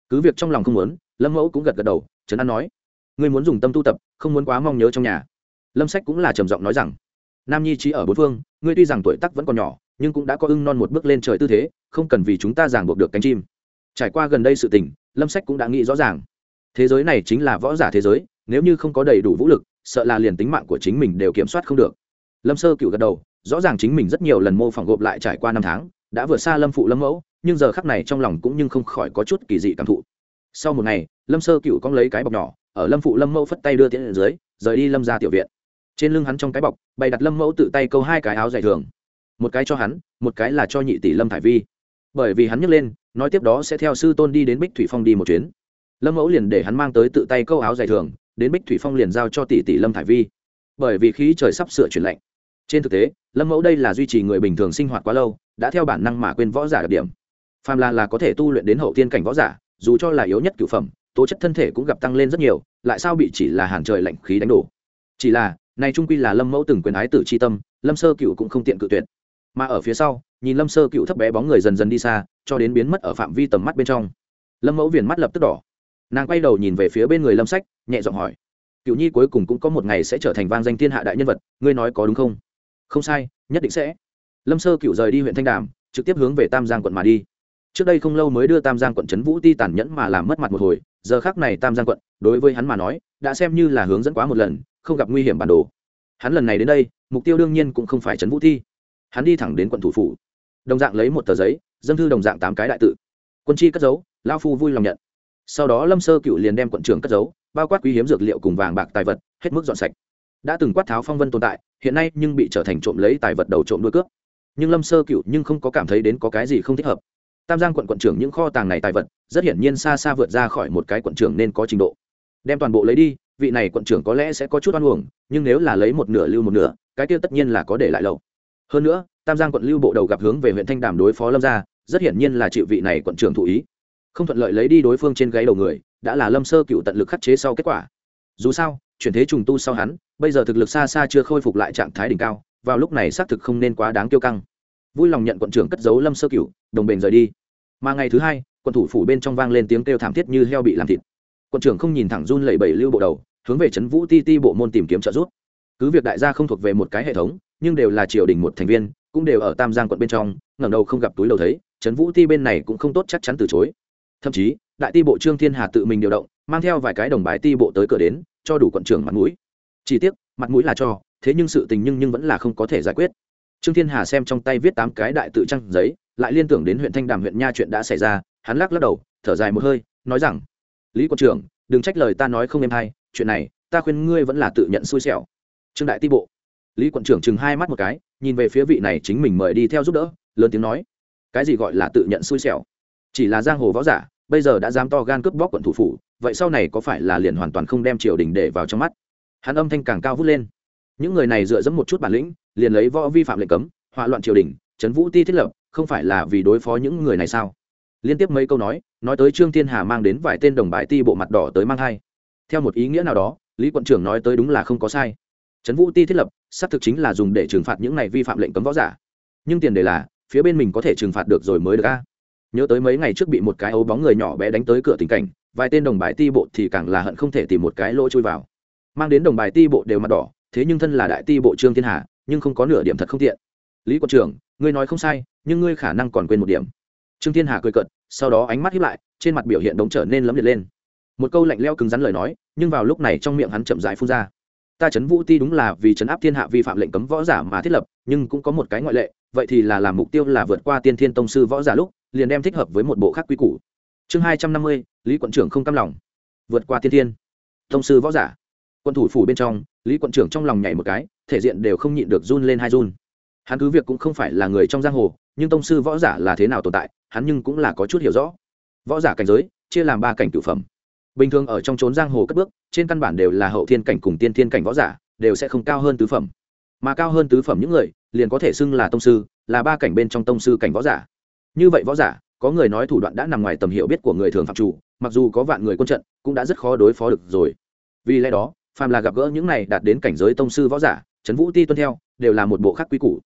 cứ việc trong lòng không muốn, lâm mẫu cũng gật gật đầu, trấn an nói, ngươi muốn dùng tâm tu tập, không muốn quá mong nhớ trong nhà. Lâm sách cũng là trầm giọng nói rằng nam nhi trí ở bốn phương, ngươi tuy rằng tuổi tắc vẫn còn nhỏ, nhưng cũng đã có ưng non một bước lên trời tư thế, không cần vì chúng ta ràng buộc được cánh chim. Trải qua gần đây sự tình, lâm sách cũng đã nghĩ rõ ràng. Thế giới này chính là võ giả thế giới, nếu như không có đầy đủ vũ lực, sợ là liền tính mạng của chính mình đều kiểm soát không được. Lâm sơ cựu gật đầu, rõ ràng chính mình rất nhiều lần mô phỏng gộp lại trải qua năm tháng, đã vượt xa lâm phụ lâm mẫu, nhưng giờ khắc này trong lòng cũng nhưng không khỏi có chút kỳ dị cảm thụ. Sau một ngày, lâm sơ cựu cong lấy cái bọc nhỏ, ở lâm phụ lâm mẫu phất tay đưa tiễn dưới, rời đi lâm ra tiểu viện trên lưng hắn trong cái bọc, bày đặt lâm mẫu tự tay câu hai cái áo dày thường. Một cái cho hắn, một cái là cho nhị tỷ lâm thải vi. Bởi vì hắn nhấc lên, nói tiếp đó sẽ theo sư tôn đi đến bích thủy phong đi một chuyến. Lâm mẫu liền để hắn mang tới tự tay câu áo dày thường, đến bích thủy phong liền giao cho tỷ tỷ lâm thải vi. Bởi vì khí trời sắp sửa chuyển lạnh. Trên thực tế, lâm mẫu đây là duy trì người bình thường sinh hoạt quá lâu, đã theo bản năng mà quên võ giả đặc điểm. Phàm là là có thể tu luyện đến hậu tiên cảnh võ giả, dù cho là yếu nhất cửu phẩm, tố chất thân thể cũng gặp tăng lên rất nhiều, lại sao bị chỉ là hàn trời lạnh khí đánh đổ? Chỉ là này trung quy là lâm mẫu từng quyền ái tử c h i tâm, lâm sơ cựu cũng không tiện cự tuyệt. Mà ở phía sau, nhìn lâm sơ cựu thấp bé bóng người dần dần đi xa, cho đến biến mất ở phạm vi tầm mắt bên trong. Lâm mẫu viền mắt lập tức đỏ. Nàng quay đầu nhìn về phía bên người lâm sách, nhẹ giọng hỏi, cựu nhi cuối cùng cũng có một ngày sẽ trở thành vang danh thiên hạ đại nhân vật, ngươi nói có đúng không? Không sai, nhất định sẽ. Lâm sơ cựu rời đi huyện thanh đàm, trực tiếp hướng về tam giang quận mà đi trước đây không lâu mới đưa tam giang quận trấn vũ ti tàn nhẫn mà làm mất mặt một hồi, giờ khác này tam giang quận, đối với hắn mà nói, đã xem như là hướng dẫn quá một lần, không gặp nguy hiểm bản đồ. Hắn lần này đến đây, mục tiêu đương nhiên cũng không phải trấn vũ thi hắn đi thẳng đến quận thủ phủ. Đồng dạng lấy một tờ giấy, dâng thư đồng dạng tám cái đại tự. Quân chi cất giấu lao phu vui lòng nhận. Sau đó lâm sơ cựu liền đem quận trưởng cất giấu, bao quát quý hiếm dược liệu cùng vàng bạc tài vật, hết mức dọn sạch. Đã từng quát tháo phong vân tồn tại, hiện nay nhưng bị trở thành trộm lấy tài vật đầu trộm đuôi cướp. Nhưng lâm sơ cựu nhưng không có cảm thấy đến có cái gì không thích hợp tam giang quận quận trưởng những kho tàng này tài vật, rất hiển nhiên xa xa vượt ra khỏi một cái quận trưởng nên có trình độ. Đem toàn bộ lấy đi, vị này quận trưởng có lẽ sẽ có chút oan uổng, nhưng nếu là lấy một nửa lưu một nửa, cái kia tất nhiên là có để lại lâu. Hơn nữa, tam giang quận lưu bộ đầu gặp hướng về huyện thanh đàm đối phó lâm gia, rất hiển nhiên là chịu vị này quận trưởng thụ ý. Không thuận lợi lấy đi đối phương trên gáy đầu người, đã là lâm sơ cựu tận lực khắc chế sau kết quả. Dù sao, chuyển thế trùng tu sau hắn, bây giờ thực lực xa xa chưa khôi phục lại trạng thái đỉnh cao, vào lúc này xác thực không nên quá đáng kiêu căng vui lòng nhận quận trưởng cất giấu lâm sơ cửu, đồng bền rời đi. Mà ngày thứ hai, quận thủ phủ bên trong vang lên tiếng kêu thảm thiết như heo bị làm thịt. Quận trưởng không nhìn thẳng run lẩy bẩy lưu bộ đầu, hướng về trấn vũ ti ti bộ môn tìm kiếm trợ giúp. Cứ việc đại gia không thuộc về một cái hệ thống, nhưng đều là triều đình một thành viên, cũng đều ở tam giang quận bên trong, ngẩng đầu không gặp túi đầu thấy, trấn vũ ti bên này cũng không tốt chắc chắn từ chối. Thậm chí, đại ti bộ trương thiên hà tự mình điều động, mang theo vài cái đồng bài ti bộ tới cửa đến, cho đủ quận trưởng mặt mũi. Chỉ tiếc, mặt mũi là cho, thế nhưng sự tình nhưng nhưng vẫn là không có thể giải quyết trương thiên hà xem trong tay viết tám cái đại tự trăng giấy, lại liên tưởng đến huyện thanh đàm huyện nha chuyện đã xảy ra, hắn lắc lắc đầu, thở dài một hơi, nói rằng, lý quận trưởng, đừng trách lời ta nói không em hay, chuyện này, ta khuyên ngươi vẫn là tự nhận xui xẻo. Trương đại ti bộ. Lý quận trưởng chừng hai mắt một cái, nhìn về phía vị này chính mình mời đi theo giúp đỡ, lớn tiếng nói, cái gì gọi là tự nhận xui xẻo? Chỉ là giang hồ võ giả, bây giờ đã dám to gan cướp bóc quận thủ phủ, vậy sau này có phải là liền hoàn toàn không đem triều đình để vào trong mắt? Hắn âm thanh càng cao vút lên những người này dựa dẫm một chút bản lĩnh, liền lấy võ vi phạm lệnh cấm, hỏa loạn triều đình trấn vũ ti thiết lập, không phải là vì đối phó những người này sao? Liên tiếp mấy câu nói nói tới trương thiên hà mang đến vài tên đồng bãi ti bộ mặt đỏ tới mang hai theo một ý nghĩa nào đó, lý quận trưởng nói tới đúng là không có sai. Trấn vũ ti thiết lập, xác thực chính là dùng để trừng phạt những này vi phạm lệnh cấm võ giả. Nhưng tiền đề là, phía bên mình có thể trừng phạt được rồi mới được a. Nhớ tới mấy ngày trước bị một cái ấu bóng người nhỏ bé đánh tới cửa tình cảnh, vài tên đồng bài ti bộ thì càng là hận không thể tìm một cái lỗ chui vào. Mang đến đồng bài ti bộ đều mặt đỏ thế nhưng thân là đại ti bộ trương thiên hà, nhưng không có nửa điểm thật không tiện. Lý quận trưởng, ngươi nói không sai, nhưng ngươi khả năng còn quên một điểm. Trương thiên hà cười cợt, sau đó ánh mắt hiếp lại, trên mặt biểu hiện đống trở nên lấm liệt lên. Một câu lạnh leo cứng rắn lời nói, nhưng vào lúc này trong miệng hắn chậm rãi phun ra. Ta chấn vũ ti đúng là vì chấn áp thiên hạ vi phạm lệnh cấm võ giả mà thiết lập, nhưng cũng có một cái ngoại lệ, vậy thì là làm mục tiêu là vượt qua tiên thiên tông sư võ giả lúc, liền đem thích hợp với một bộ khác quy củ. Chương hai trăm năm mươi, lý quận trưởng không cam lòng. Vượt qua tiên thiên. Tông sư võ giả. Quân thủ phủ bên trong lý quận trưởng trong lòng nhảy một cái, thể diện đều không nhịn được run lên hai run. Hắn cứ việc cũng không phải là người trong giang hồ, nhưng tông sư võ giả là thế nào tồn tại, hắn nhưng cũng là có chút hiểu rõ. Võ giả cảnh giới, chia làm ba cảnh cửu phẩm. Bình thường ở trong trốn giang hồ cất bước, trên căn bản đều là hậu thiên cảnh cùng tiên thiên cảnh võ giả, đều sẽ không cao hơn tứ phẩm. Mà cao hơn tứ phẩm những người, liền có thể xưng là tông sư, là ba cảnh bên trong tông sư cảnh võ giả. Như vậy võ giả, có người nói thủ đoạn đã nằm ngoài tầm hiểu biết của người thường phạm chủ, mặc dù có vạn người quân trận, cũng đã rất khó đối phó được rồi. Vì lẽ đó phàm là gặp gỡ những này đạt đến cảnh giới tông sư võ giả, trấn vũ ti tuân theo, đều là một bộ khác quy củ.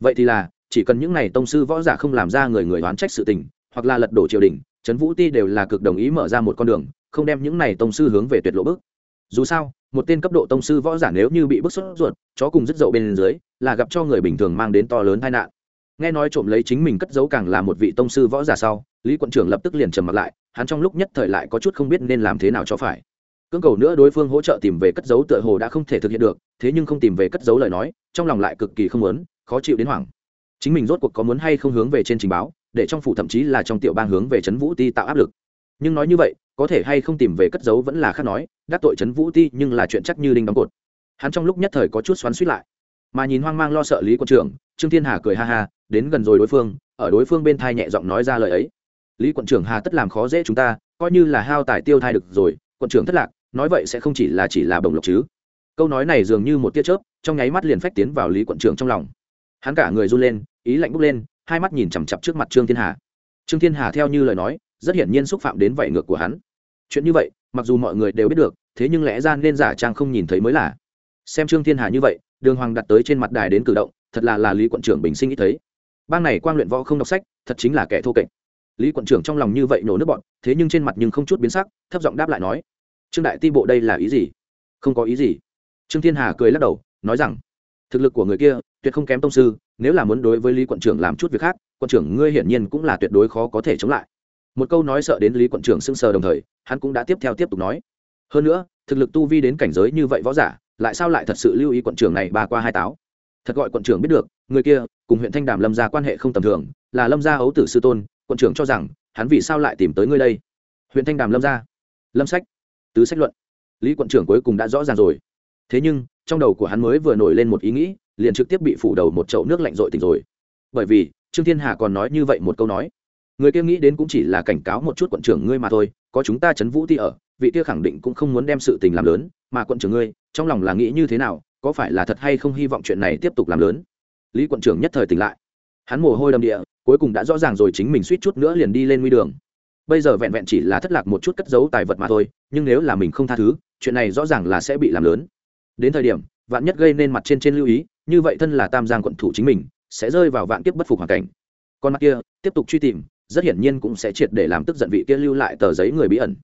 Vậy thì là, chỉ cần những này tông sư võ giả không làm ra người người đoán trách sự tình, hoặc là lật đổ triều đình, trấn vũ ti đều là cực đồng ý mở ra một con đường, không đem những này tông sư hướng về tuyệt lộ bước. Dù sao, một tên cấp độ tông sư võ giả nếu như bị bức xuất ruột, chó cùng rất dậu bên dưới, là gặp cho người bình thường mang đến to lớn tai nạn. Nghe nói trộm lấy chính mình cất giấu càng là một vị tông sư võ giả sau, lý quận trưởng lập tức liền trầm mặt lại, hắn trong lúc nhất thời lại có chút không biết nên làm thế nào cho phải cưỡng cầu nữa đối phương hỗ trợ tìm về cất giấu tựa hồ đã không thể thực hiện được, thế nhưng không tìm về cất giấu lời nói, trong lòng lại cực kỳ không muốn, khó chịu đến hoảng. Chính mình rốt cuộc có muốn hay không hướng về trên trình báo, để trong phủ thậm chí là trong tiểu bang hướng về trấn vũ ti tạo áp lực. Nhưng nói như vậy, có thể hay không tìm về cất giấu vẫn là khác nói, đắc tội trấn vũ ti nhưng là chuyện chắc như đinh đóng cột. Hắn trong lúc nhất thời có chút xoắn suýt lại, mà nhìn hoang mang lo sợ lý quân trưởng, trương thiên hà cười ha ha, đến gần rồi đối phương, ở đối phương bên thai nhẹ giọng nói ra lời ấy. Lý quận trưởng hà tất làm khó dễ chúng ta, coi như là hao tài tiêu thai được rồi quận trưởng thất lạc nói vậy sẽ không chỉ là chỉ là bồng lộc chứ. Câu nói này dường như một tia chớp, trong nháy mắt liền phách tiến vào lý quận trưởng trong lòng. Hắn cả người run lên, ý lạnh bốc lên, hai mắt nhìn chằm chặp trước mặt trương thiên hà. Trương thiên hà theo như lời nói, rất hiển nhiên xúc phạm đến vảy ngược của hắn. Chuyện như vậy, mặc dù mọi người đều biết được, thế nhưng lẽ ra nên giả trang không nhìn thấy mới là. Xem trương thiên hà như vậy, đường hoàng đặt tới trên mặt đài đến cử động, thật là là lý quận trưởng bình sinh ít thấy. Bang này quan luyện võ không đọc sách, thật chính là kẻ thô kệch. Lý quận trưởng trong lòng như vậy nổ nước bọn, thế nhưng trên mặt nhưng không chút biến sắc, thấp giọng đáp lại nói trương đại ti bộ đây là ý gì? Không có ý gì. Trương thiên hà cười lắc đầu, nói rằng, thực lực của người kia tuyệt không kém tông sư, nếu là muốn đối với lý quận trưởng làm chút việc khác, quận trưởng ngươi hiển nhiên cũng là tuyệt đối khó có thể chống lại. Một câu nói sợ đến lý quận trưởng sưng sờ đồng thời, hắn cũng đã tiếp theo tiếp tục nói. Hơn nữa, thực lực tu vi đến cảnh giới như vậy võ giả, lại sao lại thật sự lưu ý quận trưởng này ba qua hai táo? Thật gọi quận trưởng biết được, người kia cùng huyện thanh đàm lâm gia quan hệ không tầm thường, là lâm gia ấu tử sư tôn, quận trưởng cho rằng, hắn vì sao lại tìm tới ngươi đây? Huyện thanh đàm lâm gia. Lâm sách tứ sách luận. Lý quận trưởng cuối cùng đã rõ ràng rồi. Thế nhưng, trong đầu của hắn mới vừa nổi lên một ý nghĩ, liền trực tiếp bị phủ đầu một chậu nước lạnh rội tỉnh rồi. Bởi vì, trương thiên hà còn nói như vậy một câu nói. Người kia nghĩ đến cũng chỉ là cảnh cáo một chút quận trưởng ngươi mà thôi, có chúng ta chấn vũ ti ở, vị kia khẳng định cũng không muốn đem sự tình làm lớn, mà quận trưởng ngươi, trong lòng là nghĩ như thế nào, có phải là thật hay không hy vọng chuyện này tiếp tục làm lớn? Lý quận trưởng nhất thời tỉnh lại. Hắn mồ hôi đầm địa, cuối cùng đã rõ ràng rồi chính mình suýt chút nữa liền đi lên nguy đường bây giờ vẹn vẹn chỉ là thất lạc một chút cất giấu tài vật mà thôi, nhưng nếu là mình không tha thứ, chuyện này rõ ràng là sẽ bị làm lớn. Đến thời điểm, vạn nhất gây nên mặt trên trên lưu ý, như vậy thân là tam giang quận thủ chính mình, sẽ rơi vào vạn kiếp bất phục hoàn cảnh. Con mặt kia, tiếp tục truy tìm, rất hiển nhiên cũng sẽ triệt để làm tức giận vị kia lưu lại tờ giấy người bí ẩn.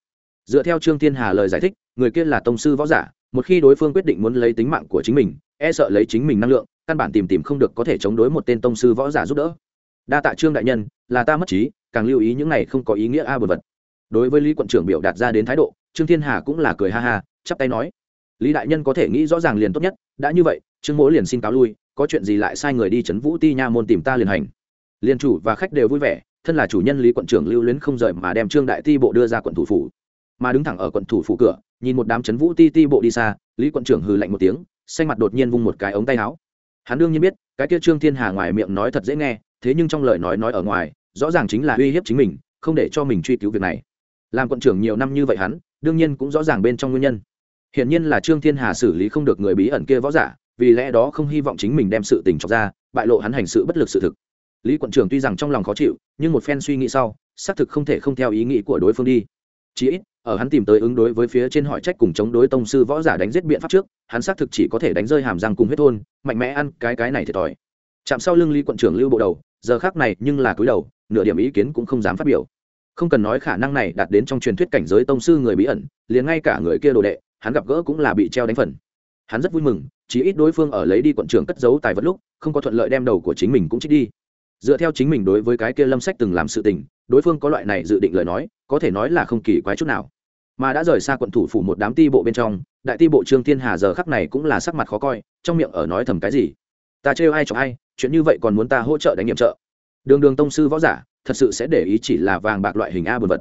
Dựa theo trương thiên hà lời giải thích, người kia là tông sư võ giả, một khi đối phương quyết định muốn lấy tính mạng của chính mình e sợ lấy chính mình năng lượng, căn bản tìm tìm không được có thể chống đối một tên tông sư võ giả giúp đỡ. Đa tạ trương đại nhân, là ta mất trí càng lưu ý những này không có ý nghĩa a à bật vật. Đối với lý quận trưởng biểu đạt ra đến thái độ, trương thiên hà cũng là cười ha ha, chắp tay nói. Lý đại nhân có thể nghĩ rõ ràng liền tốt nhất, đã như vậy, trương mỗ liền xin cáo lui, có chuyện gì lại sai người đi trấn vũ ti nha môn tìm ta liền hành. Liền chủ và khách đều vui vẻ, thân là chủ nhân lý quận trưởng lưu luyến không rời mà đem trương đại ti bộ đưa ra quận thủ phủ. Mà đứng thẳng ở quận thủ phủ cửa, nhìn một đám trấn vũ ti ti bộ đi xa, lý quận trưởng hừ lạnh một tiếng, xanh mặt đột nhiên vung một cái ống tay áo. Hắn đương nhiên biết, cái kia trương thiên hà ngoài miệng nói thật dễ nghe, thế nhưng trong lời nói nói ở ngoài rõ ràng chính là uy hiếp chính mình, không để cho mình truy cứu việc này. Làm quận trưởng nhiều năm như vậy hắn, đương nhiên cũng rõ ràng bên trong nguyên nhân. Hiển nhiên là trương thiên hà xử lý không được người bí ẩn kia võ giả, vì lẽ đó không hy vọng chính mình đem sự tình cho ra, bại lộ hắn hành sự bất lực sự thực. Lý quận trưởng tuy rằng trong lòng khó chịu, nhưng một phen suy nghĩ sau, xác thực không thể không theo ý nghĩ của đối phương đi. Chí ít, ở hắn tìm tới ứng đối với phía trên hỏi trách cùng chống đối tông sư võ giả đánh giết biện pháp trước, hắn xác thực chỉ có thể đánh rơi hàm răng cùng huyết thôn, mạnh mẽ ăn cái cái này thiệt thòi. Chạm sau lưng lý quận trưởng lưu bộ đầu giờ khác này nhưng là cúi đầu, nửa điểm ý kiến cũng không dám phát biểu. Không cần nói khả năng này đạt đến trong truyền thuyết cảnh giới tông sư người bí ẩn, liền ngay cả người kia đồ đệ, hắn gặp gỡ cũng là bị treo đánh phần. Hắn rất vui mừng chỉ ít đối phương ở lấy đi quận trưởng cất giấu tài vật lúc, không có thuận lợi đem đầu của chính mình cũng trích đi. Dựa theo chính mình đối với cái kia lâm sách từng làm sự tình, đối phương có loại này dự định lời nói, có thể nói là không kỳ quái chút nào. Mà đã rời xa quận thủ phủ một đám ti bộ bên trong, đại ti bộ trương thiên hà giờ khắc này cũng là sắc mặt khó coi, trong miệng ở nói thầm cái gì? Ta trêu ai chọc ai, chuyện như vậy còn muốn ta hỗ trợ đánh nhiệm trợ. Đường đường tông sư võ giả, thật sự sẽ để ý chỉ là vàng bạc loại hình a bùn vật.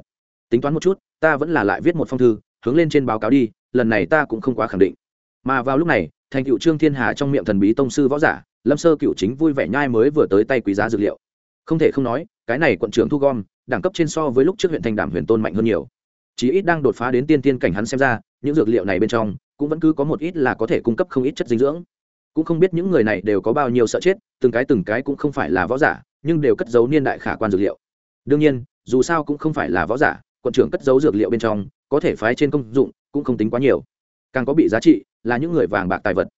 Tính toán một chút, ta vẫn là lại viết một phong thư, hướng lên trên báo cáo đi, lần này ta cũng không quá khẳng định. Mà vào lúc này, thành cựu trương thiên hà trong miệng thần bí tông sư võ giả, lâm sơ cựu chính vui vẻ nhai mới vừa tới tay quý giá dược liệu. Không thể không nói, cái này quận trưởng thu gom, đẳng cấp trên so với lúc trước huyện thanh đảm huyền tôn mạnh hơn nhiều. Chí ít đang đột phá đến tiên tiên cảnh hắn xem ra, những dược liệu này bên trong, cũng vẫn cứ có một ít là có thể cung cấp không ít chất dinh dưỡng cũng không biết những người này đều có bao nhiêu sợ chết, từng cái từng cái cũng không phải là võ giả, nhưng đều cất giấu niên đại khả quan dược liệu. Đương nhiên, dù sao cũng không phải là võ giả, quận trưởng cất giấu dược liệu bên trong, có thể phái trên công dụng, cũng không tính quá nhiều. Càng có bị giá trị, là những người vàng bạc tài vật.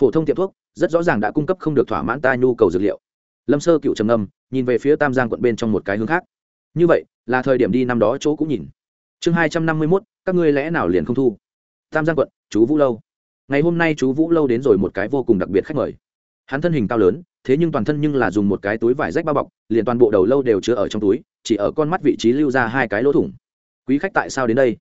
Phổ thông tiệm thuốc, rất rõ ràng đã cung cấp không được thỏa mãn ta nhu cầu dược liệu. Lâm sơ cựu trầm ngâm, nhìn về phía tam giang quận bên trong một cái hướng khác. Như vậy, là thời điểm đi năm đó chỗ cũng nhìn. Chương hai trăm năm mươi mốt, các ngươi lẽ nào liền không thu? Tam giang quận, chú vũ lâu ngày hôm nay chú vũ lâu đến rồi một cái vô cùng đặc biệt khách mời. Hắn thân hình cao lớn, thế nhưng toàn thân nhưng là dùng một cái túi vải rách bao bọc, liền toàn bộ đầu lâu đều chứa ở trong túi, chỉ ở con mắt vị trí lưu ra hai cái lỗ thủng. Quý khách tại sao đến đây?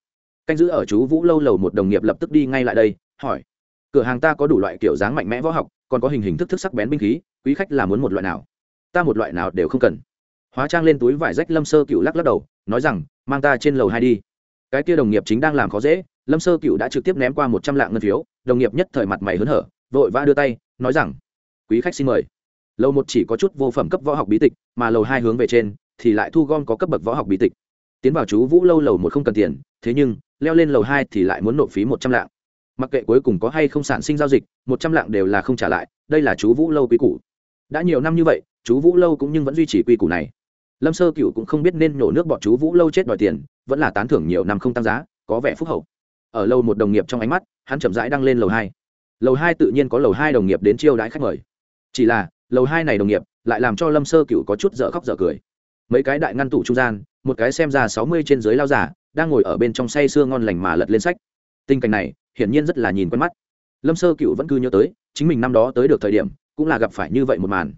Canh giữ ở chú vũ lâu lầu một đồng nghiệp lập tức đi ngay lại đây, hỏi. Cửa hàng ta có đủ loại kiểu dáng mạnh mẽ võ học, còn có hình hình thức thức sắc bén binh khí, quý khách là muốn một loại nào? Ta một loại nào đều không cần. Hóa trang lên túi vải rách lâm sơ cựu lắc lắc đầu, nói rằng, mang ta trên lầu hai đi. Cái kia đồng nghiệp chính đang làm khó dễ lâm sơ cựu đã trực tiếp ném qua một trăm lạng ngân phiếu, đồng nghiệp nhất thời mặt mày hớn hở, vội vã đưa tay, nói rằng, quý khách xin mời. Lầu một chỉ có chút vô phẩm cấp võ học bí tịch, mà lầu hai hướng về trên, thì lại thu gom có cấp bậc võ học bí tịch. Tiến vào chú vũ lâu lầu một không cần tiền, thế nhưng, leo lên lầu hai thì lại muốn nộp phí một trăm lạng. Mặc kệ cuối cùng có hay không sản sinh giao dịch, một trăm lạng đều là không trả lại, đây là chú vũ lâu quy củ. Đã nhiều năm như vậy, chú vũ lâu cũng nhưng vẫn duy trì quy củ này. Lâm sơ cựu cũng không biết nên nhổ nước bọn chú vũ lâu chết đòi tiền, vẫn là tán thưởng nhiều năm không tăng giá, có vẻ phúc hậu ở lâu một đồng nghiệp trong ánh mắt, hắn chậm rãi đăng lên lầu hai. Lầu hai tự nhiên có lầu hai đồng nghiệp đến chiêu đãi khách mời. Chỉ là, lầu hai này đồng nghiệp lại làm cho lâm sơ cựu có chút dở khóc dở cười. Mấy cái đại ngăn tủ trung gian, một cái xem ra sáu mươi trên dưới lao giả, đang ngồi ở bên trong say sưa ngon lành mà lật lên sách. Tình cảnh này, hiển nhiên rất là nhìn quen mắt. Lâm sơ cựu vẫn cứ nhớ tới, chính mình năm đó tới được thời điểm, cũng là gặp phải như vậy một màn.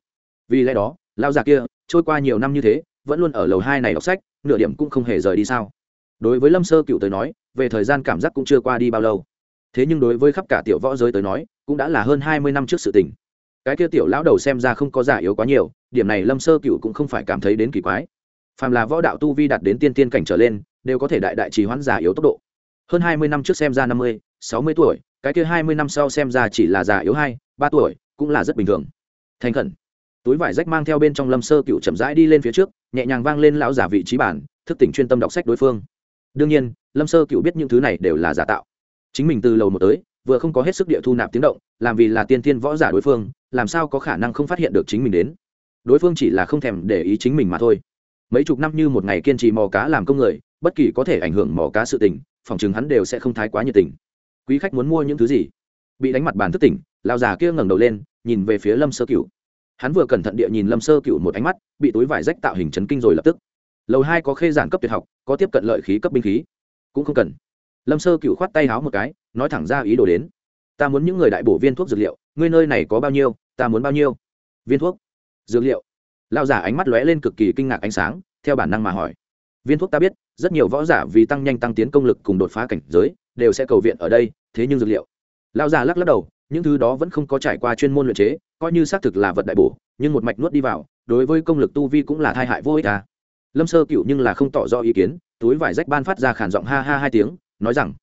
Vì lẽ đó, lao già kia, trôi qua nhiều năm như thế, vẫn luôn ở lầu hai này đọc sách, nửa điểm cũng không hề rời đi sao. Đối với lâm sơ cựu tới nói về thời gian cảm giác cũng chưa qua đi bao lâu. Thế nhưng đối với khắp cả tiểu võ giới tới nói, cũng đã là hơn hai mươi năm trước sự tình. Cái kia tiểu lão đầu xem ra không có giả yếu quá nhiều, điểm này lâm sơ cựu cũng không phải cảm thấy đến kỳ quái. Phàm là võ đạo tu vi đạt đến tiên tiên cảnh trở lên, đều có thể đại đại trì hoãn giả yếu tốc độ. Hơn hai mươi năm trước xem ra năm mươi, sáu mươi tuổi, cái kia hai mươi năm sau xem ra chỉ là già yếu hai, ba tuổi, cũng là rất bình thường. Thành khẩn. Túi vải rách mang theo bên trong lâm sơ cựu chậm rãi đi lên phía trước, nhẹ nhàng vang lên lão giả vị trí bản, thức tỉnh chuyên tâm đọc sách đối phương đương nhiên, lâm sơ cựu biết những thứ này đều là giả tạo. Chính mình từ lầu một tới, vừa không có hết sức địa thu nạp tiếng động, làm vì là tiên tiên võ giả đối phương, làm sao có khả năng không phát hiện được chính mình đến? Đối phương chỉ là không thèm để ý chính mình mà thôi. Mấy chục năm như một ngày kiên trì mò cá làm công người, bất kỳ có thể ảnh hưởng mò cá sự tình, phòng chừng hắn đều sẽ không thái quá nhiệt tình. Quý khách muốn mua những thứ gì? Bị đánh mặt bàn thức tỉnh lao già kia ngẩng đầu lên, nhìn về phía lâm sơ cựu. Hắn vừa cẩn thận địa nhìn lâm sơ cựu một ánh mắt, bị túi vải rách tạo hình chấn kinh rồi lập tức lầu hai có khê giản cấp tuyệt học, có tiếp cận lợi khí cấp binh khí. Cũng không cần. Lâm sơ cựu khoát tay háo một cái, nói thẳng ra ý đồ đến. Ta muốn những người đại bổ viên thuốc dược liệu, ngươi nơi này có bao nhiêu, ta muốn bao nhiêu? Viên thuốc? Dược liệu? Lao giả ánh mắt lóe lên cực kỳ kinh ngạc ánh sáng, theo bản năng mà hỏi. Viên thuốc ta biết, rất nhiều võ giả vì tăng nhanh tăng tiến công lực cùng đột phá cảnh giới, đều sẽ cầu viện ở đây, thế nhưng dược liệu? Lao giả lắc lắc đầu, những thứ đó vẫn không có trải qua chuyên môn luyện chế, coi như xác thực là vật đại bổ, nhưng một mạch nuốt đi vào, đối với công lực tu vi cũng là thai hại vô ích à lâm sơ cựu nhưng là không tỏ rõ ý kiến, túi vải rách ban phát ra khản giọng ha ha hai tiếng, nói rằng,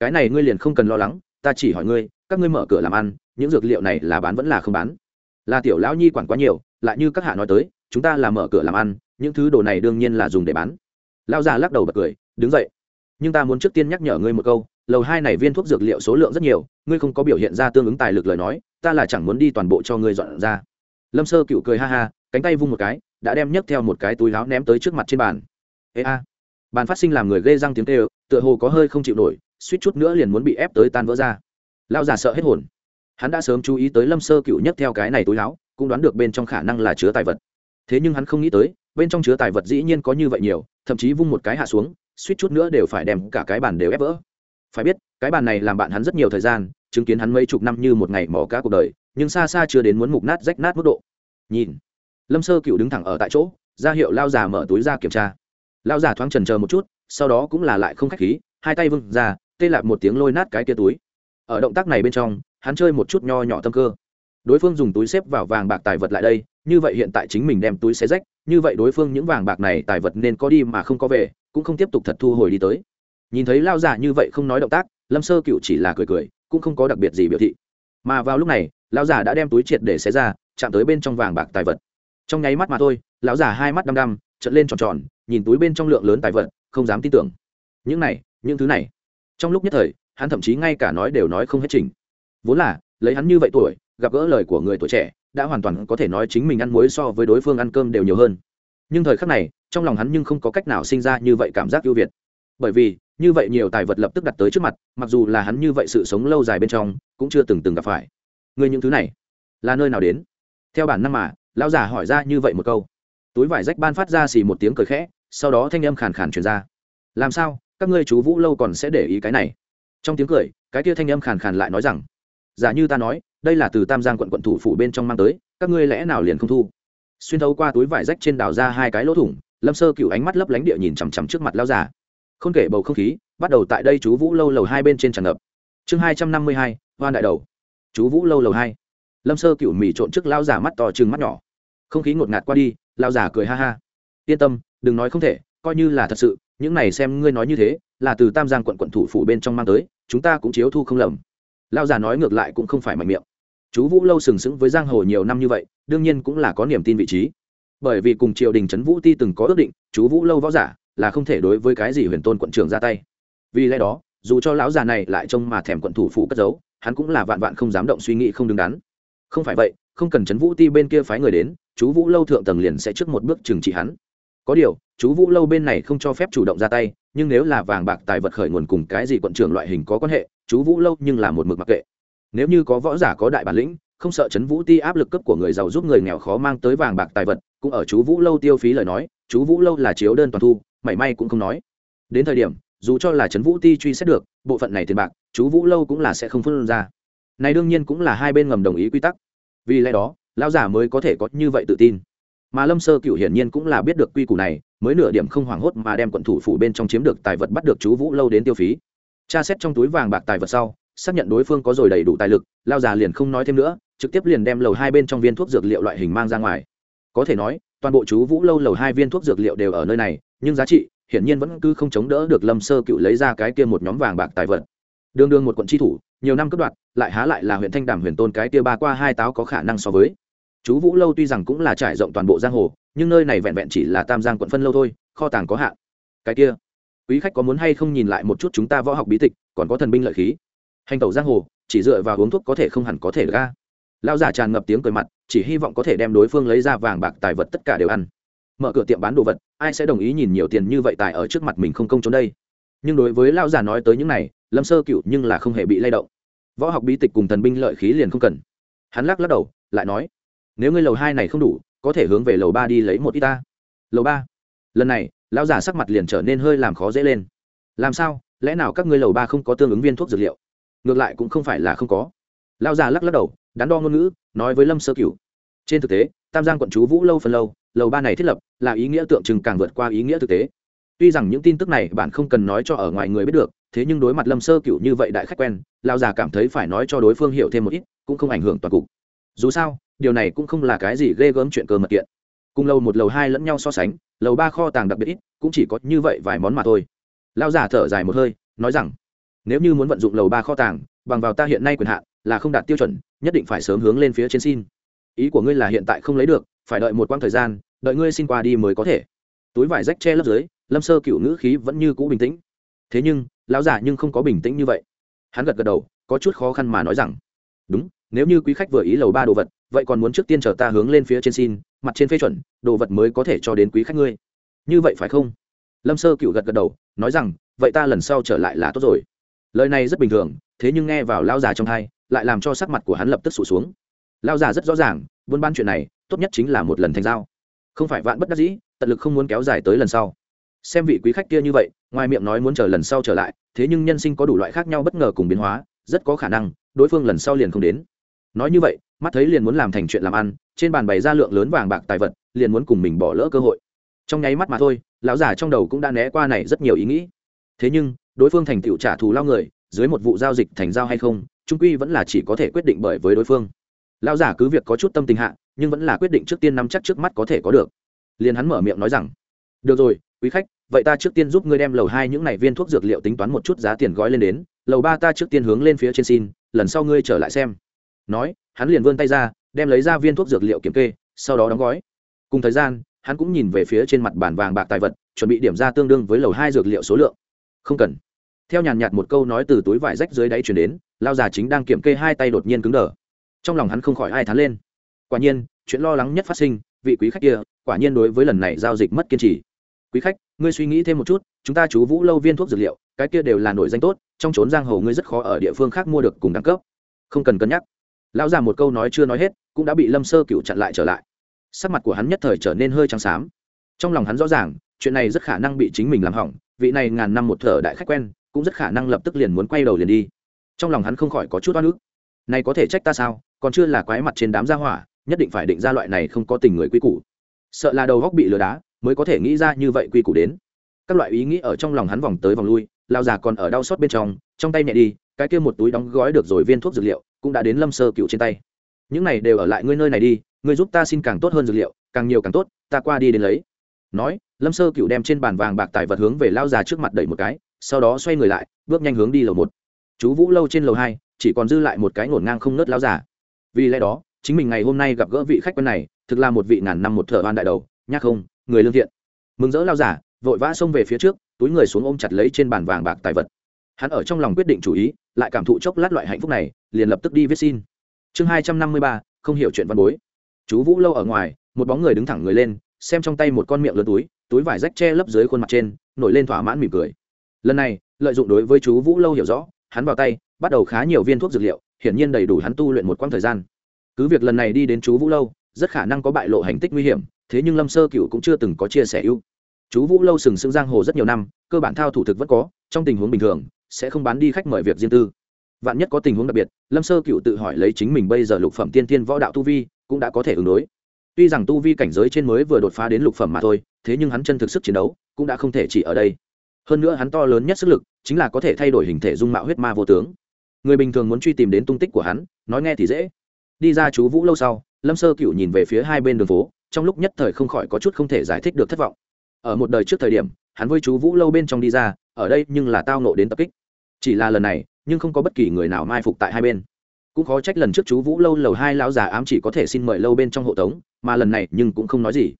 cái này ngươi liền không cần lo lắng, ta chỉ hỏi ngươi, các ngươi mở cửa làm ăn, những dược liệu này là bán vẫn là không bán? Là tiểu lão nhi quản quá nhiều, lại như các hạ nói tới, chúng ta là mở cửa làm ăn, những thứ đồ này đương nhiên là dùng để bán. Lão già lắc đầu bật cười, đứng dậy, nhưng ta muốn trước tiên nhắc nhở ngươi một câu, lầu hai này viên thuốc dược liệu số lượng rất nhiều, ngươi không có biểu hiện ra tương ứng tài lực lời nói, ta là chẳng muốn đi toàn bộ cho ngươi dọn ra. Lâm sơ cựu cười ha ha, cánh tay vung một cái đã đem nhấc theo một cái túi láo ném tới trước mặt trên bàn. Ê a, bàn phát sinh làm người gây răng tiếng tê tựa hồ có hơi không chịu nổi, suýt chút nữa liền muốn bị ép tới tan vỡ ra. Lao già sợ hết hồn. Hắn đã sớm chú ý tới lâm sơ cựu nhấc theo cái này túi láo, cũng đoán được bên trong khả năng là chứa tài vật. Thế nhưng hắn không nghĩ tới, bên trong chứa tài vật dĩ nhiên có như vậy nhiều, thậm chí vung một cái hạ xuống, suýt chút nữa đều phải đem cả cái bàn đều ép vỡ. Phải biết, cái bàn này làm bạn hắn rất nhiều thời gian, chứng kiến hắn mấy chục năm như một ngày mỏ cá cuộc đời, nhưng xa xa chưa đến muốn mục nát rách nát mức độ. Nhìn lâm sơ cựu đứng thẳng ở tại chỗ, ra hiệu lao già mở túi ra kiểm tra. Lao già thoáng trần chờ một chút, sau đó cũng là lại không khách khí, hai tay vưng ra, tê lại một tiếng lôi nát cái kia túi. Ở động tác này bên trong, hắn chơi một chút nho nhỏ tâm cơ. Đối phương dùng túi xếp vào vàng bạc tài vật lại đây, như vậy hiện tại chính mình đem túi xé rách, như vậy đối phương những vàng bạc này tài vật nên có đi mà không có về, cũng không tiếp tục thật thu hồi đi tới. Nhìn thấy lao giả như vậy không nói động tác, lâm sơ cựu chỉ là cười cười, cũng không có đặc biệt gì biểu thị. Mà vào lúc này, lao giả đã đem túi triệt để xé ra, chạm tới bên trong vàng bạc tài vật trong nháy mắt mà thôi, lão giả hai mắt đăm đăm trận lên tròn tròn, nhìn túi bên trong lượng lớn tài vật, không dám tin tưởng. Những này, những thứ này. Trong lúc nhất thời, hắn thậm chí ngay cả nói đều nói không hết trình. Vốn là, lấy hắn như vậy tuổi, gặp gỡ lời của người tuổi trẻ, đã hoàn toàn có thể nói chính mình ăn muối so với đối phương ăn cơm đều nhiều hơn. Nhưng thời khắc này, trong lòng hắn nhưng không có cách nào sinh ra như vậy cảm giác ưu việt. Bởi vì, như vậy nhiều tài vật lập tức đặt tới trước mặt, mặc dù là hắn như vậy sự sống lâu dài bên trong, cũng chưa từng từng gặp phải. Người những thứ này, là nơi nào đến? Theo bản năng mà lão già hỏi ra như vậy một câu. Túi vải rách ban phát ra xì một tiếng cười khẽ, sau đó thanh âm khàn khàn truyền ra. Làm sao? Các ngươi chú vũ lâu còn sẽ để ý cái này? Trong tiếng cười, cái kia thanh âm khàn khàn lại nói rằng, giả như ta nói, đây là từ tam giang quận quận thủ phủ bên trong mang tới, các ngươi lẽ nào liền không thu? Xuyên thấu qua túi vải rách trên đào ra hai cái lỗ thủng, lâm sơ cựu ánh mắt lấp lánh địa nhìn chằm chằm trước mặt lao già. Không kể bầu không khí, bắt đầu tại đây chú vũ lâu lầu hai bên trên tràn ngập. Chương hai trăm năm mươi hai, hoan đại đầu. Chú vũ lâu lầu hai lâm sơ cựu mì trộn trước lao giả mắt to chừng mắt nhỏ. Không khí ngột ngạt qua đi lao giả cười ha ha. Yên tâm, đừng nói không thể, coi như là thật sự, những này xem ngươi nói như thế, là từ tam giang quận quận thủ phủ bên trong mang tới, chúng ta cũng chiếu thu không lầm. Lao giả nói ngược lại cũng không phải mạnh miệng. Chú vũ lâu sừng sững với giang hồ nhiều năm như vậy, đương nhiên cũng là có niềm tin vị trí. Bởi vì cùng triều đình trấn vũ ti từng có ước định, chú vũ lâu võ giả là không thể đối với cái gì huyền tôn quận trưởng ra tay. Vì lẽ đó, dù cho lão già này lại trông mà thèm quận thủ phủ cất giấu, hắn cũng là vạn vạn không dám động suy nghĩ không đứng đắn không phải vậy, không cần trấn vũ ti bên kia phái người đến, chú vũ lâu thượng tầng liền sẽ trước một bước trừng trị hắn. Có điều, chú vũ lâu bên này không cho phép chủ động ra tay, nhưng nếu là vàng bạc tài vật khởi nguồn cùng cái gì quận trưởng loại hình có quan hệ, chú vũ lâu nhưng là một mực mặc kệ. Nếu như có võ giả có đại bản lĩnh, không sợ chấn vũ ti áp lực cấp của người giàu giúp người nghèo khó mang tới vàng bạc tài vật, cũng ở chú vũ lâu tiêu phí lời nói, chú vũ lâu là chiếu đơn toàn thu, mảy may cũng không nói. Đến thời điểm, dù cho là trấn vũ ti truy xét được, bộ phận này tiền bạc, chú vũ lâu cũng là sẽ không phân ra này đương nhiên cũng là hai bên ngầm đồng ý quy tắc. Vì lẽ đó, lão giả mới có thể có như vậy tự tin. Mà lâm sơ cựu hiển nhiên cũng là biết được quy củ này, mới nửa điểm không hoảng hốt mà đem quận thủ phủ bên trong chiếm được tài vật bắt được chú vũ lâu đến tiêu phí. Tra xét trong túi vàng bạc tài vật sau, xác nhận đối phương có rồi đầy đủ tài lực lao già liền không nói thêm nữa, trực tiếp liền đem lầu hai bên trong viên thuốc dược liệu loại hình mang ra ngoài. Có thể nói, toàn bộ chú vũ lâu lầu hai viên thuốc dược liệu đều ở nơi này, nhưng giá trị hiển nhiên vẫn cứ không chống đỡ được lâm sơ cựu lấy ra cái kia một nhóm vàng bạc tài vật đương đương một quận tri thủ, nhiều năm cấp đoạt, lại há lại là huyện thanh đàm huyền tôn cái kia ba qua hai táo có khả năng so với. Chú vũ lâu tuy rằng cũng là trải rộng toàn bộ giang hồ, nhưng nơi này vẹn vẹn chỉ là tam giang quận phân lâu thôi, kho tàng có hạn. Cái kia, quý khách có muốn hay không nhìn lại một chút chúng ta võ học bí tịch, còn có thần binh lợi khí. Hành tẩu giang hồ, chỉ dựa vào uống thuốc có thể không hẳn có thể ra lao giả tràn ngập tiếng cười mặt, chỉ hy vọng có thể đem đối phương lấy ra vàng bạc tài vật tất cả đều ăn. Mở cửa tiệm bán đồ vật, ai sẽ đồng ý nhìn nhiều tiền như vậy tài ở trước mặt mình không công trốn đây. Nhưng đối với lao giả nói tới những này lâm sơ cựu nhưng là không hề bị lay động. Võ học bí tịch cùng thần binh lợi khí liền không cần. Hắn lắc lắc đầu, lại nói, nếu ngươi lầu hai này không đủ, có thể hướng về lầu ba đi lấy một ít ta. Lầu ba? Lần này, lão giả sắc mặt liền trở nên hơi làm khó dễ lên. Làm sao? Lẽ nào các ngươi lầu ba không có tương ứng viên thuốc dược liệu? Ngược lại cũng không phải là không có. Lão giả lắc lắc đầu, đắn đo ngôn ngữ, nói với lâm sơ cửu, trên thực tế, tam giang quận chú vũ lâu phần lâu, lầu ba này thiết lập là ý nghĩa tượng trưng càng vượt qua ý nghĩa thực tế tuy rằng những tin tức này bạn không cần nói cho ở ngoài người biết được, thế nhưng đối mặt lâm sơ cựu như vậy đại khách quen lao già cảm thấy phải nói cho đối phương hiểu thêm một ít, cũng không ảnh hưởng toàn cục. Dù sao, điều này cũng không là cái gì ghê gớm chuyện cơ mật kiện. Cùng lầu một, lầu hai lẫn nhau so sánh, lầu ba kho tàng đặc biệt ít, cũng chỉ có như vậy vài món mà thôi. Lao già thở dài một hơi, nói rằng, nếu như muốn vận dụng lầu ba kho tàng, bằng vào ta hiện nay quyền hạn, là không đạt tiêu chuẩn, nhất định phải sớm hướng lên phía trên xin. Ý của ngươi là hiện tại không lấy được, phải đợi một quãng thời gian, đợi ngươi xin qua đi mới có thể túi vải rách che lấp dưới, lâm sơ cựu ngữ khí vẫn như cũ bình tĩnh. Thế nhưng, lão giả nhưng không có bình tĩnh như vậy. Hắn gật gật đầu, có chút khó khăn mà nói rằng, đúng, nếu như quý khách vừa ý lầu ba đồ vật, vậy còn muốn trước tiên chờ ta hướng lên phía trên xin, mặt trên phê chuẩn, đồ vật mới có thể cho đến quý khách ngươi. Như vậy phải không? Lâm sơ cựu gật gật đầu, nói rằng, vậy ta lần sau trở lại là tốt rồi. Lời này rất bình thường, thế nhưng nghe vào lao già trong hai, lại làm cho sắc mặt của hắn lập tức sụt xuống. Lao già rất rõ ràng, buôn ban chuyện này, tốt nhất chính là một lần thành giao. Không phải vạn bất đắc dĩ tận lực không muốn kéo dài tới lần sau. Xem vị quý khách kia như vậy, ngoài miệng nói muốn chờ lần sau trở lại, thế nhưng nhân sinh có đủ loại khác nhau bất ngờ cùng biến hóa, rất có khả năng, đối phương lần sau liền không đến. Nói như vậy, mắt thấy liền muốn làm thành chuyện làm ăn, trên bàn bày ra lượng lớn vàng bạc tài vật, liền muốn cùng mình bỏ lỡ cơ hội. Trong nháy mắt mà thôi, lão già trong đầu cũng đã né qua này rất nhiều ý nghĩ. Thế nhưng, đối phương thành tựu trả thù lao người, dưới một vụ giao dịch thành giao hay không, trung quy vẫn là chỉ có thể quyết định bởi với đối phương. Lão giả cứ việc có chút tâm tình hạ, nhưng vẫn là quyết định trước tiên nắm chắc trước mắt có thể có được liền hắn mở miệng nói rằng, được rồi, quý khách, vậy ta trước tiên giúp ngươi đem lầu hai những này viên thuốc dược liệu tính toán một chút giá tiền gói lên đến, lầu ba ta trước tiên hướng lên phía trên xin, lần sau ngươi trở lại xem. Nói, hắn liền vươn tay ra, đem lấy ra viên thuốc dược liệu kiểm kê, sau đó đóng gói. Cùng thời gian, hắn cũng nhìn về phía trên mặt bản vàng bạc tài vật, chuẩn bị điểm ra tương đương với lầu hai dược liệu số lượng. Không cần. Theo nhàn nhạt một câu nói từ túi vải rách dưới đáy chuyển đến, lao già chính đang kiểm kê hai tay đột nhiên cứng đờ. Trong lòng hắn không khỏi ai thán lên. Quả nhiên, chuyện lo lắng nhất phát sinh vị quý khách kia, quả nhiên đối với lần này giao dịch mất kiên trì. Quý khách, ngươi suy nghĩ thêm một chút, chúng ta chú vũ lâu viên thuốc dược liệu, cái kia đều là nổi danh tốt, trong trốn giang hồ ngươi rất khó ở địa phương khác mua được cùng đẳng cấp. Không cần cân nhắc. Lão già một câu nói chưa nói hết, cũng đã bị lâm sơ cựu chặn lại trở lại. Sắc mặt của hắn nhất thời trở nên hơi trắng xám. Trong lòng hắn rõ ràng, chuyện này rất khả năng bị chính mình làm hỏng, vị này ngàn năm một thở đại khách quen, cũng rất khả năng lập tức liền muốn quay đầu liền đi. Trong lòng hắn không khỏi có chút oan ức. Này có thể trách ta sao? Còn chưa là quái mặt trên đám gia hỏa nhất định phải định ra loại này không có tình người quy củ. Sợ là đầu góc bị lừa đá, mới có thể nghĩ ra như vậy quy củ đến. Các loại ý nghĩ ở trong lòng hắn vòng tới vòng lui lao già còn ở đau xót bên trong trong tay nhẹ đi, cái kia một túi đóng gói được rồi viên thuốc dược liệu, cũng đã đến lâm sơ cựu trên tay. Những này đều ở lại ngươi nơi này đi, ngươi giúp ta xin càng tốt hơn dược liệu, càng nhiều càng tốt, ta qua đi đến lấy. Nói, lâm sơ cựu đem trên bàn vàng bạc tài vật hướng về lao già trước mặt đẩy một cái, sau đó xoay người lại, bước nhanh hướng đi lầu một. Chú vũ lâu trên lầu hai, chỉ còn dư lại một cái ngổn ngang không nớt lao già. Vì lẽ đó chính mình ngày hôm nay gặp gỡ vị khách quen này, thực là một vị ngàn năm một thợ oan đại đầu nhắc không, người lương thiện. Mừng rỡ lao giả, vội vã xông về phía trước, túi người xuống ôm chặt lấy trên bàn vàng bạc tài vật. Hắn ở trong lòng quyết định chủ ý, lại cảm thụ chốc lát loại hạnh phúc này, liền lập tức đi viết xin. Chương hai trăm năm mươi ba, không hiểu chuyện văn bối. Chú vũ lâu ở ngoài, một bóng người đứng thẳng người lên, xem trong tay một con miệng lớn túi túi vải rách che lấp dưới khuôn mặt trên, nổi lên thỏa mãn mỉm cười. Lần này, lợi dụng đối với chú vũ lâu hiểu rõ, hắn vào tay, bắt đầu khá nhiều viên thuốc dược liệu, hiển nhiên đầy đủ hắn tu luyện một quãng thời gian cứ việc lần này đi đến chú vũ lâu, rất khả năng có bại lộ hành tích nguy hiểm, thế nhưng lâm sơ cựu cũng chưa từng có chia sẻ ưu. Chú vũ lâu sừng sững giang hồ rất nhiều năm, cơ bản thao thủ thực vẫn có, trong tình huống bình thường, sẽ không bán đi khách mời việc riêng tư. Vạn nhất có tình huống đặc biệt, lâm sơ cựu tự hỏi lấy chính mình bây giờ lục phẩm tiên tiên võ đạo tu vi, cũng đã có thể ứng đối. Tuy rằng tu vi cảnh giới trên mới vừa đột phá đến lục phẩm mà thôi, thế nhưng hắn chân thực sức chiến đấu, cũng đã không thể chỉ ở đây. Hơn nữa hắn to lớn nhất sức lực, chính là có thể thay đổi hình thể dung mạo huyết ma vô tướng. Người bình thường muốn truy tìm đến tung tích của hắn, nói nghe thì dễ đi ra chú vũ lâu sau, lâm sơ cựu nhìn về phía hai bên đường phố, trong lúc nhất thời không khỏi có chút không thể giải thích được thất vọng. Ở một đời trước thời điểm, hắn với chú vũ lâu bên trong đi ra, ở đây nhưng là tao nộ đến tập kích. Chỉ là lần này, nhưng không có bất kỳ người nào mai phục tại hai bên. Cũng khó trách lần trước chú vũ lâu lầu hai lão già ám chỉ có thể xin mời lâu bên trong hộ tống, mà lần này nhưng cũng không nói gì.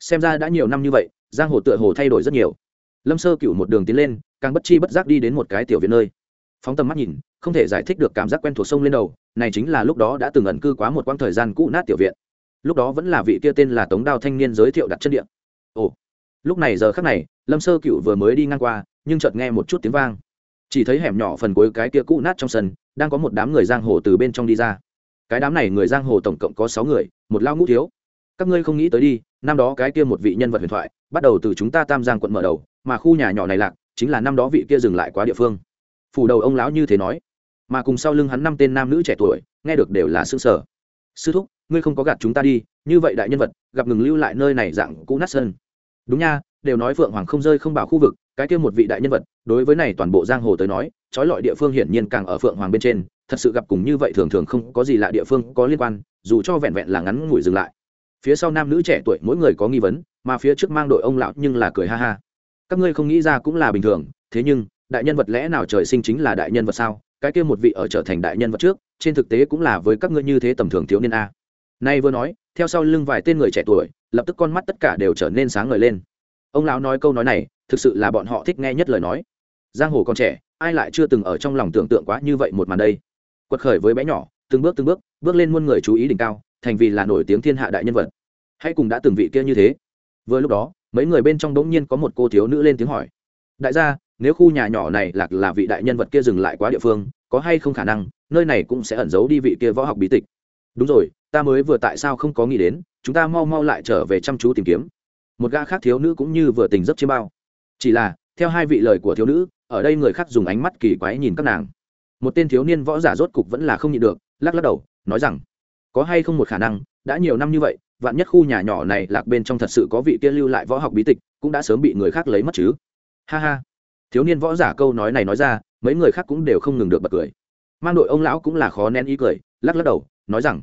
Xem ra đã nhiều năm như vậy, giang hồ tựa hồ thay đổi rất nhiều. Lâm sơ cựu một đường tiến lên, càng bất chi bất giác đi đến một cái tiểu viện nơi phóng tầm mắt nhìn, không thể giải thích được cảm giác quen thuộc sông lên đầu, này chính là lúc đó đã từng ẩn cư quá một quãng thời gian cũ nát tiểu viện. Lúc đó vẫn là vị kia tên là tống đao thanh niên giới thiệu đặt chân điện ồ, lúc này giờ khắc này, lâm sơ cựu vừa mới đi ngang qua, nhưng chợt nghe một chút tiếng vang. Chỉ thấy hẻm nhỏ phần cuối cái kia cũ nát trong sân, đang có một đám người giang hồ từ bên trong đi ra. Cái đám này người giang hồ tổng cộng có sáu người, một lao ngũ thiếu. Các ngươi không nghĩ tới đi, năm đó cái kia một vị nhân vật huyền thoại, bắt đầu từ chúng ta tam giang quận mở đầu, mà khu nhà nhỏ này lạc, chính là năm đó vị kia dừng lại quá địa phương phủ đầu ông lão như thế nói. Mà cùng sau lưng hắn năm tên nam nữ trẻ tuổi, nghe được đều là xương sở sư thúc, ngươi không có gạt chúng ta đi, như vậy đại nhân vật, gặp ngừng lưu lại nơi này dạng cũ nát sơn. Đúng nha, đều nói phượng hoàng không rơi không bảo khu vực, cái kia một vị đại nhân vật, đối với này toàn bộ giang hồ tới nói, trói lọi địa phương hiển nhiên càng ở phượng hoàng bên trên, thật sự gặp cùng như vậy thường thường không có gì lạ địa phương có liên quan, dù cho vẹn vẹn là ngắn ngủi dừng lại. Phía sau nam nữ trẻ tuổi mỗi người có nghi vấn, mà phía trước mang đội ông lão nhưng là cười ha ha. Các ngươi không nghĩ ra cũng là bình thường, thế nhưng đại nhân vật lẽ nào trời sinh chính là đại nhân vật sao? Cái kia một vị ở trở thành đại nhân vật trước, trên thực tế cũng là với các ngươi như thế tầm thường thiếu niên a. Nay vừa nói, theo sau lưng vài tên người trẻ tuổi, lập tức con mắt tất cả đều trở nên sáng ngời lên. Ông lão nói câu nói này, thực sự là bọn họ thích nghe nhất lời nói. Giang hồ còn trẻ, ai lại chưa từng ở trong lòng tưởng tượng quá như vậy một màn đây? Quật khởi với bé nhỏ, từng bước từng bước bước lên muôn người chú ý đỉnh cao, thành vì là nổi tiếng thiên hạ đại nhân vật. Hãy cùng đã từng vị kia như thế. Vừa lúc đó, mấy người bên trong đống nhiên có một cô thiếu nữ lên tiếng hỏi. Đại gia nếu khu nhà nhỏ này lạc là vị đại nhân vật kia dừng lại quá địa phương, có hay không khả năng, nơi này cũng sẽ ẩn giấu đi vị kia võ học bí tịch. Đúng rồi, ta mới vừa tại sao không có nghĩ đến, chúng ta mau mau lại trở về chăm chú tìm kiếm. Một gã khác thiếu nữ cũng như vừa tình giấc chiêm bao. Chỉ là, theo hai vị lời của thiếu nữ, ở đây người khác dùng ánh mắt kỳ quái nhìn các nàng. Một tên thiếu niên võ giả rốt cục vẫn là không nhịn được, lắc lắc đầu, nói rằng, có hay không một khả năng, đã nhiều năm như vậy, vạn nhất khu nhà nhỏ này lạc bên trong thật sự có vị kia lưu lại võ học bí tịch, cũng đã sớm bị người khác lấy mất chứ. Ha ha thiếu niên võ giả câu nói này nói ra, mấy người khác cũng đều không ngừng được bật cười. Mang đội ông lão cũng là khó nén ý cười, lắc lắc đầu, nói rằng,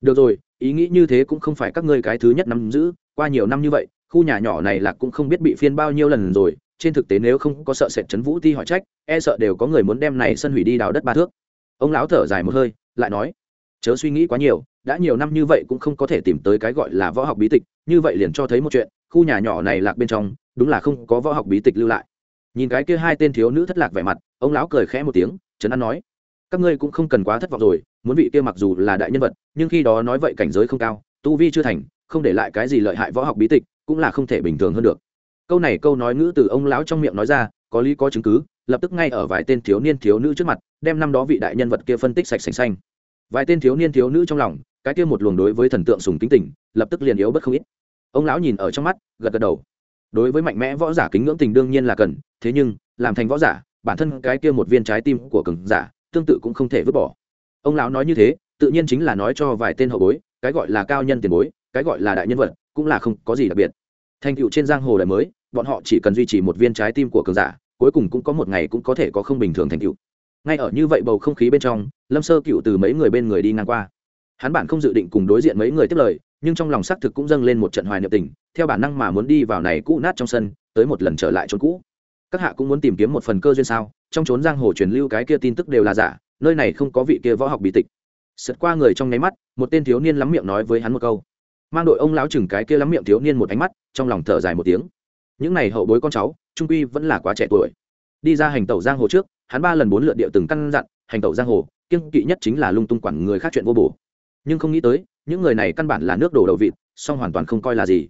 được rồi, ý nghĩ như thế cũng không phải các ngươi cái thứ nhất nắm giữ, qua nhiều năm như vậy, khu nhà nhỏ này là cũng không biết bị phiên bao nhiêu lần rồi, trên thực tế nếu không có sợ sệt chấn vũ ti hỏi trách e sợ đều có người muốn đem này sân hủy đi đào đất ba thước. Ông lão thở dài một hơi, lại nói, chớ suy nghĩ quá nhiều, đã nhiều năm như vậy cũng không có thể tìm tới cái gọi là võ học bí tịch, như vậy liền cho thấy một chuyện, khu nhà nhỏ này lạc bên trong, đúng là không có võ học bí tịch lưu lại nhìn cái kia hai tên thiếu nữ thất lạc vẻ mặt, ông lão cười khẽ một tiếng, trấn an nói, các ngươi cũng không cần quá thất vọng rồi, muốn vị kia mặc dù là đại nhân vật, nhưng khi đó nói vậy cảnh giới không cao, tu vi chưa thành, không để lại cái gì lợi hại võ học bí tịch, cũng là không thể bình thường hơn được. Câu này câu nói ngữ từ ông lão trong miệng nói ra, có lý có chứng cứ, lập tức ngay ở vài tên thiếu niên thiếu nữ trước mặt, đem năm đó vị đại nhân vật kia phân tích sạch sành xanh. Vài tên thiếu niên thiếu nữ trong lòng, cái kia một luồng đối với thần tượng sùng kính tình, lập tức liền yếu bất không ít. Ông lão nhìn ở trong mắt, gật gật đầu đối với mạnh mẽ võ giả kính ngưỡng tình đương nhiên là cần, thế nhưng, làm thành võ giả, bản thân cái kia một viên trái tim của cường giả, tương tự cũng không thể vứt bỏ. Ông lão nói như thế, tự nhiên chính là nói cho vài tên hậu bối, cái gọi là cao nhân tiền bối, cái gọi là đại nhân vật, cũng là không có gì đặc biệt. Thành tựu trên giang hồ đời mới, bọn họ chỉ cần duy trì một viên trái tim của cường giả, cuối cùng cũng có một ngày cũng có thể có không bình thường thành tựu. Ngay ở như vậy bầu không khí bên trong, lâm sơ cựu từ mấy người bên người đi ngang qua. Hắn bản không dự định cùng đối diện mấy người tiếp lời, nhưng trong lòng xác thực cũng dâng lên một trận hoài niệm tình theo bản năng mà muốn đi vào này cũ nát trong sân, tới một lần trở lại chốn cũ. Các hạ cũng muốn tìm kiếm một phần cơ duyên sao? Trong chốn giang hồ truyền lưu cái kia tin tức đều là giả, nơi này không có vị kia võ học bí tịch. Sượt qua người trong nháy mắt, một tên thiếu niên lắm miệng nói với hắn một câu. Mang đội ông lão chừng cái kia lắm miệng thiếu niên một ánh mắt, trong lòng thở dài một tiếng. Những này hậu bối con cháu, trung quy vẫn là quá trẻ tuổi. Đi ra hành tẩu giang hồ trước, hắn ba lần bốn lượt điệu từng căn dặn, hành tẩu giang hồ, kiêng kỵ nhất chính là lung tung quản người khác chuyện vô bổ. Nhưng không nghĩ tới, những người này căn bản là nước đổ đầu vịt, song hoàn toàn không coi là gì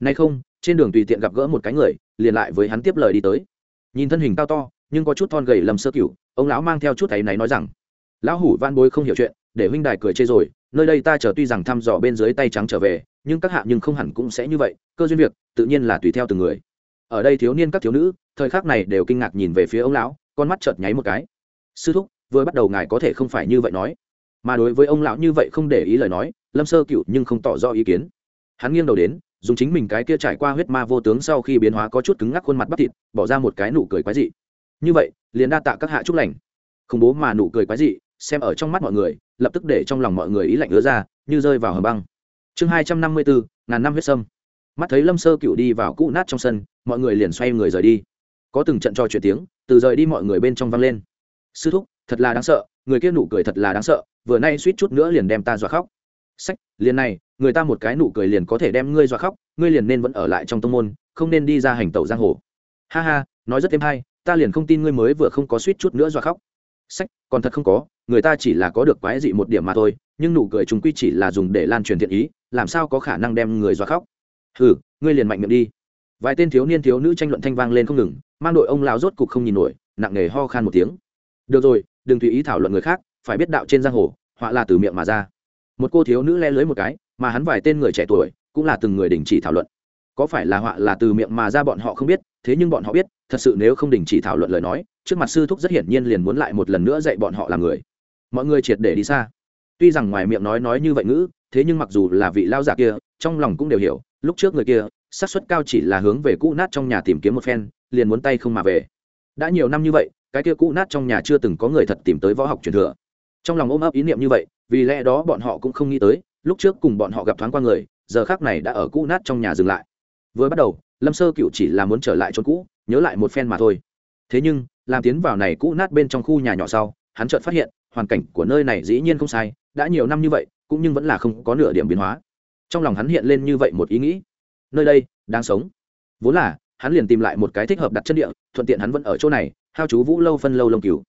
nay không, trên đường tùy tiện gặp gỡ một cái người, liền lại với hắn tiếp lời đi tới. Nhìn thân hình cao to, nhưng có chút thon gầy lầm sơ cửu ông lão mang theo chút thấy này nói rằng, lão hủ van bối không hiểu chuyện, để huynh đài cười chê rồi, nơi đây ta chờ tuy rằng thăm dò bên dưới tay trắng trở về, nhưng các hạ nhưng không hẳn cũng sẽ như vậy, cơ duyên việc, tự nhiên là tùy theo từng người. Ở đây thiếu niên các thiếu nữ, thời khắc này đều kinh ngạc nhìn về phía ông lão, con mắt chợt nháy một cái. Sư thúc, vừa bắt đầu ngài có thể không phải như vậy nói. Mà đối với ông lão như vậy không để ý lời nói, lâm sơ cựu nhưng không tỏ rõ ý kiến. Hắn nghiêng đầu đến dùng chính mình cái kia trải qua huyết ma vô tướng sau khi biến hóa có chút cứng ngắc khuôn mặt bắp thịt, bỏ ra một cái nụ cười quái dị. Như vậy, liền đa tạ các hạ chúc lành. Khủng bố mà nụ cười quái dị, xem ở trong mắt mọi người, lập tức để trong lòng mọi người ý lạnh ứa ra, như rơi vào hầm băng. Chương hai trăm năm mươi bốn ngàn năm huyết sâm. Mắt thấy lâm sơ cựu đi vào cũ nát trong sân, mọi người liền xoay người rời đi. Có từng trận trò chuyện tiếng, từ rời đi mọi người bên trong vang lên. Sư thúc, thật là đáng sợ, người kia nụ cười thật là đáng sợ, vừa nay suýt chút nữa liền đem ta dọa khóc. Sách, liền này người ta một cái nụ cười liền có thể đem ngươi dọa khóc, ngươi liền nên vẫn ở lại trong tông môn, không nên đi ra hành tẩu giang hồ. Ha ha, nói rất thêm hay, ta liền không tin ngươi mới vừa không có suýt chút nữa dọa khóc. Sách, còn thật không có, người ta chỉ là có được quái dị một điểm mà thôi, nhưng nụ cười chúng quy chỉ là dùng để lan truyền thiện ý, làm sao có khả năng đem người dọa khóc? Hừ, ngươi liền mạnh miệng đi. Vài tên thiếu niên thiếu nữ tranh luận thanh vang lên không ngừng, mang đội ông lão rốt cục không nhìn nổi, nặng nề ho khan một tiếng. Được rồi, đừng tùy ý thảo luận người khác, phải biết đạo trên giang hồ, họa là từ miệng mà ra. Một cô thiếu nữ le lưới một cái mà hắn vài tên người trẻ tuổi cũng là từng người đình chỉ thảo luận. Có phải là họa là từ miệng mà ra bọn họ không biết, thế nhưng bọn họ biết, thật sự nếu không đình chỉ thảo luận lời nói, trước mặt sư thúc rất hiển nhiên liền muốn lại một lần nữa dạy bọn họ làm người. Mọi người triệt để đi xa. Tuy rằng ngoài miệng nói nói như vậy ngữ, thế nhưng mặc dù là vị lao giả kia, trong lòng cũng đều hiểu, lúc trước người kia, xác suất cao chỉ là hướng về cũ nát trong nhà tìm kiếm một phen, liền muốn tay không mà về. Đã nhiều năm như vậy, cái kia cũ nát trong nhà chưa từng có người thật tìm tới võ học truyền thừa. Trong lòng ôm ấp ý niệm như vậy, vì lẽ đó bọn họ cũng không nghĩ tới lúc trước cùng bọn họ gặp thoáng qua người, giờ khác này đã ở cũ nát trong nhà dừng lại. Vừa bắt đầu, lâm sơ cựu chỉ là muốn trở lại chốn cũ, nhớ lại một phen mà thôi. Thế nhưng, làm tiến vào này cũ nát bên trong khu nhà nhỏ sau, hắn chợt phát hiện, hoàn cảnh của nơi này dĩ nhiên không sai, đã nhiều năm như vậy, cũng nhưng vẫn là không có nửa điểm biến hóa. Trong lòng hắn hiện lên như vậy một ý nghĩ. Nơi đây, đang sống. Vốn là, hắn liền tìm lại một cái thích hợp đặt chân địa, thuận tiện hắn vẫn ở chỗ này, hao chú vũ lâu phân lâu lông cừu.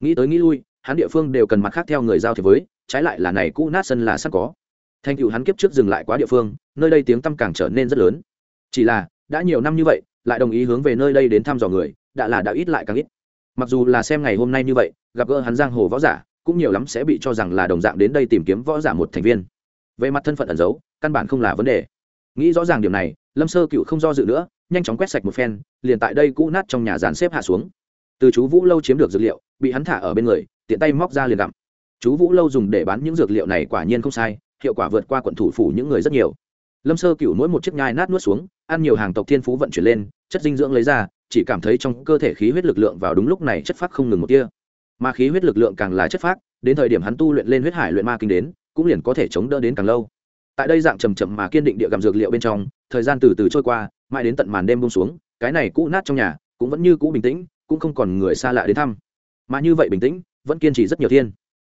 Nghĩ tới nghĩ lui, hắn địa phương đều cần mặt khác theo người giao thì với, trái lại là này cũ nát sân là sẵn có thành cựu hắn kiếp trước dừng lại quá địa phương, nơi đây tiếng tăm càng trở nên rất lớn. Chỉ là, đã nhiều năm như vậy, lại đồng ý hướng về nơi đây đến thăm dò người, đã là đã ít lại càng ít. Mặc dù là xem ngày hôm nay như vậy, gặp gỡ hắn giang hồ võ giả, cũng nhiều lắm sẽ bị cho rằng là đồng dạng đến đây tìm kiếm võ giả một thành viên. Về mặt thân phận ẩn giấu, căn bản không là vấn đề. Nghĩ rõ ràng điều này, lâm sơ cựu không do dự nữa, nhanh chóng quét sạch một phen, liền tại đây cũ nát trong nhà dàn xếp hạ xuống. Từ chú vũ lâu chiếm được dược liệu, bị hắn thả ở bên người, tiện tay móc ra liền gặm. Chú vũ lâu dùng để bán những dược liệu này quả nhiên không sai hiệu quả vượt qua quận thủ phủ những người rất nhiều. Lâm sơ cựu mỗi một chiếc nhai nát nuốt xuống ăn nhiều hàng tộc thiên phú vận chuyển lên chất dinh dưỡng lấy ra chỉ cảm thấy trong cơ thể khí huyết lực lượng vào đúng lúc này chất phát không ngừng một tia. Mà khí huyết lực lượng càng là chất phát, đến thời điểm hắn tu luyện lên huyết hải luyện ma kinh đến cũng liền có thể chống đỡ đến càng lâu. Tại đây dạng trầm chậm mà kiên định địa gặm dược liệu bên trong thời gian từ từ trôi qua mãi đến tận màn đêm bông xuống cái này cũ nát trong nhà cũng vẫn như cũ bình tĩnh cũng không còn người xa lạ đến thăm. Mà như vậy bình tĩnh vẫn kiên trì rất nhiều thiên.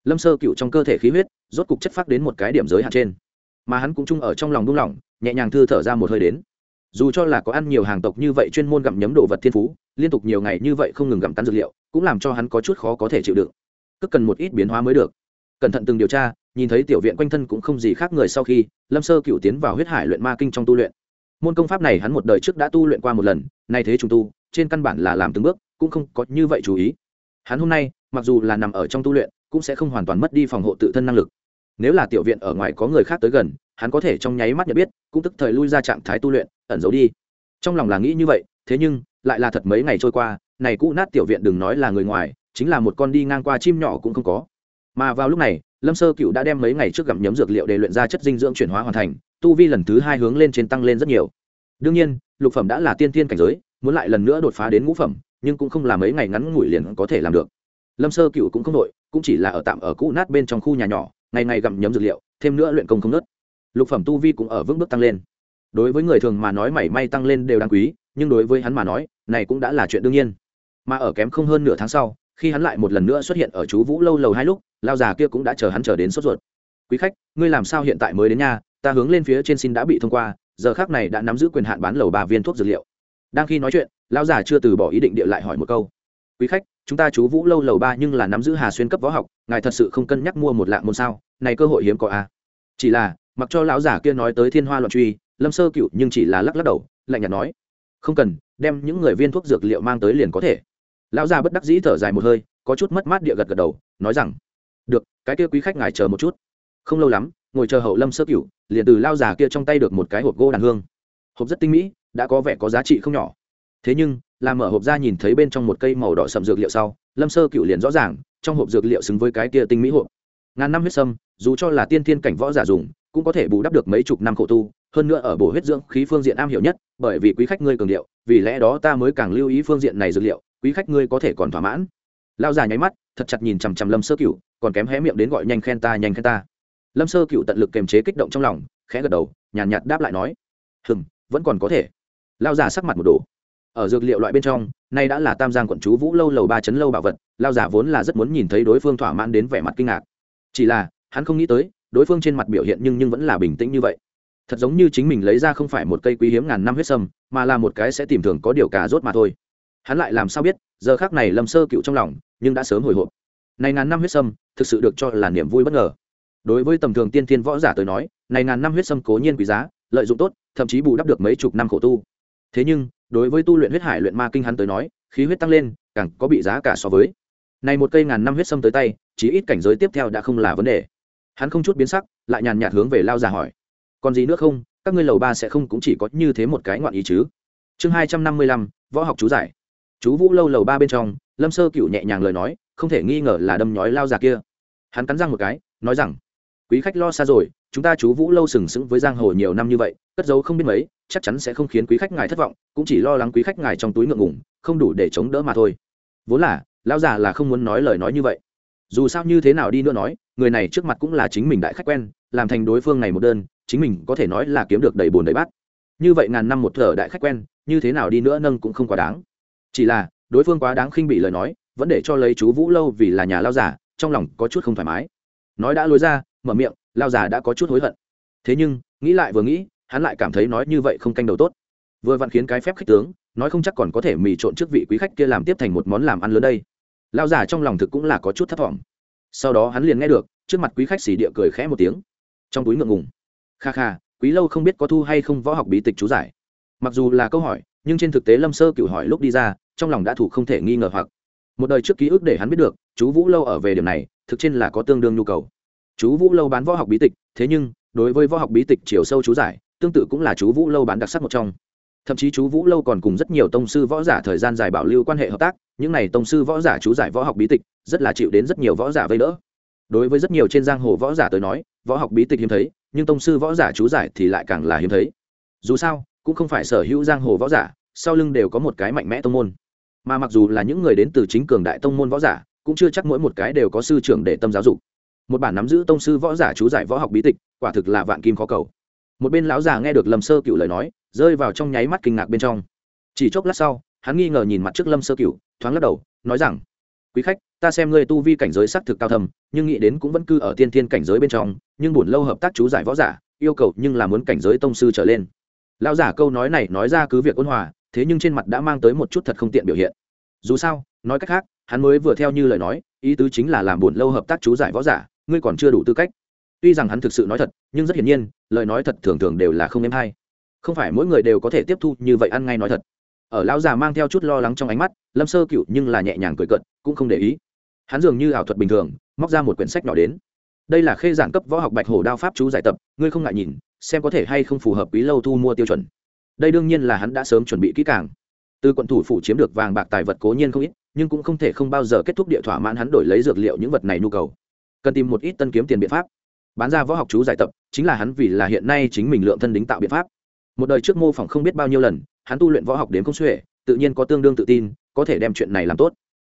Lâm sơ cựu trong cơ thể khí huyết rốt cục chất phát đến một cái điểm giới hạn trên. Mà hắn cũng chung ở trong lòng đung lòng, nhẹ nhàng thư thở ra một hơi đến. Dù cho là có ăn nhiều hàng tộc như vậy chuyên môn gặm nhấm đồ vật thiên phú, liên tục nhiều ngày như vậy không ngừng gặm cắn dược liệu, cũng làm cho hắn có chút khó có thể chịu đựng. Cứ cần một ít biến hóa mới được. Cẩn thận từng điều tra, nhìn thấy tiểu viện quanh thân cũng không gì khác người sau khi, lâm sơ cựu tiến vào huyết hải luyện ma kinh trong tu luyện. Môn công pháp này hắn một đời trước đã tu luyện qua một lần, nay thế trùng tu, trên căn bản là làm từng bước, cũng không có như vậy chú ý. Hắn hôm nay, mặc dù là nằm ở trong tu luyện, cũng sẽ không hoàn toàn mất đi phòng hộ tự thân năng lực nếu là tiểu viện ở ngoài có người khác tới gần, hắn có thể trong nháy mắt nhận biết, cũng tức thời lui ra trạng thái tu luyện, ẩn giấu đi. Trong lòng là nghĩ như vậy, thế nhưng, lại là thật mấy ngày trôi qua, này cũ nát tiểu viện đừng nói là người ngoài, chính là một con đi ngang qua chim nhỏ cũng không có. Mà vào lúc này, lâm sơ cựu đã đem mấy ngày trước gặm nhấm dược liệu để luyện ra chất dinh dưỡng chuyển hóa hoàn thành, tu vi lần thứ hai hướng lên trên tăng lên rất nhiều. Đương nhiên, lục phẩm đã là tiên tiên cảnh giới, muốn lại lần nữa đột phá đến ngũ phẩm, nhưng cũng không là mấy ngày ngắn ngủi liền có thể làm được. Lâm sơ cựu cũng không đội, cũng chỉ là ở tạm ở cũ nát bên trong khu nhà nhỏ ngày ngày gặm nhấm dược liệu, thêm nữa luyện công không nớt. Lục phẩm tu vi cũng ở vững bước tăng lên. Đối với người thường mà nói mảy may tăng lên đều đáng quý, nhưng đối với hắn mà nói, này cũng đã là chuyện đương nhiên. Mà ở kém không hơn nửa tháng sau, khi hắn lại một lần nữa xuất hiện ở chú vũ lâu lầu hai lúc, lao già kia cũng đã chờ hắn chờ đến sốt ruột. Quý khách, ngươi làm sao hiện tại mới đến nhà ta hướng lên phía trên xin đã bị thông qua, giờ khác này đã nắm giữ quyền hạn bán lầu ba viên thuốc dược liệu. Đang khi nói chuyện, lao già chưa từ bỏ ý định địa lại hỏi một câu. Quý khách chúng ta chú vũ lâu lầu ba nhưng là nắm giữ hà xuyên cấp võ học, ngài thật sự không cân nhắc mua một lạng môn sao, này cơ hội hiếm có a à? chỉ là, mặc cho lão giả kia nói tới thiên hoa loạn truy, lâm sơ cựu nhưng chỉ là lắc lắc đầu, lạnh nhạt nói, không cần, đem những người viên thuốc dược liệu mang tới liền có thể. Lão già bất đắc dĩ thở dài một hơi, có chút mất mát địa gật gật đầu, nói rằng, được, cái kia quý khách ngài chờ một chút. Không lâu lắm, ngồi chờ hậu lâm sơ cựu, liền từ lao già kia trong tay được một cái hộp gỗ đàn hương. Hộp rất tinh mỹ, đã có vẻ có giá trị không nhỏ. Thế nhưng làm mở hộp ra nhìn thấy bên trong một cây màu đỏ sậm dược liệu sau lâm sơ cựu liền rõ ràng trong hộp dược liệu xứng với cái kia tinh mỹ hộp. Ngàn năm huyết sâm dù cho là tiên thiên cảnh võ giả dùng cũng có thể bù đắp được mấy chục năm khổ tu hơn nữa ở bổ huyết dưỡng khí phương diện am hiểu nhất bởi vì quý khách ngươi cường điệu vì lẽ đó ta mới càng lưu ý phương diện này dược liệu quý khách ngươi có thể còn thỏa mãn. Lao già nháy mắt thật chặt nhìn chằm chằm lâm sơ cựu còn kém hé miệng đến gọi nhanh khen ta nhanh khen ta. Lâm sơ cựu tận lực kềm chế kích động trong lòng khẽ gật đầu nhàn nhạt, nhạt đáp lại nói hừm vẫn còn có thể. Lao già sắc mặt một đồ ở dược liệu loại bên trong, nay đã là tam giang quận chú vũ lâu lầu ba chấn lâu bảo vật, lao giả vốn là rất muốn nhìn thấy đối phương thỏa mãn đến vẻ mặt kinh ngạc. Chỉ là, hắn không nghĩ tới, đối phương trên mặt biểu hiện nhưng nhưng vẫn là bình tĩnh như vậy. Thật giống như chính mình lấy ra không phải một cây quý hiếm ngàn năm huyết sâm, mà là một cái sẽ tìm thường có điều cà rốt mà thôi. Hắn lại làm sao biết, giờ khác này lâm sơ cựu trong lòng, nhưng đã sớm hồi hộp. Này ngàn năm huyết sâm, thực sự được cho là niềm vui bất ngờ. Đối với tầm thường tiên thiên võ giả tới nói, này ngàn năm huyết sâm cố nhiên quý giá, lợi dụng tốt, thậm chí bù đắp được mấy chục năm khổ tu. Thế nhưng đối với tu luyện huyết hải luyện ma kinh hắn tới nói, khí huyết tăng lên, càng có bị giá cả so với. Này một cây ngàn năm huyết sâm tới tay chỉ ít cảnh giới tiếp theo đã không là vấn đề. Hắn không chút biến sắc, lại nhàn nhạt hướng về lao già hỏi. Còn gì nữa không, các ngươi lầu ba sẽ không cũng chỉ có như thế một cái ngoạn ý chứ? Chương hai trăm năm mươi lăm, võ học chú giải. Chú vũ lâu lầu ba bên trong, lâm sơ cựu nhẹ nhàng lời nói, không thể nghi ngờ là đâm nhói lao già kia. Hắn cắn răng một cái, nói rằng, quý khách lo xa rồi, chúng ta chú vũ lâu sừng sững với giang hồ nhiều năm như vậy, cất dấu không biết mấy chắc chắn sẽ không khiến quý khách ngài thất vọng, cũng chỉ lo lắng quý khách ngài trong túi ngượng ngủng không đủ để chống đỡ mà thôi. Vốn là, lão già là không muốn nói lời nói như vậy. Dù sao như thế nào đi nữa nói, người này trước mặt cũng là chính mình đại khách quen, làm thành đối phương này một đơn, chính mình có thể nói là kiếm được đầy bồn đầy bát. Như vậy ngàn năm một thở đại khách quen, như thế nào đi nữa nâng cũng không quá đáng. Chỉ là, đối phương quá đáng khinh bị lời nói, vẫn để cho lấy chú vũ lâu vì là nhà lao giả trong lòng có chút không thoải mái. Nói đã lối ra, mở miệng lao giả đã có chút hối hận. Thế nhưng, nghĩ lại vừa nghĩ hắn lại cảm thấy nói như vậy không canh đầu tốt. Vừa vặn khiến cái phép khích tướng, nói không chắc còn có thể mì trộn trước vị quý khách kia làm tiếp thành một món làm ăn lớn đây. Lao giả trong lòng thực cũng là có chút thất vọng sau đó hắn liền nghe được, trước mặt quý khách xỉ địa cười khẽ một tiếng. Trong túi ngượng ngùng. Kha kha, quý lâu không biết có thu hay không võ học bí tịch chú giải. Mặc dù là câu hỏi, nhưng trên thực tế lâm sơ cựu hỏi lúc đi ra, trong lòng đã thủ không thể nghi ngờ hoặc. Một đời trước ký ức để hắn biết được, chú vũ lâu ở về điểm này, thực trên là có tương đương nhu cầu. Chú vũ lâu bán võ học bí tịch, thế nhưng, đối với võ học bí tịch chiều sâu chú giải tương tự cũng là chú vũ lâu bán đặc sắc một trong. Thậm chí chú vũ lâu còn cùng rất nhiều tông sư võ giả thời gian dài bảo lưu quan hệ hợp tác, những n à y tông sư võ giả chú giải võ học bí tịch, rất là chịu đến rất nhiều võ giả vây đỡ. Đối với rất nhiều trên giang hồ võ giả tới nói, võ học bí tịch hiếm thấy, nhưng tông sư võ giả chú giải thì lại càng là hiếm thấy. Dù sao, cũng không phải sở hữu giang hồ võ giả, sau lưng đều có một cái mạnh mẽ tông môn. Mà mặc dù là những người đến từ chính cường đại tông môn võ giả, cũng chưa chắc mỗi một cái đều có sư trưởng để tâm giáo dục. Một bản nắm giữ tông sư võ giả chú giải võ học bí tịch, quả thực là vạn kim khó cầu một bên lão già nghe được lâm sơ cựu lời nói rơi vào trong nháy mắt kinh ngạc bên trong chỉ chốc lát sau hắn nghi ngờ nhìn mặt trước lâm sơ cựu thoáng lắc đầu nói rằng quý khách ta xem ngươi tu vi cảnh giới xác thực cao thầm nhưng nghĩ đến cũng vẫn cư ở tiên thiên cảnh giới bên trong nhưng buồn lâu hợp tác chú giải võ giả yêu cầu nhưng là muốn cảnh giới tông sư trở lên lão giả câu nói này nói ra cứ việc ôn hòa thế nhưng trên mặt đã mang tới một chút thật không tiện biểu hiện dù sao nói cách khác hắn mới vừa theo như lời nói ý tứ chính là làm buồn lâu hợp tác chú giải võ giả ngươi còn chưa đủ tư cách tuy rằng hắn thực sự nói thật, nhưng rất hiển nhiên, lời nói thật thường thường đều là không êm hay. Không phải mỗi người đều có thể tiếp thu như vậy ăn ngay nói thật. Ở lão già mang theo chút lo lắng trong ánh mắt, lâm sơ cựu nhưng là nhẹ nhàng cười cận cũng không để ý. Hắn dường như ảo thuật bình thường, móc ra một quyển sách nhỏ đến. Đây là khê giản cấp võ học bạch hổ đao pháp chú giải tập, ngươi không ngại nhìn, xem có thể hay không phù hợp quý lâu thu mua tiêu chuẩn. Đây đương nhiên là hắn đã sớm chuẩn bị kỹ càng. Từ quận thủ phủ chiếm được vàng bạc tài vật cố nhiên không ít, nhưng cũng không thể không bao giờ kết thúc địa thỏa mãn hắn đổi lấy dược liệu những vật này nhu cầu. Cần tìm một ít tân kiếm tiền biện pháp bán ra võ học chú giải tập, chính là hắn vì là hiện nay chính mình lượng thân đính tạo biện pháp. Một đời trước mô phỏng không biết bao nhiêu lần, hắn tu luyện võ học đến không xuể, tự nhiên có tương đương tự tin, có thể đem chuyện này làm tốt.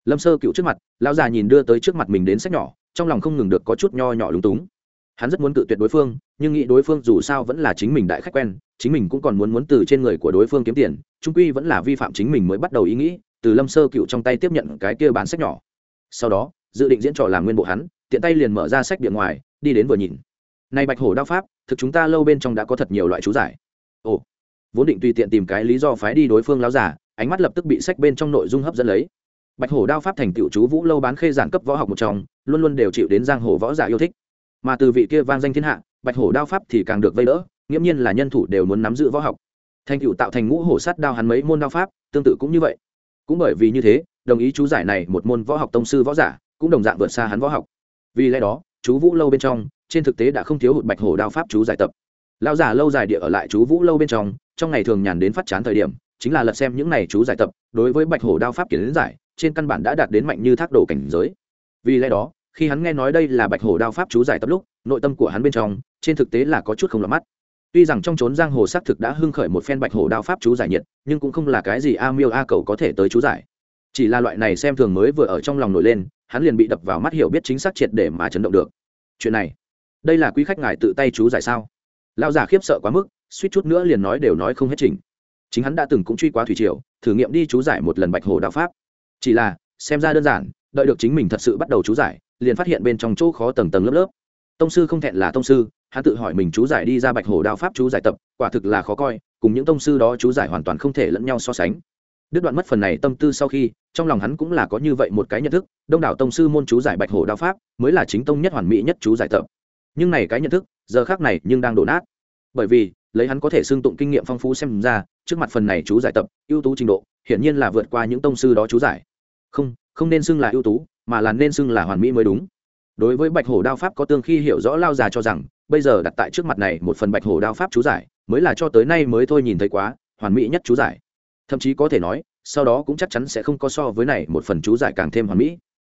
Lâm sơ cựu trước mặt, lão già nhìn đưa tới trước mặt mình đến sách nhỏ, trong lòng không ngừng được có chút nho nhỏ lúng túng. Hắn rất muốn cự tuyệt đối phương, nhưng nghĩ đối phương dù sao vẫn là chính mình đại khách quen, chính mình cũng còn muốn muốn từ trên người của đối phương kiếm tiền, trung quy vẫn là vi phạm chính mình mới bắt đầu ý nghĩ, từ lâm sơ cựu trong tay tiếp nhận cái kia bán sách nhỏ. Sau đó, dự định diễn trò làm nguyên bộ hắn, tiện tay liền mở ra sách điện ngoài đi đến vừa nhìn. Này bạch hổ đao pháp, thực chúng ta lâu bên trong đã có thật nhiều loại chú giải. Ồ, vốn định tùy tiện tìm cái lý do phái đi đối phương láo giả, ánh mắt lập tức bị sách bên trong nội dung hấp dẫn lấy. Bạch hổ đao pháp thành tựu chú vũ lâu bán khê giản cấp võ học một trong, luôn luôn đều chịu đến giang hồ võ giả yêu thích. Mà từ vị kia vang danh thiên hạ, bạch hổ đao pháp thì càng được vây đỡ, nghiễm nhiên là nhân thủ đều muốn nắm giữ võ học. Thành tựu tạo thành ngũ hổ sát đao hắn mấy môn đao pháp, tương tự cũng như vậy. Cũng bởi vì như thế, đồng ý chú giải này một môn võ học tông sư võ giả, cũng đồng dạng vượt xa hắn võ học. Vì lẽ đó chú vũ lâu bên trong, trên thực tế đã không thiếu hụt bạch hổ đao pháp chú giải tập. Lão giả lâu dài địa ở lại chú vũ lâu bên trong trong ngày thường nhàn đến phát chán thời điểm, chính là lật xem những này chú giải tập, đối với bạch hổ đao pháp kiến giải, trên căn bản đã đạt đến mạnh như thác đổ cảnh giới. Vì lẽ đó, khi hắn nghe nói đây là bạch hổ đao pháp chú giải tập lúc, nội tâm của hắn bên trong, trên thực tế là có chút không lọt mắt. Tuy rằng trong trốn giang hồ xác thực đã hưng khởi một phen bạch hổ đao pháp chú giải nhiệt, nhưng cũng không là cái gì a miêu a cầu có thể tới chú giải. Chỉ là loại này xem thường mới vừa ở trong lòng nổi lên hắn liền bị đập vào mắt hiểu biết chính xác triệt để mà chấn động được. Chuyện này, đây là quý khách ngài tự tay chú giải sao? Lao giả khiếp sợ quá mức, suýt chút nữa liền nói đều nói không hết trình chính hắn đã từng cũng truy quá thủy triều, thử nghiệm đi chú giải một lần bạch hồ đạo pháp. Chỉ là, xem ra đơn giản, đợi được chính mình thật sự bắt đầu chú giải, liền phát hiện bên trong chỗ khó tầng tầng lớp lớp. Tông sư không thẹn là tông sư, hắn tự hỏi mình chú giải đi ra bạch hồ đạo pháp chú giải tập, quả thực là khó coi, cùng những tông sư đó chú giải hoàn toàn không thể lẫn nhau so sánh đứt đoạn mất phần này tâm tư sau khi, trong lòng hắn cũng là có như vậy một cái nhận thức, đông đảo tông sư môn chú giải bạch hổ đao pháp, mới là chính tông nhất hoàn mỹ nhất chú giải tập. Nhưng này cái nhận thức, giờ khác này nhưng đang đổ nát. Bởi vì, lấy hắn có thể xương tụng kinh nghiệm phong phú xem ra, trước mặt phần này chú giải tập, ưu tú trình độ, hiển nhiên là vượt qua những tông sư đó chú giải. Không không nên xưng là ưu tú, mà là nên xưng là hoàn mỹ mới đúng. Đối với bạch hổ đao pháp có tương khi hiểu rõ lao già cho rằng, bây giờ đặt tại trước mặt này một phần bạch hổ đao pháp chú giải, mới là cho tới nay mới thôi nhìn thấy quá, hoàn mỹ nhất chú giải thậm chí có thể nói, sau đó cũng chắc chắn sẽ không có so với này một phần chú giải càng thêm hoàn mỹ.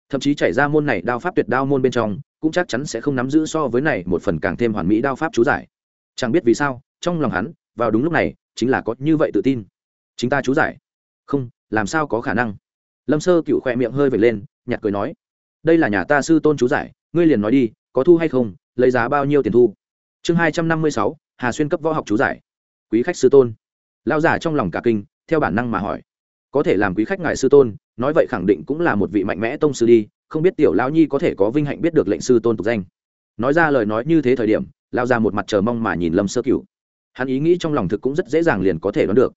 Thậm chí chảy ra môn này đao pháp tuyệt đao môn bên trong, cũng chắc chắn sẽ không nắm giữ so với này một phần càng thêm hoàn mỹ đao pháp chú giải. Chẳng biết vì sao, trong lòng hắn, vào đúng lúc này, chính là có như vậy tự tin. Chính ta chú giải. Không, làm sao có khả năng? Lâm sơ cựu khoe miệng hơi vệt lên nhặt cười nói. Đây là nhà ta sư tôn chú giải, ngươi liền nói đi, có thu hay không, lấy giá bao nhiêu tiền thu? Chương hai trăm năm mươi sáu, hà xuyên cấp võ học chú giải. Quý khách sư tôn. Lao giả trong lòng cả kinh theo bản năng mà hỏi. Có thể làm quý khách ngài sư tôn, nói vậy khẳng định cũng là một vị mạnh mẽ tông sư đi, không biết tiểu lão nhi có thể có vinh hạnh biết được lệnh sư tôn tục danh. Nói ra lời nói như thế thời điểm lao ra một mặt chờ mong mà nhìn lâm sơ cửu. Hắn ý nghĩ trong lòng thực cũng rất dễ dàng liền có thể đoán được.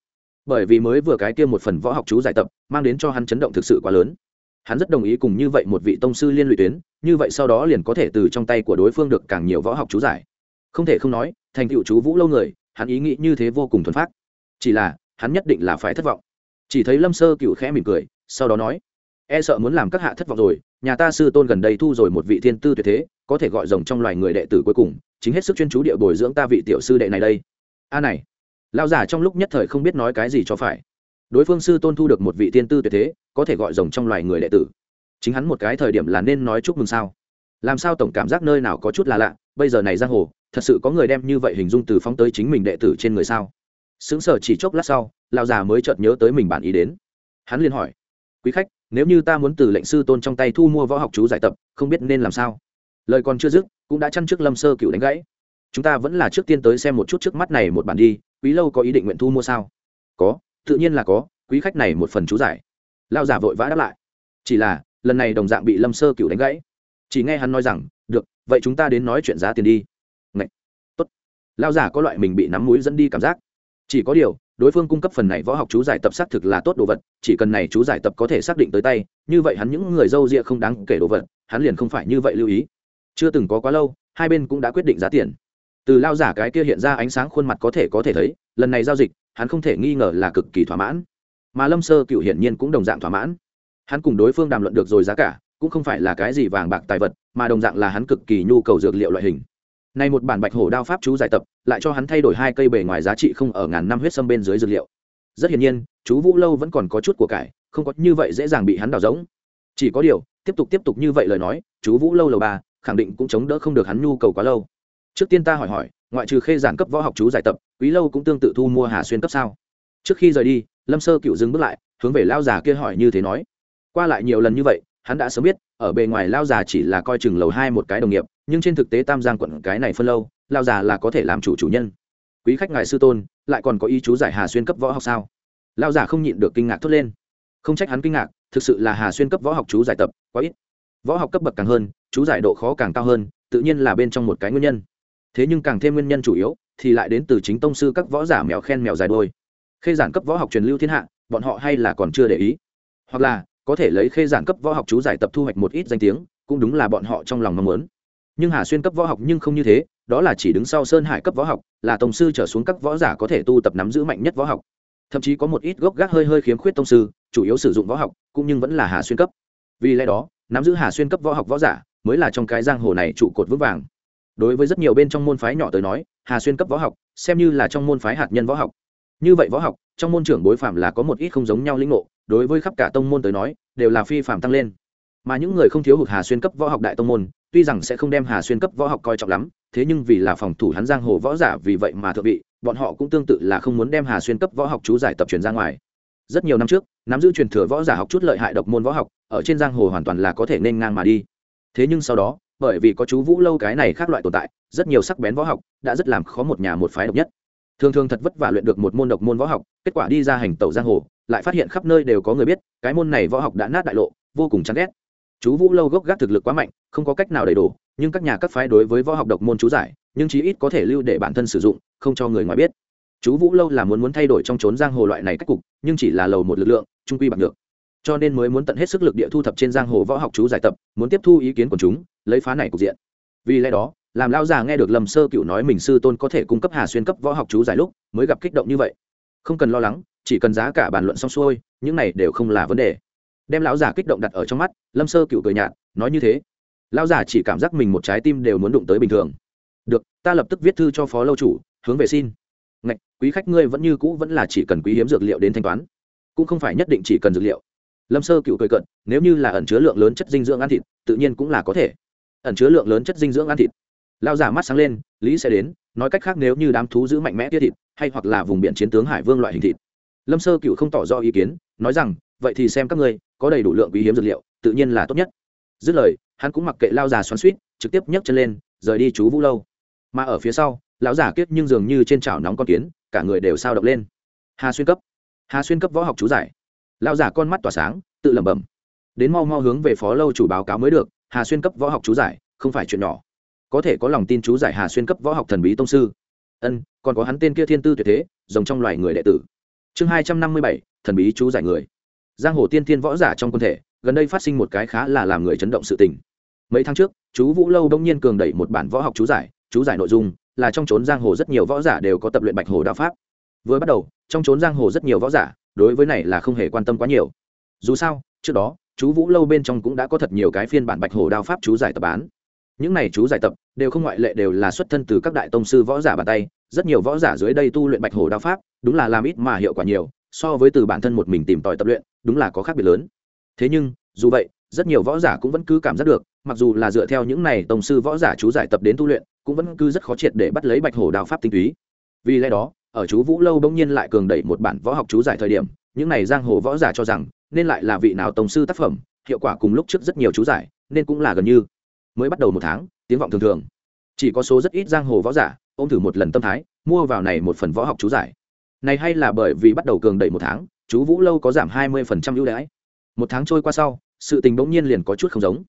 Bởi vì mới vừa cái kia một phần võ học chú giải tập, mang đến cho hắn chấn động thực sự quá lớn. Hắn rất đồng ý cùng như vậy một vị tông sư liên lụy tuyến, như vậy sau đó liền có thể từ trong tay của đối phương được càng nhiều võ học chú giải. Không thể không nói, thành tựu chú vũ lâu người, hắn ý nghĩ như thế vô cùng thuần phát chỉ là hắn nhất định là phải thất vọng. Chỉ thấy lâm sơ cựu khẽ mỉm cười, sau đó nói e sợ muốn làm các hạ thất vọng rồi, nhà ta sư tôn gần đây thu rồi một vị thiên tư tuyệt thế, có thể gọi rồng trong loài người đệ tử cuối cùng, chính hết sức chuyên chú địa bồi dưỡng ta vị tiểu sư đệ này đây. A này lao giả trong lúc nhất thời không biết nói cái gì cho phải. Đối phương sư tôn thu được một vị tiên tư tuyệt thế, có thể gọi rồng trong loài người đệ tử. Chính hắn một cái thời điểm là nên nói chúc mừng sao? Làm sao tổng cảm giác nơi nào có chút là lạ, bây giờ này giang hồ, thật sự có người đem như vậy hình dung từ phóng tới chính mình đệ tử trên người sao? Xứng sở chỉ chốc lát sau lao già mới chợt nhớ tới mình bản ý đến. Hắn liền hỏi, quý khách, nếu như ta muốn từ lệnh sư tôn trong tay thu mua võ học chú giải tập, không biết nên làm sao? Lời còn chưa dứt, cũng đã chăn trước lâm sơ cựu đánh gãy. Chúng ta vẫn là trước tiên tới xem một chút trước mắt này một bản đi, quý lâu có ý định nguyện thu mua sao? Có, tự nhiên là có, quý khách này một phần chú giải. Lao giả vội vã đáp lại. Chỉ là, lần này đồng dạng bị lâm sơ cựu đánh gãy. Chỉ nghe hắn nói rằng, được, vậy chúng ta đến nói chuyện giá tiền đi. Ngậy! tốt. Lao giả có loại mình bị nắm mũi dẫn đi cảm giác chỉ có điều, đối phương cung cấp phần này võ học chú giải tập xác thực là tốt đồ vật, chỉ cần này chú giải tập có thể xác định tới tay, như vậy hắn những người d â u ria không đáng kể đồ vật, hắn liền không phải như vậy lưu ý. Chưa từng có quá lâu, hai bên cũng đã quyết định giá tiền. Từ lao giả cái kia hiện ra ánh sáng khuôn mặt có thể có thể thấy, lần này giao dịch, hắn không thể nghi ngờ là cực kỳ thỏa mãn. Mà lâm sơ cựu hiển nhiên cũng đồng dạng thỏa mãn. Hắn cùng đối phương đàm luận được rồi giá cả, cũng không phải là cái gì vàng bạc tài vật, mà đồng dạng là hắn cực kỳ nhu cầu dược liệu loại hình này một bản bạch hổ đao pháp chú giải tập, lại cho hắn thay đổi hai cây bề ngoài giá trị không ở ngàn năm huyết sâm bên dưới dược liệu. Rất hiển nhiên, chú vũ lâu vẫn còn có chút của cải, không có như vậy dễ dàng bị hắn đào rỗng. Chỉ có điều, tiếp tục tiếp tục như vậy lời nói, chú vũ lâu lầu ba, khẳng định cũng chống đỡ không được hắn nhu cầu quá lâu. Trước tiên ta hỏi hỏi, ngoại trừ khê giảng cấp võ học chú giải tập, quý lâu cũng tương tự thu mua hà xuyên cấp sao? Trước khi rời đi, lâm sơ cựu dừng bước lại, hướng về lao già kia hỏi như thế nói. Qua lại nhiều lần như vậy hắn đã sớm biết, ở bề ngoài lao già chỉ là coi chừng lầu hai một cái đồng nghiệp, nhưng trên thực tế tam giang quận cái này phân lâu, lao già là có thể làm chủ chủ nhân. Quý khách ngài sư tôn, lại còn có ý chú giải hà xuyên cấp võ học sao? Lao già không nhịn được kinh ngạc thốt lên. Không trách hắn kinh ngạc, thực sự là hà xuyên cấp võ học chú giải tập, quá ít. Võ học cấp bậc càng hơn, chú giải độ khó càng cao hơn, tự nhiên là bên trong một cái nguyên nhân. Thế nhưng càng thêm nguyên nhân chủ yếu, thì lại đến từ chính tông sư các võ giả mèo khen mèo dài đôi khê giản cấp võ học truyền lưu thiên hạ, bọn họ hay là còn chưa để ý. Hoặc là có thể lấy khê giản cấp võ học chú giải tập thu hoạch một ít danh tiếng, cũng đúng là bọn họ trong lòng mong muốn. Nhưng hà xuyên cấp võ học nhưng không như thế, đó là chỉ đứng sau sơn hải cấp võ học, là tổng sư trở xuống các võ giả có thể tu tập nắm giữ mạnh nhất võ học. Thậm chí có một ít gốc gác hơi hơi khiếm khuyết tông sư, chủ yếu sử dụng võ học, cũng nhưng vẫn là hà xuyên cấp. Vì lẽ đó, nắm giữ hà xuyên cấp võ học võ giả mới là trong cái giang hồ này trụ cột vững vàng. Đối với rất nhiều bên trong môn phái nhỏ tới nói, hà xuyên cấp võ học, xem như là trong môn phái hạt nhân võ học như vậy võ học, trong môn trưởng bối phạm là có một ít không giống nhau lĩnh ngộ, đối với khắp cả tông môn tới nói, đều là phi phạm tăng lên. Mà những người không thiếu hụt hà xuyên cấp võ học đại tông môn, tuy rằng sẽ không đem hà xuyên cấp võ học coi trọng lắm, thế nhưng vì là phòng thủ hắn giang hồ võ giả vì vậy mà thượng vị, bọn họ cũng tương tự là không muốn đem hà xuyên cấp võ học chú giải tập truyền ra ngoài. Rất nhiều năm trước, nắm giữ truyền thừa võ giả học chút lợi hại độc môn võ học, ở trên giang hồ hoàn toàn là có thể nên ngang mà đi. Thế nhưng sau đó, bởi vì có chú vũ lâu cái này khác loại tồn tại, rất nhiều sắc bén võ học đã rất làm khó một nhà một phái độc nhất thường thường thật vất vả luyện được một môn độc môn võ học, kết quả đi ra hành tẩu giang hồ, lại phát hiện khắp nơi đều có người biết, cái môn này võ học đã nát đại lộ, vô cùng chán ghét. Chú vũ lâu gốc gác thực lực quá mạnh, không có cách nào đầy đủ, nhưng các nhà các phái đối với võ học độc môn chú giải, nhưng chí ít có thể lưu để bản thân sử dụng, không cho người ngoài biết. Chú vũ lâu là muốn muốn thay đổi trong trốn giang hồ loại này cách cục, nhưng chỉ là lầu một lực lượng, trung quy bằng được. Cho nên mới muốn tận hết sức lực địa thu thập trên giang hồ võ học chú giải tập, muốn tiếp thu ý kiến của chúng, lấy phá này cục diện. Vì lẽ đó làm lao già nghe được lâm sơ cựu nói mình sư tôn có thể cung cấp hà xuyên cấp võ học chú giải lúc, mới gặp kích động như vậy. Không cần lo lắng, chỉ cần giá cả bàn luận xong xuôi, những này đều không là vấn đề. Đem lão già kích động đặt ở trong mắt, lâm sơ cựu cười nhạt, nói như thế. Lão già chỉ cảm giác mình một trái tim đều muốn đụng tới bình thường. Được, ta lập tức viết thư cho phó lâu chủ, hướng về xin. Ngạch, quý khách ngươi vẫn như cũ vẫn là chỉ cần quý hiếm dược liệu đến thanh toán. Cũng không phải nhất định chỉ cần dược liệu. Lâm sơ cựu cười cận nếu như là ẩn chứa lượng lớn chất dinh dưỡng ăn thịt, tự nhiên cũng là có thể. Ẩn chứa lượng lớn chất dinh dưỡng ăn thịt lao giả mắt sáng lên, lý sẽ đến, nói cách khác nếu như đám thú giữ mạnh mẽ tiết thịt, hay hoặc là vùng biển chiến tướng hải vương loại hình thịt. Lâm sơ cựu không tỏ rõ ý kiến, nói rằng, vậy thì xem các ngươi, có đầy đủ lượng quý hiếm dược liệu, tự nhiên là tốt nhất. Dứt lời, hắn cũng mặc kệ lao già xoắn suýt trực tiếp nhấc chân lên, rời đi chú vũ lâu. Mà ở phía sau, lão giả kiết nhưng dường như trên chảo nóng con kiến, cả người đều sao động lên. Hà xuyên cấp. Hà xuyên cấp võ học chú giải. Lão giả con mắt tỏa sáng, tự lẩm bẩm. Đến mau mau hướng về phó lâu chủ báo cáo mới được, hà xuyên cấp võ học chú giải, không phải chuyện nhỏ có thể có lòng tin chú giải hà xuyên cấp võ học thần bí tông sư. Ân, còn có hắn tên kia thiên tư tuyệt thế giống trong loài người đệ tử. Chương hai trăm năm mươi bảy, thần bí chú giải người. Giang hồ tiên thiên võ giả trong quân thể, gần đây phát sinh một cái khá là làm người chấn động sự tình. Mấy tháng trước, chú vũ lâu đông nhiên cường đẩy một bản võ học chú giải chú giải nội dung là trong trốn giang hồ rất nhiều võ giả đều có tập luyện bạch hồ đạo pháp. Vừa bắt đầu, trong trốn giang hồ rất nhiều võ giả, đối với này là không hề quan tâm quá nhiều. Dù sao, trước đó, chú vũ lâu bên trong cũng đã có thật nhiều cái phiên bản bạch hồ đao pháp chú giải tập bán những này chú giải tập đều không ngoại lệ đều là xuất thân từ các đại tông sư võ giả bàn tay, rất nhiều võ giả dưới đây tu luyện bạch hồ đao pháp, đúng là làm ít mà hiệu quả nhiều, so với từ bản thân một mình tìm tòi tập luyện, đúng là có khác biệt lớn. Thế nhưng, dù vậy, rất nhiều võ giả cũng vẫn cứ cảm giác được, mặc dù là dựa theo những này tông sư võ giả chú giải tập đến tu luyện, cũng vẫn cứ rất khó triệt để bắt lấy bạch hổ đao pháp tinh túy. Vì lẽ đó, ở chú vũ lâu bỗng nhiên lại cường đẩy một bản võ học chú giải thời điểm, những này giang hồ võ giả cho rằng, nên lại là vị nào tông sư tác phẩm, hiệu quả cùng lúc trước rất nhiều chú giải, nên cũng là gần như mới bắt đầu một tháng, tiếng vọng thường thường. Chỉ có số rất ít giang hồ võ giả, ôm thử một lần tâm thái, mua vào này một phần võ học chú giải. Này hay là bởi vì bắt đầu cường đẩy một tháng, chú vũ lâu có giảm hai mươi phần trăm ưu đãi. Một tháng trôi qua sau, sự tình bỗng nhiên liền có chút không giống.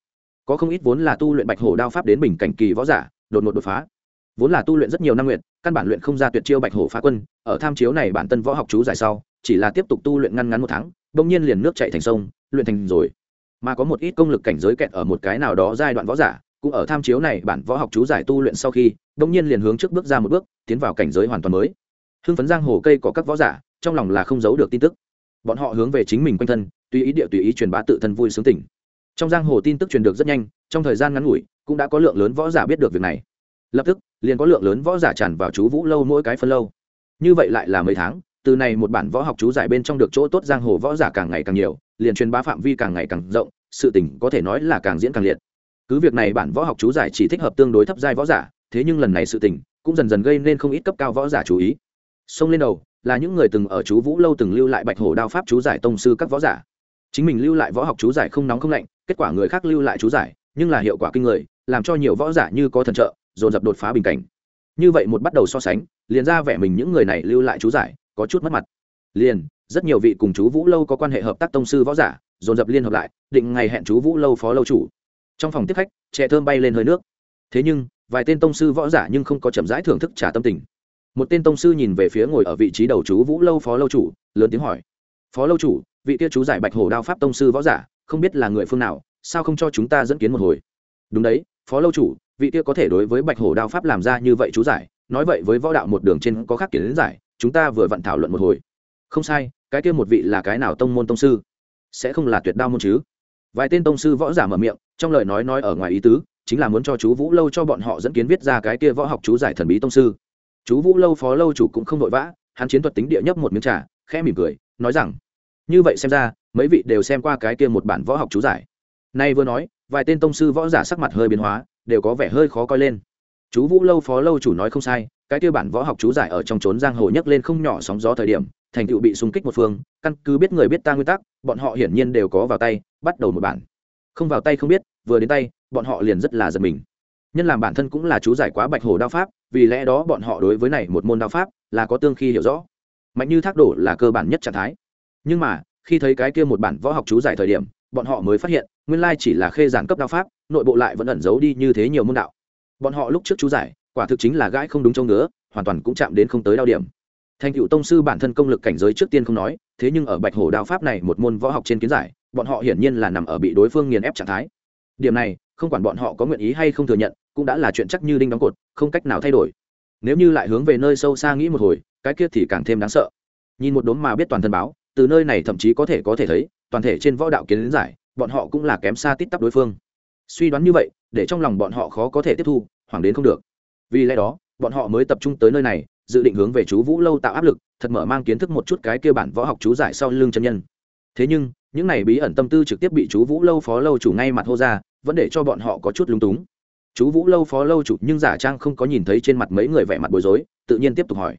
Có không ít vốn là tu luyện bạch hổ đao pháp đến bình cảnh kỳ võ giả, đột ngột đột phá. Vốn là tu luyện rất nhiều năm nguyện, căn bản luyện không ra tuyệt chiêu bạch hổ phá quân, ở tham chiếu này bản tân võ học chú giải sau, chỉ là tiếp tục tu luyện ngăn ngắn một tháng, bỗng nhiên liền nước chạy thành sông, luyện thành rồi mà có một ít công lực cảnh giới kẹt ở một cái nào đó giai đoạn võ giả, cũng ở tham chiếu này bản võ học chú giải tu luyện sau khi đông nhiên liền hướng trước bước ra một bước, tiến vào cảnh giới hoàn toàn mới. Hưng phấn giang hồ cây có các võ giả, trong lòng là không giấu được tin tức. Bọn họ hướng về chính mình quanh thân, tùy ý địa tùy ý truyền bá tự thân vui sướng tỉnh trong giang hồ tin tức truyền được rất nhanh, trong thời gian ngắn ngủi, cũng đã có lượng lớn võ giả biết được việc này. Lập tức, liền có lượng lớn võ giả tràn vào chú vũ lâu mỗi cái phân lâu. Như vậy lại là mấy tháng, từ này một bản võ học chú giải bên trong được chỗ tốt giang hồ võ giả càng ngày càng nhiều liền truyền bá phạm vi càng ngày càng rộng, sự tình có thể nói là càng diễn càng liệt. Cứ việc này bản võ học chú giải chỉ thích hợp tương đối thấp giai võ giả, thế nhưng lần này sự tình cũng dần dần gây nên không ít cấp cao võ giả chú ý. Xông lên đầu là những người từng ở chú vũ lâu từng lưu lại bạch hổ đao pháp chú giải tông sư các võ giả. Chính mình lưu lại võ học chú giải không nóng không lạnh, kết quả người khác lưu lại chú giải, nhưng là hiệu quả kinh người, làm cho nhiều võ giả như có thần trợ, dồn dập đột phá bình cảnh. Như vậy một bắt đầu so sánh, liền ra vẻ mình những người này lưu lại chú giải, có chút mất mặt. Liền rất nhiều vị cùng chú vũ lâu có quan hệ hợp tác tông sư võ giả, dồn dập liên hợp lại, định ngày hẹn chú vũ lâu phó lâu chủ. Trong phòng tiếp khách trẻ thơm bay lên hơi nước. Thế nhưng, vài tên tông sư võ giả nhưng không có chậm rãi thưởng thức trả tâm tình. Một tên tông sư nhìn về phía ngồi ở vị trí đầu chú vũ lâu phó lâu chủ, lớn tiếng hỏi, phó lâu chủ, vị kia chú giải bạch hổ đao pháp tông sư võ giả, không biết là người phương nào, sao không cho chúng ta dẫn kiến một hồi? Đúng đấy, phó lâu chủ, vị kia có thể đối với bạch hổ đao pháp làm ra như vậy chú giải, nói vậy với võ đạo một đường trên có khác kiến giải, chúng ta vừa vặn thảo luận một hồi. Không sai cái kia một vị là cái nào tông môn tông sư? Sẽ không là tuyệt đao môn chứ? Vài tên tông sư võ giả mở miệng, trong lời nói nói ở ngoài ý tứ, chính là muốn cho chú vũ lâu cho bọn họ dẫn kiến viết ra cái kia võ học chú giải thần bí tông sư. Chú vũ lâu phó lâu chủ cũng không vội vã, hắn chiến thuật tính địa nhấp một miếng trà, khẽ mỉm cười, nói rằng, như vậy xem ra, mấy vị đều xem qua cái kia một bản võ học chú giải. Nay vừa nói, vài tên tông sư võ giả sắc mặt hơi biến hóa, đều có vẻ hơi khó coi lên. Chú vũ lâu phó lâu chủ nói không sai, cái kia bản võ học chú giải ở trong trốn giang hồ nhấc lên không nhỏ sóng gió thời điểm thành tựu bị xung kích một phương, căn cứ biết người biết ta nguyên tắc, bọn họ hiển nhiên đều có vào tay, bắt đầu một bản. Không vào tay không biết, vừa đến tay, bọn họ liền rất là giật mình. Nhân làm bản thân cũng là chú giải quá bạch hồ đao pháp, vì lẽ đó bọn họ đối với này một môn đao pháp là có tương khi hiểu rõ. Mạnh như thác đổ là cơ bản nhất trạng thái. Nhưng mà, khi thấy cái kia một bản võ học chú giải thời điểm, bọn họ mới phát hiện, nguyên lai chỉ là khê giản cấp đao pháp, nội bộ lại vẫn ẩn giấu đi như thế nhiều môn đạo. Bọn họ lúc trước chú giải, quả thực chính là gãi không đúng châu ngứa, hoàn toàn cũng chạm đến không tới đao điểm thành cựu tông sư bản thân công lực cảnh giới trước tiên không nói, thế nhưng ở bạch hổ đao pháp này một môn võ học trên kiến giải, bọn họ hiển nhiên là nằm ở bị đối phương nghiền ép trạng thái. Điểm này, không quản bọn họ có nguyện ý hay không thừa nhận, cũng đã là chuyện chắc như đinh đóng cột, không cách nào thay đổi. Nếu như lại hướng về nơi sâu xa nghĩ một hồi, cái kia thì càng thêm đáng sợ. Nhìn một đốm mà biết toàn thân báo, từ nơi này thậm chí có thể có thể thấy, toàn thể trên võ đạo kiến giải, bọn họ cũng là kém xa tít tắp đối phương. Suy đoán như vậy, để trong lòng bọn họ khó có thể tiếp thu, hoảng đến không được. Vì lẽ đó, bọn họ mới tập trung tới nơi này dự định hướng về chú vũ lâu tạo áp lực, thật mở mang kiến thức một chút cái kia bản võ học chú giải sau lưng chân nhân. Thế nhưng, những này bí ẩn tâm tư trực tiếp bị chú vũ lâu phó lâu chủ ngay mặt hô ra, vẫn để cho bọn họ có chút lúng túng. Chú vũ lâu phó lâu chủ nhưng giả trang không có nhìn thấy trên mặt mấy người vẻ mặt bối rối, tự nhiên tiếp tục hỏi.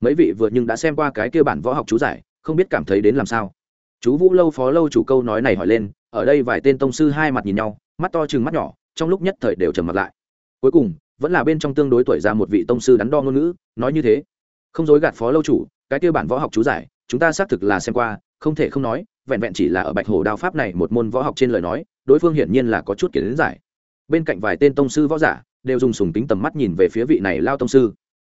Mấy vị vừa nhưng đã xem qua cái kia bản võ học chú giải, không biết cảm thấy đến làm sao? Chú vũ lâu phó lâu chủ câu nói này hỏi lên, ở đây vài tên tông sư hai mặt nhìn nhau, mắt to chừng mắt nhỏ, trong lúc nhất thời đều trầm mặt lại. Cuối cùng vẫn là bên trong tương đối tuổi ra một vị tông sư đắn đo ngôn ngữ, nói như thế. Không dối gạt phó lâu chủ, cái kia bản võ học chú giải, chúng ta xác thực là xem qua, không thể không nói, vẹn vẹn chỉ là ở bạch hổ đao pháp này một môn võ học trên lời nói, đối phương hiển nhiên là có chút kiến giải. Bên cạnh vài tên tông sư võ giả, đều dùng sùng tính tầm mắt nhìn về phía vị này lao tông sư.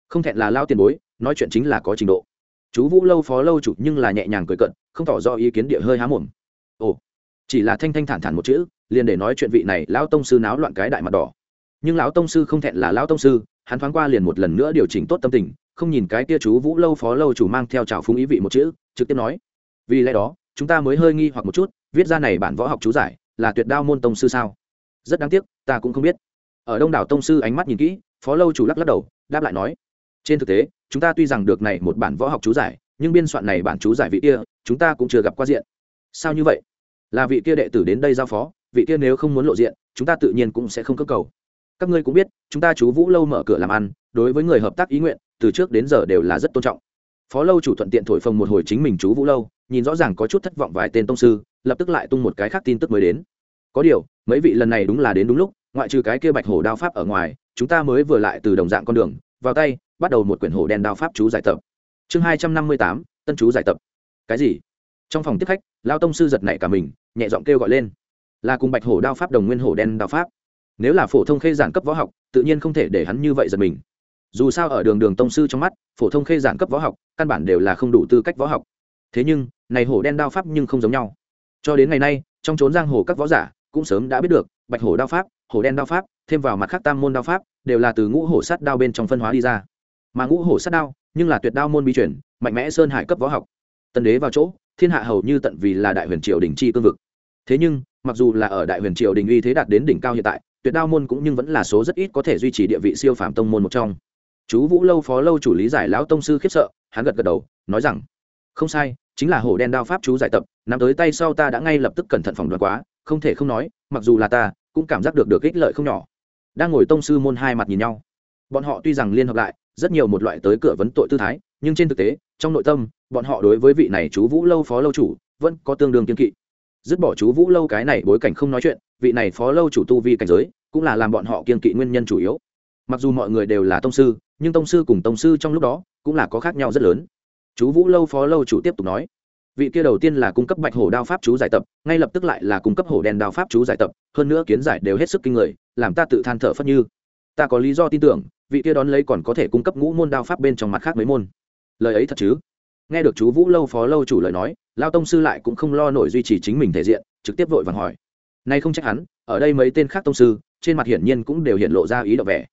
Không thẹn là lao tiền bối, nói chuyện chính là có trình độ. Chú vũ lâu phó lâu chủ nhưng là nhẹ nhàng cười cận, không tỏ rõ ý kiến địa hơi há mồm. Ồ, chỉ là thanh thanh thản thản một chữ, liền để nói chuyện vị này lao tông sư náo loạn cái đại mặt đỏ nhưng lão tông sư không thẹn là lão tông sư, hắn thoáng qua liền một lần nữa điều chỉnh tốt tâm tình, không nhìn cái kia chú vũ lâu phó lâu chủ mang theo trào phúng ý vị một chữ, trực tiếp nói, vì lẽ đó, chúng ta mới hơi nghi hoặc một chút, viết ra này bản võ học chú giải là tuyệt đao môn tông sư sao? Rất đáng tiếc, ta cũng không biết. Ở đông đảo tông sư ánh mắt nhìn kỹ, phó lâu chủ lắc lắc đầu, đáp lại nói, trên thực tế, chúng ta tuy rằng được này một bản võ học chú giải, nhưng biên soạn này bản chú giải vị kia, chúng ta cũng chưa gặp qua diện. Sao như vậy? Là vị kia đệ tử đến đây giao phó, vị kia nếu không muốn lộ diện, chúng ta tự nhiên cũng sẽ không cơ cầu các ngươi cũng biết, chúng ta chú vũ lâu mở cửa làm ăn, đối với người hợp tác ý nguyện, từ trước đến giờ đều là rất tôn trọng. Phó lâu chủ thuận tiện thổi phồng một hồi chính mình chú vũ lâu, nhìn rõ ràng có chút thất vọng vài tên tông sư, lập tức lại tung một cái khác tin tức mới đến. Có điều, mấy vị lần này đúng là đến đúng lúc, ngoại trừ cái kia bạch hổ đao pháp ở ngoài, chúng ta mới vừa lại từ đồng dạng con đường, vào tay, bắt đầu một quyển hổ đen đao pháp chú giải tập. Chương hai trăm năm mươi tám, tân chú giải tập. Cái gì? Trong phòng tiếp khách lao tông sư giật nảy cả mình, nhẹ giọng kêu gọi lên. Là cùng bạch hổ đao pháp đồng nguyên hổ đen đao pháp nếu là phổ thông khê giản cấp võ học, tự nhiên không thể để hắn như vậy giật mình. Dù sao ở đường đường tông sư trong mắt, phổ thông khê giản cấp võ học, căn bản đều là không đủ tư cách võ học. Thế nhưng, này hổ đen đao pháp nhưng không giống nhau. Cho đến ngày nay, trong trốn giang hồ các võ giả cũng sớm đã biết được, bạch hổ đao pháp, hổ đen đao pháp, thêm vào mặt khác tam môn đao pháp, đều là từ ngũ hổ sát đao bên trong phân hóa đi ra. Mà ngũ hổ sát đao, nhưng là tuyệt đao môn bí chuyển mạnh mẽ sơn hải cấp võ học. Tân đế vào chỗ, thiên hạ hầu như tận vì là đại huyền triều đình chi cương vực. Thế nhưng, mặc dù là ở đại huyền triều đình uy thế đạt đến đỉnh cao hiện tại tuyệt đao môn cũng nhưng vẫn là số rất ít có thể duy trì địa vị siêu phàm tông môn một trong. Chú vũ lâu phó lâu chủ lý giải lão tông sư khiếp sợ, hắn gật gật đầu, nói rằng, không sai, chính là hổ đen đao pháp chú giải tập nắm tới tay sau ta đã ngay lập tức cẩn thận phòng đoán quá, không thể không nói, mặc dù là ta, cũng cảm giác được được ích lợi không nhỏ. Đang ngồi tông sư môn hai mặt nhìn nhau. Bọn họ tuy rằng liên hợp lại, rất nhiều một loại tới cửa vấn tội tư thái, nhưng trên thực tế, trong nội tâm, bọn họ đối với vị này chú vũ lâu phó lâu chủ, vẫn có tương đương kiên kỵ dứt bỏ chú vũ lâu cái này bối cảnh không nói chuyện, vị này phó lâu chủ tu vi cảnh giới, cũng là làm bọn họ kiên kỵ nguyên nhân chủ yếu. Mặc dù mọi người đều là tông sư, nhưng tông sư cùng tông sư trong lúc đó, cũng là có khác nhau rất lớn. Chú vũ lâu phó lâu chủ tiếp tục nói, vị kia đầu tiên là cung cấp bạch hổ đao pháp chú giải tập, ngay lập tức lại là cung cấp hổ đen đao pháp chú giải tập, hơn nữa kiến giải đều hết sức kinh người, làm ta tự than thở phất như. Ta có lý do tin tưởng, vị kia đón lấy còn có thể cung cấp ngũ môn đao pháp bên trong mặt khác mấy môn. Lời ấy thật chứ? Nghe được chú vũ lâu phó lâu chủ lời nói, lao tông sư lại cũng không lo nổi duy trì chính mình thể diện, trực tiếp vội vàng hỏi. Nay không trách hắn, ở đây mấy tên khác tông sư, trên mặt hiển nhiên cũng đều hiện lộ ra ý đ vẻ.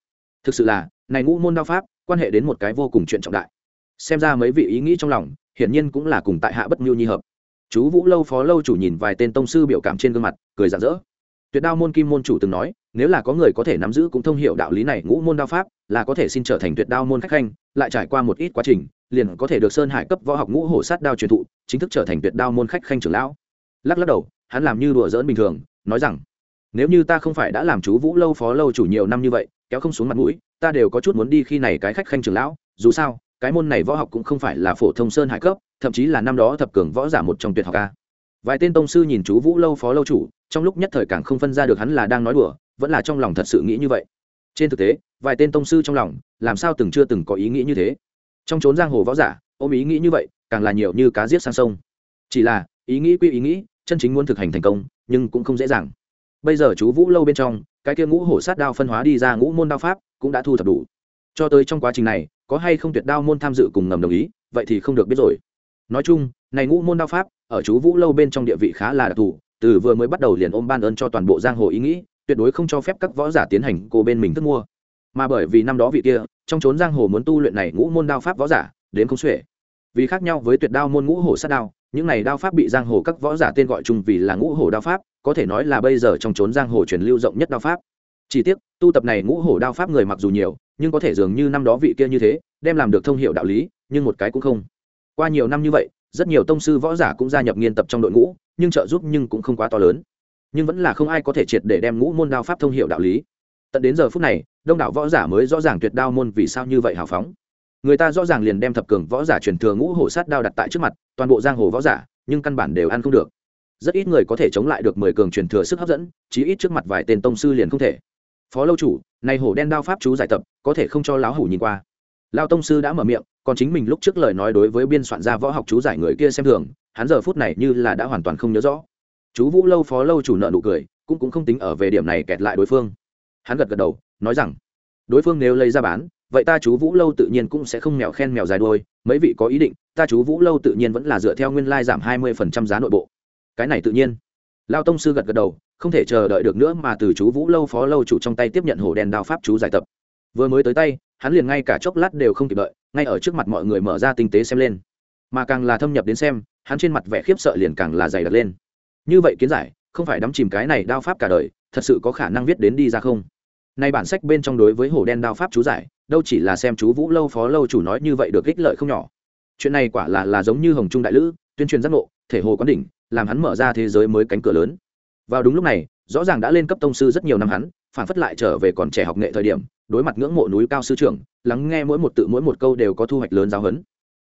Thực sự là, này ngũ môn đao pháp, quan hệ đến một cái vô cùng chuyện trọng đại. Xem ra mấy vị ý nghĩ trong lòng, hiển nhiên cũng là cùng tại hạ bất mưu nhi hợp. Chú vũ lâu phó lâu chủ nhìn vài tên tông sư biểu cảm trên gương mặt, cười rạng rỡ. Tuyệt đao môn kim môn chủ từng nói, nếu là có người có thể nắm giữ cũng thông hiểu đạo lý này, ngũ môn đao pháp, là có thể xin trở thành tuyệt đao môn khách khanh, lại trải qua một ít quá trình liền có thể được sơn hải cấp võ học ngũ hổ sát đao truyền thụ, chính thức trở thành tuyệt đao môn khách khanh trưởng lão. Lắc lắc đầu, hắn làm như đùa dỡn bình thường, nói rằng, nếu như ta không phải đã làm chú vũ lâu phó lâu chủ nhiều năm như vậy, kéo không xuống mặt mũi, ta đều có chút muốn đi khi này cái khách khanh trưởng lão, dù sao, cái môn này võ học cũng không phải là phổ thông sơn hải cấp, thậm chí là năm đó thập cường võ giả một trong tuyệt học ca vài tên tông sư nhìn chú vũ lâu phó lâu chủ, trong lúc nhất thời càng không phân ra được hắn là đang nói đùa, vẫn là trong lòng thật sự nghĩ như vậy. Trên thực tế, vài tên tông sư trong lòng, làm sao từng chưa từng có ý nghĩ như thế? Trong trốn giang hồ võ giả, ôm ý nghĩ như vậy, càng là nhiều như cá giết sang sông. Chỉ là, ý nghĩ quy ý nghĩ, chân chính muốn thực hành thành công, nhưng cũng không dễ dàng. Bây giờ chú vũ lâu bên trong, cái kia ngũ hổ sát đao phân hóa đi ra ngũ môn đao pháp, cũng đã thu thập đủ. Cho tới trong quá trình này, có hay không tuyệt đao môn tham dự cùng ngầm đồng ý, vậy thì không được biết rồi. Nói chung, này ngũ môn đao pháp, ở chú vũ lâu bên trong địa vị khá là đặc thù, từ vừa mới bắt đầu liền ôm ban ơn cho toàn bộ giang hồ ý nghĩ, tuyệt đối không cho phép các võ giả tiến hành cô bên mình thức mua mà bởi vì năm đó vị kia, trong trốn giang hồ muốn tu luyện này ngũ môn đao pháp võ giả, đến không xuể. Vì khác nhau với tuyệt đao môn ngũ hổ sát đao, những này đao pháp bị giang hồ các võ giả tên gọi chung vì là ngũ hổ đao pháp, có thể nói là bây giờ trong trốn giang hồ truyền lưu rộng nhất đao pháp. Chỉ tiếc, tu tập này ngũ hổ đao pháp người mặc dù nhiều, nhưng có thể dường như năm đó vị kia như thế, đem làm được thông hiệu đạo lý, nhưng một cái cũng không. Qua nhiều năm như vậy, rất nhiều tông sư võ giả cũng gia nhập nghiên tập trong đội ngũ, nhưng trợ giúp nhưng cũng không quá to lớn. Nhưng vẫn là không ai có thể triệt để đem ngũ môn đao pháp thông hiệu đạo lý. Tận đến giờ phút này đông đảo võ giả mới rõ ràng tuyệt đao môn vì sao như vậy hào phóng. Người ta rõ ràng liền đem thập cường võ giả truyền thừa ngũ hổ sát đao đặt tại trước mặt, toàn bộ giang hồ võ giả, nhưng căn bản đều ăn không được. Rất ít người có thể chống lại được mười cường truyền thừa sức hấp dẫn, chí ít trước mặt vài tên tông sư liền không thể. Phó lâu chủ, này hổ đen đao pháp chú giải tập, có thể không cho lão hủ nhìn qua. Lao tông sư đã mở miệng, còn chính mình lúc trước lời nói đối với biên soạn gia võ học chú giải người kia xem thường, hắn giờ phút này như là đã hoàn toàn không nhớ rõ. Chú vũ lâu phó lâu chủ nợ nụ cười, cũng cũng không tính ở về điểm này kẹt lại đối phương hắn gật gật đầu, nói rằng, đối phương nếu lấy ra bán, vậy ta chú vũ lâu tự nhiên cũng sẽ không mèo khen mèo dài đôi mấy vị có ý định, ta chú vũ lâu tự nhiên vẫn là dựa theo nguyên lai giảm hai mươi phần trăm giá nội bộ. Cái này tự nhiên. Lao tông sư gật gật đầu, không thể chờ đợi được nữa mà từ chú vũ lâu phó lâu chủ trong tay tiếp nhận hổ đèn đao pháp chú giải tập. Vừa mới tới tay, hắn liền ngay cả chốc lát đều không kịp đợi, ngay ở trước mặt mọi người mở ra tinh tế xem lên. Mà càng là thâm nhập đến xem, hắn trên mặt vẻ khiếp sợ liền càng là dày đặc lên. Như vậy kiến giải không phải đắm chìm cái này đao pháp cả đời, thật sự có khả năng viết đến đi ra không? Nay bản sách bên trong đối với hổ đen đao pháp chú giải, đâu chỉ là xem chú vũ lâu phó lâu chủ nói như vậy được ích lợi không nhỏ. Chuyện này quả là là giống như hồng trung đại lữ, tuyên truyền giác ngộ, thể hồ quán đỉnh, làm hắn mở ra thế giới mới cánh cửa lớn. Vào đúng lúc này, rõ ràng đã lên cấp tông sư rất nhiều năm hắn, phản phất lại trở về còn trẻ học nghệ thời điểm, đối mặt ngưỡng mộ núi cao sư trưởng, lắng nghe mỗi một tự mỗi một câu đều có thu hoạch lớn giáo huấn.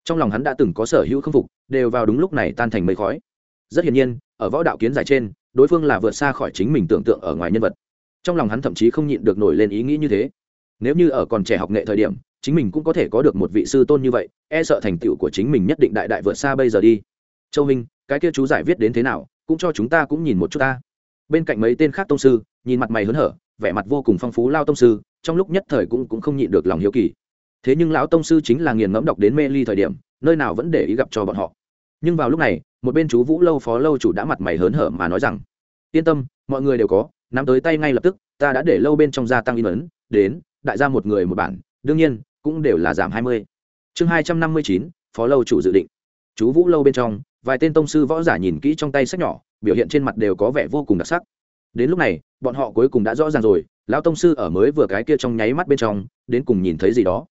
Trong lòng hắn đã từng có sở hữu khâm phục, đều vào đúng lúc này tan thành mây khói. Rất hiển nhiên, ở võ đạo kiến giải trên đối phương là vượt xa khỏi chính mình tưởng tượng ở ngoài nhân vật. Trong lòng hắn thậm chí không nhịn được nổi lên ý nghĩ như thế. Nếu như ở còn trẻ học nghệ thời điểm, chính mình cũng có thể có được một vị sư tôn như vậy e sợ thành tựu của chính mình nhất định đại đại vượt xa bây giờ đi. Châu minh, cái kia chú giải viết đến thế nào, cũng cho chúng ta cũng nhìn một chút ta. Bên cạnh mấy tên khác tông sư, nhìn mặt mày hớn hở, vẻ mặt vô cùng phong phú lao tông sư, trong lúc nhất thời cũng cũng không nhịn được lòng hiếu kỳ. Thế nhưng lão tông sư chính là nghiền ngẫm đọc đến mê ly thời điểm, nơi nào vẫn để ý gặp cho bọn họ nhưng vào lúc này, một bên chú vũ lâu phó lâu chủ đã mặt mày hớn hở mà nói rằng, yên tâm, mọi người đều có, nắm tới tay ngay lập tức, ta đã để lâu bên trong gia tăng in ấn, đến, đại gia một người một bản, đương nhiên, cũng đều là giảm hai mươi. Chương hai trăm năm mươi chín, phó lâu chủ dự định. Chú vũ lâu bên trong, vài tên tông sư võ giả nhìn kỹ trong tay sách nhỏ, biểu hiện trên mặt đều có vẻ vô cùng đặc sắc. Đến lúc này, bọn họ cuối cùng đã rõ ràng rồi, lão tông sư ở mới vừa cái kia trong nháy mắt bên trong, đến cùng nhìn thấy gì đó.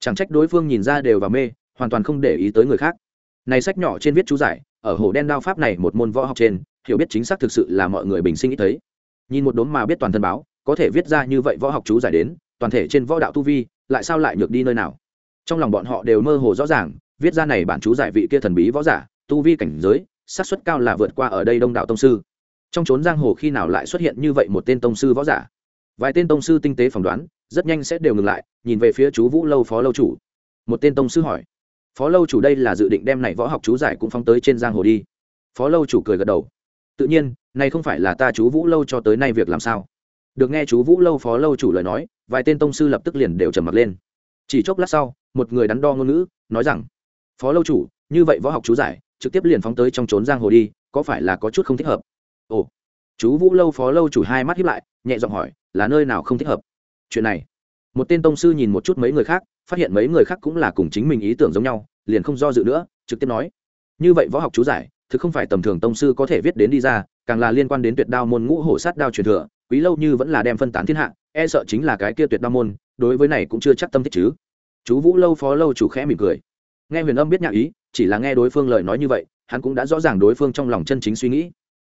Chẳng trách đối phương nhìn ra đều và mê, hoàn toàn không để ý tới người khác này sách nhỏ trên viết chú giải, ở hồ đen đao pháp này một môn võ học trên, hiểu biết chính xác thực sự là mọi người bình sinh ít thấy. Nhìn một đốm mà biết toàn thân báo, có thể viết ra như vậy võ học chú giải đến, toàn thể trên võ đạo tu vi, lại sao lại nhược đi nơi nào? Trong lòng bọn họ đều mơ hồ rõ ràng, viết ra này bản chú giải vị kia thần bí võ giả, tu vi cảnh giới, xác suất cao là vượt qua ở đây đông đảo tông sư. Trong trốn giang hồ khi nào lại xuất hiện như vậy một tên tông sư võ giả? Vài tên tông sư tinh tế phỏng đoán, rất nhanh sẽ đều ngừng lại, nhìn về phía chú vũ lâu phó lâu chủ. Một tên tông sư hỏi phó lâu chủ đây là dự định đem này võ học chú giải cũng phóng tới trên giang hồ đi. Phó lâu chủ cười gật đầu. Tự nhiên, này không phải là ta chú vũ lâu cho tới nay việc làm sao. Được nghe chú vũ lâu phó lâu chủ lời nói, vài tên tông sư lập tức liền đều trầm mặt lên. Chỉ chốc lát sau, một người đắn đo ngôn ngữ, nói rằng, phó lâu chủ, như vậy võ học chú giải, trực tiếp liền phóng tới trong trốn giang hồ đi, có phải là có chút không thích hợp? Ồ, chú vũ lâu phó lâu chủ hai mắt hiếp lại, nhẹ giọng hỏi, là nơi nào không thích hợp? Chuyện này, một tên tông sư nhìn một chút mấy người khác phát hiện mấy người khác cũng là cùng chính mình ý tưởng giống nhau, liền không do dự nữa, trực tiếp nói, như vậy võ học chú giải, thực không phải tầm thường tông sư có thể viết đến đi ra, càng là liên quan đến tuyệt đao môn ngũ hổ sát đao truyền thừa, quý lâu như vẫn là đem phân tán thiên hạ e sợ chính là cái kia tuyệt đao môn, đối với này cũng chưa chắc tâm thích chứ. Chú vũ lâu phó lâu chủ khẽ mỉm cười. Nghe huyền âm biết nhạc ý, chỉ là nghe đối phương lời nói như vậy, hắn cũng đã rõ ràng đối phương trong lòng chân chính suy nghĩ.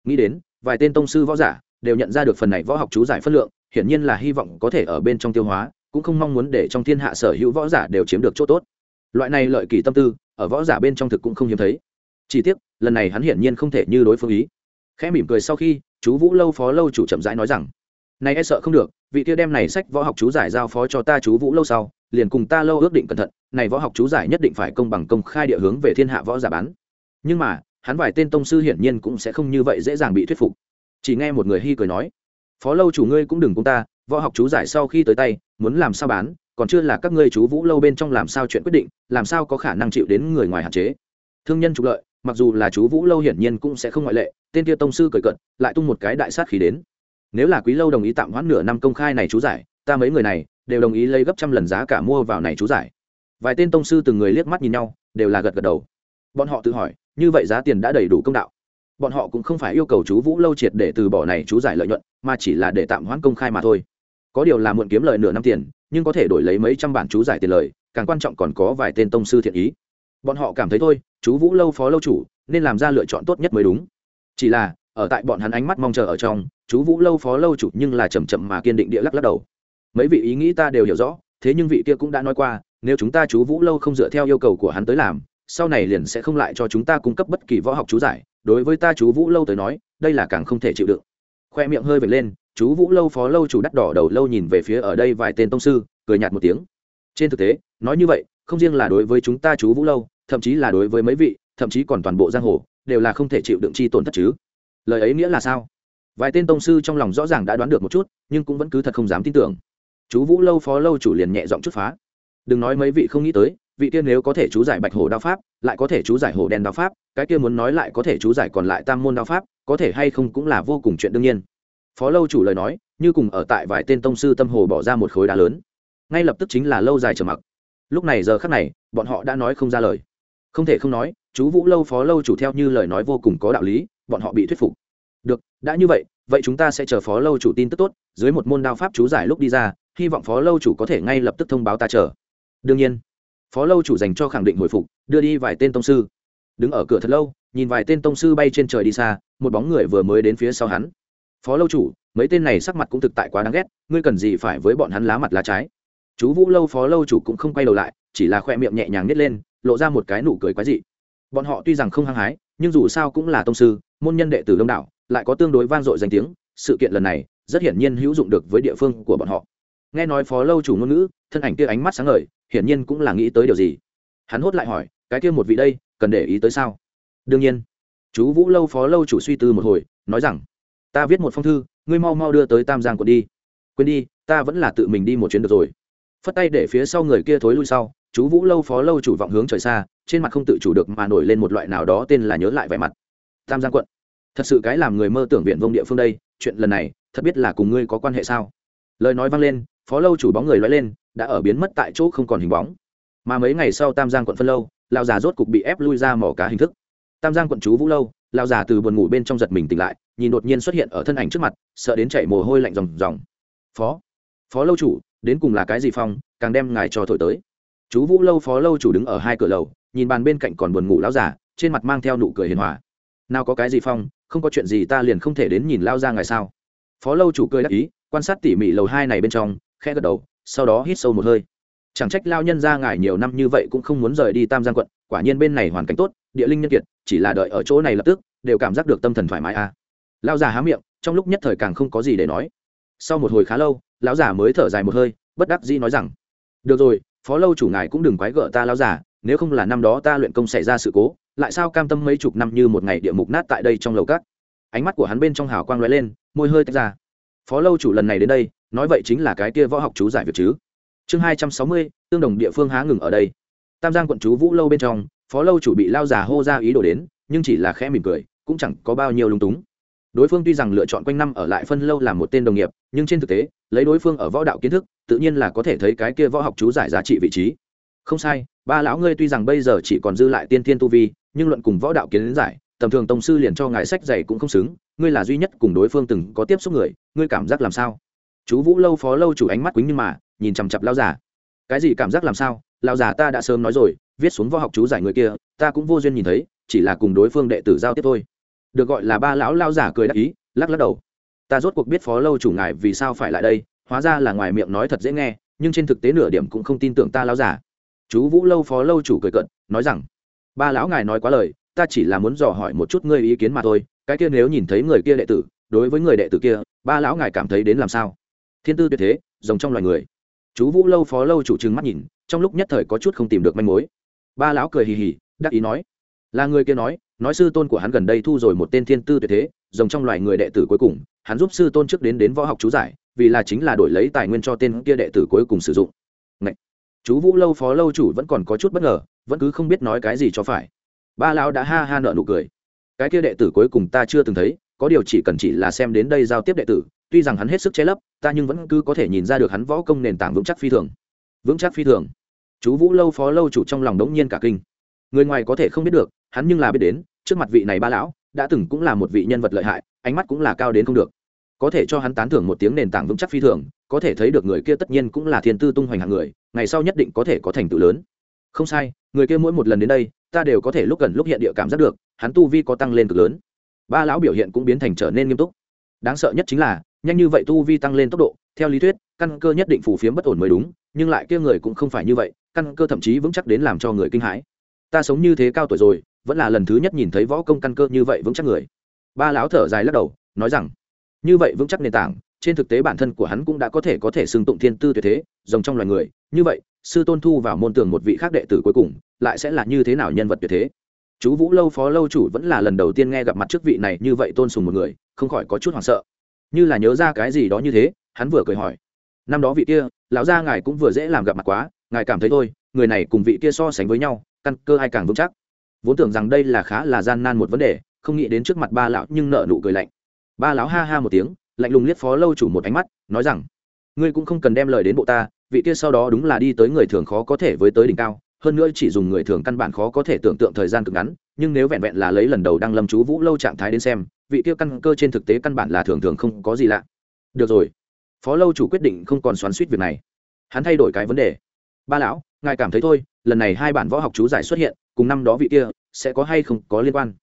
Nghĩ đến, vài tên tông sư võ giả đều nhận ra được phần này võ học chú giải phân lượng, hiển nhiên là hy vọng có thể ở bên trong tiêu hóa cũng không mong muốn để trong thiên hạ sở hữu võ giả đều chiếm được chỗ tốt. Loại này lợi kỳ tâm tư, ở võ giả bên trong thực cũng không hiếm thấy. Chỉ tiếc, lần này hắn hiển nhiên không thể như đối phương ý. Khẽ mỉm cười sau khi, chú vũ lâu phó lâu chủ chậm rãi nói rằng, này e sợ không được, vị kia đem này sách võ học chú giải giao phó cho ta chú vũ lâu sau, liền cùng ta lâu ước định cẩn thận, này võ học chú giải nhất định phải công bằng công khai địa hướng về thiên hạ võ giả bán. Nhưng mà, hắn vài tên tông sư hiển nhiên cũng sẽ không như vậy dễ dàng bị thuyết phục. Chỉ nghe một người hy cười nói, phó lâu chủ ngươi cũng đừng cùng ta võ học chú giải sau khi tới tay, muốn làm sao bán, còn chưa là các ngươi chú vũ lâu bên trong làm sao chuyện quyết định, làm sao có khả năng chịu đến người ngoài hạn chế. Thương nhân trục lợi, mặc dù là chú vũ lâu hiển nhiên cũng sẽ không ngoại lệ, tên kia tông sư cởi cận lại tung một cái đại sát khí đến. Nếu là quý lâu đồng ý tạm hoãn nửa năm công khai này chú giải, ta mấy người này đều đồng ý lấy gấp trăm lần giá cả mua vào này chú giải. Vài tên tông sư từng người liếc mắt nhìn nhau, đều là gật gật đầu. Bọn họ tự hỏi, như vậy giá tiền đã đầy đủ công đạo. Bọn họ cũng không phải yêu cầu chú vũ lâu triệt để từ bỏ này chú giải lợi nhuận, mà chỉ là để tạm hoãn công khai mà thôi có điều là muộn kiếm lời nửa năm tiền, nhưng có thể đổi lấy mấy trăm bản chú giải tiền lời, càng quan trọng còn có vài tên tông sư thiện ý. Bọn họ cảm thấy thôi, chú vũ lâu phó lâu chủ, nên làm ra lựa chọn tốt nhất mới đúng. Chỉ là, ở tại bọn hắn ánh mắt mong chờ ở trong, chú vũ lâu phó lâu chủ nhưng là chầm chậm mà kiên định địa lắc lắc đầu. Mấy vị ý nghĩ ta đều hiểu rõ, thế nhưng vị kia cũng đã nói qua, nếu chúng ta chú vũ lâu không dựa theo yêu cầu của hắn tới làm, sau này liền sẽ không lại cho chúng ta cung cấp bất kỳ võ học chú giải. Đối với ta chú vũ lâu tới nói, đây là càng không thể chịu đựng. Khoe miệng hơi vệt lên chú vũ lâu phó lâu chủ đắt đỏ đầu lâu nhìn về phía ở đây vài tên tông sư, cười nhạt một tiếng. Trên thực tế, nói như vậy, không riêng là đối với chúng ta chú vũ lâu, thậm chí là đối với mấy vị, thậm chí còn toàn bộ giang hồ, đều là không thể chịu đựng chi tổn thất chứ. Lời ấy nghĩa là sao? Vài tên tông sư trong lòng rõ ràng đã đoán được một chút, nhưng cũng vẫn cứ thật không dám tin tưởng. Chú vũ lâu phó lâu chủ liền nhẹ giọng chút phá. Đừng nói mấy vị không nghĩ tới, vị kia nếu có thể chú giải bạch hổ đao pháp, lại có thể chú giải hổ đen đao pháp, cái kia muốn nói lại có thể chú giải còn lại tam môn đao pháp, có thể hay không cũng là vô cùng chuyện đương nhiên phó lâu chủ lời nói, như cùng ở tại vài tên tông sư tâm hồ bỏ ra một khối đá lớn. Ngay lập tức chính là lâu dài trở mặc. Lúc này giờ khắc này, bọn họ đã nói không ra lời. Không thể không nói, chú vũ lâu phó lâu chủ theo như lời nói vô cùng có đạo lý, bọn họ bị thuyết phục. Được, đã như vậy vậy chúng ta sẽ chờ phó lâu chủ tin tức tốt, dưới một môn đao pháp chú giải lúc đi ra, hy vọng phó lâu chủ có thể ngay lập tức thông báo ta chờ. Đương nhiên, phó lâu chủ dành cho khẳng định hồi phục, đưa đi vài tên tông sư. Đứng ở cửa thật lâu, nhìn vài tên tông sư bay trên trời đi xa, một bóng người vừa mới đến phía sau hắn phó lâu chủ, mấy tên này sắc mặt cũng thực tại quá đáng ghét, ngươi cần gì phải với bọn hắn lá mặt lá trái? Chú vũ lâu phó lâu chủ cũng không quay đầu lại, chỉ là khoe miệng nhẹ nhàng nhét lên, lộ ra một cái nụ cười quái dị. Bọn họ tuy rằng không hăng hái, nhưng dù sao cũng là tông sư, môn nhân đệ tử đông đảo, lại có tương đối vang dội danh tiếng, sự kiện lần này rất hiển nhiên hữu dụng được với địa phương của bọn họ. Nghe nói phó lâu chủ ngôn ngữ, thân ảnh kia ánh mắt sáng ngời, hiển nhiên cũng là nghĩ tới điều gì. Hắn hốt lại hỏi, cái kia một vị đây, cần để ý tới sao? Đương nhiên. Chú vũ lâu phó lâu chủ suy tư một hồi, nói rằng ta viết một phong thư, ngươi mau mau đưa tới tam giang quận đi. Quên đi, ta vẫn là tự mình đi một chuyến được rồi. Phất tay để phía sau người kia thối lui sau, chú vũ lâu phó lâu chủ vọng hướng trời xa, trên mặt không tự chủ được mà nổi lên một loại nào đó tên là nhớ lại vẻ mặt. Tam giang quận. Thật sự cái làm người mơ tưởng viện vông địa phương đây, chuyện lần này, thật biết là cùng ngươi có quan hệ sao? Lời nói vang lên, phó lâu chủ bóng người loay lên, đã ở biến mất tại chỗ không còn hình bóng. Mà mấy ngày sau tam giang quận phân lâu lao già rốt cục bị ép lui ra mỏ cá hình thức tam giang quận chú vũ lâu lao già từ buồn ngủ bên trong giật mình tỉnh lại nhìn đột nhiên xuất hiện ở thân ảnh trước mặt sợ đến chảy mồ hôi lạnh ròng ròng. Phó phó lâu chủ đến cùng là cái gì phong càng đem ngài cho thổi tới. Chú vũ lâu phó lâu chủ đứng ở hai cửa lầu nhìn bàn bên cạnh còn buồn ngủ lão già, trên mặt mang theo nụ cười hiền hòa. Nào có cái gì phong không có chuyện gì ta liền không thể đến nhìn lao ra ngài sao? Phó lâu chủ cười đắc ý quan sát tỉ mỉ lầu hai này bên trong khe gật đầu sau đó hít sâu một hơi. Chẳng trách lao nhân ra ngài nhiều năm như vậy cũng không muốn rời đi tam giang quận quả nhiên bên này hoàn cảnh tốt địa linh nhân kiệt chỉ là đợi ở chỗ này lập tức, đều cảm giác được tâm thần thoải mái a à. lao già há miệng, trong lúc nhất thời càng không có gì để nói. Sau một hồi khá lâu, lão già mới thở dài một hơi, bất đắc dĩ nói rằng, được rồi, phó lâu chủ ngài cũng đừng quái gợ ta lão già, nếu không là năm đó ta luyện công xảy ra sự cố, lại sao cam tâm mấy chục năm như một ngày địa mục nát tại đây trong lầu cát ánh mắt của hắn bên trong hào quang lóe lên, môi hơi tách ra. Phó lâu chủ lần này đến đây, nói vậy chính là cái kia võ học chú giải việc chứ? Chương hai trăm sáu mươi, tương đồng địa phương há ngừng ở đây. Tam giang quận chú vũ lâu bên trong phó lâu chủ bị lao già hô ra ý đồ đến, nhưng chỉ là khẽ mỉm cười, cũng chẳng có bao nhiêu lung túng. Đối phương tuy rằng lựa chọn quanh năm ở lại phân lâu làm một tên đồng nghiệp, nhưng trên thực tế, lấy đối phương ở võ đạo kiến thức, tự nhiên là có thể thấy cái kia võ học chú giải giá trị vị trí. Không sai, ba lão ngươi tuy rằng bây giờ chỉ còn dư lại tiên thiên tu vi, nhưng luận cùng võ đạo kiến giải, tầm thường tông sư liền cho ngài sách dày cũng không xứng, ngươi là duy nhất cùng đối phương từng có tiếp xúc người, ngươi cảm giác làm sao? Chú vũ lâu phó lâu chủ ánh mắt quýnh nhưng mà, nhìn chằm chặp lao giả cái gì cảm giác làm sao? Lão giả ta đã sớm nói rồi, viết xuống võ học chú giải người kia, ta cũng vô duyên nhìn thấy, chỉ là cùng đối phương đệ tử giao tiếp thôi. Được gọi là ba lão lao giả cười đắc ý, lắc lắc đầu. Ta rốt cuộc biết phó lâu chủ ngài vì sao phải lại đây, hóa ra là ngoài miệng nói thật dễ nghe, nhưng trên thực tế nửa điểm cũng không tin tưởng ta lão giả chú vũ lâu phó lâu chủ cười cận nói rằng, ba lão ngài nói quá lời, ta chỉ là muốn dò hỏi một chút ngươi ý kiến mà thôi, cái kia nếu nhìn thấy người kia đệ tử, đối với người đệ tử kia, ba lão ngài cảm thấy đến làm sao? Thiên tư tuyệt thế giống trong loài người chú vũ lâu phó lâu chủ trừng mắt nhìn, trong lúc nhất thời có chút không tìm được manh mối. Ba lão cười hì hì, đắc ý nói, là người kia nói nói sư tôn của hắn gần đây thu rồi một tên thiên tư tuyệt thế, rồng trong loài người đệ tử cuối cùng, hắn giúp sư tôn trước đến đến võ học chú giải, vì là chính là đổi lấy tài nguyên cho tên kia đệ tử cuối cùng sử dụng. Ngậy! chú vũ lâu phó lâu chủ vẫn còn có chút bất ngờ, vẫn cứ không biết nói cái gì cho phải. Ba lão đã ha ha nợ nụ cười. Cái kia đệ tử cuối cùng ta chưa từng thấy, có điều chỉ cần chỉ là xem đến đây giao tiếp đệ tử tuy rằng hắn hết sức che lấp, ta nhưng vẫn cứ có thể nhìn ra được hắn võ công nền tảng vững chắc phi thường. Vững chắc phi thường. Chú vũ lâu phó lâu chủ trong lòng đống nhiên cả kinh. Người ngoài có thể không biết được, hắn nhưng là biết đến, trước mặt vị này ba lão, đã từng cũng là một vị nhân vật lợi hại, ánh mắt cũng là cao đến không được. Có thể cho hắn tán thưởng một tiếng nền tảng vững chắc phi thường, có thể thấy được người kia tất nhiên cũng là thiên tư tung hoành hạng người, ngày sau nhất định có thể có thành tựu lớn. Không sai, người kia mỗi một lần đến đây, ta đều có thể lúc gần lúc hiện địa cảm giác được, hắn tu vi có tăng lên cực lớn. Ba lão biểu hiện cũng biến thành trở nên nghiêm túc. Đáng sợ nhất chính là nhanh như vậy tu vi tăng lên tốc độ, theo lý thuyết, căn cơ nhất định phù phiếm bất ổn mới đúng, nhưng lại kia người cũng không phải như vậy, căn cơ thậm chí vững chắc đến làm cho người kinh hãi. Ta sống như thế cao tuổi rồi, vẫn là lần thứ nhất nhìn thấy võ công căn cơ như vậy vững chắc người. Ba lão thở dài lắc đầu, nói rằng, như vậy vững chắc nền tảng, trên thực tế bản thân của hắn cũng đã có thể có thể xưng tụng thiên tư tuyệt thế, rồng trong loài người. Như vậy, sư tôn thu vào môn tường một vị khác đệ tử cuối cùng, lại sẽ là như thế nào nhân vật tuyệt thế? Chú vũ lâu phó lâu chủ vẫn là lần đầu tiên nghe gặp mặt trước vị này như vậy tôn sùng một người, không khỏi có chút hoảng sợ như là nhớ ra cái gì đó như thế, hắn vừa cười hỏi, năm đó vị kia, lão gia ngài cũng vừa dễ làm gặp mặt quá, ngài cảm thấy thôi, người này cùng vị kia so sánh với nhau, căn cơ ai càng vững chắc. Vốn tưởng rằng đây là khá là gian nan một vấn đề, không nghĩ đến trước mặt ba lão nhưng nợ nụ cười lạnh. Ba lão ha ha một tiếng, lạnh lùng liếc phó lâu chủ một ánh mắt, nói rằng, ngươi cũng không cần đem lời đến bộ ta, vị kia sau đó đúng là đi tới người thường khó có thể với tới đỉnh cao, hơn nữa chỉ dùng người thường căn bản khó có thể tưởng tượng thời gian cực ngắn, nhưng nếu vẹn vẹn là lấy lần đầu đang lâm chú vũ lâu trạng thái đến xem vị kia căn cơ trên thực tế căn bản là thường thường không có gì lạ. Được rồi. Phó lâu chủ quyết định không còn xoắn suýt việc này. Hắn thay đổi cái vấn đề. Ba lão, ngài cảm thấy thôi, lần này hai bản võ học chú giải xuất hiện, cùng năm đó vị kia, sẽ có hay không có liên quan?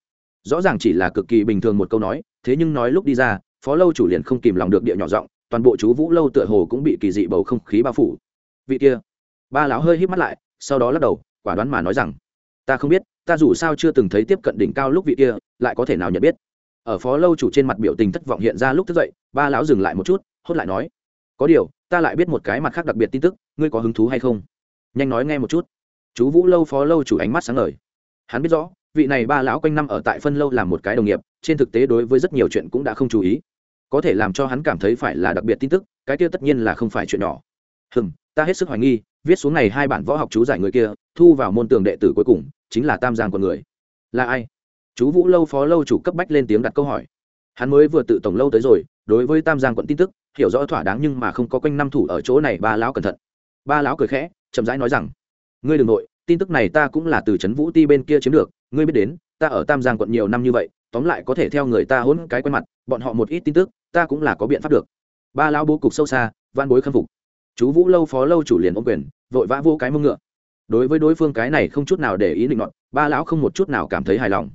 Rõ ràng chỉ là cực kỳ bình thường một câu nói, thế nhưng nói lúc đi ra, phó lâu chủ liền không kìm lòng được địa nhỏ giọng, toàn bộ chú vũ lâu tựa hồ cũng bị kỳ dị bầu không khí bao phủ. Vị kia. Ba lão hơi hít mắt lại, sau đó lắc đầu, quả đoán mà nói rằng, ta không biết, ta dù sao chưa từng thấy tiếp cận đỉnh cao lúc vị kia, lại có thể nào nhận biết? Ở phó lâu chủ trên mặt biểu tình thất vọng hiện ra lúc thức dậy, ba lão dừng lại một chút, hốt lại nói, có điều, ta lại biết một cái mặt khác đặc biệt tin tức, ngươi có hứng thú hay không? Nhanh nói nghe một chút. Chú vũ lâu phó lâu chủ ánh mắt sáng ngời. Hắn biết rõ, vị này ba lão quanh năm ở tại phân lâu làm một cái đồng nghiệp, trên thực tế đối với rất nhiều chuyện cũng đã không chú ý. Có thể làm cho hắn cảm thấy phải là đặc biệt tin tức, cái kia tất nhiên là không phải chuyện nhỏ. Hừm, ta hết sức hoài nghi, viết xuống này hai bản võ học chú giải người kia, thu vào môn tường đệ tử cuối cùng, chính là tam giang con người. Là ai? Chú vũ lâu phó lâu chủ cấp bách lên tiếng đặt câu hỏi. Hắn mới vừa tự tổng lâu tới rồi, đối với tam giang quận tin tức, hiểu rõ thỏa đáng nhưng mà không có quanh năm thủ ở chỗ này, ba lão cẩn thận. Ba lão cười khẽ, chậm rãi nói rằng, ngươi đ ừ n g nội, tin tức này ta cũng là từ trấn vũ ti bên kia chiếm được, ngươi biết đến, ta ở tam giang quận nhiều năm như vậy, tóm lại có thể theo người ta hôn cái quen mặt, bọn họ một ít tin tức, ta cũng là có biện pháp được. Ba lão bố cục sâu xa van bối khâm phục. Chú vũ lâu phó lâu chủ liền ôm quyền, vội vã vô cái mông ngựa. Đối với đối phương cái này không chút nào để ý định luận ba lão không một chút nào cảm thấy hài lòng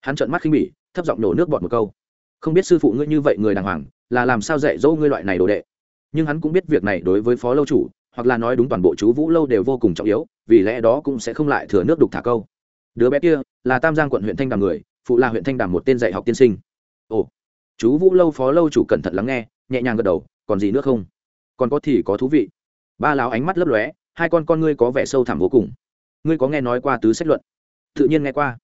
hắn trợn mắt khinh bỉ, thấp giọng nổ nước bọt một câu. Không biết sư phụ ngươi như vậy người đàng hoàng, là làm sao dạy dỗ ngươi loại này đồ đệ? Nhưng hắn cũng biết việc này đối với phó lâu chủ, hoặc là nói đúng toàn bộ chú vũ lâu đều vô cùng trọng yếu, vì lẽ đó cũng sẽ không lại thừa nước đục thả câu. Đứa bé kia là tam giang quận huyện thanh đàm người, phụ là huyện thanh đàm một tên dạy học tiên sinh. Ồ, chú vũ lâu phó lâu chủ cẩn thận lắng nghe, nhẹ nhàng gật đầu, còn gì nữa không? Còn có thì có thú vị. Ba lão ánh mắt lấp lóe, hai con con ngươi có vẻ sâu thẳm vô cùng. Ngươi có nghe nói qua tứ sách luận? Tự nhiên nghe qua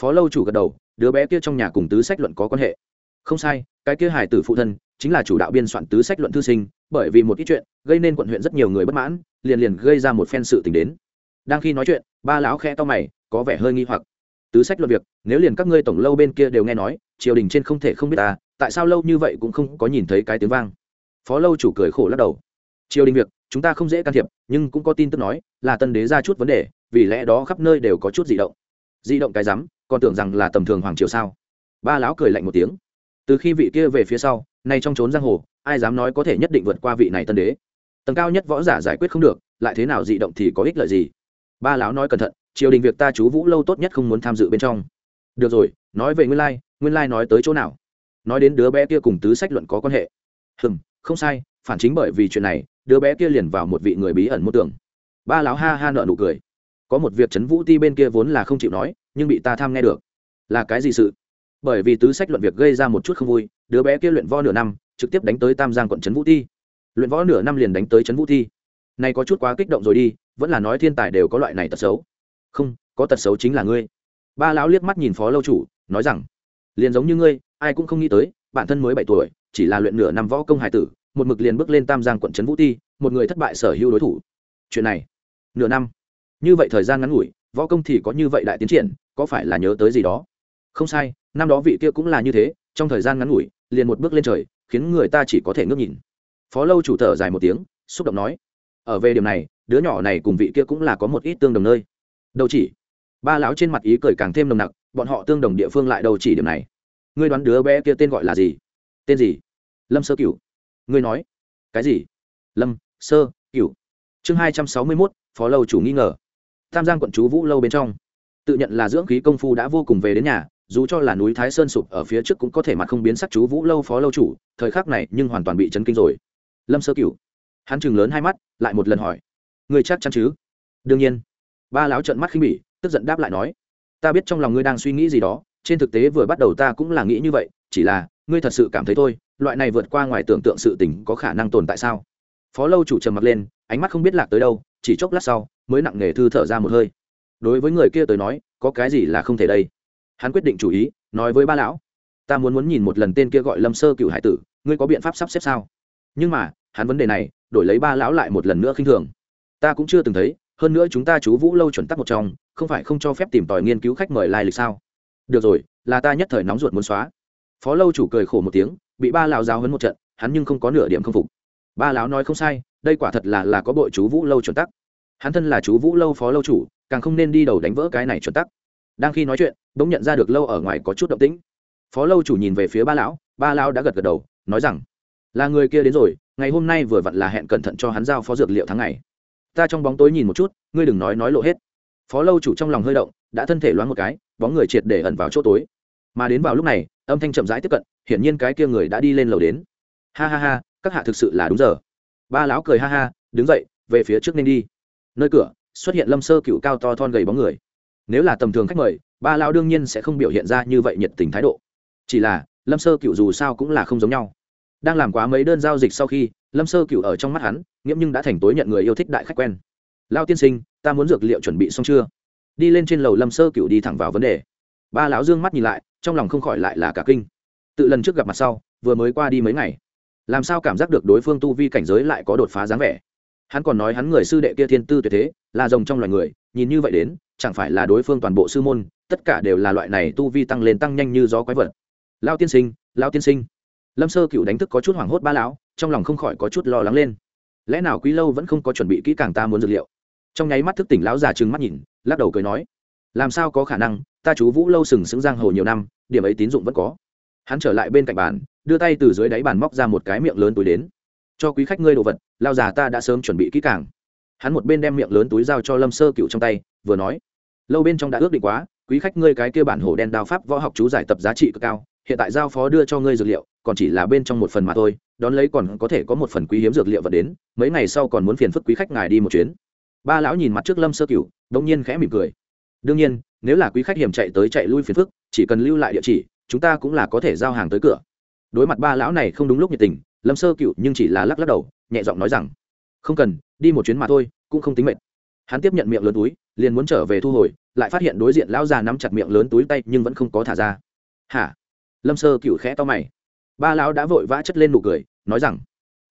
phó lâu chủ gật đầu, đứa bé kia trong nhà cùng tứ sách luận có quan hệ. Không sai, cái kia hải tử phụ thân chính là chủ đạo biên soạn tứ sách luận thư sinh, bởi vì một ít chuyện gây nên quận huyện rất nhiều người bất mãn, liền liền gây ra một phen sự tình đến. Đang khi nói chuyện, ba lão khe to mày, có vẻ hơi nghi hoặc. Tứ sách luận việc, nếu liền các ngươi tổng lâu bên kia đều nghe nói, triều đình trên không thể không biết ta, tại sao lâu như vậy cũng không có nhìn thấy cái tiếng vang? Phó lâu chủ cười khổ lắc đầu. Triều đình việc, chúng ta không dễ can thiệp, nhưng cũng có tin tức nói là tân đế ra chút vấn đề, vì lẽ đó khắp nơi đều có chút di động. Di động cái rắm còn tưởng rằng là tầm thường hoàng triều sao? Ba lão cười lạnh một tiếng. Từ khi vị kia về phía sau, nay trong trốn giang hồ, ai dám nói có thể nhất định vượt qua vị này tân đế? Tầng cao nhất võ giả giải quyết không được, lại thế nào dị động thì có ích lợi gì? Ba lão nói cẩn thận, triều đình việc ta chú vũ lâu tốt nhất không muốn tham dự bên trong. Được rồi, nói về nguyên lai nguyên lai nói tới chỗ nào? Nói đến đứa bé kia cùng tứ sách luận có quan hệ. Hừm, không sai, phản chính bởi vì chuyện này, đứa bé kia liền vào một vị người bí ẩn mô tưởng. Ba lão ha ha nợ nụ cười có một việc trấn vũ ti bên kia vốn là không chịu nói, nhưng bị ta tham nghe được. Là cái gì sự? Bởi vì tứ sách luận việc gây ra một chút không vui, đứa bé kia luyện võ nửa năm, trực tiếp đánh tới tam giang quận trấn vũ ti. Luyện võ nửa năm liền đánh tới trấn vũ ti. Này có chút quá kích động rồi đi, vẫn là nói thiên tài đều có loại này tật xấu. Không, có tật xấu chính là ngươi. Ba lão liếc mắt nhìn phó lâu chủ, nói rằng, liền giống như ngươi, ai cũng không nghĩ tới bản thân mới bảy tuổi, chỉ là luyện nửa năm võ công hải tử, một mực liền bước lên tam giang quận trấn vũ ti, một người thất bại sở hữu đối thủ. Chuyện này, nửa năm như vậy thời gian ngắn ngủi, võ công thì có như vậy đại tiến triển, có phải là nhớ tới gì đó? Không sai, năm đó vị kia cũng là như thế, trong thời gian ngắn ngủi, liền một bước lên trời, khiến người ta chỉ có thể ngước nhìn. Phó lâu chủ thở dài một tiếng, xúc động nói, ở về điểm này, đứa nhỏ này cùng vị kia cũng là có một ít tương đồng nơi. Đâu chỉ. Ba lão trên mặt ý cười càng thêm nồng nặc, bọn họ tương đồng địa phương lại đâu chỉ điểm này? Ngươi đoán đứa bé kia tên gọi là gì? Tên gì? Lâm sơ cửu. Ngươi nói. Cái gì? Lâm sơ cửu. Chương hai trăm sáu mươi mốt, phó lâu chủ nghi ngờ tam giang quận chú vũ lâu bên trong. Tự nhận là dưỡng khí công phu đã vô cùng về đến nhà, dù cho là núi thái sơn sụp ở phía trước cũng có thể mặt không biến sắc chú vũ lâu phó lâu chủ, thời khắc này nhưng hoàn toàn bị chấn kinh rồi. Lâm sơ cửu. Hắn chừng lớn hai mắt, lại một lần hỏi. Người chắc chắn chứ? Đương nhiên. Ba láo trợn mắt khinh bỉ, tức giận đáp lại nói. Ta biết trong lòng ngươi đang suy nghĩ gì đó, trên thực tế vừa bắt đầu ta cũng là nghĩ như vậy, chỉ là, ngươi thật sự cảm thấy thôi, loại này vượt qua ngoài tưởng tượng sự tình có khả năng tồn tại sao? Phó lâu chủ trầm mặt lên, ánh mắt không biết lạc tới đâu, chỉ chốc lát sau mới nặng nề thư thở ra một hơi. Đối với người kia tới nói, có cái gì là không thể đây? Hắn quyết định chủ ý, nói với ba lão, ta muốn muốn nhìn một lần tên kia gọi lâm sơ cựu hải tử, ngươi có biện pháp sắp xếp sao? Nhưng mà, hắn vấn đề này, đổi lấy ba lão lại một lần nữa khinh thường. Ta cũng chưa từng thấy, hơn nữa chúng ta chú vũ lâu chuẩn tắc một trong, không phải không cho phép tìm tòi nghiên cứu khách mời lai lịch sao? Được rồi, là ta nhất thời nóng ruột muốn xóa. Phó lâu chủ cười khổ một tiếng, bị ba lão giáo hấn một trận, hắn nhưng không có nửa điểm không phục. Ba lão nói không sai, đây quả thật là là có bội chú vũ lâu chuẩn tắc hắn thân là chú vũ lâu phó lâu chủ, càng không nên đi đầu đánh vỡ cái này chuẩn tắc. Đang khi nói chuyện, bỗng nhận ra được lâu ở ngoài có chút động tĩnh. Phó lâu chủ nhìn về phía ba lão ba lão đã gật gật đầu, nói rằng, là người kia đến rồi, ngày hôm nay vừa vặn là hẹn cẩn thận cho hắn giao phó dược liệu tháng ngày. Ta trong bóng tối nhìn một chút, ngươi đừng nói nói lộ hết. Phó lâu chủ trong lòng hơi động, đã thân thể loáng một cái, bóng người triệt để ẩn vào chỗ tối. Mà đến vào lúc này, âm thanh chậm rãi tiếp cận, hiển nhiên cái kia người đã đi lên lầu đến. Ha ha ha, các hạ thực sự là đúng giờ. Ba lão cười ha ha, đứng dậy, về phía trước nên đi nơi cửa, xuất hiện lâm sơ cựu cao to thon gầy bóng người. Nếu là tầm thường khách mời, ba lão đương nhiên sẽ không biểu hiện ra như vậy nhiệt tình thái độ. Chỉ là, lâm sơ cựu dù sao cũng là không giống nhau. Đang làm quá mấy đơn giao dịch sau khi, lâm sơ cựu ở trong mắt hắn, nghiễm nhưng đã thành tối nhận người yêu thích đại khách quen. Lao tiên sinh, ta muốn dược liệu chuẩn bị xong chưa? Đi lên trên lầu lâm sơ cựu đi thẳng vào vấn đề. Ba lão dương mắt nhìn lại, trong lòng không khỏi lại là cả kinh. Tự lần trước gặp mặt sau, vừa mới qua đi mấy ngày. Làm sao cảm giác được đối phương tu vi cảnh giới lại có đột phá dáng vẻ? Hắn còn nói hắn người sư đệ kia thiên tư tuyệt thế, là rồng trong loài người, nhìn như vậy đến, chẳng phải là đối phương toàn bộ sư môn, tất cả đều là loại này tu vi tăng lên tăng nhanh như gió quái vật. Lao tiên sinh lao tiên sinh. Lâm sơ cựu đánh thức có chút hoảng hốt ba lão, trong lòng không khỏi có chút lo lắng lên. Lẽ nào quý lâu vẫn không có chuẩn bị kỹ càng ta muốn dược liệu? Trong nháy mắt thức tỉnh lão già trừng mắt nhìn, lắc đầu cười nói, làm sao có khả năng, ta chú vũ lâu sừng sững giang hồ nhiều năm, điểm ấy tín dụng vẫn có. Hắn trở lại bên cạnh bàn, đưa tay từ dưới đáy bàn móc ra một cái miệng lớn túi đến cho quý khách ngươi đồ vật, lao già ta đã sớm chuẩn bị kỹ càng. Hắn một bên đem miệng lớn túi giao cho lâm sơ cựu trong tay, vừa nói, lâu bên trong đã ước định quá, quý khách ngươi cái kia bản hổ đen đao pháp võ học chú giải tập giá trị cực cao, hiện tại giao phó đưa cho ngươi dược liệu, còn chỉ là bên trong một phần mà thôi, đón lấy còn có thể có một phần quý hiếm dược liệu vật đến, mấy ngày sau còn muốn phiền phức quý khách ngài đi một chuyến. Ba lão nhìn mặt trước lâm sơ cửu đông nhiên khẽ mỉm cười. Đương nhiên, nếu là quý khách hiểm chạy tới chạy lui phiền phức, chỉ cần lưu lại địa chỉ, chúng ta cũng là có thể giao hàng tới cửa. Đối mặt ba lão này không đúng lúc nhiệt tình lâm sơ cựu nhưng chỉ là lắc lắc đầu, nhẹ giọng nói rằng, không cần, đi một chuyến mà thôi, cũng không tính mệt. Hắn tiếp nhận miệng lớn túi, liền muốn trở về thu hồi, lại phát hiện đối diện lão già nắm chặt miệng lớn túi tay nhưng vẫn không có thả ra. Hả? Lâm sơ cựu khẽ to mày. Ba lão đã vội vã chất lên nụ cười, nói rằng,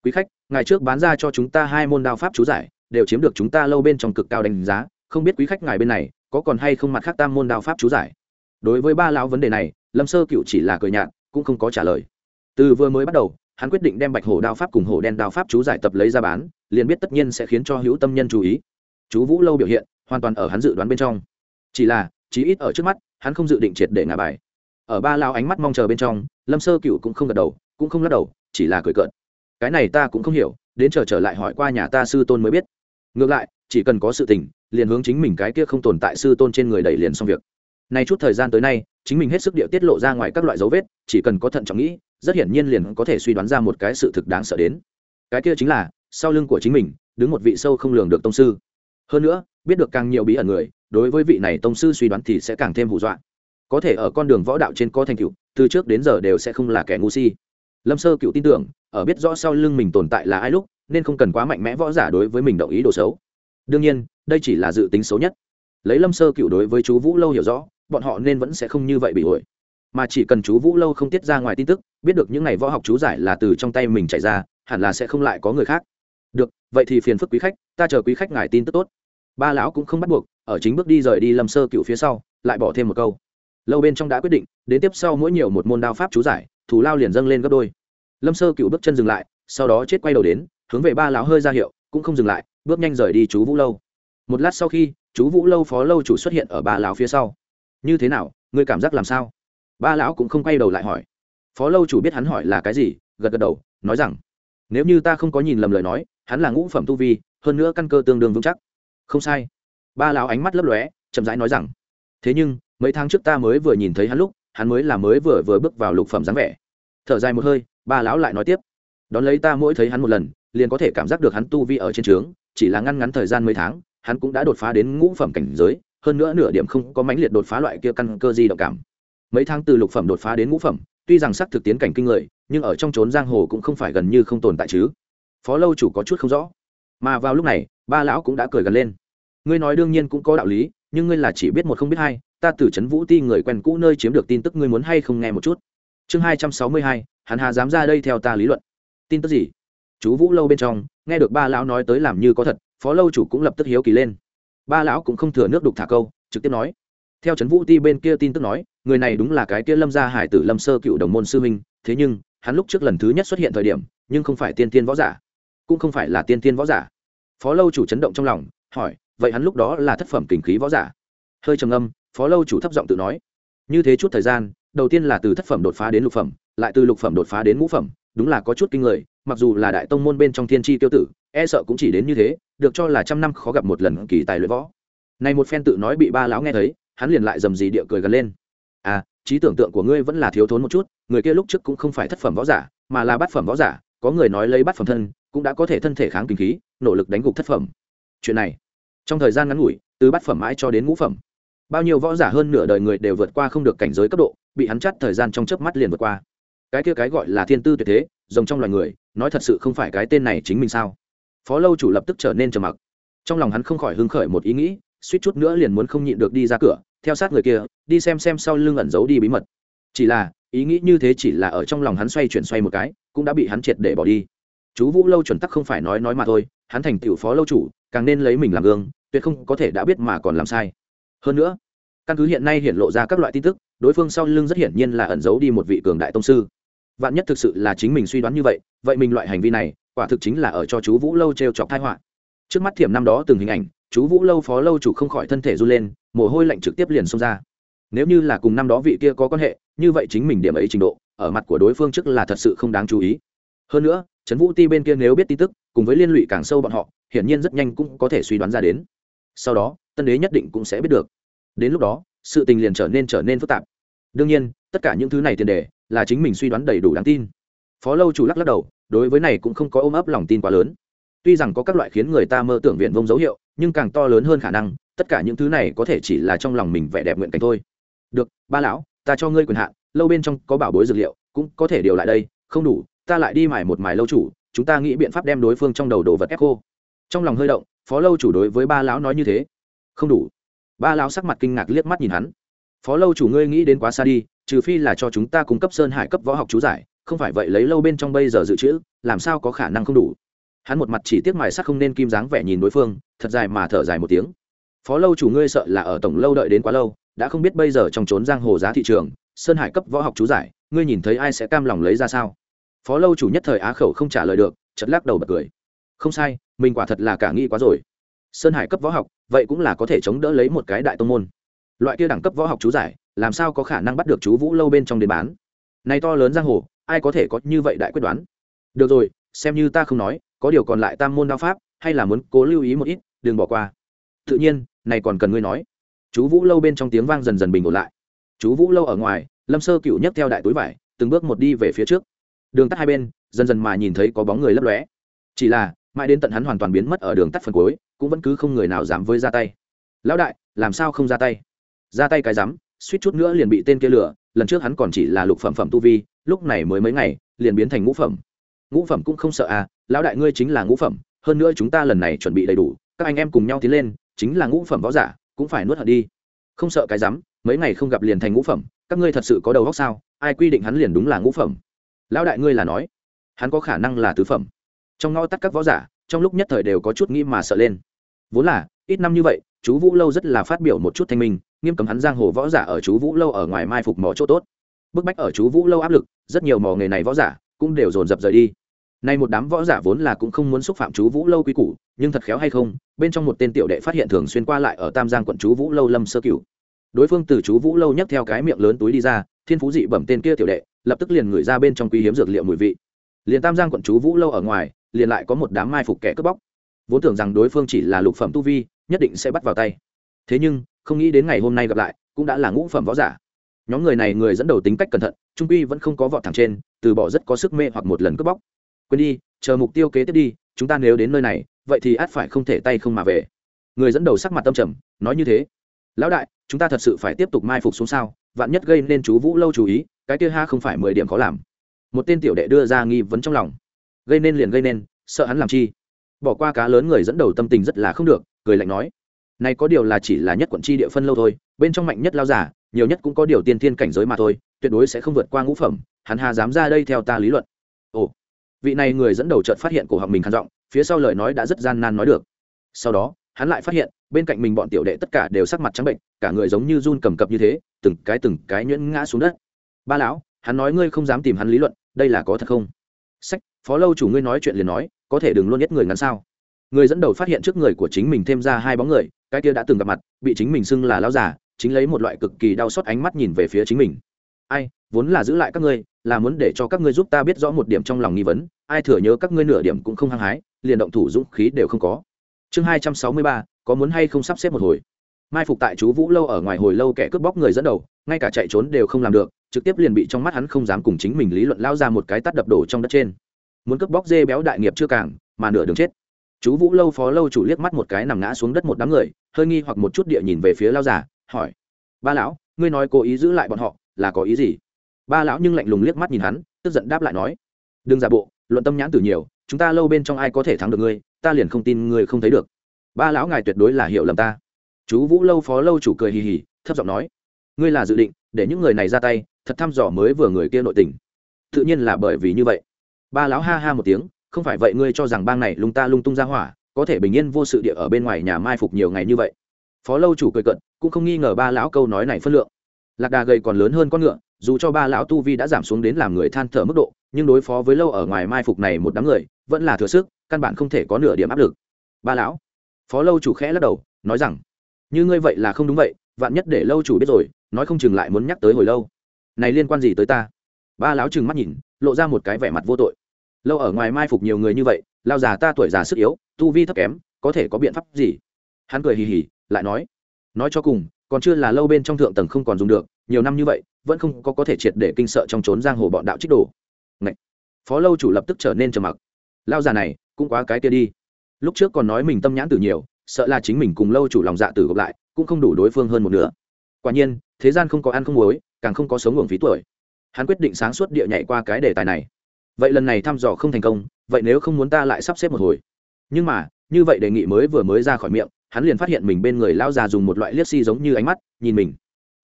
quý khách ngày trước bán ra cho chúng ta hai môn đao pháp chú giải, đều chiếm được chúng ta lâu bên trong cực cao đánh giá, không biết quý khách ngài bên này có còn hay không mặt khác tam môn đao pháp chú giải? Đối với ba lão vấn đề này, lâm sơ cựu chỉ là cười nhạt, cũng không có trả lời. Từ vừa mới bắt đầu hắn quyết định đem bạch hổ đao pháp cùng hổ đen đao pháp chú giải tập lấy ra bán liền biết tất nhiên sẽ khiến cho hữu tâm nhân chú ý. Chú vũ lâu biểu hiện hoàn toàn ở hắn dự đoán bên trong. Chỉ là chí ít ở trước mắt hắn không dự định triệt để ngả bài. Ở ba lao ánh mắt mong chờ bên trong lâm sơ cựu cũng không gật đầu cũng không lắc đầu chỉ là cười cợt. Cái này ta cũng không hiểu đến chờ trở, trở lại hỏi qua nhà ta sư tôn mới biết. Ngược lại chỉ cần có sự tình liền hướng chính mình cái kia không tồn tại sư tôn trên người đẩy liền xong việc. Nay chút thời gian tới nay chính mình hết sức địa tiết lộ ra ngoài các loại dấu vết chỉ cần có thận trọng nghĩ rất hiển nhiên liền có thể suy đoán ra một cái sự thực đáng sợ đến. Cái kia chính là, sau lưng của chính mình, đứng một vị sâu không lường được tông sư. Hơn nữa, biết được càng nhiều bí ẩn người, đối với vị này tông sư suy đoán thì sẽ càng thêm hù dọa. Có thể ở con đường võ đạo trên có thành tựu, từ trước đến giờ đều sẽ không là kẻ ngu si. Lâm sơ cựu tin tưởng, ở biết rõ sau lưng mình tồn tại là ai lúc, nên không cần quá mạnh mẽ võ giả đối với mình động ý đồ xấu. Đương nhiên, đây chỉ là dự tính xấu nhất. Lấy lâm sơ cựu đối với chú vũ lâu hiểu rõ, bọn họ nên vẫn sẽ không như vậy bị ổi mà chỉ cần chú vũ lâu không tiết ra ngoài tin tức, biết được những ngày võ học chú giải là từ trong tay mình chạy ra, hẳn là sẽ không lại có người khác. Được, vậy thì phiền phức quý khách, ta chờ quý khách ngài tin tức tốt. Ba lão cũng không bắt buộc, ở chính bước đi rời đi lâm sơ cựu phía sau, lại bỏ thêm một câu. Lâu bên trong đã quyết định, đến tiếp sau mỗi nhiều một môn đao pháp chú giải thủ lao liền dâng lên gấp đôi. Lâm sơ cựu bước chân dừng lại, sau đó chết quay đầu đến, hướng về ba lão hơi ra hiệu, cũng không dừng lại, bước nhanh rời đi chú vũ lâu. Một lát sau khi, chú vũ lâu phó lâu chủ xuất hiện ở ba lão phía sau. Như thế nào, ngươi cảm giác làm sao? Ba lão cũng không quay đầu lại hỏi. Phó lâu chủ biết hắn hỏi là cái gì, gật gật đầu, nói rằng, nếu như ta không có nhìn lầm lời nói, hắn là ngũ phẩm tu vi, hơn nữa căn cơ tương đương vững chắc. Không sai. Ba lão ánh mắt lấp lóe, chậm rãi nói rằng, thế nhưng, mấy tháng trước ta mới vừa nhìn thấy hắn lúc, hắn mới là mới vừa vừa bước vào lục phẩm dáng vẻ. Thở dài một hơi, ba lão lại nói tiếp, đón lấy ta mỗi thấy hắn một lần, liền có thể cảm giác được hắn tu vi ở trên trướng, chỉ là ngăn ngắn thời gian mấy tháng, hắn cũng đã đột phá đến ngũ phẩm cảnh giới, hơn nữa nửa điểm không có mãnh liệt đột phá loại kia căn cơ di động cảm mấy tháng từ lục phẩm đột phá đến ngũ phẩm, tuy rằng sắc thực tiến cảnh kinh người, nhưng ở trong trốn giang hồ cũng không phải gần như không tồn tại chứ. Phó lâu chủ có chút không rõ. Mà vào lúc này, ba lão cũng đã cười gần lên. Ngươi nói đương nhiên cũng có đạo lý, nhưng ngươi là chỉ biết một không biết hai, ta từ trấn vũ ti người quen cũ nơi chiếm được tin tức ngươi muốn hay không nghe một chút. Chương hai trăm sáu mươi hai, hắn hà dám ra đây theo ta lý luận. Tin tức gì? Chú vũ lâu bên trong, nghe được ba lão nói tới làm như có thật, phó lâu chủ cũng lập tức hiếu kỳ lên. Ba lão cũng không thừa nước đục thả câu, trực tiếp nói. Theo trấn vũ ti bên kia tin tức nói người này đúng là cái kia lâm gia hải tử lâm sơ cựu đồng môn sư huynh thế nhưng, hắn lúc trước lần thứ nhất xuất hiện thời điểm, nhưng không phải tiên tiên võ giả, cũng không phải là tiên tiên võ giả. Phó lâu chủ chấn động trong lòng, hỏi, vậy hắn lúc đó là thất phẩm kình khí võ giả? Hơi trầm âm phó lâu chủ thấp giọng tự nói, như thế chút thời gian, đầu tiên là từ thất phẩm đột phá đến lục phẩm, lại từ lục phẩm đột phá đến ngũ phẩm, đúng là có chút kinh người, mặc dù là đại tông môn bên trong thiên tri tiêu tử e sợ cũng chỉ đến như thế, được cho là trăm năm khó gặp một lần kỳ tài luyện võ. Này một phen tự nói bị ba lão nghe thấy, hắn liền lại dầm gì địa cười gần lên à trí tưởng tượng của ngươi vẫn là thiếu thốn một chút, người kia lúc trước cũng không phải thất phẩm võ giả, mà là bát phẩm võ giả, có người nói lấy bát phẩm thân, cũng đã có thể thân thể kháng kinh khí, nỗ lực đánh gục thất phẩm. Chuyện này, trong thời gian ngắn ngủi, từ bát phẩm mãi cho đến ngũ phẩm, bao nhiêu võ giả hơn nửa đời người đều vượt qua không được cảnh giới cấp độ, bị hắn chắt thời gian trong chớp mắt liền vượt qua. Cái kia cái gọi là thiên tư tuyệt thế, rồng trong loài người, nói thật sự không phải cái tên này chính mình sao? Phó lâu chủ lập tức trở nên trầm mặc. Trong lòng hắn không khỏi hưng khởi một ý nghĩ, suýt chút nữa liền muốn không nhịn được đi ra cửa theo sát người kia, đi xem xem sau lưng ẩn giấu đi bí mật. Chỉ là, ý nghĩ như thế chỉ là ở trong lòng hắn xoay chuyển xoay một cái, cũng đã bị hắn triệt để bỏ đi. Chú vũ lâu chuẩn tắc không phải nói nói mà thôi, hắn thành tiểu phó lâu chủ, càng nên lấy mình làm gương, tuyệt không có thể đã biết mà còn làm sai. Hơn nữa, căn cứ hiện nay hiện lộ ra các loại tin tức, đối phương sau lưng rất hiển nhiên là ẩn giấu đi một vị cường đại tông sư. Vạn nhất thực sự là chính mình suy đoán như vậy vậy mình loại hành vi này, quả thực chính là ở cho chú vũ lâu t r e o chọc thái họa. Trước mắt thiểm năm đó từng hình ảnh chú vũ lâu phó lâu chủ không khỏi thân thể run lên, mồ hôi lạnh trực tiếp liền xông ra. Nếu như là cùng năm đó vị kia có quan hệ, như vậy chính mình điểm ấy trình độ, ở mặt của đối phương trước là thật sự không đáng chú ý. Hơn nữa, trấn vũ ti bên kia nếu biết tin tức, cùng với liên lụy càng sâu bọn họ, hiển nhiên rất nhanh cũng có thể suy đoán ra đến. Sau đó, tân đế nhất định cũng sẽ biết được. Đến lúc đó, sự tình liền trở nên trở nên phức tạp. Đương nhiên, tất cả những thứ này tiền đề là chính mình suy đoán đầy đủ đáng tin. Phó lâu chủ lắc lắc đầu, đối với này cũng không có ôm ấp lòng tin quá lớn. Tuy rằng có các loại khiến người ta mơ tưởng viện vông dấu hiệu nhưng càng to lớn hơn khả năng, tất cả những thứ này có thể chỉ là trong lòng mình vẻ đẹp nguyện cảnh thôi. Được, ba lão, ta cho ngươi quyền hạn, lâu bên trong có bảo bối dược liệu, cũng có thể điều lại đây, không đủ, ta lại đi mải một mài lâu chủ, chúng ta nghĩ biện pháp đem đối phương trong đầu đồ vật ép khô. Trong lòng hơi động, phó lâu chủ đối với ba lão nói như thế. Không đủ. Ba lão sắc mặt kinh ngạc liếc mắt nhìn hắn. Phó lâu chủ ngươi nghĩ đến quá xa đi, trừ phi là cho chúng ta cung cấp sơn hải cấp võ học chú giải, không phải vậy lấy lâu bên trong bây giờ dự trữ, làm sao có khả năng không đủ? Hắn một mặt chỉ tiếc mài sắc không nên kim dáng vẻ nhìn đối phương, thật dài mà thở dài một tiếng. Phó lâu chủ ngươi sợ là ở tổng lâu đợi đến quá lâu, đã không biết bây giờ trong trốn giang hồ giá thị trường, sơn hải cấp võ học chú giải, ngươi nhìn thấy ai sẽ cam lòng lấy ra sao? Phó lâu chủ nhất thời á khẩu không trả lời được chật lắc đầu bật cười. Không sai, mình quả thật là cả nghĩ quá rồi. Sơn hải cấp võ học, vậy cũng là có thể chống đỡ lấy một cái đại tông môn. Loại kia đẳng cấp võ học chú giải, làm sao có khả năng bắt được chú vũ lâu bên trong đến bán? Nay to lớn giang hồ, ai có thể có như vậy đại quyết đoán? Được rồi, xem như ta không nói có điều còn lại tam môn đao pháp, hay là muốn cố lưu ý một ít, đừng bỏ qua. Tự nhiên, này còn cần ngươi nói. Chú vũ lâu bên trong tiếng vang dần dần bình ổn lại. Chú vũ lâu ở ngoài, lâm sơ cựu nhấc theo đại túi vải, từng bước một đi về phía trước. Đường tắt hai bên, dần dần mà nhìn thấy có bóng người lấp lóe. Chỉ là, mãi đến tận hắn hoàn toàn biến mất ở đường tắt phần cuối, cũng vẫn cứ không người nào dám với ra tay. Lão đại, làm sao không ra tay? Ra tay cái rắm, suýt chút nữa liền bị tên kia lửa lần trước hắn còn chỉ là lục phẩm phẩm tu vi, lúc này mới mấy ngày, liền biến thành ngũ phẩm. Ngũ phẩm cũng không sợ à lão đại ngươi chính là ngũ phẩm, hơn nữa chúng ta lần này chuẩn bị đầy đủ, các anh em cùng nhau tiến lên, chính là ngũ phẩm võ giả, cũng phải nuốt hận đi. Không sợ cái rắm, mấy ngày không gặp liền thành ngũ phẩm, các ngươi thật sự có đầu góc sao? Ai quy định hắn liền đúng là ngũ phẩm? Lão đại ngươi là nói, hắn có khả năng là tứ phẩm. Trong ngõ tắt các võ giả, trong lúc nhất thời đều có chút nghĩ mà sợ lên. Vốn là, ít năm như vậy, chú vũ lâu rất là phát biểu một chút thanh minh, nghiêm cấm hắn giang hồ võ giả ở chú vũ lâu ở ngoài mai phục mỏ chỗ tốt. Bức bách ở chú vũ lâu áp lực, rất nhiều mỏ nghề này võ giả cũng đều dồn dập rời đi nay một đám võ giả vốn là cũng không muốn xúc phạm chú vũ lâu quy củ, nhưng thật khéo hay không, bên trong một tên tiểu đệ phát hiện thường xuyên qua lại ở tam giang quận chú vũ lâu lâm sơ cửu. Đối phương từ chú vũ lâu nhấc theo cái miệng lớn túi đi ra, thiên phú dị bẩm tên kia tiểu đệ, lập tức liền ngửi ra bên trong quý hiếm dược liệu mùi vị. Liền tam giang quận chú vũ lâu ở ngoài, liền lại có một đám mai phục kẻ cướp bóc. Vốn tưởng rằng đối phương chỉ là lục phẩm tu vi, nhất định sẽ bắt vào tay. Thế nhưng, không nghĩ đến ngày hôm nay gặp lại, cũng đã là ngũ phẩm võ giả. Nhóm người này người dẫn đầu tính cách cẩn thận, trung quy vẫn không có vọt thẳng trên, từ bỏ rất có sức mê hoặc một lần cướp bóc quên đi, chờ mục tiêu kế tiếp đi, chúng ta nếu đến nơi này, vậy thì át phải không thể tay không mà về. Người dẫn đầu sắc mặt tâm trầm, nói như thế. Lão đại, chúng ta thật sự phải tiếp tục mai phục xuống sao, vạn nhất gây nên chú vũ lâu chú ý, cái kia ha không phải mười điểm khó làm. Một tên tiểu đệ đưa ra nghi vấn trong lòng. Gây nên liền gây nên, sợ hắn làm chi? Bỏ qua cá lớn người dẫn đầu tâm tình rất là không được, cười lạnh nói. Này có điều là chỉ là nhất quận chi địa phân lâu thôi, bên trong mạnh nhất lao giả, nhiều nhất cũng có điều tiên thiên cảnh giới mà thôi, tuyệt đối sẽ không vượt qua ngũ phẩm, hắn hà dám ra đây theo ta lý luận vị này người dẫn đầu chợt phát hiện cổ họng mình khăn giọng, phía sau lời nói đã rất gian nan nói được. Sau đó, hắn lại phát hiện, bên cạnh mình bọn tiểu đệ tất cả đều sắc mặt trắng bệnh, cả người giống như run cầm cập như thế, từng cái từng cái nhuyễn ngã xuống đất. Ba lão, hắn nói ngươi không dám tìm hắn lý luận, đây là có thật không? Sách, phó lâu chủ ngươi nói chuyện liền nói, có thể đừng luôn nhất người ngắn sao? Người dẫn đầu phát hiện trước người của chính mình thêm ra hai bóng người, cái kia đã từng gặp mặt, bị chính mình xưng là lao giả chính lấy một loại cực kỳ đau xót ánh mắt nhìn về phía chính mình. Ai, vốn là giữ lại các ngươi, là muốn để cho các ngươi giúp ta biết rõ một điểm trong lòng nghi vấn ai thừa nhớ các ngươi nửa điểm cũng không hăng hái, liền động thủ dũng khí đều không có. Chương hai trăm sáu mươi ba, có muốn hay không sắp xếp một hồi? Mai phục tại chú vũ lâu ở ngoài hồi lâu kẻ cướp bóc người dẫn đầu, ngay cả chạy trốn đều không làm được, trực tiếp liền bị trong mắt hắn không dám cùng chính mình lý luận lao ra một cái tắt đập đổ trong đất trên. Muốn cướp bóc dê béo đại nghiệp chưa càng, mà nửa đường chết. Chú vũ lâu phó lâu chủ liếc mắt một cái nằm ngã xuống đất một đám người, hơi nghi hoặc một chút địa nhìn về phía lao giả hỏi ba lão, ngươi nói cố ý giữ lại bọn họ là có ý gì? Ba lão nhưng lạnh lùng liếc mắt nhìn hắn, tức giận đáp lại nói đừng giả bộ luận tâm nhãn tử nhiều, chúng ta lâu bên trong ai có thể thắng được ngươi, ta liền không tin ngươi không thấy được. Ba lão ngài tuyệt đối là hiểu lầm ta. Chú vũ lâu phó lâu chủ cười hì hì, thấp giọng nói, ngươi là dự định để những người này ra tay, thật thăm dò mới vừa người kia nội tình. Tự nhiên là bởi vì như vậy. Ba lão ha ha một tiếng, không phải vậy ngươi cho rằng bang này lung ta lung tung ra hỏa, có thể bình yên vô sự địa ở bên ngoài nhà mai phục nhiều ngày như vậy. Phó lâu chủ cười cận, cũng không nghi ngờ ba lão câu nói này phân lượng. Lạc đà gầy còn lớn hơn con ngựa, dù cho ba lão tu vi đã giảm xuống đến làm người than thở mức độ nhưng đối phó với lâu ở ngoài mai phục này một đám người, vẫn là thừa sức, căn bản không thể có nửa điểm áp lực. Ba lão, phó lâu chủ khẽ lắc đầu, nói rằng, như ngươi vậy là không đúng vậy, vạn nhất để lâu chủ biết rồi, nói không chừng lại muốn nhắc tới hồi lâu. Này liên quan gì tới ta? Ba lão chừng mắt nhìn, lộ ra một cái vẻ mặt vô tội. Lâu ở ngoài mai phục nhiều người như vậy, lao già ta tuổi già sức yếu, tu vi thấp kém, có thể có biện pháp gì? Hắn cười hì hì, lại nói nói cho cùng, còn chưa là lâu bên trong thượng tầng không còn dùng được, nhiều năm như vậy, vẫn không có có thể triệt để kinh sợ trong trốn giang hồ bọn đạo trích đồ. Ngậy! phó lâu chủ lập tức trở nên trầm mặc. Lao già này, cũng quá cái kia đi. Lúc trước còn nói mình tâm nhãn tử nhiều, sợ là chính mình cùng lâu chủ lòng dạ tử gặp lại, cũng không đủ đối phương hơn một nửa. Quả nhiên, thế gian không có ăn không muối, càng không có sống nguồn phí tuổi. Hắn quyết định sáng suốt địa nhảy qua cái đề tài này. Vậy lần này thăm dò không thành công, vậy nếu không muốn ta lại sắp xếp một hồi. Nhưng mà, như vậy đề nghị mới vừa mới ra khỏi miệng, hắn liền phát hiện mình bên người lão già dùng một loại liếc si giống như ánh mắt, nhìn mình.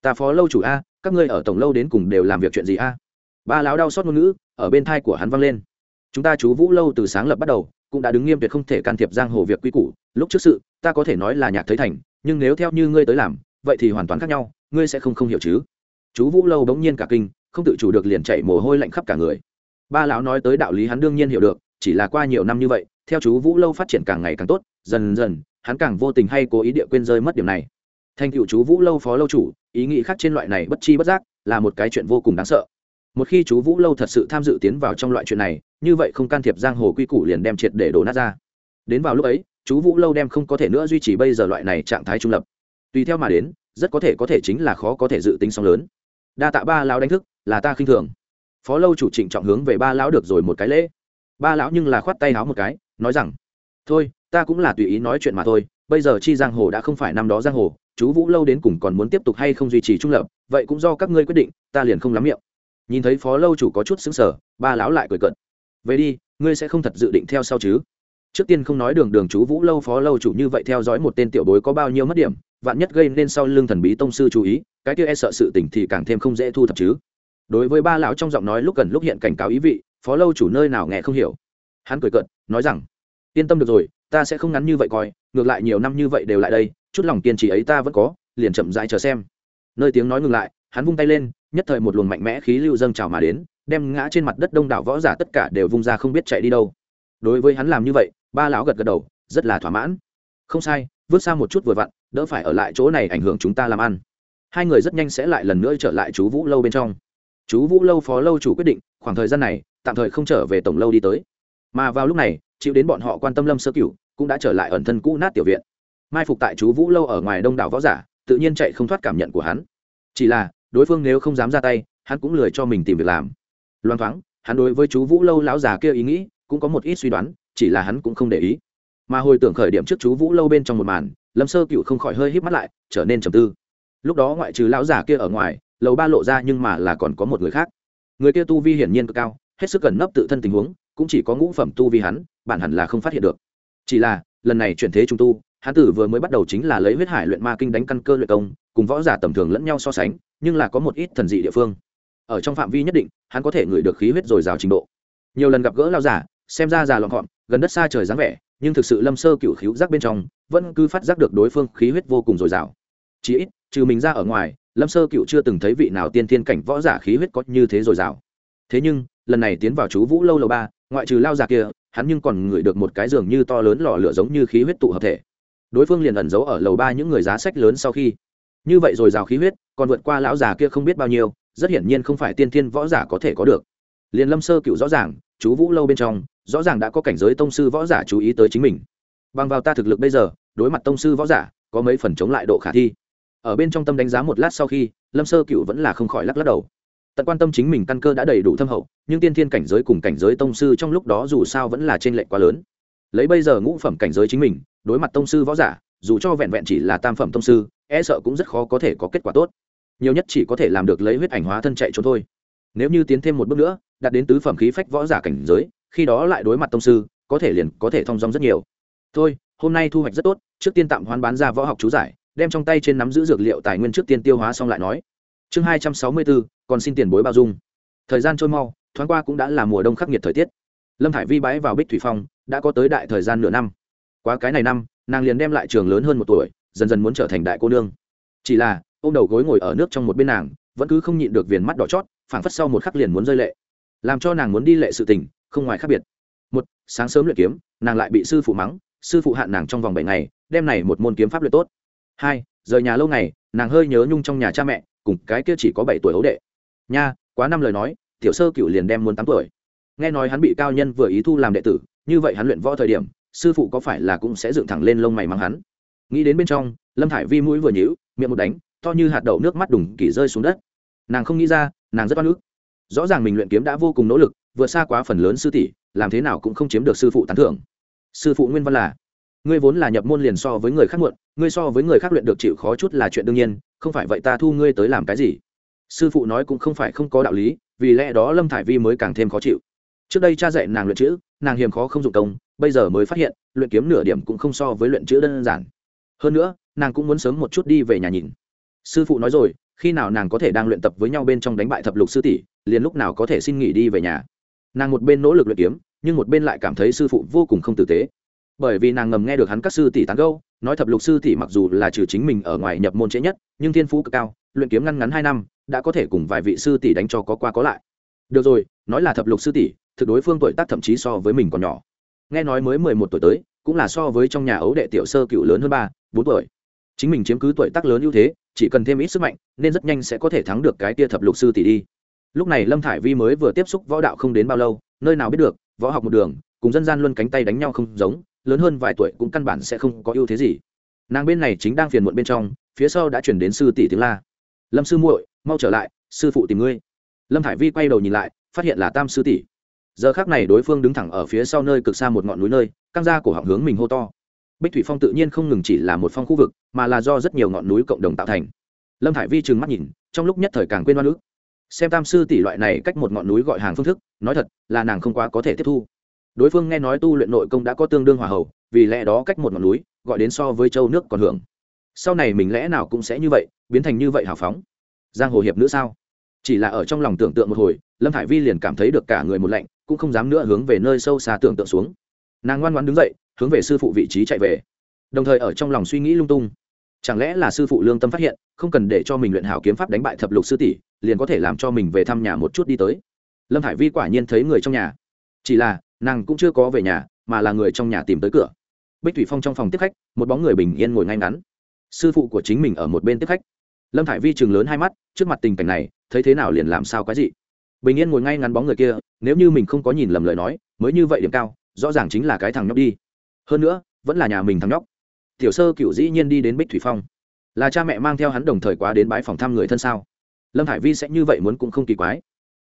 Ta phó lâu chủ a, các ngươi ở tổng lâu đến cùng đều làm việc chuyện gì a? Ba lão đau xót ngôn ngữ ở bên thai của hắn vang lên. Chúng ta chú vũ lâu từ sáng lập bắt đầu, cũng đã đứng nghiêm tuyệt không thể can thiệp giang hồ việc quy củ. Lúc trước sự, ta có thể nói là nhạc thấy thành, nhưng nếu theo như ngươi tới làm, vậy thì hoàn toàn khác nhau, ngươi sẽ không không hiểu chứ. Chú vũ lâu bỗng nhiên cả kinh, không tự chủ được liền chạy mồ hôi lạnh khắp cả người. Ba lão nói tới đạo lý hắn đương nhiên hiểu được, chỉ là qua nhiều năm như vậy, theo chú vũ lâu phát triển càng ngày càng tốt, dần dần, hắn càng vô tình hay cố ý địa quên rơi mất điểm này. Thành cựu chú vũ lâu phó lâu chủ, ý nghĩ khác trên loại này bất chi bất giác, là một cái chuyện vô cùng đáng sợ một khi chú vũ lâu thật sự tham dự tiến vào trong loại chuyện này, như vậy không can thiệp giang hồ quy củ liền đem triệt để đổ nát ra. Đến vào lúc ấy, chú vũ lâu đem không có thể nữa duy trì bây giờ loại này trạng thái trung lập. Tùy theo mà đến, rất có thể có thể chính là khó có thể dự tính song lớn. Đa tạ ba lão đánh thức, là ta khinh thường. Phó lâu chủ trịnh trọng hướng về ba lão được rồi một cái lễ. Ba lão nhưng là khoát tay háo một cái, nói rằng, thôi, ta cũng là tùy ý nói chuyện mà thôi, bây giờ chi giang hồ đã không phải năm đó giang hồ, chú vũ lâu đến cùng còn muốn tiếp tục hay không duy trì trung lập, vậy cũng do các ngươi quyết định, ta liền không lắm miệng nhìn thấy phó lâu chủ có chút xứng sở, ba lão lại cười cận về đi, ngươi sẽ không thật dự định theo sau chứ? Trước tiên không nói đường đường chú vũ lâu phó lâu chủ như vậy theo dõi một tên tiểu bối có bao nhiêu mất điểm, vạn nhất gây nên sau lưng thần bí tông sư chú ý, cái kia e sợ sự tình thì càng thêm không dễ thu thập chứ. Đối với ba lão trong giọng nói lúc gần lúc hiện cảnh cáo ý vị, phó lâu chủ nơi nào nghe không hiểu. Hắn cười cợt, nói rằng, yên tâm được rồi, ta sẽ không ngắn như vậy coi, ngược lại nhiều năm như vậy đều lại đây, chút lòng kiên trì ấy ta vẫn có, liền chậm rãi chờ xem. Nơi tiếng nói ngừng lại, hắn vung tay lên nhất thời một luồng mạnh mẽ khí lưu dâng trào mà đến, đem ngã trên mặt đất đông đảo võ giả tất cả đều vung ra không biết chạy đi đâu. Đối với hắn làm như vậy, ba lão gật gật đầu, rất là thỏa mãn. Không sai vứt xa một chút vừa vặn, đỡ phải ở lại chỗ này ảnh hưởng chúng ta làm ăn. Hai người rất nhanh sẽ lại lần nữa trở lại chú vũ lâu bên trong. Chú vũ lâu phó lâu chủ quyết định, khoảng thời gian này, tạm thời không trở về tổng lâu đi tới. Mà vào lúc này, chịu đến bọn họ quan tâm lâm sơ cửu, cũng đã trở lại ẩn thân cũ nát tiểu viện. Mai phục tại chú vũ lâu ở ngoài đông đảo võ giả, tự nhiên chạy không thoát cảm nhận của hắn. Chỉ là đối phương nếu không dám ra tay, hắn cũng lười cho mình tìm việc làm. Loan thoáng, hắn đối với chú vũ lâu lão già kia ý nghĩ cũng có một ít suy đoán, chỉ là hắn cũng không để ý. Mà hồi tưởng khởi điểm trước chú vũ lâu bên trong một màn, lâm sơ cựu không khỏi hơi híp mắt lại, trở nên trầm tư. Lúc đó ngoại trừ lão già kia ở ngoài, lầu ba lộ ra nhưng mà là còn có một người khác. Người kia tu vi hiển nhiên cực cao, hết sức gần nấp tự thân tình huống, cũng chỉ có ngũ phẩm tu vi hắn, bản hẳn là không phát hiện được. Chỉ là, lần này chuyển thế trung tu, hắn tử vừa mới bắt đầu chính là lấy huyết hải luyện ma kinh đánh căn cơ luyện công cùng võ giả tầm thường lẫn nhau so sánh, nhưng là có một ít thần dị địa phương. Ở trong phạm vi nhất định, hắn có thể ngửi được khí huyết dồi dào trình độ. Nhiều lần gặp gỡ lao giả, xem ra già lọn gọn, gần đất xa trời dáng vẻ, nhưng thực sự lâm sơ cựu khíu giác bên trong, vẫn cứ phát giác được đối phương khí huyết vô cùng dồi dào. Chỉ ít, trừ mình ra ở ngoài, lâm sơ cựu chưa từng thấy vị nào tiên thiên cảnh võ giả khí huyết có như thế dồi dào. Thế nhưng, lần này tiến vào chú vũ lâu lầu ba, ngoại trừ lao giả kia, hắn nhưng còn ngửi được một cái giường như to lớn lò lửa giống như khí huyết tụ hợp thể. Đối phương liền ẩn giấu ở lầu ba những người giá sách lớn sau khi như vậy rồi rào khí huyết, còn vượt qua lão già kia không biết bao nhiêu, rất hiển nhiên không phải tiên thiên võ giả có thể có được. Liền lâm sơ cựu rõ ràng, chú vũ lâu bên trong, rõ ràng đã có cảnh giới tông sư võ giả chú ý tới chính mình. Bằng vào ta thực lực bây giờ, đối mặt tông sư võ giả, có mấy phần chống lại độ khả thi. Ở bên trong tâm đánh giá một lát sau khi, lâm sơ cựu vẫn là không khỏi lắc lắc đầu. Tận quan tâm chính mình căn cơ đã đầy đủ thâm hậu, nhưng tiên thiên cảnh giới cùng cảnh giới tông sư trong lúc đó dù sao vẫn là t r ê n lệch quá lớn. Lấy bây giờ ngũ phẩm cảnh giới chính mình, đối mặt tông sư võ giả, dù cho vẹn vẹn chỉ là tam phẩm tông sư e sợ cũng rất khó có thể có kết quả tốt. Nhiều nhất chỉ có thể làm được lấy huyết ảnh hóa thân chạy trốn thôi. Nếu như tiến thêm một bước nữa, đạt đến tứ phẩm khí phách võ giả cảnh giới, khi đó lại đối mặt tông sư, có thể liền có thể thong dong rất nhiều. Thôi, hôm nay thu hoạch rất tốt, trước tiên tạm hoán bán ra võ học chú giải, đem trong tay trên nắm giữ dược liệu tài nguyên trước tiên tiêu hóa xong lại nói. Chương hai trăm sáu mươi bốn còn xin tiền bối bao dung. Thời gian trôi mau, thoáng qua cũng đã là mùa đông khắc nghiệt thời tiết. Lâm thải vi bái vào bích thủy phong, đã có tới đại thời gian nửa năm. Qua cái này năm, nàng liền đem lại trường lớn hơn một tuổi dần dần muốn trở thành đại cô nương. Chỉ là ô m đầu gối ngồi ở nước trong một bên nàng, vẫn cứ không nhịn được viền mắt đỏ chót, phảng phất sau một khắc liền muốn rơi lệ. Làm cho nàng muốn đi lệ sự tình, không ngoài khác biệt. Một, sáng sớm luyện kiếm, nàng lại bị sư phụ mắng, sư phụ hạn nàng trong vòng bảy ngày, đem này một môn kiếm pháp luyện tốt. Hai, rời nhà lâu ngày, nàng hơi nhớ nhung trong nhà cha mẹ, cùng cái kia chỉ có bảy tuổi ấu đệ. Nha, quá năm lời nói, tiểu sơ cựu liền đem muốn tám tuổi. Nghe nói hắn bị cao nhân vừa ý thu làm đệ tử, như vậy hắn luyện võ thời điểm, sư phụ có phải là cũng sẽ dựng thẳng lên lông mày mắng hắn? Nghĩ đến bên trong, lâm thải vi mũi vừa nhíu, miệng một đánh, to như hạt đậu nước mắt đùng kỳ rơi xuống đất. Nàng không nghĩ ra, nàng rất oan ức. Rõ ràng mình luyện kiếm đã vô cùng nỗ lực, vượt xa quá phần lớn sư tỷ, làm thế nào cũng không chiếm được sư phụ tán thưởng. Sư phụ nguyên văn là, ngươi vốn là nhập môn liền so với người khác muộn, ngươi so với người khác luyện được chịu khó chút là chuyện đương nhiên, không phải vậy ta thu ngươi tới làm cái gì? Sư phụ nói cũng không phải không có đạo lý, vì lẽ đó lâm thải vi mới càng thêm khó chịu. Trước đây cha dạy nàng luyện chữ, nàng hiềm khó không dụng công, bây giờ mới phát hiện, luyện kiếm nửa điểm cũng không so với luyện chữ đơn giản hơn nữa, nàng cũng muốn sớm một chút đi về nhà nhìn. Sư phụ nói rồi, khi nào nàng có thể đang luyện tập với nhau bên trong đánh bại thập lục sư tỷ, liền lúc nào có thể xin nghỉ đi về nhà. Nàng một bên nỗ lực luyện kiếm, nhưng một bên lại cảm thấy sư phụ vô cùng không tử tế. Bởi vì nàng ngầm nghe được hắn các sư tỷ tán gâu nói thập lục sư tỷ mặc dù là trừ chính mình ở ngoài nhập môn trễ nhất, nhưng thiên phú cực cao, luyện kiếm ngăn ngắn hai năm, đã có thể cùng vài vị sư tỷ đánh cho có qua có lại. Được rồi, nói là thập lục sư tỷ, thực đối phương tuổi tác thậm chí so với mình còn nhỏ. Nghe nói mới mười một tuổi tới cũng là so với trong nhà ấu đệ tiểu sơ cựu lớn hơn ba, bốn tuổi. Chính mình chiếm cứ tuổi tác lớn ưu thế, chỉ cần thêm ít sức mạnh, nên rất nhanh sẽ có thể thắng được cái tia thập lục sư tỷ đi. Lúc này lâm thải vi mới vừa tiếp xúc võ đạo không đến bao lâu, nơi nào biết được, võ học một đường, cùng dân gian luôn cánh tay đánh nhau không giống, lớn hơn vài tuổi cũng căn bản sẽ không có ưu thế gì. Nàng bên này chính đang phiền muộn bên trong, phía sau đã chuyển đến sư tỷ tiếng la. Lâm sư muội, mau trở lại, sư phụ tìm ngươi. Lâm thải vi quay đầu nhìn lại, phát hiện là tam sư tỷ giờ khác này đối phương đứng thẳng ở phía sau nơi cực xa một ngọn núi nơi, căng ra cổ họng hướng mình hô to. Bích thủy phong tự nhiên không ngừng chỉ là một phong khu vực, mà là do rất nhiều ngọn núi cộng đồng tạo thành. Lâm thải vi trừng mắt nhìn, trong lúc nhất thời càng quên oan ức. Xem tam sư tỷ loại này cách một ngọn núi gọi hàng phương thức, nói thật, là nàng không quá có thể tiếp thu. Đối phương nghe nói tu luyện nội công đã có tương đương hòa hậu, vì lẽ đó cách một ngọn núi, gọi đến so với châu nước còn hưởng. Sau này mình lẽ nào cũng sẽ như vậy, biến thành như vậy hào phóng. Giang hồ hiệp nữa sao? Chỉ là ở trong lòng tưởng tượng một hồi, lâm hải vi liền cảm thấy được cả người một lạnh, cũng không dám nữa hướng về nơi sâu xa tưởng tượng xuống. Nàng ngoan ngoan đứng dậy, hướng về sư phụ vị trí chạy về. Đồng thời ở trong lòng suy nghĩ lung tung. Chẳng lẽ là sư phụ lương tâm phát hiện, không cần để cho mình luyện hảo kiếm pháp đánh bại thập lục sư tỷ, liền có thể làm cho mình về thăm nhà một chút đi tới. Lâm hải vi quả nhiên thấy người trong nhà. Chỉ là, nàng cũng chưa có về nhà, mà là người trong nhà tìm tới cửa. Bích thủy phong trong phòng tiếp khách, một bóng người bình yên ngồi ngay ngắn. Sư phụ của chính mình ở một bên tiếp khách. Lâm thải vi chừng lớn hai mắt, trước mặt tình cảnh này thấy thế nào liền làm sao cái gì bình yên ngồi ngay ngắn bóng người kia, nếu như mình không có nhìn lầm lời nói, mới như vậy điểm cao, rõ ràng chính là cái thằng nhóc đi. Hơn nữa, vẫn là nhà mình thằng nhóc. Tiểu sơ cựu dĩ nhiên đi đến bích thủy phong. Là cha mẹ mang theo hắn đồng thời quá đến bãi phòng thăm người thân sao? Lâm hải vi sẽ như vậy muốn cũng không kỳ quái.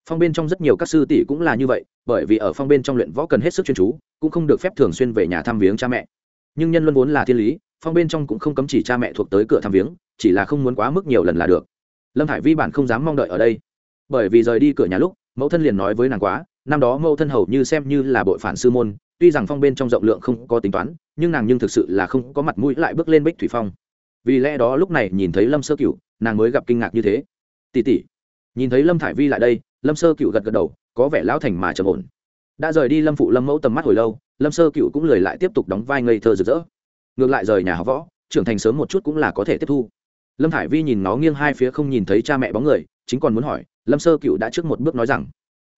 Phong bên trong rất nhiều các sư tỷ cũng là như vậy, bởi vì ở phong bên trong luyện võ cần hết sức chuyên chú, cũng không được phép thường xuyên về nhà thăm viếng cha mẹ. Nhưng nhân luân vốn là thiên lý, phong bên trong cũng không cấm chỉ cha mẹ thuộc tới cửa thăm viếng, chỉ là không muốn quá mức nhiều lần là được lâm hải vi bản không dám mong đợi ở đây. Bởi vì rời đi cửa nhà lúc, mẫu thân liền nói với nàng quá, năm đó mẫu thân hầu như xem như là bội phản sư môn, tuy rằng phong bên trong rộng lượng không có tính toán, nhưng nàng nhưng thực sự là không có mặt mũi lại bước lên bích thủy phong. Vì lẽ đó lúc này nhìn thấy lâm sơ cửu, nàng mới gặp kinh ngạc như thế. Tỉ tỉ nhìn thấy lâm thải vi lại đây, lâm sơ cửu gật gật đầu, có vẻ lão thành mà trầm ổn. Đã rời đi lâm phụ lâm mẫu tầm mắt hồi lâu, lâm sơ cửu cũng lười lại tiếp tục đóng vai ngây thơ rực rỡ. Ngược lại rời nhà học võ, trưởng thành sớm một chút cũng là có thể tiếp thu lâm thải vi nhìn nó nghiêng hai phía không nhìn thấy cha mẹ bóng người, chính còn muốn hỏi, lâm sơ cựu đã trước một bước nói rằng,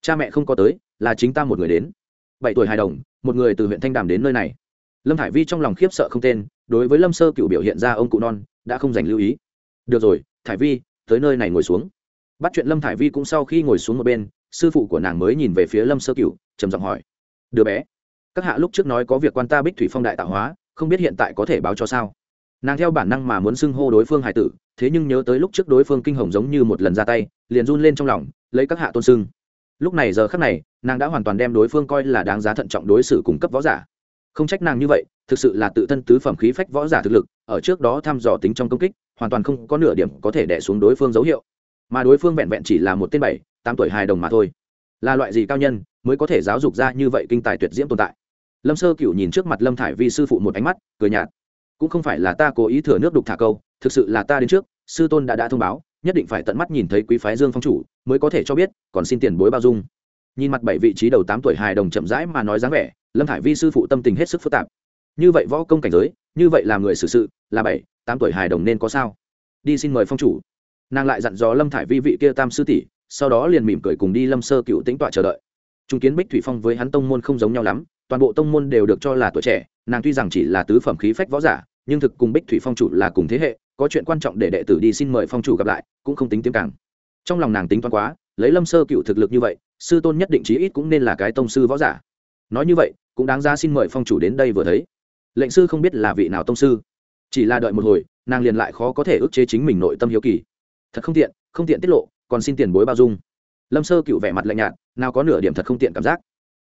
cha mẹ không có tới, là chính ta một người đến. Bảy tuổi hài đồng, một người từ huyện thanh đàm đến nơi này. Lâm thải vi trong lòng khiếp sợ không tên, đối với lâm sơ cựu biểu hiện ra ông cụ non, đã không dành lưu ý. Được rồi, thải vi, tới nơi này ngồi xuống. Bắt chuyện lâm thải vi cũng sau khi ngồi xuống một bên, sư phụ của nàng mới nhìn về phía lâm sơ cựu, trầm giọng hỏi, đứa bé, các hạ lúc trước nói có việc quan ta bích thủy phong đại tạo hóa, không biết hiện tại có thể báo cho sao? Nàng theo bản năng mà muốn xưng hô đối phương hải tử, thế nhưng nhớ tới lúc trước đối phương kinh hồng giống như một lần ra tay, liền run lên trong lòng, lấy các hạ tôn xưng. Lúc này giờ khắc này, nàng đã hoàn toàn đem đối phương coi là đáng giá thận trọng đối xử cung cấp võ giả. Không trách nàng như vậy, thực sự là tự thân tứ phẩm khí phách võ giả thực lực, ở trước đó thăm dò tính trong công kích, hoàn toàn không có nửa điểm có thể đẻ xuống đối phương dấu hiệu. Mà đối phương vẹn vẹn chỉ là một tên bảy, tám tuổi hài đồng mà thôi. Là loại gì cao nhân mới có thể giáo dục ra như vậy kinh tài tuyệt diễm tồn tại? Lâm sơ cựu nhìn trước mặt lâm thải vi sư phụ một ánh mắt, cười nhạt cũng không phải là ta cố ý thừa nước đục thả câu, thực sự là ta đến trước, sư tôn đã đã thông báo, nhất định phải tận mắt nhìn thấy quý phái dương phong chủ, mới có thể cho biết, còn xin tiền bối bao dung. Nhìn mặt bảy vị trí đầu tám tuổi hài đồng chậm rãi mà nói dáng vẻ, lâm thải vi sư phụ tâm tình hết sức phức tạp. Như vậy võ công cảnh giới, như vậy là người xử sự, là bảy, tám tuổi hài đồng nên có sao? Đi xin mời phong chủ. Nàng lại dặn dò lâm thải vi vị kia tam sư tỷ, sau đó liền mỉm cười cùng đi lâm sơ cựu tính tọa chờ đợi. Trung kiến bích thủy phong với hắn tông môn không giống nhau lắm toàn bộ tông môn đều được cho là tuổi trẻ, nàng tuy rằng chỉ là tứ phẩm khí phách võ giả, nhưng thực cùng bích thủy phong chủ là cùng thế hệ, có chuyện quan trọng để đệ tử đi xin mời phong chủ gặp lại, cũng không tính tiếng càng. Trong lòng nàng tính toán quá, lấy lâm sơ cựu thực lực như vậy, sư tôn nhất định chí ít cũng nên là cái tông sư võ giả. Nói như vậy, cũng đáng ra xin mời phong chủ đến đây vừa thấy. Lệnh sư không biết là vị nào tông sư, chỉ là đợi một hồi, nàng liền lại khó có thể ức chế chính mình nội tâm hiếu kỳ. Thật không tiện không tiện tiết lộ, còn xin tiền bối bao dung. Lâm sơ cựu vẻ mặt lạnh nhạt, nào có nửa điểm thật không tiện cảm giác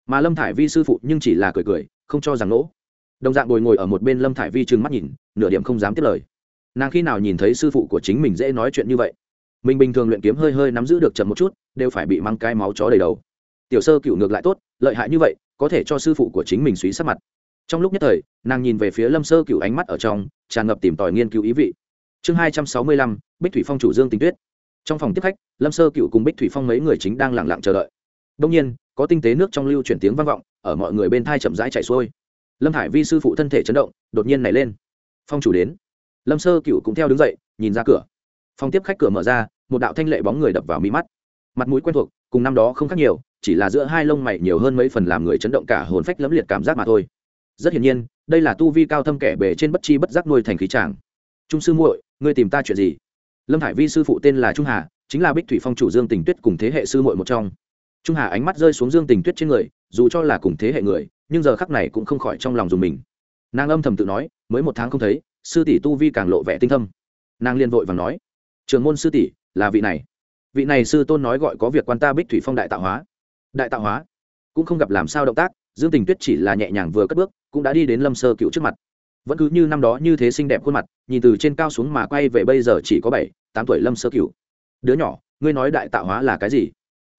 mà lâm thải vi sư phụ nhưng chỉ là cười cười, không cho rằng lỗ đồng dạng bồi ngồi ở một bên lâm thải vi trừng mắt nhìn, nửa điểm không dám tiếp lời. Nàng khi nào nhìn thấy sư phụ của chính mình dễ nói chuyện như vậy? Mình bình thường luyện kiếm hơi hơi nắm giữ được chậm một chút, đều phải bị mang cái máu chó đầy đầu. Tiểu sơ cựu ngược lại tốt, lợi hại như vậy, có thể cho sư phụ của chính mình suý sắc mặt. Trong lúc nhất thời, nàng nhìn về phía lâm sơ cựu ánh mắt ở trong, tràn ngập tìm tòi nghiên cứu ý vị. Chương hai trăm sáu mươi lăm, bích thủy phong chủ dương tình tuyết. Trong phòng tiếp khách, lâm sơ cựu cùng bích thủy phong mấy người chính đang lẳng lặng chờ đợi đông nhiên, có tinh tế nước trong lưu chuyển tiếng vang vọng, ở mọi người bên thai chậm rãi chảy xuôi. Lâm hải vi sư phụ thân thể chấn động, đột nhiên nảy lên. Phong chủ đến. Lâm sơ cựu cũng theo đứng dậy, nhìn ra cửa. Phòng tiếp khách cửa mở ra, một đạo thanh lệ bóng người đập vào mi mắt. Mặt mũi quen thuộc, cùng năm đó không khác nhiều, chỉ là giữa hai lông mày nhiều hơn mấy phần làm người chấn động cả hồn phách lẫm liệt cảm giác mà thôi. Rất hiển nhiên, đây là tu vi cao thâm kẻ bề trên bất chi bất giác nuôi thành khí tràng trung sư muội, ngươi tìm ta chuyện gì? Lâm hải vi sư phụ tên là trung hà, chính là bích thủy phong chủ dương tình tuyết cùng thế hệ sư muội một trong trung hà ánh mắt rơi xuống dương tình tuyết trên người, dù cho là cùng thế hệ người, nhưng giờ khắc này cũng không khỏi trong lòng dùng mình. Nàng âm thầm tự nói, mới một tháng không thấy, sư tỷ tu vi càng lộ vẻ tinh thâm. Nàng liên vội và nói, trường môn sư tỷ, là vị này. Vị này sư tôn nói gọi có việc quan ta bích thủy phong đại tạo hóa. Đại tạo hóa? Cũng không gặp làm sao động tác, dương tình tuyết chỉ là nhẹ nhàng vừa cất bước, cũng đã đi đến lâm sơ cựu trước mặt. Vẫn cứ như năm đó như thế xinh đẹp khuôn mặt, nhìn từ trên cao xuống mà quay về bây giờ chỉ có bảy, tám tuổi lâm sơ cựu đứa nhỏ, ngươi nói đại tạo hóa là cái gì?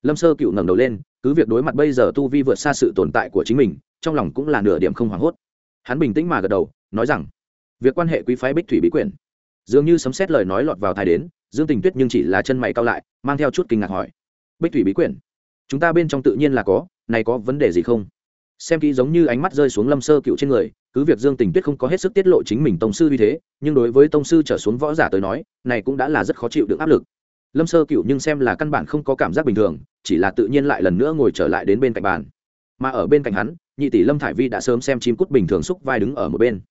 Lâm sơ cựu ngẩng đầu lên, cứ việc đối mặt bây giờ tu vi vượt xa sự tồn tại của chính mình, trong lòng cũng là nửa điểm không hoảng hốt. Hắn bình tĩnh mà gật đầu, nói rằng, việc quan hệ quý phái bích thủy bí quyển. Dường như sấm xét lời nói lọt vào thai đến, dương tình tuyết nhưng chỉ là chân mày cao lại, mang theo chút kinh ngạc hỏi, bích thủy bí quyển? Chúng ta bên trong tự nhiên là có, này có vấn đề gì không? Xem kỹ giống như ánh mắt rơi xuống lâm sơ cựu trên người, cứ việc dương tình tuyết không có hết sức tiết lộ chính mình tông sư như thế, nhưng đối với tông sư trở xuống võ giả tới nói, này cũng đã là rất khó chịu được áp lực lâm sơ cựu nhưng xem là căn bản không có cảm giác bình thường, chỉ là tự nhiên lại lần nữa ngồi trở lại đến bên cạnh bàn. Mà ở bên cạnh hắn, nhị tỷ lâm thải vi đã sớm xem chim cút bình thường xúc vai đứng ở một bên.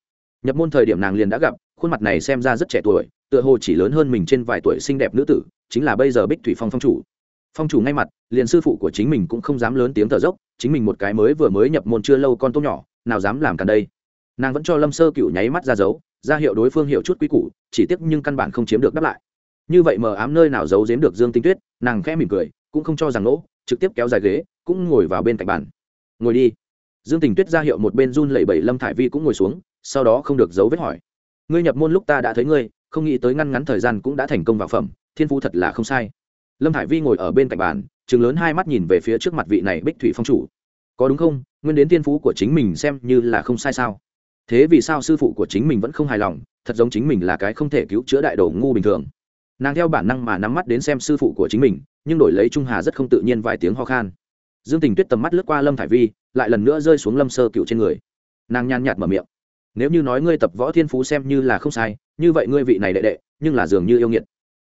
Nhập môn thời điểm nàng liền đã gặp, khuôn mặt này xem ra rất trẻ tuổi, tựa hồ chỉ lớn hơn mình trên vài tuổi xinh đẹp nữ tử, chính là bây giờ bích thủy phong phong chủ. Phong chủ ngay mặt, liền sư phụ của chính mình cũng không dám lớn tiếng thở dốc, chính mình một cái mới vừa mới nhập môn chưa lâu con tốt nhỏ, nào dám làm cả đây. Nàng vẫn cho lâm sơ cựu nháy mắt ra dấu, ra hiệu đối phương hiểu chút quý củ, chỉ tiếc nhưng căn bản không chiếm được đáp lại như vậy mờ ám nơi nào giấu giếm được dương tinh tuyết, nàng khẽ mỉm cười, cũng không cho rằng lỗ, trực tiếp kéo dài ghế, cũng ngồi vào bên cạnh bàn. Ngồi đi. Dương tình tuyết ra hiệu một bên run lẩy bẩy lâm thải vi cũng ngồi xuống, sau đó không được giấu vết hỏi. Ngươi nhập môn lúc ta đã thấy ngươi, không nghĩ tới ngăn ngắn thời gian cũng đã thành công vào phẩm, thiên phú thật là không sai. Lâm thải vi ngồi ở bên cạnh bàn chừng lớn hai mắt nhìn về phía trước mặt vị này bích thủy phong chủ. Có đúng không? Nguyên đến thiên phú của chính mình xem như là không sai sao? Thế vì sao sư phụ của chính mình vẫn không hài lòng, thật giống chính mình là cái không thể cứu chữa đại đồ ngu bình thường nàng theo bản năng mà nắm mắt đến xem sư phụ của chính mình, nhưng đổi lấy trung hà rất không tự nhiên vài tiếng ho khan. Dương tình tuyết tầm mắt lướt qua lâm thải vi, lại lần nữa rơi xuống lâm sơ cựu trên người. Nàng nhàn nhạt mở miệng. Nếu như nói ngươi tập võ thiên phú xem như là không sai, như vậy ngươi vị này đệ đệ, nhưng là dường như yêu nghiệt.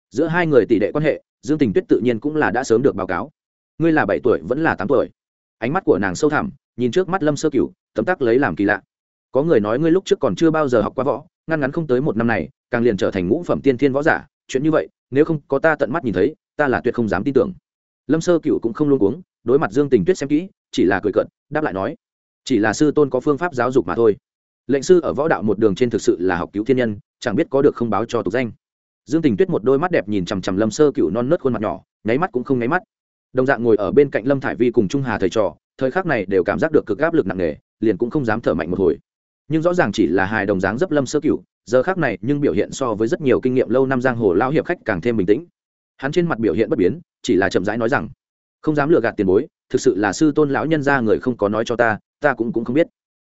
Giữa hai người tỷ đệ quan hệ, dương tình tuyết tự nhiên cũng là đã sớm được báo cáo. Ngươi là bảy tuổi, vẫn là tám tuổi. Ánh mắt của nàng sâu thẳm, nhìn trước mắt lâm sơ cửu tấm tắc lấy làm kỳ lạ. Có người nói ngươi lúc trước còn chưa bao giờ học qua võ, ngăn ngắn không tới một năm này, càng liền trở thành ngũ phẩm tiên thiên võ giả chuyện như vậy, nếu không có ta tận mắt nhìn thấy, ta là tuyệt không dám tin tưởng. Lâm sơ cửu cũng không luôn uống đối mặt dương tình tuyết xem kỹ, chỉ là cười cận đáp lại nói, chỉ là sư tôn có phương pháp giáo dục mà thôi. Lệnh sư ở võ đạo một đường trên thực sự là học cứu thiên nhân, chẳng biết có được không báo cho tục danh. Dương tình tuyết một đôi mắt đẹp nhìn chằm chằm lâm sơ cựu non nớt khuôn mặt nhỏ, nháy mắt cũng không nháy mắt. Đồng dạng ngồi ở bên cạnh lâm thải vi cùng trung hà thầy trò, thời khắc này đều cảm giác được cực áp lực nặng nề, liền cũng không dám thở mạnh một hồi nhưng rõ ràng chỉ là hài đồng dáng dấp lâm sơ cựu giờ khác này nhưng biểu hiện so với rất nhiều kinh nghiệm lâu năm giang hồ lao hiệp khách càng thêm bình tĩnh. Hắn trên mặt biểu hiện bất biến, chỉ là chậm rãi nói rằng, không dám lừa gạt tiền bối, thực sự là sư tôn lão nhân ra người không có nói cho ta ta cũng cũng không biết.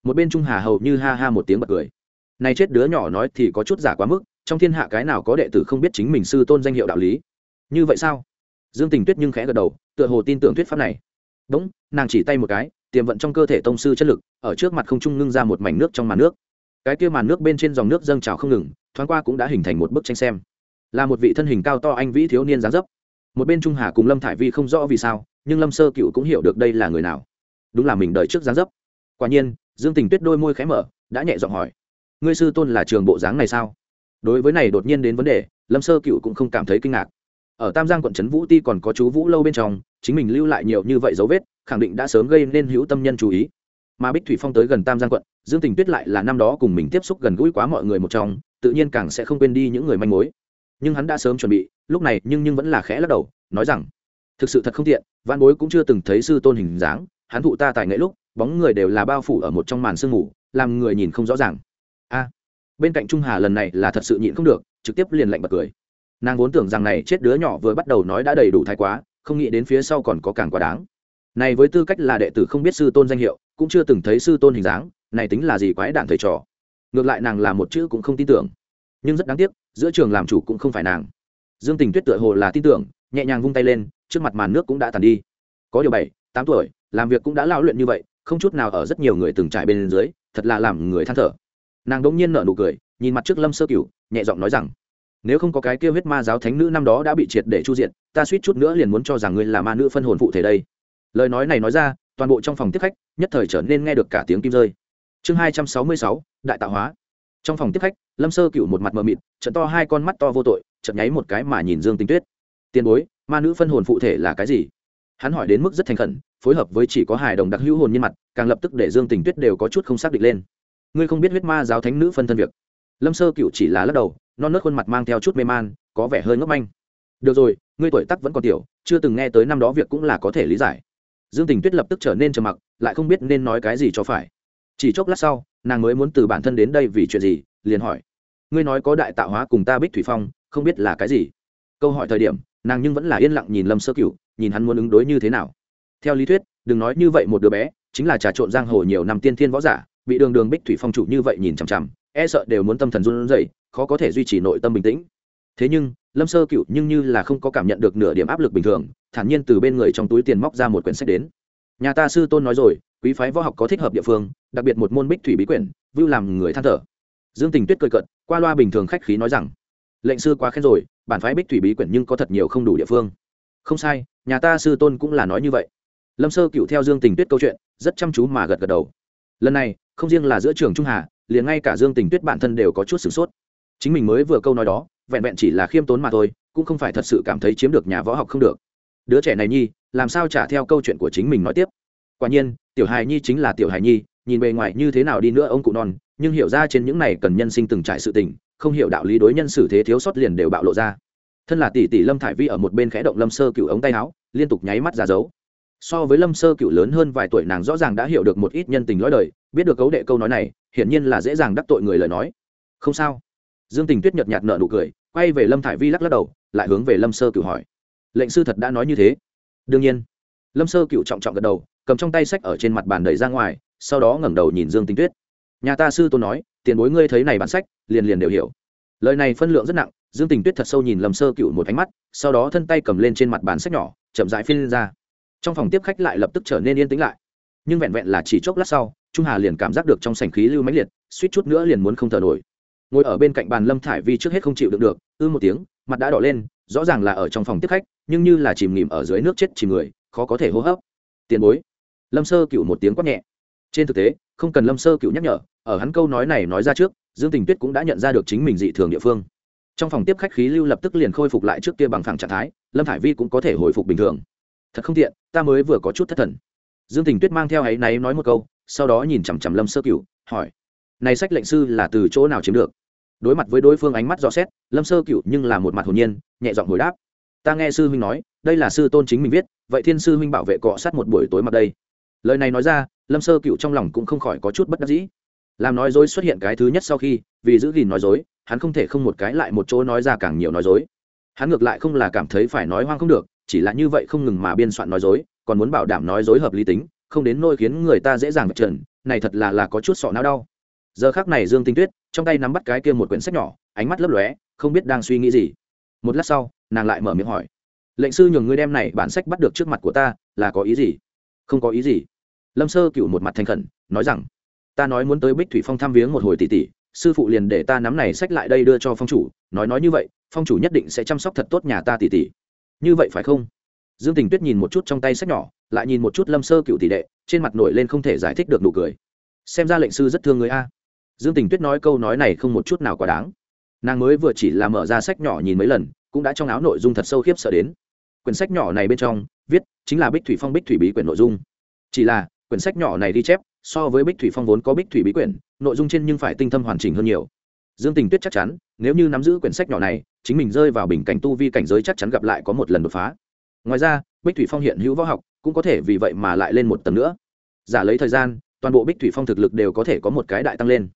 Một bên trung hà hầu như ha ha một tiếng bật cười. Này chết đứa nhỏ nói thì có chút giả quá mức, trong thiên hạ cái nào có đệ tử không biết chính mình sư tôn danh hiệu đạo lý. Như vậy sao? Dương tình tuyết nhưng khẽ gật đầu, tựa hồ tin tưởng thuyết pháp này. Đúng, nàng chỉ tay một cái tiềm vận trong cơ thể tông sư chất lực, ở trước mặt không trung ngưng ra một mảnh nước trong màn nước. Cái kia màn nước bên trên dòng nước dâng trào không ngừng, thoáng qua cũng đã hình thành một bức tranh xem. Là một vị thân hình cao to anh vĩ thiếu niên dáng dấp. Một bên trung hà cùng lâm thải vi không rõ vì sao, nhưng lâm sơ cựu cũng hiểu được đây là người nào. Đúng là mình đợi trước dáng dấp. Quả nhiên, dương tình tuyết đôi môi khé mở, đã nhẹ giọng hỏi, ngươi sư tôn là trường bộ dáng này sao? Đối với này đột nhiên đến vấn đề, lâm sơ cựu cũng không cảm thấy kinh ngạc ở tam giang quận trấn vũ ti còn có chú vũ lâu bên trong, chính mình lưu lại nhiều như vậy dấu vết, khẳng định đã sớm gây nên hữu tâm nhân chú ý. Mà bích thủy phong tới gần tam giang quận, dương tình tuyết lại là năm đó cùng mình tiếp xúc gần gũi quá mọi người một trong, tự nhiên càng sẽ không quên đi những người manh mối. Nhưng hắn đã sớm chuẩn bị, lúc này nhưng nhưng vẫn là khẽ lắc đầu, nói rằng, thực sự thật không tiện văn bối cũng chưa từng thấy sư tôn hình dáng, hắn thụ ta tài nghệ lúc, bóng người đều là bao phủ ở một trong màn sương mù, làm người nhìn không rõ ràng. A, bên cạnh trung hà lần này là thật sự nhịn không được, trực tiếp liền lạnh bật cười nàng vốn tưởng rằng này chết đứa nhỏ vừa bắt đầu nói đã đầy đủ thái quá, không nghĩ đến phía sau còn có càng quá đáng. Này với tư cách là đệ tử không biết sư tôn danh hiệu, cũng chưa từng thấy sư tôn hình dáng, này tính là gì quái đản thầy trò. Ngược lại nàng là một chữ cũng không tin tưởng. Nhưng rất đáng tiếc, giữa trường làm chủ cũng không phải nàng. Dương tình tuyết tựa hồ là tin tưởng, nhẹ nhàng vung tay lên, trước mặt màn nước cũng đã tàn đi. Có điều bảy, tám tuổi, làm việc cũng đã lao luyện như vậy, không chút nào ở rất nhiều người từng trải bên dưới, thật là làm người than thở. Nàng đỗng nhiên nở nụ cười, nhìn mặt trước lâm sơ cửu, nhẹ giọng nói rằng nếu không có cái kia huyết ma giáo thánh nữ năm đó đã bị triệt để chu diện ta suýt chút nữa liền muốn cho rằng ngươi là ma nữ phân hồn phụ thể đây. Lời nói này nói ra, toàn bộ trong phòng tiếp khách nhất thời trở nên nghe được cả tiếng kim rơi. Chương hai trăm sáu mươi sáu, đại tạo hóa. Trong phòng tiếp khách, lâm sơ cựu một mặt mờ mịt, trận to hai con mắt to vô tội trận nháy một cái mà nhìn dương tinh tuyết. Tiền bối, ma nữ phân hồn phụ thể là cái gì? Hắn hỏi đến mức rất thành khẩn, phối hợp với chỉ có hài đồng đặc hữu hồn nhân mặt, càng lập tức để dương tình tuyết đều có chút không xác định lên. Ngươi không biết huyết ma giáo thánh nữ phân thân việc? Lâm sơ cựu chỉ là lắc đầu non nớt khuôn mặt mang theo chút mê man, có vẻ hơi ngốc manh. Được rồi, ngươi tuổi tắc vẫn còn tiểu, chưa từng nghe tới năm đó việc cũng là có thể lý giải. Dương tình tuyết lập tức trở nên trầm mặc, lại không biết nên nói cái gì cho phải. Chỉ chốc lát sau, nàng mới muốn từ bản thân đến đây vì chuyện gì, liền hỏi. Ngươi nói có đại tạo hóa cùng ta bích thủy phong, không biết là cái gì? Câu hỏi thời điểm, nàng nhưng vẫn là yên lặng nhìn lâm sơ cửu, nhìn hắn muốn ứng đối như thế nào. Theo lý thuyết, đừng nói như vậy một đứa bé, chính là trà trộn giang hồ nhiều năm tiên thiên võ giả, bị đường đường bích thủy phong chủ như vậy nhìn chằm chằm e sợ đều muốn tâm thần run rẩy, khó có thể duy trì nội tâm bình tĩnh. Thế nhưng, lâm sơ cựu nhưng như là không có cảm nhận được nửa điểm áp lực bình thường, thản nhiên từ bên người trong túi tiền móc ra một quyển sách đến. Nhà ta sư tôn nói rồi, quý phái võ học có thích hợp địa phương, đặc biệt một môn bích thủy bí quyển vưu làm người than thở. Dương tình tuyết cười cận qua loa bình thường khách khí nói rằng, lệnh sư quá khen rồi, bản phái bích thủy bí quyển nhưng có thật nhiều không đủ địa phương. Không sai, nhà ta sư tôn cũng là nói như vậy. Lâm sơ cựu theo dương tình tuyết câu chuyện, rất chăm chú mà gật gật đầu. Lần này, không riêng là giữa trường trung hà liền ngay cả dương tình tuyết bản thân đều có chút sửng sốt. Chính mình mới vừa câu nói đó, vẹn vẹn chỉ là khiêm tốn mà thôi, cũng không phải thật sự cảm thấy chiếm được nhà võ học không được. Đứa trẻ này nhi, làm sao trả theo câu chuyện của chính mình nói tiếp? Quả nhiên, tiểu hài nhi chính là tiểu hài nhi, nhìn bề ngoài như thế nào đi nữa ông cụ non, nhưng hiểu ra trên những này cần nhân sinh từng trải sự tình, không hiểu đạo lý đối nhân xử thế thiếu sót liền đều bạo lộ ra. Thân là tỷ tỷ lâm thải vi ở một bên khẽ động lâm sơ cựu ống tay áo, liên tục nháy mắt ra dấu. So với lâm sơ cựu lớn hơn vài tuổi nàng rõ ràng đã hiểu được một ít nhân tình lõi đời, biết được cấu đệ câu nói này hiển nhiên là dễ dàng đắc tội người lời nói. Không sao. Dương tình tuyết nhợt nhạt nợ nụ cười, quay về lâm thải vi lắc lắc đầu, lại hướng về lâm sơ cửu hỏi. Lệnh sư thật đã nói như thế? Đương nhiên. Lâm sơ cựu trọng trọng gật đầu, cầm trong tay sách ở trên mặt bàn đẩy ra ngoài, sau đó ngẩng đầu nhìn dương tình tuyết. Nhà ta sư tôn nói, tiền bối ngươi thấy này bản sách, liền liền đều hiểu. Lời này phân lượng rất nặng, dương tình tuyết thật sâu nhìn lâm sơ cựu một ánh mắt, sau đó thân tay cầm lên trên mặt bàn sách nhỏ, chậm rãi phiên ra. Trong phòng tiếp khách lại lập tức trở nên yên tĩnh lại nhưng vẹn vẹn là chỉ chốc lát sau, trung hà liền cảm giác được trong sảnh khí lưu mãnh liệt, suýt chút nữa liền muốn không thở nổi. Ngồi ở bên cạnh bàn lâm thải vi trước hết không chịu được được, ư một tiếng, mặt đã đỏ lên, rõ ràng là ở trong phòng tiếp khách, nhưng như là chìm nghỉm ở dưới nước chết chìm người, khó có thể hô hấp. Tiền bối. Lâm sơ cựu một tiếng quát nhẹ. Trên thực tế, không cần lâm sơ cựu nhắc nhở, ở hắn câu nói này nói ra trước, dương tình tuyết cũng đã nhận ra được chính mình dị thường địa phương. Trong phòng tiếp khách khí lưu lập tức liền khôi phục lại trước kia bằng phẳng trạng thái, lâm thải vi cũng có thể hồi phục bình thường. Thật không tiện, ta mới vừa có chút thất thần dương tình tuyết mang theo ấy náy nói một câu, sau đó nhìn chằm chằm lâm sơ cựu hỏi, này sách lệnh sư là từ chỗ nào chiếm được? Đối mặt với đối phương ánh mắt rõ xét, lâm sơ cựu nhưng là một mặt hồn nhiên, nhẹ giọng hồi đáp, ta nghe sư huynh nói, đây là sư tôn chính mình viết, vậy thiên sư huynh bảo vệ cọ sát một buổi tối mặt đây. Lời này nói ra, lâm sơ cựu trong lòng cũng không khỏi có chút bất đắc dĩ. Làm nói dối xuất hiện cái thứ nhất sau khi, vì giữ gìn nói dối, hắn không thể không một cái lại một chỗ nói ra càng nhiều nói dối. Hắn ngược lại không là cảm thấy phải nói hoang không được, chỉ là như vậy không ngừng mà biên soạn nói dối còn muốn bảo đảm nói dối hợp lý tính, không đến nôi khiến người ta dễ dàng vạch trần, này thật là là có chút sọ não đau. Giờ khác này dương tinh tuyết, trong tay nắm bắt cái kia một quyển sách nhỏ, ánh mắt lấp lóe, không biết đang suy nghĩ gì. Một lát sau, nàng lại mở miệng hỏi. Lệnh sư nhường ngươi đem này bản sách bắt được trước mặt của ta, là có ý gì? Không có ý gì. Lâm sơ cựu một mặt thành khẩn, nói rằng, ta nói muốn tới bích thủy phong thăm viếng một hồi tỷ tỷ, sư phụ liền để ta nắm này sách lại đây đưa cho phong chủ, nói nói như vậy, phong chủ nhất định sẽ chăm sóc thật tốt nhà ta tỷ tỷ. Như vậy phải không? Dương tình tuyết nhìn một chút trong tay sách nhỏ, lại nhìn một chút lâm sơ cựu tỷ đệ, trên mặt nổi lên không thể giải thích được nụ cười. Xem ra lệnh sư rất thương người a. Dương tình tuyết nói câu nói này không một chút nào quá đáng. Nàng mới vừa chỉ là mở ra sách nhỏ nhìn mấy lần, cũng đã trong áo nội dung thật sâu khiếp sợ đến. Quyển sách nhỏ này bên trong, viết, chính là bích thủy phong bích thủy bí quyển nội dung. Chỉ là, quyển sách nhỏ này ghi chép, so với bích thủy phong vốn có bích thủy bí quyển, nội dung trên nhưng phải tinh thâm hoàn chỉnh hơn nhiều. Dương tình tuyết chắc chắn, nếu như nắm giữ quyển sách nhỏ này, chính mình rơi vào bình cảnh tu vi cảnh giới chắc chắn gặp lại có một lần đột phá ngoài ra, bích thủy phong hiện hữu võ học, cũng có thể vì vậy mà lại lên một tầng nữa. Giả lấy thời gian, toàn bộ bích thủy phong thực lực đều có thể có một cái đại tăng lên.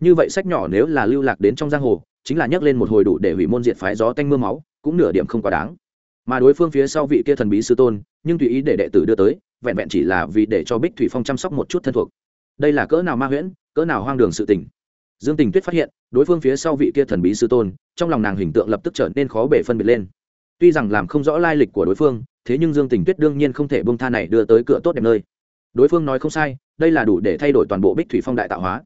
Như vậy sách nhỏ nếu là lưu lạc đến trong giang hồ, chính là nhắc lên một hồi đủ để hủy môn diệt phái gió tanh m ư a máu, cũng nửa điểm không quá đáng. Mà đối phương phía sau vị kia thần bí sư tôn, nhưng tùy ý để đệ tử đưa tới, vẹn vẹn chỉ là vì để cho bích thủy phong chăm sóc một chút thân thuộc. Đây là cỡ nào ma huyễn, cỡ nào hoang đường sự tình. Dương tình tuyết phát hiện, đối phương phía sau vị kia thần bí sư tôn, trong lòng nàng hình tượng lập tức trở nên khó bể phân biệt lên tuy rằng làm không rõ lai lịch của đối phương, thế nhưng dương tình tuyết đương nhiên không thể bông tha này đưa tới cửa tốt đẹp nơi. Đối phương nói không sai, đây là đủ để thay đổi toàn bộ bích thủy phong đại tạo hóa.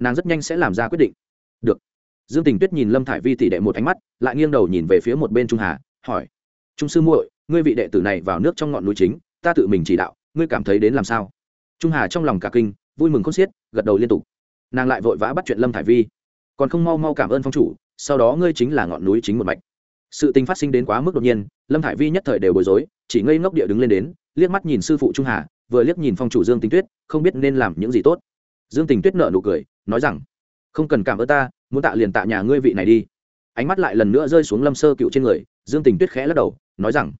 Nàng rất nhanh sẽ làm ra quyết định. Được. Dương tình tuyết nhìn lâm thải vi tỷ đệ một ánh mắt, lại nghiêng đầu nhìn về phía một bên trung hà, hỏi. Trung sư muội, ngươi vị đệ tử này vào nước trong ngọn núi chính, ta tự mình chỉ đạo, ngươi cảm thấy đến làm sao? Trung hà trong lòng cả kinh, vui mừng khôn xiết, gật đầu liên tục. Nàng lại vội vã bắt chuyện lâm thải vi. Còn không mau mau cảm ơn phong chủ, sau đó ngươi chính là ngọn núi chính một mạch sự tình phát sinh đến quá mức đột nhiên, lâm thải vi nhất thời đều bối rối, chỉ ngây ngốc địa đứng lên đến, liếc mắt nhìn sư phụ trung hà, vừa liếc nhìn phong chủ dương tình tuyết, không biết nên làm những gì tốt. Dương tình tuyết nợ nụ cười, nói rằng, không cần cảm ơn ta, muốn tạ liền tạ nhà ngươi vị này đi. Ánh mắt lại lần nữa rơi xuống lâm sơ cựu trên người, dương tình tuyết khẽ lắc đầu, nói rằng,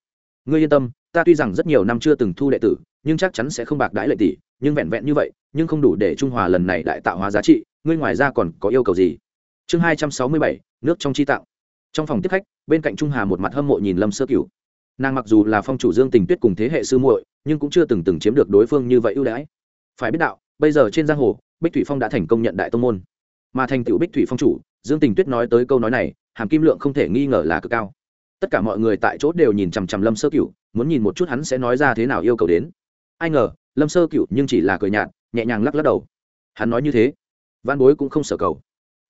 ngươi yên tâm, ta tuy rằng rất nhiều năm chưa từng thu đệ tử, nhưng chắc chắn sẽ không bạc đãi lệ tỷ, nhưng vẹn vẹn như vậy, nhưng không đủ để trung hòa lần này đại tạo hóa giá trị, ngươi ngoài ra còn có yêu cầu gì? Chương hai trăm sáu mươi bảy, nước trong chi tạo trong phòng tiếp khách, bên cạnh trung hà một mặt hâm mộ nhìn lâm sơ cửu. Nàng mặc dù là phong chủ dương tình tuyết cùng thế hệ sư muội, nhưng cũng chưa từng từng chiếm được đối phương như vậy ưu đãi. Phải biết đạo, bây giờ trên giang hồ, bích thủy phong đã thành công nhận đại tông môn. Mà thành tựu bích thủy phong chủ, dương tình tuyết nói tới câu nói này, hàm kim lượng không thể nghi ngờ là cực cao. Tất cả mọi người tại chỗ đều nhìn chằm chằm lâm sơ cửu, muốn nhìn một chút hắn sẽ nói ra thế nào yêu cầu đến. Ai ngờ, lâm sơ cửu nhưng chỉ là cười nhạt, nhẹ nhàng lắc lắc đầu. Hắn nói như thế, văn bối cũng không sở cầu.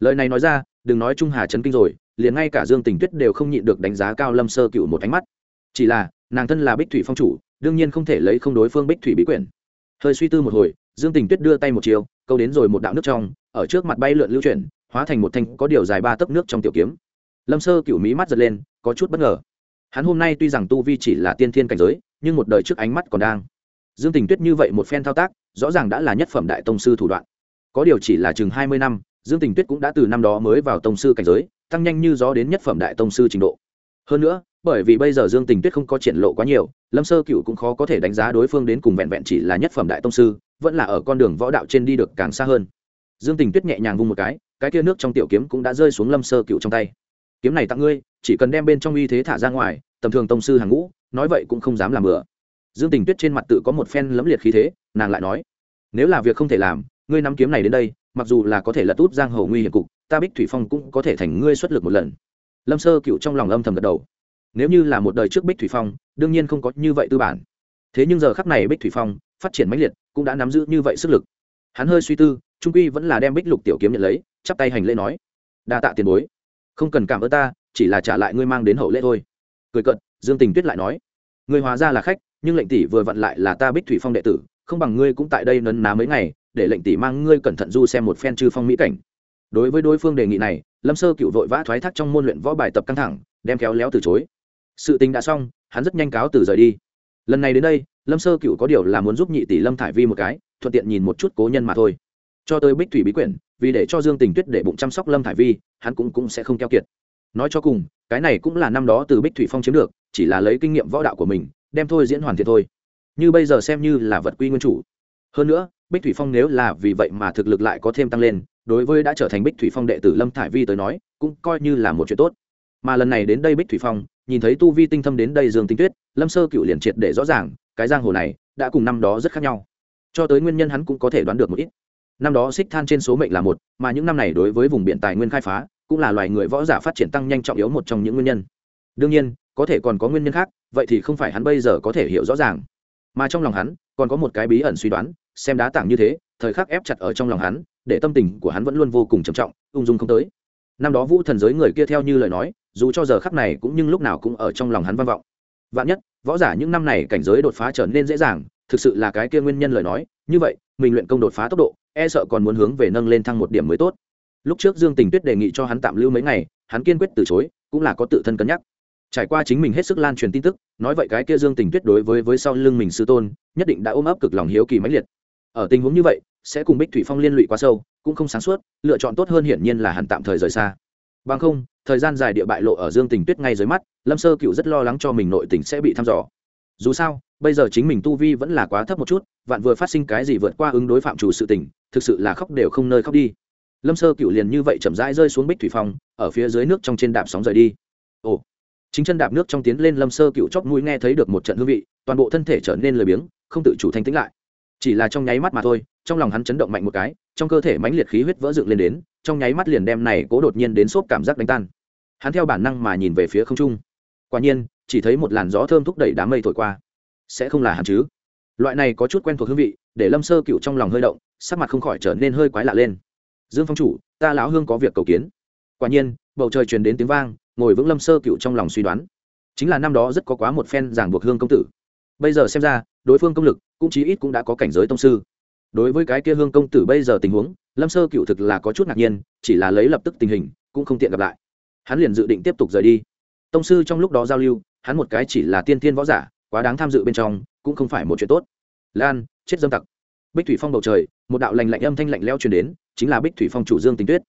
Lời này nói ra, đừng nói trung hà chấn kinh rồi liền ngay cả dương tình tuyết đều không nhịn được đánh giá cao lâm sơ cựu một ánh mắt. Chỉ là, nàng thân là bích thủy phong chủ, đương nhiên không thể lấy không đối phương bích thủy bí quyển. Hơi suy tư một hồi, dương tình tuyết đưa tay một chiều, câu đến rồi một đạo nước trong, ở trước mặt bay lượn lưu chuyển, hóa thành một thanh có điều dài ba tấc nước trong tiểu kiếm. Lâm sơ cựu mí mắt giật lên, có chút bất ngờ. Hắn hôm nay tuy rằng tu vi chỉ là tiên thiên cảnh giới, nhưng một đời trước ánh mắt còn đang. Dương tình tuyết như vậy một phen thao tác, rõ ràng đã là nhất phẩm đại tông sư thủ đoạn. Có điều chỉ là chừng hai mươi năm, dương tình tuyết cũng đã từ năm đó mới vào tông sư cảnh giới tăng nhanh như gió đến nhất phẩm đại tông sư trình độ. Hơn nữa, bởi vì bây giờ dương tình tuyết không có triển lộ quá nhiều, lâm sơ cựu cũng khó có thể đánh giá đối phương đến cùng vẹn vẹn chỉ là nhất phẩm đại tông sư, vẫn là ở con đường võ đạo trên đi được càng xa hơn. Dương tình tuyết nhẹ nhàng vung một cái cái kia nước trong tiểu kiếm cũng đã rơi xuống lâm sơ cựu trong tay. Kiếm này tặng ngươi, chỉ cần đem bên trong uy thế thả ra ngoài, tầm thường tông sư hàng ngũ, nói vậy cũng không dám làm bừa. Dương tình tuyết trên mặt tự có một phen lấm liệt khí thế, nàng lại nói, nếu là việc không thể làm, ngươi nắm kiếm này đến đây, mặc dù là có thể lật út giang hồ nguy hiểm cục ta bích thủy phong cũng có thể thành ngươi xuất lực một lần. Lâm sơ cựu trong lòng âm thầm gật đầu. Nếu như là một đời trước bích thủy phong, đương nhiên không có như vậy tư bản. Thế nhưng giờ khắp này bích thủy phong phát triển mãnh liệt, cũng đã nắm giữ như vậy sức lực. Hắn hơi suy tư, trung quy vẫn là đem bích lục tiểu kiếm nhận lấy, chắp tay hành lễ nói, đa tạ tiền bối. Không cần cảm ơn ta, chỉ là trả lại ngươi mang đến hậu lễ thôi. Cười cận dương tình tuyết lại nói, ngươi hóa ra là khách, nhưng lệnh tỷ vừa vặn lại là ta bích thủy phong đệ tử, không bằng ngươi cũng tại đây nấn ná mấy ngày, để lệnh tỷ mang ngươi cẩn thận du xem một phen chư phong mỹ cảnh đối với đối phương đề nghị này, lâm sơ cựu vội vã thoái thác trong môn luyện võ bài tập căng thẳng, đem kéo léo từ chối. Sự tình đã xong, hắn rất nhanh cáo từ rời đi. Lần này đến đây, lâm sơ cựu có điều là muốn giúp nhị tỷ lâm thải vi một cái, thuận tiện nhìn một chút cố nhân mà thôi. Cho tới bích thủy bí quyển, vì để cho dương tình tuyết để bụng chăm sóc lâm thải vi, hắn cũng cũng sẽ không keo kiệt. Nói cho cùng, cái này cũng là năm đó từ bích thủy phong chiếm được, chỉ là lấy kinh nghiệm võ đạo của mình, đem thôi diễn hoàn thiện thôi. Như bây giờ xem như là vật quy nguyên chủ. Hơn nữa, bích thủy phong nếu là vì vậy mà thực lực lại có thêm tăng lên đối với đã trở thành bích thủy phong đệ tử lâm thải vi tới nói, cũng coi như là một chuyện tốt. Mà lần này đến đây bích thủy phong, nhìn thấy tu vi tinh thâm đến đây dương tinh tuyết, lâm sơ cựu liền triệt để rõ ràng, cái giang hồ này đã cùng năm đó rất khác nhau. Cho tới nguyên nhân hắn cũng có thể đoán được một ít. Năm đó xích than trên số mệnh là một, mà những năm này đối với vùng biển tài nguyên khai phá, cũng là loài người võ giả phát triển tăng nhanh trọng yếu một trong những nguyên nhân. Đương nhiên, có thể còn có nguyên nhân khác, vậy thì không phải hắn bây giờ có thể hiểu rõ ràng. Mà trong lòng hắn, còn có một cái bí ẩn suy đoán, xem đá tảng như thế thời khắc ép chặt ở trong lòng hắn, để tâm tình của hắn vẫn luôn vô cùng trầm trọng, ung dung không tới. Năm đó vũ thần giới người kia theo như lời nói, dù cho giờ khắc này cũng nhưng lúc nào cũng ở trong lòng hắn vang vọng. Vạn nhất, võ giả những năm này cảnh giới đột phá trở nên dễ dàng, thực sự là cái kia nguyên nhân lời nói, như vậy, mình luyện công đột phá tốc độ e sợ còn muốn hướng về nâng lên thăng một điểm mới tốt. Lúc trước dương tình tuyết đề nghị cho hắn tạm lưu mấy ngày, hắn kiên quyết từ chối, cũng là có tự thân cân nhắc. Trải qua chính mình hết sức lan truyền tin tức, nói vậy cái kia dương tình tuyết đối với với sau lưng mình sư tôn, nhất định đã ôm ấp cực lòng hiếu kỳ mãnh liệt. Ở tình huống như vậy sẽ cùng bích thủy phong liên lụy quá sâu, cũng không sáng suốt, lựa chọn tốt hơn hiển nhiên là hẳn tạm thời rời xa. Bằng không, thời gian dài địa bại lộ ở dương tình tuyết ngay dưới mắt, lâm sơ cựu rất lo lắng cho mình nội tình sẽ bị thăm dò. Dù sao, bây giờ chính mình tu vi vẫn là quá thấp một chút, vạn vừa phát sinh cái gì vượt qua ứng đối phạm chủ sự tình, thực sự là khóc đều không nơi khóc đi. Lâm sơ cựu liền như vậy chậm rãi rơi xuống bích thủy phong, ở phía dưới nước trong trên đạp sóng rời đi. Ồ, chính chân đạp nước trong tiến lên lâm sơ cựu chóp mũi nghe thấy được một trận hương vị, toàn bộ thân thể trở nên lười biếng, không tự chủ thanh tĩnh lại. Chỉ là trong nháy mắt mà thôi trong lòng hắn chấn động mạnh một cái, trong cơ thể mãnh liệt khí huyết vỡ dựng lên đến, trong nháy mắt liền đem này cố đột nhiên đến xốp cảm giác đánh tan. Hắn theo bản năng mà nhìn về phía không trung. Quả nhiên, chỉ thấy một làn gió thơm thúc đẩy đám mây thổi qua. Sẽ không là hắn chứ? Loại này có chút quen thuộc hương vị, để lâm sơ cựu trong lòng hơi động, sắc mặt không khỏi trở nên hơi quái lạ lên. Dương phong chủ, ta lão hương có việc cầu kiến. Quả nhiên, bầu trời truyền đến tiếng vang, ngồi vững lâm sơ cựu trong lòng suy đoán. Chính là năm đó rất có quá một phen giảng buộc hương công tử. Bây giờ xem ra, đối phương công lực, cũng chí ít cũng đã có cảnh giới tông sư đối với cái kia hương công tử bây giờ tình huống, lâm sơ cựu thực là có chút ngạc nhiên, chỉ là lấy lập tức tình hình, cũng không tiện gặp lại. Hắn liền dự định tiếp tục rời đi. Tông sư trong lúc đó giao lưu, hắn một cái chỉ là tiên thiên võ giả, quá đáng tham dự bên trong, cũng không phải một chuyện tốt. Lan, chết dâm tặc. Bích thủy phong bầu trời, một đạo lành lạnh âm thanh lạnh leo truyền đến, chính là bích thủy phong chủ dương tình tuyết.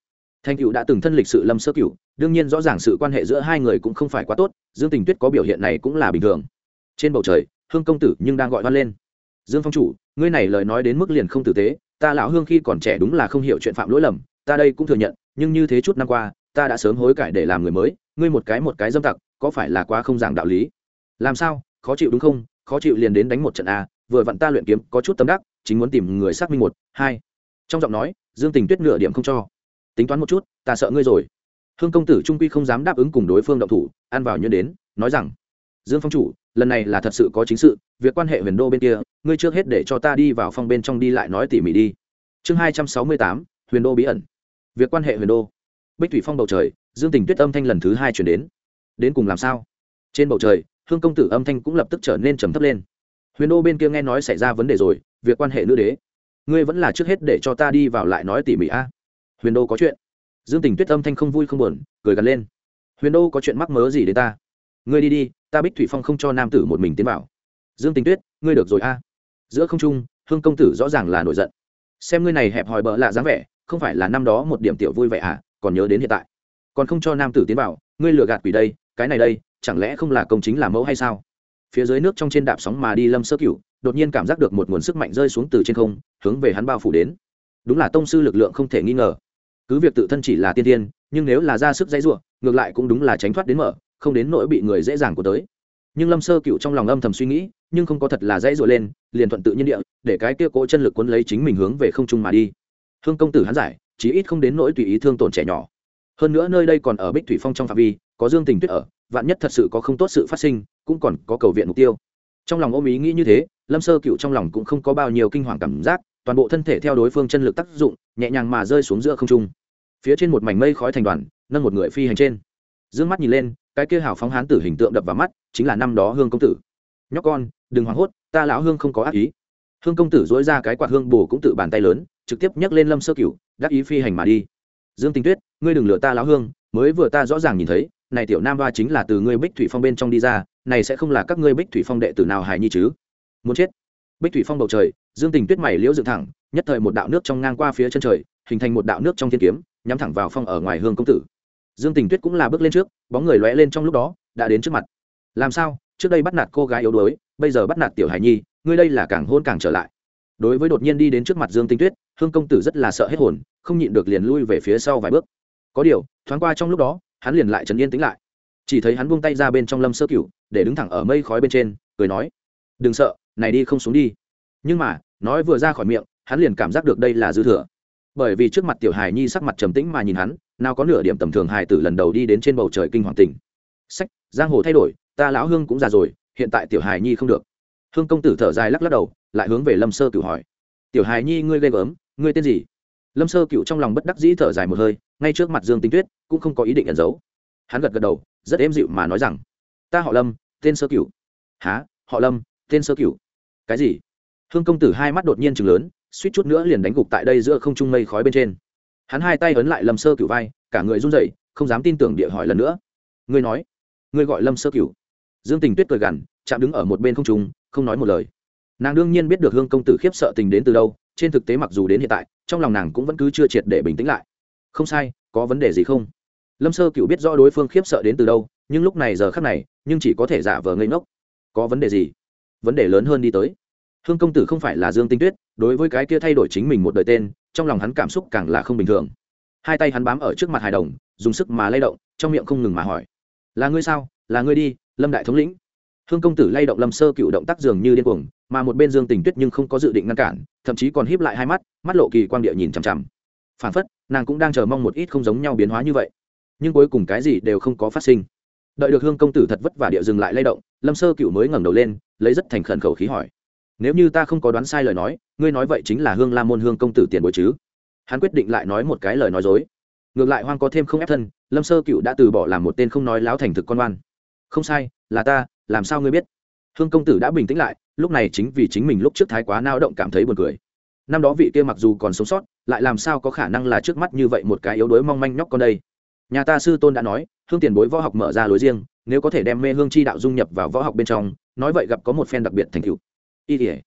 Thanh cựu đã từng thân lịch sự lâm sơ cựu, đương nhiên rõ ràng sự quan hệ giữa hai người cũng không phải quá tốt, dương tình tuyết có biểu hiện này cũng là bình thường. Trên bầu trời, hương công tử nhưng đang gọi hoan lên dương phong chủ, ngươi này lời nói đến mức liền không tử tế, ta lão hương khi còn trẻ đúng là không hiểu chuyện phạm lỗi lầm, ta đây cũng thừa nhận, nhưng như thế chút năm qua, ta đã sớm hối cải để làm người mới, ngươi một cái một cái dâm tặc, có phải là quá không giảng đạo lý? Làm sao, khó chịu đúng không? Khó chịu liền đến đánh một trận a, vừa vặn ta luyện kiếm, có chút tâm đắc, chính muốn tìm người xác minh một, hai. Trong giọng nói, dương tình tuyết nửa điểm không cho. Tính toán một chút, ta sợ ngươi rồi. Hương công tử trung quy không dám đáp ứng cùng đối phương động thủ, ăn vào nhuyễn đến, nói rằng dương phong chủ, lần này là thật sự có chính sự, việc quan hệ huyền đô bên kia, ngươi trước hết để cho ta đi vào phong bên trong đi lại nói tỉ mỉ đi. Chương hai trăm sáu mươi tám, huyền đô bí ẩn. Việc quan hệ huyền đô. Bích thủy phong bầu trời, dương tình tuyết âm thanh lần thứ hai chuyển đến. Đến cùng làm sao? Trên bầu trời, hương công tử âm thanh cũng lập tức trở nên trầm thấp lên. Huyền đô bên kia nghe nói xảy ra vấn đề rồi, việc quan hệ nữ đế. Ngươi vẫn là trước hết để cho ta đi vào lại nói tỉ mỉ a. Huyền đô có chuyện. Dương tình tuyết âm thanh không vui không buồn, cười gắn lên. Huyền đô có chuyện mắc mớ gì đến ta? Ngươi đi đi ta bích thủy phong không cho nam tử một mình tiến vào. Dương tình tuyết, ngươi được rồi a. Giữa không trung, hương công tử rõ ràng là nổi giận. Xem ngươi này hẹp hòi bợ lạ dáng vẻ, không phải là năm đó một điểm tiểu vui vẻ à còn nhớ đến hiện tại. Còn không cho nam tử tiến vào, ngươi lừa gạt quỷ đây, cái này đây, chẳng lẽ không là công chính làm mẫu hay sao? Phía dưới nước trong trên đạp sóng mà đi lâm sơ cửu, đột nhiên cảm giác được một nguồn sức mạnh rơi xuống từ trên không, hướng về hắn bao phủ đến. Đúng là tông sư lực lượng không thể nghi ngờ. Cứ việc tự thân chỉ là tiên tiên nhưng nếu là ra sức dãy ruộng ngược lại cũng đúng là tránh thoát đến mở không đến nỗi bị người dễ dàng của tới. Nhưng lâm sơ cựu trong lòng âm thầm suy nghĩ, nhưng không có thật là dãy dội lên, liền thuận tự nhiên địa, để cái kia cỗ chân lực cuốn lấy chính mình hướng về không trung mà đi. Hương công tử hắn giải, chí ít không đến nỗi tùy ý thương tổn trẻ nhỏ. Hơn nữa nơi đây còn ở bích thủy phong trong phạm vi, có dương tình tuyết ở, vạn nhất thật sự có không tốt sự phát sinh, cũng còn có cầu viện mục tiêu. Trong lòng ôm ý nghĩ như thế, lâm sơ cựu trong lòng cũng không có bao nhiêu kinh hoàng cảm giác, toàn bộ thân thể theo đối phương chân lực tác dụng, nhẹ nhàng mà rơi xuống giữa không trung. Phía trên một mảnh mây khói thành đoàn, nâng một người phi hành trên. D ư ơ n g mắt nhìn lên cái kia hào phóng hán tử hình tượng đập vào mắt, chính là năm đó hương công tử. Nhóc con, đừng hoảng hốt, ta lão hương không có ác ý. Hương công tử dối ra cái quạt hương bồ cũng tự bàn tay lớn, trực tiếp nhấc lên lâm sơ cửu, đắc ý phi hành mà đi. Dương tinh tuyết, ngươi đừng lừa ta lão hương, mới vừa ta rõ ràng nhìn thấy, này tiểu nam ba chính là từ ngươi bích thủy phong bên trong đi ra, này sẽ không là các ngươi bích thủy phong đệ tử nào hài nhi chứ? Muốn chết. Bích thủy phong bầu trời, dương tình tuyết mày liễu dựng thẳng, nhất thời một đạo nước trong ngang qua phía chân trời, hình thành một đạo nước trong thiên kiếm, nhắm thẳng vào phong ở ngoài hương công tử dương tình tuyết cũng là bước lên trước, bóng người lóe lên trong lúc đó, đã đến trước mặt. Làm sao? Trước đây bắt nạt cô gái yếu đuối, bây giờ bắt nạt tiểu hải nhi, ngươi đây là càng hôn càng trở lại. Đối với đột nhiên đi đến trước mặt dương tinh tuyết, hương công tử rất là sợ hết hồn, không nhịn được liền lui về phía sau vài bước. Có điều, thoáng qua trong lúc đó, hắn liền lại trấn yên tĩnh lại. Chỉ thấy hắn buông tay ra bên trong lâm sơ cửu, để đứng thẳng ở mây khói bên trên, cười nói, đừng sợ, này đi không xuống đi. Nhưng mà, nói vừa ra khỏi miệng, hắn liền cảm giác được đây là dư thừa. Bởi vì trước mặt tiểu hài nhi sắc mặt trầm tĩnh mà nhìn hắn nào có nửa điểm tầm thường hài tử lần đầu đi đến trên bầu trời kinh hoàng tình. Sách, giang hồ thay đổi, ta lão hương cũng già rồi, hiện tại tiểu hài nhi không được. Hương công tử thở dài lắc lắc đầu, lại hướng về lâm sơ cửu hỏi. Tiểu hài nhi, ngươi ghê gớm, ngươi tên gì? Lâm sơ cửu trong lòng bất đắc dĩ thở dài một hơi, ngay trước mặt dương tinh tuyết, cũng không có ý định ẩn giấu. Hắn gật gật đầu, rất êm dịu mà nói rằng, ta họ lâm, tên sơ cửu. Há họ lâm, tên sơ cửu? Cái gì? Hương công tử hai mắt đột nhiên chừng lớn, suýt chút nữa liền đánh gục tại đây giữa không trung mây khói bên trên hắn hai tay ấn lại lâm sơ cửu vai, cả người run rẩy, không dám tin tưởng địa hỏi lần nữa. Ngươi nói, ngươi gọi lâm sơ cửu. Dương tình tuyết cười gằn, chạm đứng ở một bên không trung, không nói một lời. Nàng đương nhiên biết được hương công tử khiếp sợ tình đến từ đâu, trên thực tế mặc dù đến hiện tại, trong lòng nàng cũng vẫn cứ chưa triệt để bình tĩnh lại. Không sai, có vấn đề gì không? Lâm sơ cựu biết rõ đối phương khiếp sợ đến từ đâu, nhưng lúc này giờ khắc này, nhưng chỉ có thể giả vờ ngây ngốc. Có vấn đề gì? Vấn đề lớn hơn đi tới. Hương công tử không phải là dương tinh tuyết đối với cái kia thay đổi chính mình một đời tên, trong lòng hắn cảm xúc càng là không bình thường. Hai tay hắn bám ở trước mặt hài đồng, dùng sức mà lay động, trong miệng không ngừng mà hỏi. Là ngươi sao? Là ngươi đi, lâm đại thống lĩnh. Hương công tử lay động lâm sơ cựu động tác dường như điên cuồng, mà một bên dương tình tuyết nhưng không có dự định ngăn cản, thậm chí còn híp lại hai mắt mắt lộ kỳ quang địa nhìn chằm chằm. Phản phất, nàng cũng đang chờ mong một ít không giống nhau biến hóa như vậy. Nhưng cuối cùng cái gì đều không có phát sinh. Đợi được hương công tử thật vất vả địa dừng lại lay động, lâm sơ cựu mới ngẩng đầu lên, lấy rất thành khẩn khẩu khí hỏi nếu như ta không có đoán sai lời nói, ngươi nói vậy chính là hương la môn hương công tử tiền bối chứ? Hắn quyết định lại nói một cái lời nói dối. Ngược lại hoang có thêm không ép thân, lâm sơ cựu đã từ bỏ làm một tên không nói láo thành thực con oan. Không sai, là ta, làm sao ngươi biết? Hương công tử đã bình tĩnh lại, lúc này chính vì chính mình lúc trước thái quá nao động cảm thấy buồn cười. Năm đó vị kia mặc dù còn sống sót, lại làm sao có khả năng là trước mắt như vậy một cái yếu đuối mong manh nhóc con đây? Nhà ta sư tôn đã nói, hương tiền bối võ học mở ra lối riêng, nếu có thể đem mê hương chi đạo dung nhập vào võ học bên trong, nói vậy gặp có một phen đặc biệt thành cựu y thể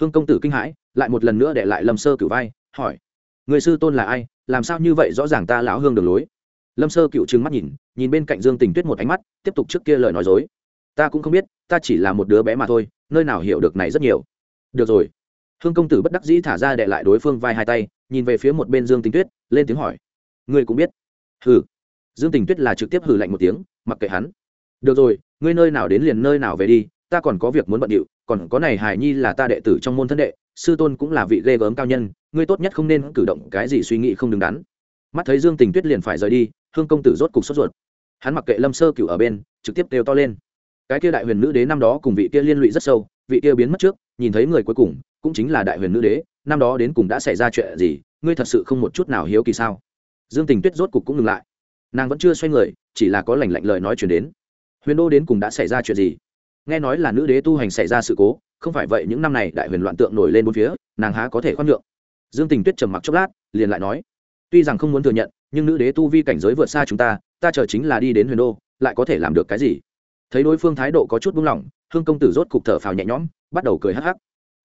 hương công tử kinh hãi, lại một lần nữa để lại lâm sơ cửu vai, hỏi, người sư tôn là ai? Làm sao như vậy? Rõ ràng ta lão hương đường lối. Lâm sơ cựu trừng mắt nhìn nhìn bên cạnh dương tình tuyết một ánh mắt, tiếp tục trước kia lời nói dối, ta cũng không biết, ta chỉ là một đứa bé mà thôi, nơi nào hiểu được này rất nhiều. Được rồi. Hương công tử bất đắc dĩ thả ra đệ lại đối phương vai hai tay, nhìn về phía một bên dương tình tuyết, lên tiếng hỏi, ngươi cũng biết? Hừ. Dương tình tuyết là trực tiếp hừ lạnh một tiếng, mặc kệ hắn, được rồi, ngươi nơi nào đến liền nơi nào về đi ta còn có việc muốn bận điệu, còn có này hài nhi là ta đệ tử trong môn thân đệ, sư tôn cũng là vị ghê gớm cao nhân, ngươi tốt nhất không nên cử động cái gì suy nghĩ không đứng đắn. Mắt thấy dương tình tuyết liền phải rời đi, hương công tử rốt cục sốt ruột. Hắn mặc kệ lâm sơ cửu ở bên, trực tiếp đều to lên. Cái kia đại huyền nữ đế năm đó cùng vị kia liên lụy rất sâu, vị kia biến mất trước, nhìn thấy người cuối cùng, cũng chính là đại huyền nữ đế, năm đó đến cùng đã xảy ra chuyện gì, ngươi thật sự không một chút nào hiếu kỳ sao? Dương tình tuyết rốt cục cũng ngừng lại. Nàng vẫn chưa xoay người, chỉ là có lành lạnh lời nói chuyển đến. Huyền đô đến cùng đã xảy ra chuyện gì? Nghe nói là nữ đế tu hành xảy ra sự cố, không phải vậy những năm này đại huyền loạn tượng nổi lên bốn phía, nàng há có thể khoan nhượng. Dương tình tuyết trầm mặc chốc lát, liền lại nói, tuy rằng không muốn thừa nhận, nhưng nữ đế tu vi cảnh giới vượt xa chúng ta ta chờ chính là đi đến huyền đô, lại có thể làm được cái gì? Thấy đối phương thái độ có chút buông lỏng, hương công tử rốt cục thở phào nhẹ nhõm, bắt đầu cười hắc hắc.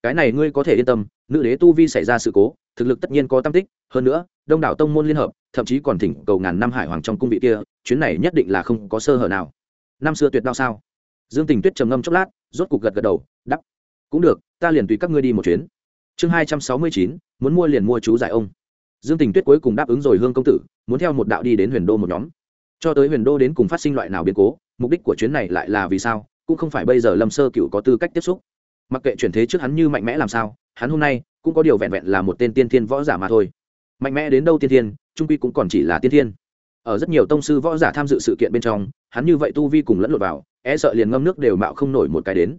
Cái này ngươi có thể yên tâm, nữ đế tu vi xảy ra sự cố, thực lực tất nhiên có tam tích, hơn nữa, đông đảo tông môn liên hợp, thậm chí còn thỉnh cầu ngàn năm hải hoàng trong cung vị kia, chuyến này nhất định là không có sơ hở nào. Năm xưa tuyệt đao sao? Dương tình tuyết trầm ngâm chốc lát, rốt cục gật gật đầu đắp cũng được, ta liền tùy các ngươi đi một chuyến. Chương hai trăm sáu mươi chín, muốn mua liền mua chú giải ông. Dương tình tuyết cuối cùng đáp ứng rồi hương công tử, muốn theo một đạo đi đến huyền đô một nhóm. Cho tới huyền đô đến cùng phát sinh loại nào biến cố, mục đích của chuyến này lại là vì sao, cũng không phải bây giờ lâm sơ cựu có tư cách tiếp xúc. Mặc kệ chuyển thế trước hắn như mạnh mẽ làm sao, hắn hôm nay cũng có điều vẹn vẹn là một tên tiên thiên võ giả mà thôi. Mạnh mẽ đến đâu tiên thiên, trung quy cũng còn chỉ là tiên thiên ở rất nhiều tông sư võ giả tham dự sự kiện bên trong, hắn như vậy tu vi cùng lẫn lộn vào e sợ liền ngâm nước đều mạo không nổi một cái đến.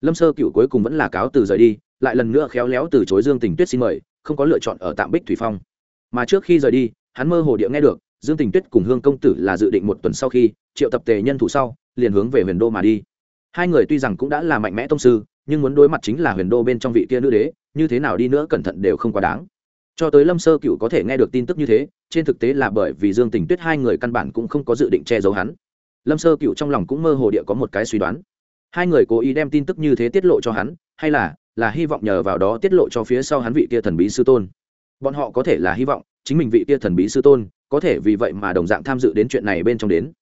Lâm sơ cựu cuối cùng vẫn là cáo từ rời đi, lại lần nữa khéo léo từ chối dương tình tuyết xin mời, không có lựa chọn ở tạm bích thủy phong. Mà trước khi rời đi, hắn mơ hồ địa nghe được, dương tình tuyết cùng hương công tử là dự định một tuần sau khi triệu tập tề nhân thủ sau, liền hướng về huyền đô mà đi. Hai người tuy rằng cũng đã là mạnh mẽ tông sư, nhưng muốn đối mặt chính là huyền đô bên trong vị kia nữ đế, như thế nào đi nữa cẩn thận đều không quá đáng cho tới lâm sơ cựu có thể nghe được tin tức như thế, trên thực tế là bởi vì dương tình tuyết hai người căn bản cũng không có dự định che giấu hắn. Lâm sơ cựu trong lòng cũng mơ hồ địa có một cái suy đoán. Hai người cố ý đem tin tức như thế tiết lộ cho hắn, hay là là hy vọng nhờ vào đó tiết lộ cho phía sau hắn vị kia thần bí sư tôn. Bọn họ có thể là hy vọng, chính mình vị kia thần bí sư tôn, có thể vì vậy mà đồng dạng tham dự đến chuyện này bên trong đến.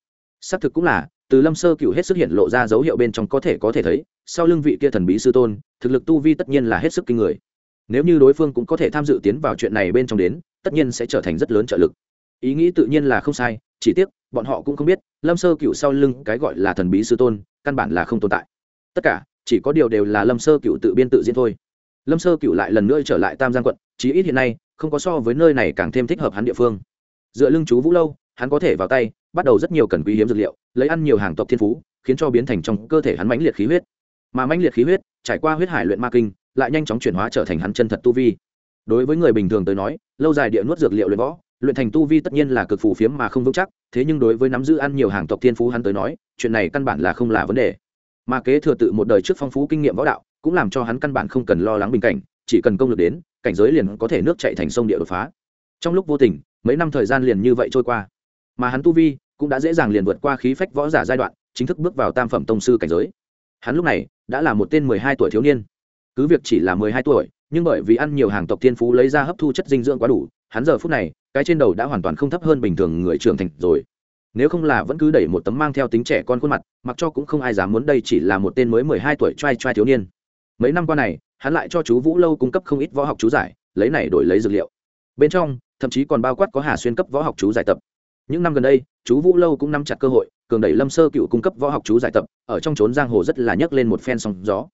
Xác thực cũng là, từ lâm sơ cựu hết sức hiện lộ ra dấu hiệu bên trong có thể có thể thấy, sau lưng vị kia thần bí sư tôn, thực lực tu vi tất nhiên là hết sức kinh người nếu như đối phương cũng có thể tham dự tiến vào chuyện này bên trong đến, tất nhiên sẽ trở thành rất lớn trợ lực. Ý nghĩ tự nhiên là không sai, chỉ tiếc, bọn họ cũng không biết, lâm sơ cựu sau lưng cái gọi là thần bí sư tôn, căn bản là không tồn tại. Tất cả, chỉ có điều đều là lâm sơ cựu tự biên tự diễn thôi. Lâm sơ cựu lại lần nữa trở lại tam giang quận, chí ít hiện nay, không có so với nơi này càng thêm thích hợp hắn địa phương. Dựa lưng chú vũ lâu, hắn có thể vào tay, bắt đầu rất nhiều cần quý hiếm dược liệu, lấy ăn nhiều hàng tộc thiên phú, khiến cho biến thành trong cơ thể hắn mãnh liệt khí huyết. Mà mãnh liệt khí huyết, trải qua huyết hải luyện ma kinh lại nhanh chóng chuyển hóa trở thành hắn chân thật tu vi. Đối với người bình thường tới nói, lâu dài địa nuốt dược liệu luyện võ, luyện thành tu vi tất nhiên là cực phù phiếm mà không vững chắc, thế nhưng đối với nắm giữ ăn nhiều hàng tộc thiên phú hắn tới nói, chuyện này căn bản là không là vấn đề. Mà kế thừa tự một đời trước phong phú kinh nghiệm võ đạo, cũng làm cho hắn căn bản không cần lo lắng bình cảnh, chỉ cần công lực đến, cảnh giới liền có thể nước chạy thành sông địa đột phá. Trong lúc vô tình, mấy năm thời gian liền như vậy trôi qua. Mà hắn tu vi cũng đã dễ dàng liền vượt qua khí phách võ giả giai đoạn, chính thức bước vào tam phẩm tông sư cảnh giới. Hắn lúc này đã là một tên mười hai tuổi thiếu niên cứ việc chỉ là mười hai tuổi, nhưng bởi vì ăn nhiều hàng tộc thiên phú lấy ra hấp thu chất dinh dưỡng quá đủ, hắn giờ phút này, cái trên đầu đã hoàn toàn không thấp hơn bình thường người trưởng thành rồi. Nếu không là vẫn cứ đẩy một tấm mang theo tính trẻ con khuôn mặt, mặc cho cũng không ai dám muốn đây chỉ là một tên mới mười hai tuổi trai trai thiếu niên. Mấy năm qua này, hắn lại cho chú vũ lâu cung cấp không ít võ học chú giải, lấy này đổi lấy dược liệu. Bên trong, thậm chí còn bao quát có hà xuyên cấp võ học chú giải tập. Những năm gần đây, chú vũ lâu cũng nắm chặt cơ hội, cường đẩy lâm sơ cựu cung cấp võ học chú giải tập, ở trong trốn giang hồ rất là nhấc lên một phen sóng gió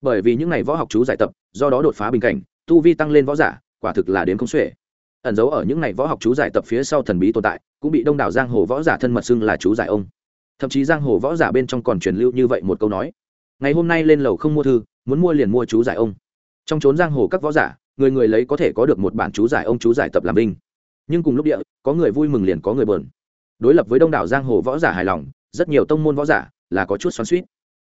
bởi vì những ngày võ học chú giải tập, do đó đột phá bình cảnh, tu vi tăng lên võ giả, quả thực là đến không xuể. Ẩn giấu ở những ngày võ học chú giải tập phía sau thần bí tồn tại, cũng bị đông đảo giang hồ võ giả thân mật xưng là chú giải ông. Thậm chí giang hồ võ giả bên trong còn truyền lưu như vậy một câu nói, ngày hôm nay lên lầu không mua thư, muốn mua liền mua chú giải ông. Trong trốn giang hồ các võ giả, người người lấy có thể có được một bản chú giải ông chú giải tập làm binh nhưng cùng lúc địa, có người vui mừng liền có người bờn đối lập với đông đảo giang hồ võ giả hài lòng, rất nhiều tông môn võ giả là có chút xoắn suýt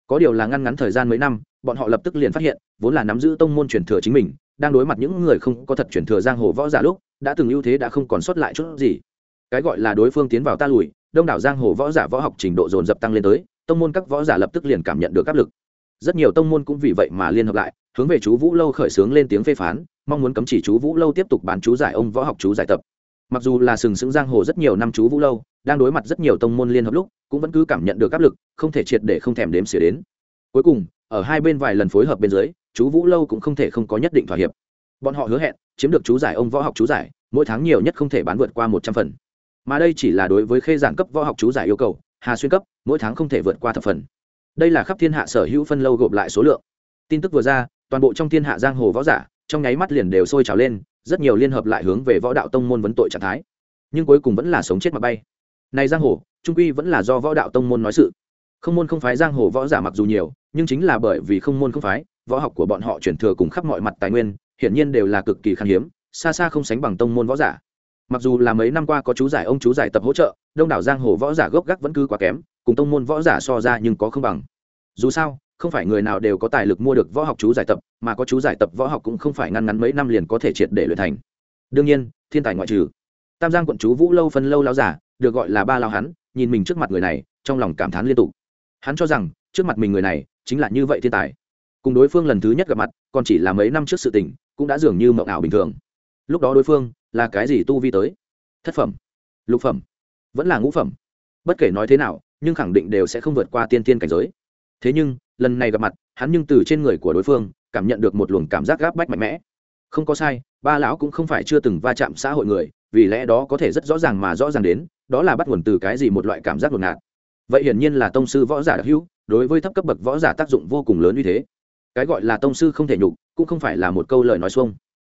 có điều là ngăn ngắn thời gian mấy năm bọn họ lập tức liền phát hiện, vốn là nắm giữ tông môn truyền thừa chính mình, đang đối mặt những người không có thật truyền thừa giang hồ võ giả lúc, đã từng ưu thế đã không còn sót lại chút gì. Cái gọi là đối phương tiến vào ta lùi, đông đảo giang hồ võ giả võ học trình độ dồn dập tăng lên tới, tông môn các võ giả lập tức liền cảm nhận được áp lực. Rất nhiều tông môn cũng vì vậy mà liên hợp lại, hướng về chú vũ lâu khởi xướng lên tiếng phê phán, mong muốn cấm chỉ chú vũ lâu tiếp tục bán chú giải ông võ học chú giải tập. Mặc dù là sừng sững giang hồ rất nhiều năm chú vũ lâu, đang đối mặt rất nhiều tông môn liên hợp lúc, cũng vẫn cứ cảm nhận được áp lực, không thể triệt để không thèm đếm xỉa đến. Cuối cùng ở hai bên vài lần phối hợp bên dưới, chú vũ lâu cũng không thể không có nhất định thỏa hiệp. Bọn họ hứa hẹn, chiếm được chú giải ông võ học chú giải, mỗi tháng nhiều nhất không thể bán vượt qua một trăm phần. Mà đây chỉ là đối với khê giảng cấp võ học chú giải yêu cầu, hà xuyên cấp, mỗi tháng không thể vượt qua thập phần. Đây là khắp thiên hạ sở hữu phân lâu gộp lại số lượng. Tin tức vừa ra, toàn bộ trong thiên hạ giang hồ võ giả, trong nháy mắt liền đều sôi trào lên, rất nhiều liên hợp lại hướng về võ đạo tông môn vấn tội trạng thái. Nhưng cuối cùng vẫn là sống chết mà bay. Này giang hồ, trung quy vẫn là do võ đạo tông môn nói sự. Không môn không phái giang hồ võ giả mặc dù nhiều nhưng chính là bởi vì không môn không phái, võ học của bọn họ chuyển thừa cùng khắp mọi mặt tài nguyên, hiển nhiên đều là cực kỳ khan hiếm, xa xa không sánh bằng tông môn võ giả. Mặc dù là mấy năm qua có chú giải ông chú giải tập hỗ trợ, đông đảo giang hồ võ giả gốc gác vẫn cứ quá kém, cùng tông môn võ giả so ra nhưng có không bằng. Dù sao, không phải người nào đều có tài lực mua được võ học chú giải tập, mà có chú giải tập võ học cũng không phải ngăn ngắn mấy năm liền có thể triệt để luyện thành. Đương nhiên, thiên tài ngoại trừ, tam giang quận chú vũ lâu phân lâu lao giả, được gọi là ba lao hắn, nhìn mình trước mặt người này, trong lòng cảm thán liên tục. Hắn cho rằng, trước mặt mình người này chính là như vậy thiên tài. Cùng đối phương lần thứ nhất gặp mặt, còn chỉ là mấy năm trước sự tình, cũng đã dường như mộng ảo bình thường. Lúc đó đối phương là cái gì tu vi tới? Thất phẩm, lục phẩm, vẫn là ngũ phẩm. Bất kể nói thế nào, nhưng khẳng định đều sẽ không vượt qua tiên tiên cảnh giới. Thế nhưng, lần này gặp mặt, hắn nhưng từ trên người của đối phương, cảm nhận được một luồng cảm giác gáp bách mạnh mẽ. Không có sai, ba lão cũng không phải chưa từng va chạm xã hội người, vì lẽ đó có thể rất rõ ràng mà rõ ràng đến, đó là bắt nguồn từ cái gì một loại cảm giác ngột. ngạt vậy hiển nhiên là tông sư võ giả đặc hữu, đối với thấp cấp bậc võ giả tác dụng vô cùng lớn như thế. Cái gọi là tông sư không thể nhục, cũng không phải là một câu lời nói xuông.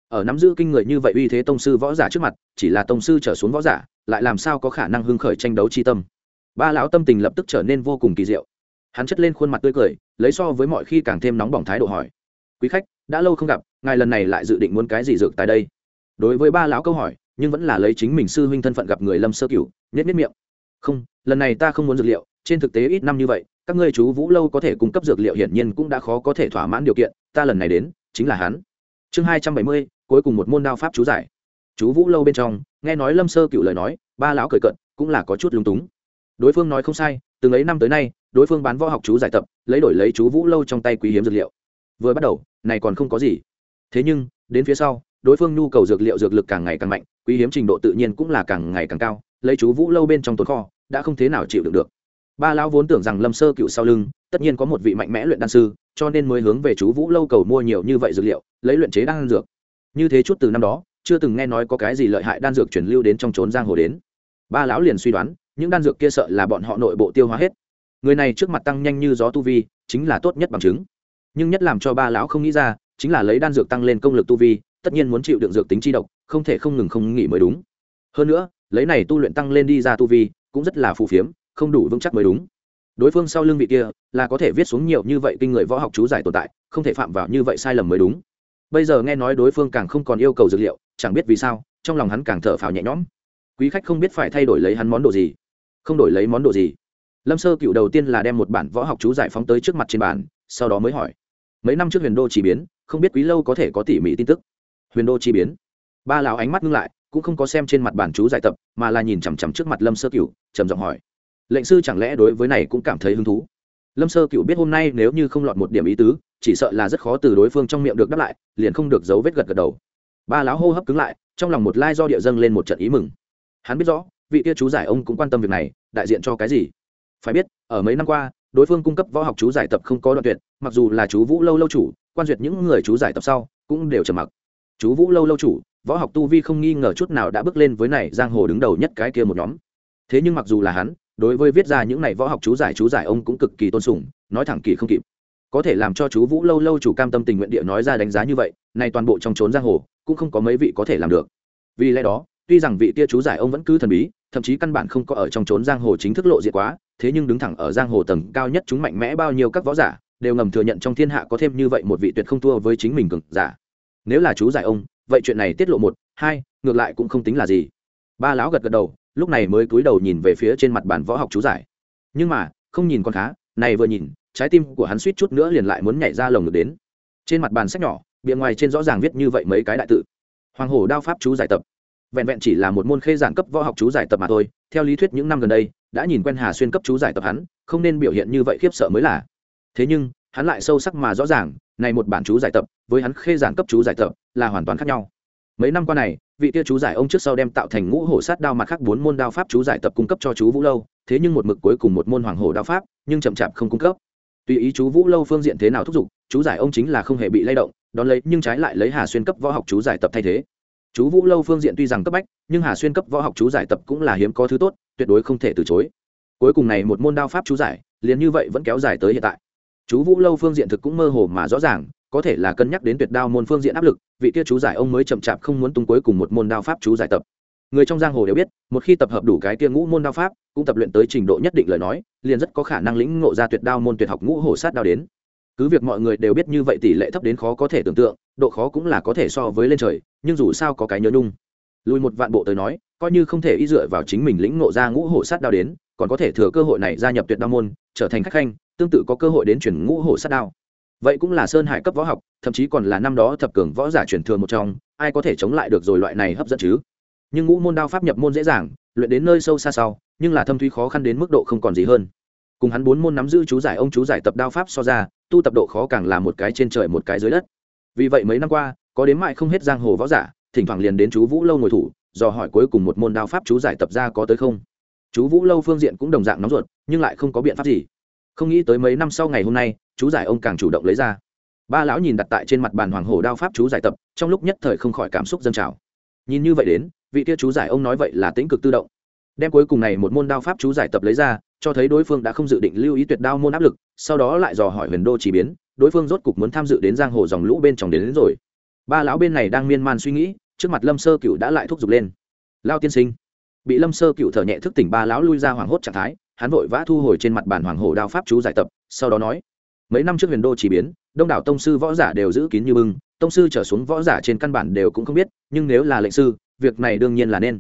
Ở nắm giữ kinh người như vậy uy thế tông sư võ giả trước mặt, chỉ là tông sư trở xuống võ giả, lại làm sao có khả năng hưng khởi tranh đấu chi tâm. Ba lão tâm tình lập tức trở nên vô cùng kỳ diệu. Hắn chất lên khuôn mặt tươi cười, lấy so với mọi khi càng thêm nóng bỏng thái độ hỏi. Quý khách, đã lâu không gặp, ngài lần này lại dự định muốn cái gì dược tại đây? Đối với ba lão câu hỏi, nhưng vẫn là lấy chính mình sư huynh thân phận gặp người lâm sơ cửu nhất nhất miệng không, lần này ta không muốn dược liệu, trên thực tế ít năm như vậy, các ngươi chú vũ lâu có thể cung cấp dược liệu hiển nhiên cũng đã khó có thể thỏa mãn điều kiện, ta lần này đến, chính là hắn. Chương hai trăm bảy mươi, cuối cùng một môn đao pháp chú giải. Chú vũ lâu bên trong, nghe nói lâm sơ cựu lời nói, ba lão cười cận cũng là có chút lúng túng. Đối phương nói không sai, từng ấy năm tới nay, đối phương bán võ học chú giải tập, lấy đổi lấy chú vũ lâu trong tay quý hiếm dược liệu. Vừa bắt đầu, này còn không có gì. Thế nhưng, đến phía sau, đối phương nhu cầu dược liệu dược lực càng ngày càng mạnh, quý hiếm trình độ tự nhiên cũng là càng ngày càng cao, lấy chú vũ lâu bên trong tồn kho đã không thế nào chịu đựng được. Ba lão vốn tưởng rằng lâm sơ cựu sau lưng, tất nhiên có một vị mạnh mẽ luyện đan sư, cho nên mới hướng về chú vũ lâu cầu mua nhiều như vậy dược liệu, lấy luyện chế đan dược. Như thế chút từ năm đó, chưa từng nghe nói có cái gì lợi hại đan dược chuyển lưu đến trong trốn giang hồ đến. Ba lão liền suy đoán, những đan dược kia sợ là bọn họ nội bộ tiêu hóa hết. Người này trước mặt tăng nhanh như gió tu vi, chính là tốt nhất bằng chứng. Nhưng nhất làm cho ba lão không nghĩ ra, chính là lấy đan dược tăng lên công lực tu vi, tất nhiên muốn chịu đựng dược tính chi độc, không thể không ngừng không nghỉ mới đúng. Hơn nữa, lấy này tu luyện tăng lên đi ra tu vi cũng rất là phù phiếm, không đủ vững chắc mới đúng. Đối phương sau lưng vị kia, là có thể viết xuống nhiều như vậy kinh người võ học chú giải tồn tại, không thể phạm vào như vậy sai lầm mới đúng. Bây giờ nghe nói đối phương càng không còn yêu cầu dược liệu, chẳng biết vì sao, trong lòng hắn càng thở phào nhẹ nhõm. Quý khách không biết phải thay đổi lấy hắn món đồ gì. Không đổi lấy món đồ gì. Lâm sơ cựu đầu tiên là đem một bản võ học chú giải phóng tới trước mặt trên bàn, sau đó mới hỏi. Mấy năm trước huyền đô chỉ biến, không biết quý lâu có thể có tỉ mỉ tin tức. Huyền đô chi biến. Ba lão ánh mắt ngưng lại cũng không có xem trên mặt bản chú giải tập, mà là nhìn chằm chằm trước mặt lâm sơ cựu trầm giọng hỏi. Lệnh sư chẳng lẽ đối với này cũng cảm thấy hứng thú? Lâm sơ cựu biết hôm nay nếu như không lọt một điểm ý tứ, chỉ sợ là rất khó từ đối phương trong miệng được đáp lại, liền không được dấu vết gật gật đầu. Ba lão hô hấp cứng lại, trong lòng một lai do địa dâng lên một trận ý mừng. Hắn biết rõ, vị kia chú giải ông cũng quan tâm việc này, đại diện cho cái gì? Phải biết, ở mấy năm qua, đối phương cung cấp võ học chú giải tập không có đoạn tuyệt, mặc dù là chú vũ lâu lâu chủ, quan duyệt những người chú giải tập sau, cũng đều trầm mặc. Chú vũ lâu lâu chủ võ học tu vi không nghi ngờ chút nào đã bước lên với này giang hồ đứng đầu nhất cái kia một nhóm. Thế nhưng mặc dù là hắn, đối với viết ra những này võ học chú giải chú giải ông cũng cực kỳ tôn sùng, nói thẳng kỳ không kịp. Có thể làm cho chú vũ lâu lâu chủ cam tâm tình nguyện địa nói ra đánh giá như vậy nay toàn bộ trong trốn giang hồ, cũng không có mấy vị có thể làm được. Vì lẽ đó, tuy rằng vị tia chú giải ông vẫn cứ thần bí, thậm chí căn bản không có ở trong trốn giang hồ chính thức lộ diện quá, thế nhưng đứng thẳng ở giang hồ tầng cao nhất chúng mạnh mẽ bao nhiêu các võ giả, đều ngầm thừa nhận trong thiên hạ có thêm như vậy một vị tuyệt không thua với chính mình cực giả. Nếu là chú giải ông vậy chuyện này tiết lộ một, hai, ngược lại cũng không tính là gì. Ba lão gật gật đầu, lúc này mới cúi đầu nhìn về phía trên mặt bàn võ học chú giải. Nhưng mà, không nhìn con khá, này vừa nhìn, trái tim của hắn suýt chút nữa liền lại muốn nhảy ra lồng ngực đến. Trên mặt bàn sách nhỏ, bìa ngoài trên rõ ràng viết như vậy mấy cái đại tự. Hoàng hổ đao pháp chú giải tập. Vẹn vẹn chỉ là một môn khê giảng cấp võ học chú giải tập mà thôi, theo lý thuyết những năm gần đây, đã nhìn quen hà xuyên cấp chú giải tập hắn, không nên biểu hiện như vậy khiếp sợ mới là. Thế nhưng, hắn lại sâu sắc mà rõ ràng, này một bản chú giải tập, với hắn khê giảng cấp chú giải tập là hoàn toàn khác nhau. Mấy năm qua này, vị kia chú giải ông trước sau đem tạo thành ngũ hổ sát đao mặt khác bốn môn đao pháp chú giải tập cung cấp cho chú vũ lâu, thế nhưng một mực cuối cùng một môn hoàng hổ đao pháp, nhưng chậm chạp không cung cấp. Tùy ý chú vũ lâu phương diện thế nào thúc giục, chú giải ông chính là không hề bị lay động, đón lấy nhưng trái lại lấy hà xuyên cấp võ học chú giải tập thay thế. Chú vũ lâu phương diện tuy rằng cấp bách, nhưng hà xuyên cấp võ học chú giải tập cũng là hiếm có thứ tốt, tuyệt đối không thể từ chối. Cuối cùng này một môn đao pháp chú giải, liền như vậy vẫn kéo dài tới hiện tại. Chú vũ lâu phương diện thực cũng mơ hồ mà rõ ràng có thể là cân nhắc đến tuyệt đao môn phương diện áp lực, vị kia chú giải ông mới chậm chạp không muốn tung cuối cùng một môn đao pháp chú giải tập. Người trong giang hồ đều biết, một khi tập hợp đủ cái kia ngũ môn đao pháp, cũng tập luyện tới trình độ nhất định lời nói, liền rất có khả năng lĩnh ngộ ra tuyệt đao môn tuyệt học ngũ hổ sát đao đến. Cứ việc mọi người đều biết như vậy tỷ lệ thấp đến khó có thể tưởng tượng, độ khó cũng là có thể so với lên trời, nhưng dù sao có cái nhớ nhung. Lùi một vạn bộ tới nói, coi như không thể y dựa vào chính mình lĩnh ngộ ra ngũ hổ sát đao đến, còn có thể thừa cơ hội này gia nhập tuyệt đao môn, trở thành khách khanh, tương tự có cơ hội đến chuyển ngũ hổ sát đao vậy cũng là sơn hải cấp võ học, thậm chí còn là năm đó thập cường võ giả truyền thừa một trong, ai có thể chống lại được rồi loại này hấp dẫn chứ? Nhưng ngũ môn đao pháp nhập môn dễ dàng, luyện đến nơi sâu xa sau, nhưng là thâm thúy khó khăn đến mức độ không còn gì hơn. Cùng hắn bốn môn nắm giữ chú giải ông chú giải tập đao pháp so ra, tu tập độ khó càng là một cái trên trời một cái dưới đất. Vì vậy mấy năm qua, có đến mại không hết giang hồ võ giả, thỉnh thoảng liền đến chú vũ lâu ngồi thủ do hỏi cuối cùng một môn đao pháp chú giải tập ra có tới không. Chú vũ lâu phương diện cũng đồng dạng nóng ruột, nhưng lại không có biện pháp gì không nghĩ tới mấy năm sau ngày hôm nay chú giải ông càng chủ động lấy ra. Ba lão nhìn đặt tại trên mặt bàn hoàng hổ đao pháp chú giải tập trong lúc nhất thời không khỏi cảm xúc dâng trào. Nhìn như vậy đến vị kia chú giải ông nói vậy là tính cực tự động. Đem cuối cùng này một môn đao pháp chú giải tập lấy ra cho thấy đối phương đã không dự định lưu ý tuyệt đao môn áp lực sau đó lại dò hỏi huyền đô chỉ biến đối phương rốt cục muốn tham dự đến giang hồ dòng lũ bên trong đến, đến rồi. Ba lão bên này đang miên man suy nghĩ trước mặt lâm sơ cựu đã lại thúc giục lên. Lao tiên sinh. Bị lâm sơ cựu thở nhẹ thức tỉnh ba lão lui ra hoảng hốt trạng thái hắn vội vã thu hồi trên mặt bản hoàng hồ đao pháp chú giải tập, sau đó nói, mấy năm trước huyền đô chỉ biến, đông đảo tông sư võ giả đều giữ kín như bưng, tông sư trở xuống võ giả trên căn bản đều cũng không biết, nhưng nếu là lệnh sư, việc này đương nhiên là nên.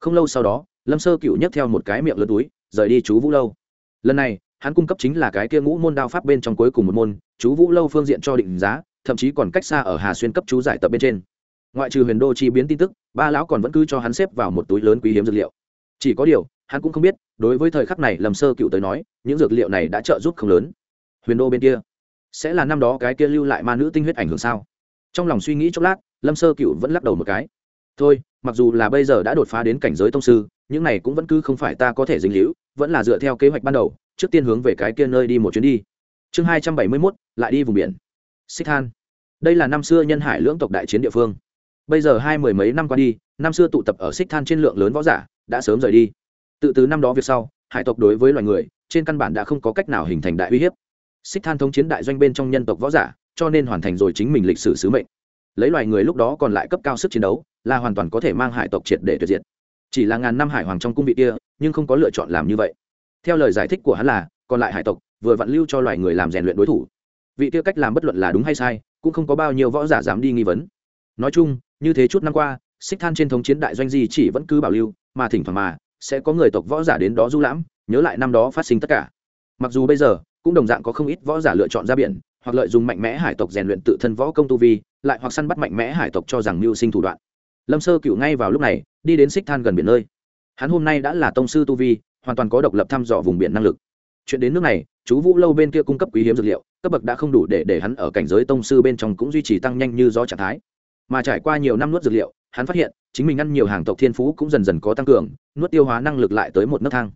Không lâu sau đó, lâm sơ cựu nhấc theo một cái miệng lớn túi, rời đi chú vũ lâu. Lần này, hắn cung cấp chính là cái kia ngũ môn đao pháp bên trong cuối cùng một môn, chú vũ lâu phương diện cho định giá, thậm chí còn cách xa ở hà xuyên cấp chú giải tập bên trên. Ngoại trừ huyền đô chi biến tin tức, ba lão còn vẫn cứ cho hắn xếp vào một túi lớn quý hiếm dược liệu. Chỉ có điều hắn cũng không biết, đối với thời khắc này lầm sơ cựu tới nói, những dược liệu này đã trợ giúp không lớn. Huyền đô bên kia, sẽ là năm đó cái kia lưu lại ma nữ tinh huyết ảnh hưởng sao? Trong lòng suy nghĩ chốc lát, lâm sơ cựu vẫn lắc đầu một cái. Thôi, mặc dù là bây giờ đã đột phá đến cảnh giới tông sư, những này cũng vẫn cứ không phải ta có thể dính líu, vẫn là dựa theo kế hoạch ban đầu, trước tiên hướng về cái kia nơi đi một chuyến đi. Chương hai trăm bảy mươi mốt, lại đi vùng biển. Xích than. Đây là năm xưa nhân hải lưỡng tộc đại chiến địa phương. Bây giờ hai mười mấy năm qua đi, năm xưa tụ tập ở xích than trên lượng lớn võ giả, đã sớm rời đi tự từ năm đó việc sau, hải tộc đối với loài người, trên căn bản đã không có cách nào hình thành đại uy hiếp. Xích than thống chiến đại doanh bên trong nhân tộc võ giả, cho nên hoàn thành rồi chính mình lịch sử sứ mệnh. Lấy loài người lúc đó còn lại cấp cao sức chiến đấu, là hoàn toàn có thể mang hải tộc triệt để tuyệt diệt. Chỉ là ngàn năm hải hoàng trong cung vị kia, nhưng không có lựa chọn làm như vậy. Theo lời giải thích của hắn là, còn lại hải tộc vừa vặn lưu cho loài người làm rèn luyện đối thủ. Vị kia cách làm bất luận là đúng hay sai, cũng không có bao nhiêu võ giả dám đi nghi vấn. Nói chung, như thế chút năm qua, xích than trên thống chiến đại doanh di chỉ vẫn cứ bảo lưu, mà thỉnh thoảng mà sẽ có người tộc võ giả đến đó du lãm, nhớ lại năm đó phát sinh tất cả. Mặc dù bây giờ, cũng đồng dạng có không ít võ giả lựa chọn ra biển, hoặc lợi dụng mạnh mẽ hải tộc rèn luyện tự thân võ công tu vi, lại hoặc săn bắt mạnh mẽ hải tộc cho rằng mưu sinh thủ đoạn. Lâm sơ cựu ngay vào lúc này, đi đến xích than gần biển nơi. Hắn hôm nay đã là tông sư tu vi, hoàn toàn có độc lập thăm dò vùng biển năng lực. Chuyện đến nước này, chú vũ lâu bên kia cung cấp quý hiếm dược liệu, cấp bậc đã không đủ để để hắn ở cảnh giới tông sư bên trong cũng duy trì tăng nhanh như gió trạng thái. Mà trải qua nhiều năm nuốt dược liệu hắn phát hiện, chính mình ăn nhiều hàng tộc thiên phú cũng dần dần có tăng cường, nuốt tiêu hóa năng lực lại tới một nấc thang.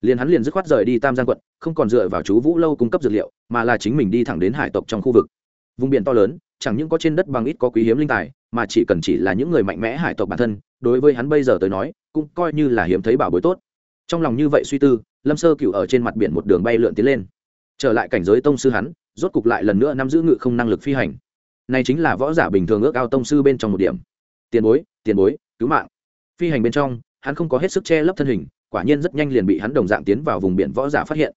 Liền hắn liền dứt khoát rời đi tam giang quận, không còn dựa vào chú vũ lâu cung cấp dược liệu, mà là chính mình đi thẳng đến hải tộc trong khu vực. Vùng biển to lớn, chẳng những có trên đất bằng ít có quý hiếm linh tài, mà chỉ cần chỉ là những người mạnh mẽ hải tộc bản thân, đối với hắn bây giờ tới nói, cũng coi như là hiếm thấy bảo bối tốt. Trong lòng như vậy suy tư, lâm sơ cựu ở trên mặt biển một đường bay lượn tiến lên. Trở lại cảnh giới tông sư hắn, rốt cục lại lần nữa nắm giữ ngự không năng lực phi hành. Này chính là võ giả bình thường ước ao tông sư bên trong một điểm tiền bối tiền bối, cứu mạng. Phi hành bên trong, hắn không có hết sức che lấp thân hình, quả nhiên rất nhanh liền bị hắn đồng dạng tiến vào vùng biển võ giả phát hiện.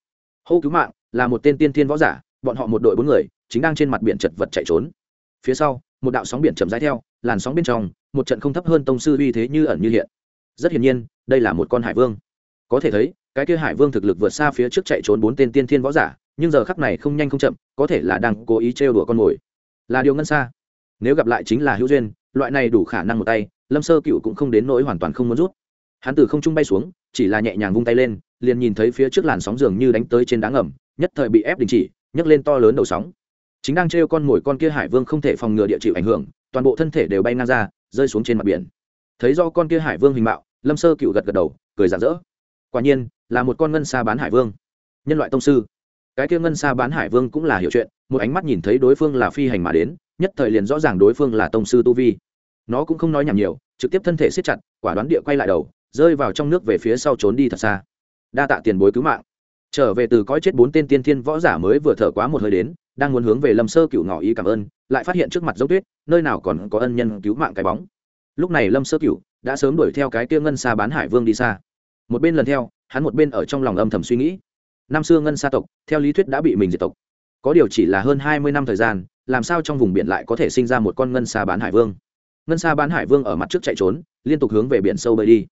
Hô cứu mạng, là một tên tiên thiên võ giả, bọn họ một đội bốn người, chính đang trên mặt biển chật vật chạy trốn. Phía sau, một đạo sóng biển chậm rãi theo, làn sóng bên trong, một trận không thấp hơn tông sư uy thế như ẩn như hiện. Rất hiển nhiên, đây là một con hải vương. Có thể thấy, cái kia hải vương thực lực vượt xa phía trước chạy trốn bốn tên tiên thiên võ giả, nhưng giờ khắc này không nhanh không chậm, có thể là đang cố ý trêu đùa con mồi. Là điều ngân xa nếu gặp lại chính là hữu duyên, loại này đủ khả năng một tay, lâm sơ cựu cũng không đến nỗi hoàn toàn không muốn rút. Hắn từ không trung bay xuống, chỉ là nhẹ nhàng vung tay lên, liền nhìn thấy phía trước làn sóng dường như đánh tới trên đá ngầm, nhất thời bị ép đình chỉ, nhấc lên to lớn đầu sóng. Chính đang trêu con mồi con kia hải vương không thể phòng ngừa địa chịu ảnh hưởng, toàn bộ thân thể đều bay ngang ra, rơi xuống trên mặt biển. Thấy do con kia hải vương hình mạo, lâm sơ cựu gật gật đầu, cười rạng rỡ. Quả nhiên, là một con ngân xa bán hải vương. Nhân loại tông sư. Cái kia ngân xa bán hải vương cũng là hiểu chuyện, một ánh mắt nhìn thấy đối phương là phi hành mà đến nhất thời liền rõ ràng đối phương là tông sư tu vi. Nó cũng không nói nhảm nhiều, trực tiếp thân thể siết chặt, quả đoán địa quay lại đầu, rơi vào trong nước về phía sau trốn đi thật xa. Đa tạ tiền bối cứu mạng. Trở về từ cõi chết bốn tên tiên thiên võ giả mới vừa thở quá một hơi đến, đang muốn hướng về lâm sơ cựu ngỏ ý cảm ơn, lại phát hiện trước mặt dấu tuyết, nơi nào còn có ân nhân cứu mạng cái bóng. Lúc này lâm sơ cựu đã sớm đuổi theo cái kia ngân xa bán hải vương đi xa. Một bên lần theo, hắn một bên ở trong lòng âm thầm suy nghĩ. Năm xưa ngân xa tộc, theo lý thuyết đã bị mình diệt tộc. Có điều chỉ là hơn hai mươi năm thời gian làm sao trong vùng biển lại có thể sinh ra một con ngân xa bán hải vương? Ngân xa bán hải vương ở mặt trước chạy trốn, liên tục hướng về biển sâu bơi đi.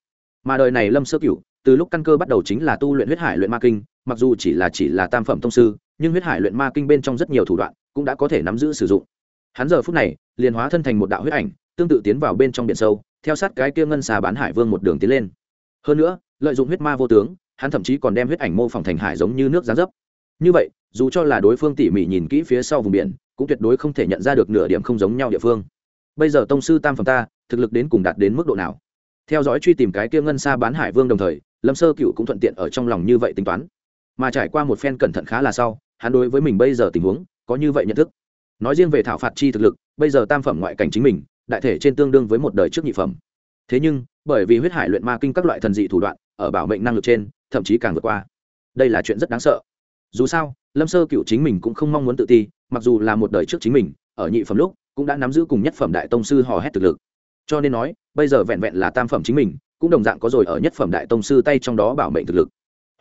Mà đời này lâm sơ cửu, từ lúc căn cơ bắt đầu chính là tu luyện huyết hải luyện ma kinh, mặc dù chỉ là chỉ là tam phẩm thông sư, nhưng huyết hải luyện ma kinh bên trong rất nhiều thủ đoạn cũng đã có thể nắm giữ sử dụng. Hắn giờ phút này, liền hóa thân thành một đạo huyết ảnh, tương tự tiến vào bên trong biển sâu, theo sát cái kia ngân xà bán hải vương một đường tiến lên. Hơn nữa, lợi dụng huyết ma vô tướng, hắn thậm chí còn đem huyết ảnh mô phỏng thành hải giống như nước gián dấp. Như vậy dù cho là đối phương tỉ mỉ nhìn kỹ phía sau vùng biển, cũng tuyệt đối không thể nhận ra được nửa điểm không giống nhau địa phương. Bây giờ tông sư tam phẩm ta, thực lực đến cùng đạt đến mức độ nào? Theo dõi truy tìm cái kia ngân xa bán hải vương đồng thời, lâm sơ cựu cũng thuận tiện ở trong lòng như vậy tính toán. Mà trải qua một phen cẩn thận khá là sau, hắn đối với mình bây giờ tình huống, có như vậy nhận thức. Nói riêng về thảo phạt chi thực lực, bây giờ tam phẩm ngoại cảnh chính mình, đại thể trên tương đương với một đời trước nhị phẩm. Thế nhưng, bởi vì huyết hải luyện ma kinh các loại thần dị thủ đoạn, ở bảo mệnh năng lực trên, thậm chí càng vượt qua. Đây là chuyện rất đáng sợ dù sao, lâm sơ cựu chính mình cũng không mong muốn tự ti, mặc dù là một đời trước chính mình, ở nhị phẩm lúc, cũng đã nắm giữ cùng nhất phẩm đại tông sư hò hét thực lực. Cho nên nói, bây giờ vẹn vẹn là tam phẩm chính mình, cũng đồng dạng có rồi ở nhất phẩm đại tông sư tay trong đó bảo mệnh thực lực.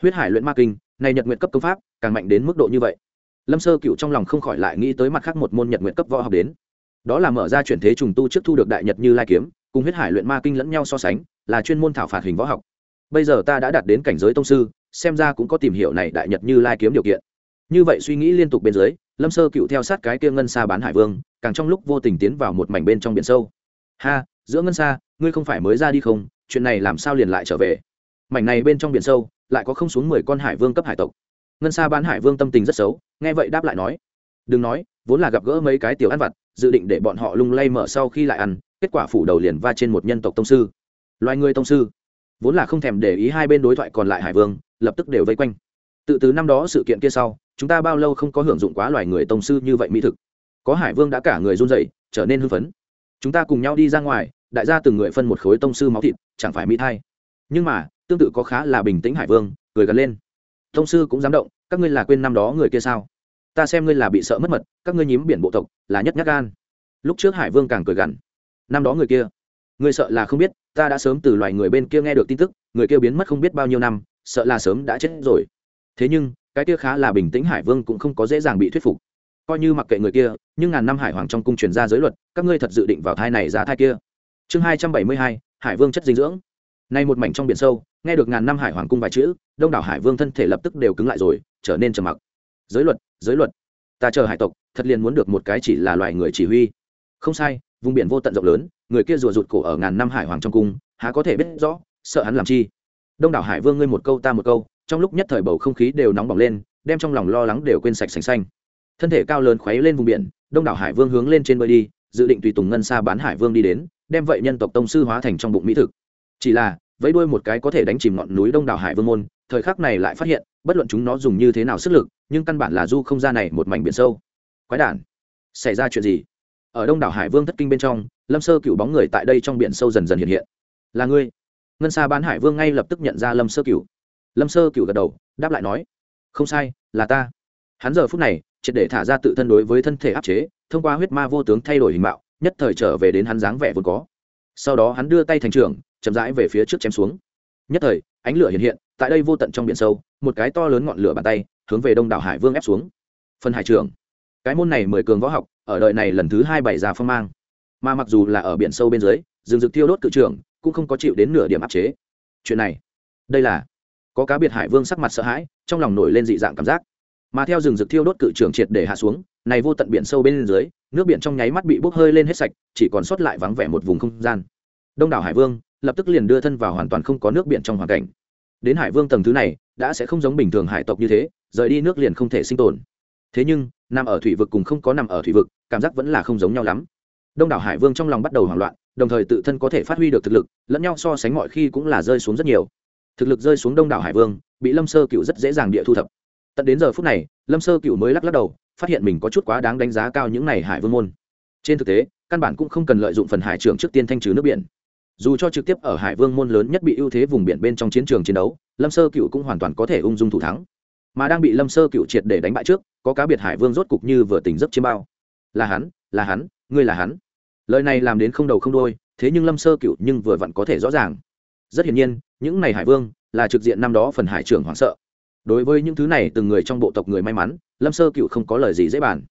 Huyết hải luyện ma kinh này nhật nguyện cấp công pháp, càng mạnh đến mức độ như vậy. Lâm sơ cựu trong lòng không khỏi lại nghĩ tới mặt khác một môn nhật nguyện cấp võ học đến. Đó là mở ra chuyển thế trùng tu trước thu được đại nhật như lai kiếm, cùng huyết hải luyện ma kinh lẫn nhau so sánh, là chuyên môn thảo phạt hình võ học bây giờ ta đã đạt đến cảnh giới tông sư, xem ra cũng có tìm hiểu này đại nhật như lai kiếm điều kiện. Như vậy suy nghĩ liên tục bên dưới, lâm sơ cựu theo sát cái kia ngân xa bán hải vương, càng trong lúc vô tình tiến vào một mảnh bên trong biển sâu. Ha, giữa ngân xa, ngươi không phải mới ra đi không? Chuyện này làm sao liền lại trở về? Mảnh này bên trong biển sâu, lại có không xuống mười con hải vương cấp hải tộc. Ngân xa bán hải vương tâm tình rất xấu, nghe vậy đáp lại nói, đừng nói, vốn là gặp gỡ mấy cái tiểu ăn vặt, dự định để bọn họ lung lay mở sau khi lại ăn, kết quả phủ đầu liền va trên một nhân tộc tông sư. Loài người tông sư vốn là không thèm để ý hai bên đối thoại còn lại hải vương, lập tức đều vây quanh. Tự từ năm đó sự kiện kia sau, chúng ta bao lâu không có hưởng dụng quá loài người tông sư như vậy mỹ thực. Có hải vương đã cả người run dậy trở nên hưng phấn. Chúng ta cùng nhau đi ra ngoài, đại gia từng người phân một khối tông sư máu thịt, chẳng phải mỹ thay nhưng mà, tương tự có khá là bình tĩnh hải vương, cười gần lên. Tông sư cũng dám động, các ngươi là quên năm đó người kia sao? Ta xem ngươi là bị sợ mất mật, các ngươi nhím biển bộ tộc, là nhất nhát gan. Lúc trước hải vương càng cười gằn. Năm đó người kia người sợ là không biết ta đã sớm từ loài người bên kia nghe được tin tức, người kia biến mất không biết bao nhiêu năm, sợ là sớm đã chết rồi. Thế nhưng, cái kia khá là bình tĩnh hải vương cũng không có dễ dàng bị thuyết phục. Coi như mặc kệ người kia, nhưng ngàn năm hải hoàng trong cung truyền ra giới luật, các ngươi thật dự định vào thai này ra thai kia. Chương hai trăm bảy mươi hai, hải vương chất dinh dưỡng. Nay một mảnh trong biển sâu, nghe được ngàn năm hải hoàng cung vài chữ, đông đảo hải vương thân thể lập tức đều cứng lại rồi, trở nên trầm mặc. Giới luật giới luật. Ta chờ hải tộc, thật liền muốn được một cái chỉ là loài người chỉ huy. Không sai vùng biển vô tận rộng lớn, người kia rùa rụt cổ ở ngàn năm hải hoàng trong cung, há có thể biết rõ, sợ hắn làm chi? Đông đảo hải vương ngươi một câu ta một câu, trong lúc nhất thời bầu không khí đều nóng bỏng lên, đem trong lòng lo lắng đều quên sạch sành xanh. Thân thể cao lớn khuấy lên vùng biển, đông đảo hải vương hướng lên trên bơi đi, dự định tùy tùng ngân xa bán hải vương đi đến, đem vậy nhân tộc tông sư hóa thành trong bụng mỹ thực. Chỉ là, vẫy đuôi một cái có thể đánh chìm ngọn núi đông đảo hải vương môn, thời khắc này lại phát hiện, bất luận chúng nó dùng như thế nào sức lực, nhưng căn bản là du không ra này một mảnh biển sâu. Quái đản, xảy ra chuyện gì? Ở đông đảo hải vương thất kinh bên trong, lâm sơ cựu bóng người tại đây trong biển sâu dần dần hiện hiện. Là ngươi? Ngân xa bán hải vương ngay lập tức nhận ra lâm sơ cựu lâm sơ cựu gật đầu, đáp lại nói, không sai, là ta. Hắn giờ phút này, triệt để thả ra tự thân đối với thân thể áp chế, thông qua huyết ma vô tướng thay đổi hình mạo, nhất thời trở về đến hắn dáng vẻ vốn có. Sau đó hắn đưa tay thành trường, chậm rãi về phía trước chém xuống. Nhất thời, ánh lửa hiện hiện, tại đây vô tận trong biển sâu, một cái to lớn ngọn lửa bàn tay, hướng về đông đảo hải vương ép xuống. Phần hải trường cái môn này mười cường võ học, ở đời này lần thứ hai bày ra phong mang. Mà mặc dù là ở biển sâu bên dưới rừng rực thiêu đốt cự trường cũng không có chịu đến nửa điểm áp chế. Chuyện này, đây là, có cá biệt hải vương sắc mặt sợ hãi, trong lòng nổi lên dị dạng cảm giác. Mà theo rừng rực thiêu đốt cự trường triệt để hạ xuống, này vô tận biển sâu bên dưới, nước biển trong nháy mắt bị bốc hơi lên hết sạch, chỉ còn sót lại vắng vẻ một vùng không gian. Đông đảo hải vương, lập tức liền đưa thân vào hoàn toàn không có nước biển trong hoàn cảnh. Đến hải vương tầng thứ này, đã sẽ không giống bình thường hải tộc như thế, rời đi nước liền không thể sinh tồn. Thế nhưng nằm ở thủy vực cùng không có nằm ở thủy vực, cảm giác vẫn là không giống nhau lắm. Đông đảo hải vương trong lòng bắt đầu hoảng loạn, đồng thời tự thân có thể phát huy được thực lực, lẫn nhau so sánh mọi khi cũng là rơi xuống rất nhiều. Thực lực rơi xuống đông đảo hải vương, bị lâm sơ cựu rất dễ dàng địa thu thập. Tận đến giờ phút này, lâm sơ cựu mới lắc lắc đầu, phát hiện mình có chút quá đáng đánh giá cao những này hải vương môn. Trên thực tế, căn bản cũng không cần lợi dụng phần hải trưởng trước tiên thanh trừ nước biển. Dù cho trực tiếp ở hải vương môn lớn nhất bị ưu thế vùng biển bên trong chiến trường chiến đấu, lâm sơ cựu cũng hoàn toàn có thể ung dung thủ thắng mà đang bị lâm sơ cựu triệt để đánh bại trước, có cá biệt hải vương rốt cục như vừa tỉnh giấc chiêm bao. Là hắn là hắn, ngươi là hắn. Lời này làm đến không đầu không đôi thế nhưng lâm sơ cựu nhưng vừa vặn có thể rõ ràng. Rất hiển nhiên, những này hải vương là trực diện năm đó phần hải trưởng hoảng sợ. Đối với những thứ này từng người trong bộ tộc người may mắn, lâm sơ cựu không có lời gì dễ bàn.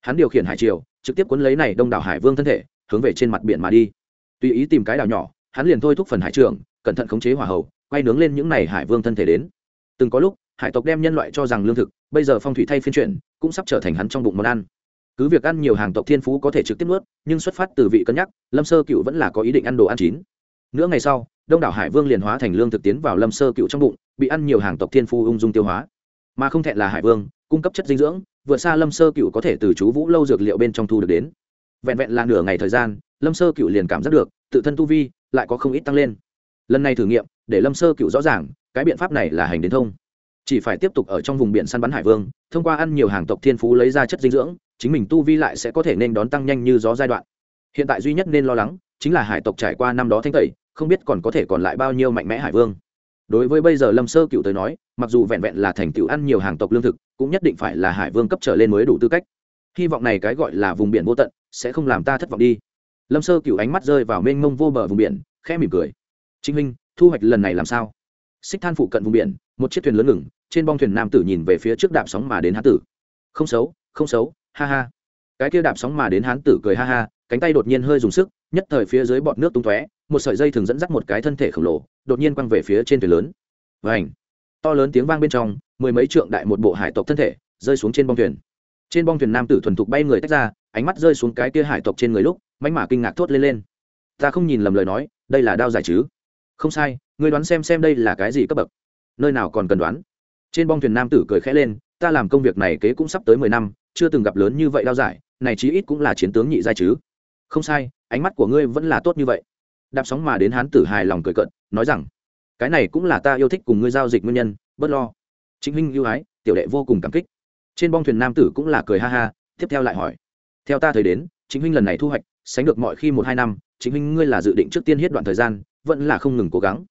Hắn điều khiển hải triều, trực tiếp cuốn lấy này đông đảo hải vương thân thể, hướng về trên mặt biển mà đi. Tùy ý tìm cái đảo nhỏ, hắn liền thôi thúc phần hải trưởng, cẩn thận khống chế hỏa hầu, quay nướng lên những này hải vương thân thể đến. Từng có lúc hải tộc đem nhân loại cho rằng lương thực, bây giờ phong thủy thay phiên chuyển, cũng sắp trở thành hắn trong bụng món ăn. Cứ việc ăn nhiều hàng tộc thiên phú có thể trực tiếp nuốt, nhưng xuất phát từ vị cân nhắc, lâm sơ cựu vẫn là có ý định ăn đồ ăn chín. Nửa ngày sau, đông đảo hải vương liền hóa thành lương thực tiến vào lâm sơ cựu trong bụng, bị ăn nhiều hàng tộc thiên phú ung dung tiêu hóa. Mà không thẹn là hải vương, cung cấp chất dinh dưỡng, vượt xa lâm sơ cựu có thể từ chú vũ lâu dược liệu bên trong thu được đến. Vẹn vẹn là nửa ngày thời gian, lâm sơ cựu liền cảm giác được, tự thân tu vi lại có không ít tăng lên. Lần này thử nghiệm, để lâm sơ cựu rõ ràng, cái biện pháp này là hành đến thông chỉ phải tiếp tục ở trong vùng biển săn bắn hải vương, thông qua ăn nhiều hàng tộc thiên phú lấy ra chất dinh dưỡng, chính mình tu vi lại sẽ có thể nên đón tăng nhanh như gió giai đoạn. Hiện tại duy nhất nên lo lắng, chính là hải tộc trải qua năm đó thanh tẩy, không biết còn có thể còn lại bao nhiêu mạnh mẽ hải vương. Đối với bây giờ lâm sơ cựu tới nói, mặc dù vẹn vẹn là thành tựu ăn nhiều hàng tộc lương thực, cũng nhất định phải là hải vương cấp trở lên mới đủ tư cách. Hy vọng này cái gọi là vùng biển vô tận, sẽ không làm ta thất vọng đi. Lâm sơ cựu ánh mắt rơi vào mênh mông vô bờ vùng biển, khẽ mỉm cười. Chính minh thu hoạch lần này làm sao? Xích than phụ cận vùng biển, một chiếc thuyền lớn ngừng trên bong thuyền nam tử nhìn về phía trước đạp sóng mà đến hán tử. Không xấu không xấu, ha ha. Cái kia đạp sóng mà đến hán tử cười ha ha, cánh tay đột nhiên hơi dùng sức, nhất thời phía dưới bọt nước tung tóe, một sợi dây thường dẫn dắt một cái thân thể khổng lồ, đột nhiên quăng về phía trên thuyền lớn. Và ảnh to lớn tiếng vang bên trong, mười mấy trượng đại một bộ hải tộc thân thể rơi xuống trên bong thuyền. Trên bong thuyền nam tử thuần thục bay người tách ra, ánh mắt rơi xuống cái kia hải tộc trên người lúc mánh mả kinh ngạc thốt lên lên. Ta không nhìn lầm lời nói, đây là đao giải chứ? Không sai người đoán xem xem đây là cái gì cấp bậc? Nơi nào còn cần đoán? Trên bong thuyền nam tử cười khẽ lên, ta làm công việc này kế cũng sắp tới mười năm, chưa từng gặp lớn như vậy đao giải, này chí ít cũng là chiến tướng nhị giai chứ. Không sai, ánh mắt của ngươi vẫn là tốt như vậy. Đạp sóng mà đến hán tử hài lòng cười cận nói rằng, cái này cũng là ta yêu thích cùng ngươi giao dịch nguyên nhân, bớt lo. Chính huynh ưu ái, tiểu đệ vô cùng cảm kích. Trên bong thuyền nam tử cũng là cười ha ha, tiếp theo lại hỏi, theo ta thấy đến chính huynh lần này thu hoạch, sánh được mọi khi một hai năm chính huynh ngươi là dự định trước tiên hết đoạn thời gian, vẫn là không ngừng cố gắng.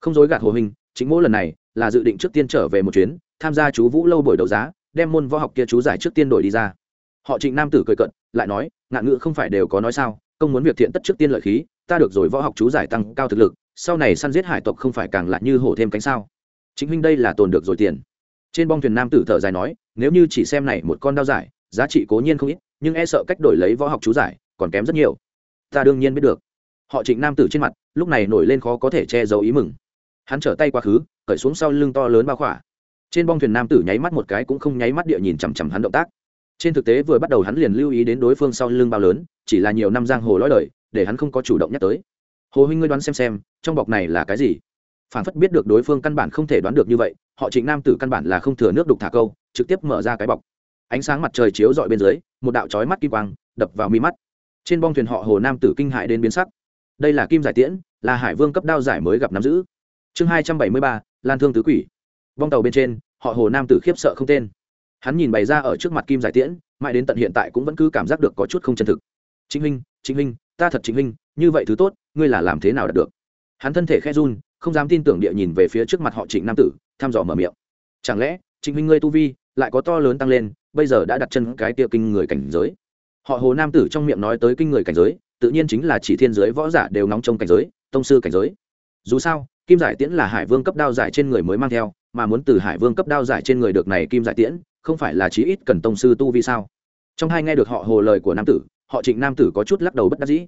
Không dối gạt hồ huynh chính mỗi lần này là dự định trước tiên trở về một chuyến, tham gia chú vũ lâu buổi đấu giá, đem môn võ học kia chú giải trước tiên đổi đi ra. Họ trịnh nam tử cười cận lại nói, ngạn ngữ không phải đều có nói sao, công muốn việc thiện tất trước tiên lợi khí, ta được rồi võ học chú giải tăng cao thực lực, sau này săn giết hải tộc không phải càng lại như hổ thêm cánh sao? Chính huynh đây là tồn được rồi tiền. Trên bong thuyền nam tử thở dài nói, nếu như chỉ xem này một con đao giải, giá trị cố nhiên không ít, nhưng e sợ cách đổi lấy võ học chú giải còn kém rất nhiều. Ta đương nhiên biết được. Họ trịnh nam tử trên mặt, lúc này nổi lên khó có thể che giấu ý mừng hắn trở tay quá khứ, cởi xuống sau lưng to lớn bao khỏa. Trên bong thuyền nam tử nháy mắt một cái cũng không nháy mắt địa nhìn chằm chằm hắn động tác. Trên thực tế vừa bắt đầu hắn liền lưu ý đến đối phương sau lưng bao lớn, chỉ là nhiều năm giang hồ lõi đời, để hắn không có chủ động nhắc tới. Hồ huynh ngươi đoán xem xem, trong bọc này là cái gì? Phản phất biết được đối phương căn bản không thể đoán được như vậy, họ trịnh nam tử căn bản là không thừa nước đục thả câu, trực tiếp mở ra cái bọc. Ánh sáng mặt trời chiếu dọi bên dưới, một đạo trói mắt kim quang đập vào mi mắt. Trên bong thuyền họ hồ nam tử kinh hại đến biến sắc. Đây là kim giải tiễn, là hải vương cấp đao giải mới gặp nắm giữ chương hai trăm bảy mươi ba, lan thương tứ quỷ. Vong tàu bên trên, họ hồ nam tử khiếp sợ không tên. Hắn nhìn bày ra ở trước mặt kim giải tiễn, mãi đến tận hiện tại cũng vẫn cứ cảm giác được có chút không chân thực. Chính huynh chính huynh, ta thật chính huynh, như vậy thứ tốt, ngươi là làm thế nào đạt được? Hắn thân thể khe run, không dám tin tưởng địa nhìn về phía trước mặt họ trịnh nam tử, thăm dò mở miệng. Chẳng lẽ chính huynh ngươi tu vi lại có to lớn tăng lên, bây giờ đã đặt chân cái tia kinh người cảnh giới? Họ hồ nam tử trong miệng nói tới kinh người cảnh giới, tự nhiên chính là chỉ thiên giới võ giả đều nóng trong cảnh giới, tông sư cảnh giới. Dù sao kim giải tiễn là hải vương cấp đao giải trên người mới mang theo, mà muốn từ hải vương cấp đao giải trên người được này kim giải tiễn, không phải là chí ít cần tông sư tu vi sao? Trong hai nghe được họ hồ lời của nam tử, họ trịnh nam tử có chút lắc đầu bất đắc dĩ.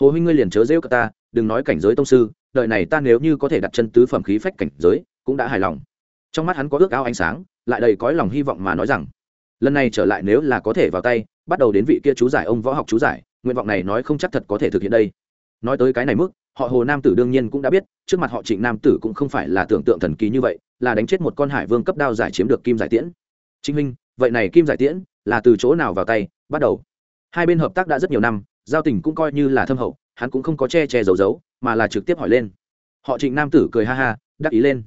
Hồ huynh ngươi liền chớ rêu cả ta, đừng nói cảnh giới tông sư, đợi này ta nếu như có thể đặt chân tứ phẩm khí phách cảnh giới, cũng đã hài lòng. Trong mắt hắn có ước ao ánh sáng, lại đầy cõi lòng hy vọng mà nói rằng, lần này trở lại nếu là có thể vào tay, bắt đầu đến vị kia chú giải ông võ học chú giải, nguyện vọng này nói không chắc thật có thể thực hiện đây. Nói tới cái này mức họ hồ nam tử đương nhiên cũng đã biết, trước mặt họ trịnh nam tử cũng không phải là tưởng tượng thần kỳ như vậy, là đánh chết một con hải vương cấp đao giải chiếm được kim giải tiễn. Chính minh, vậy này kim giải tiễn là từ chỗ nào vào tay? Bắt đầu. Hai bên hợp tác đã rất nhiều năm, giao tình cũng coi như là thâm hậu, hắn cũng không có che che giấu giấu, mà là trực tiếp hỏi lên. Họ trịnh nam tử cười ha ha, đắc ý lên.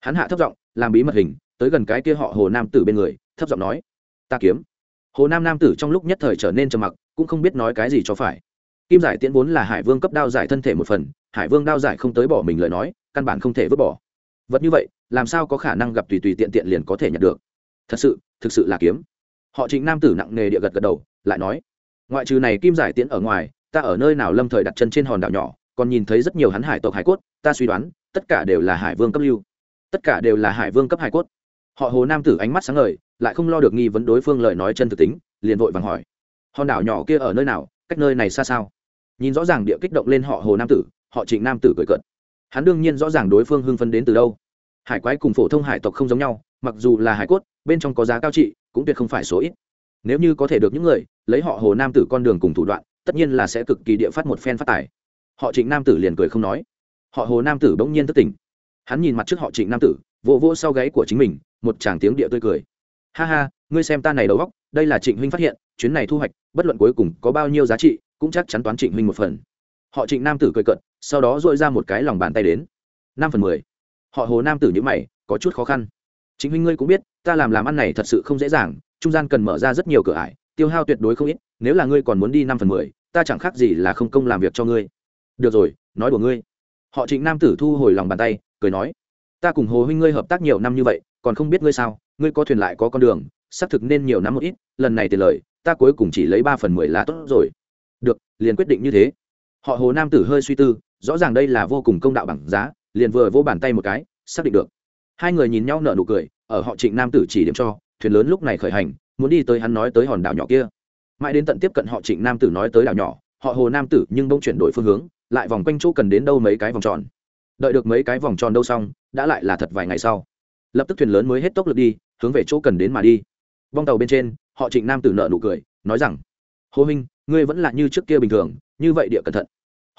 Hắn hạ thấp giọng, làm bí mật hình, tới gần cái kia họ hồ nam tử bên người, thấp giọng nói, ta kiếm. Hồ nam nam tử trong lúc nhất thời trở nên trầm mặc, cũng không biết nói cái gì cho phải kim giải tiễn vốn là hải vương cấp đao giải thân thể một phần, hải vương đao giải không tới bỏ mình lời nói, căn bản không thể vứt bỏ. Vật như vậy, làm sao có khả năng gặp tùy tùy tiện tiện liền có thể nhận được? Thật sự, thực sự là kiếm. Họ trịnh nam tử nặng nề địa gật gật đầu, lại nói, ngoại trừ này kim giải tiễn ở ngoài, ta ở nơi nào lâm thời đặt chân trên hòn đảo nhỏ, còn nhìn thấy rất nhiều hắn hải tộc hải cốt, ta suy đoán, tất cả đều là hải vương cấp lưu. Tất cả đều là hải vương cấp hải cốt. Họ hồ nam tử ánh mắt sáng ngời, lại không lo được nghi vấn đối phương lời nói chân thực tính, liền vội vàng hỏi, hòn đảo nhỏ kia ở nơi nào? Cách nơi này xa sao? Nhìn rõ ràng địa kích động lên họ hồ nam tử, họ trịnh nam tử cười cợt. Hắn đương nhiên rõ ràng đối phương hưng phấn đến từ đâu. Hải quái cùng phổ thông hải tộc không giống nhau, mặc dù là hải cốt, bên trong có giá cao trị, cũng tuyệt không phải số ít. Nếu như có thể được những người, lấy họ hồ nam tử con đường cùng thủ đoạn, tất nhiên là sẽ cực kỳ địa phát một phen phát tài. Họ trịnh nam tử liền cười không nói. Họ hồ nam tử bỗng nhiên thất tỉnh. Hắn nhìn mặt trước họ trịnh nam tử, vỗ vỗ sau gáy của chính mình, một chàng tiếng địa tươi cười. Ha ha, ngươi xem ta này đầu góc đây là trịnh huynh phát hiện, chuyến này thu hoạch, bất luận cuối cùng có bao nhiêu giá trị cũng chắc chắn toán trịnh huynh một phần. Họ trịnh nam tử cười cận sau đó dội ra một cái lòng bàn tay đến. Năm phần mười. Họ hồ nam tử nhữ mày, có chút khó khăn. Chính huynh ngươi cũng biết, ta làm làm ăn này thật sự không dễ dàng, trung gian cần mở ra rất nhiều cửa ải, tiêu hao tuyệt đối không ít, nếu là ngươi còn muốn đi năm phần mười, ta chẳng khác gì là không công làm việc cho ngươi. Được rồi, nói của ngươi. Họ trịnh nam tử thu hồi lòng bàn tay, cười nói, ta cùng hồ huynh ngươi hợp tác nhiều năm như vậy, còn không biết ngươi sao, ngươi có thuyền lại có con đường, xác thực nên nhiều năm một ít, lần này tiền lời, ta cuối cùng chỉ lấy ba phần mười là tốt rồi liền quyết định như thế. Họ hồ nam tử hơi suy tư, rõ ràng đây là vô cùng công đạo bằng giá, liền vừa vô bàn tay một cái, xác định được. Hai người nhìn nhau nở nụ cười, ở họ trịnh nam tử chỉ điểm cho, thuyền lớn lúc này khởi hành, muốn đi tới hắn nói tới hòn đảo nhỏ kia. Mãi đến tận tiếp cận họ trịnh nam tử nói tới đảo nhỏ, họ hồ nam tử nhưng bỗng chuyển đổi phương hướng, lại vòng quanh chỗ cần đến đâu mấy cái vòng tròn. Đợi được mấy cái vòng tròn đâu xong, đã lại là thật vài ngày sau. Lập tức thuyền lớn mới hết tốc lực đi, hướng về chỗ cần đến mà đi. Vong tàu bên trên, họ trịnh nam tử nợ nụ cười, nói rằng, hồ huynh ngươi vẫn là như trước kia bình thường, như vậy địa cẩn thận.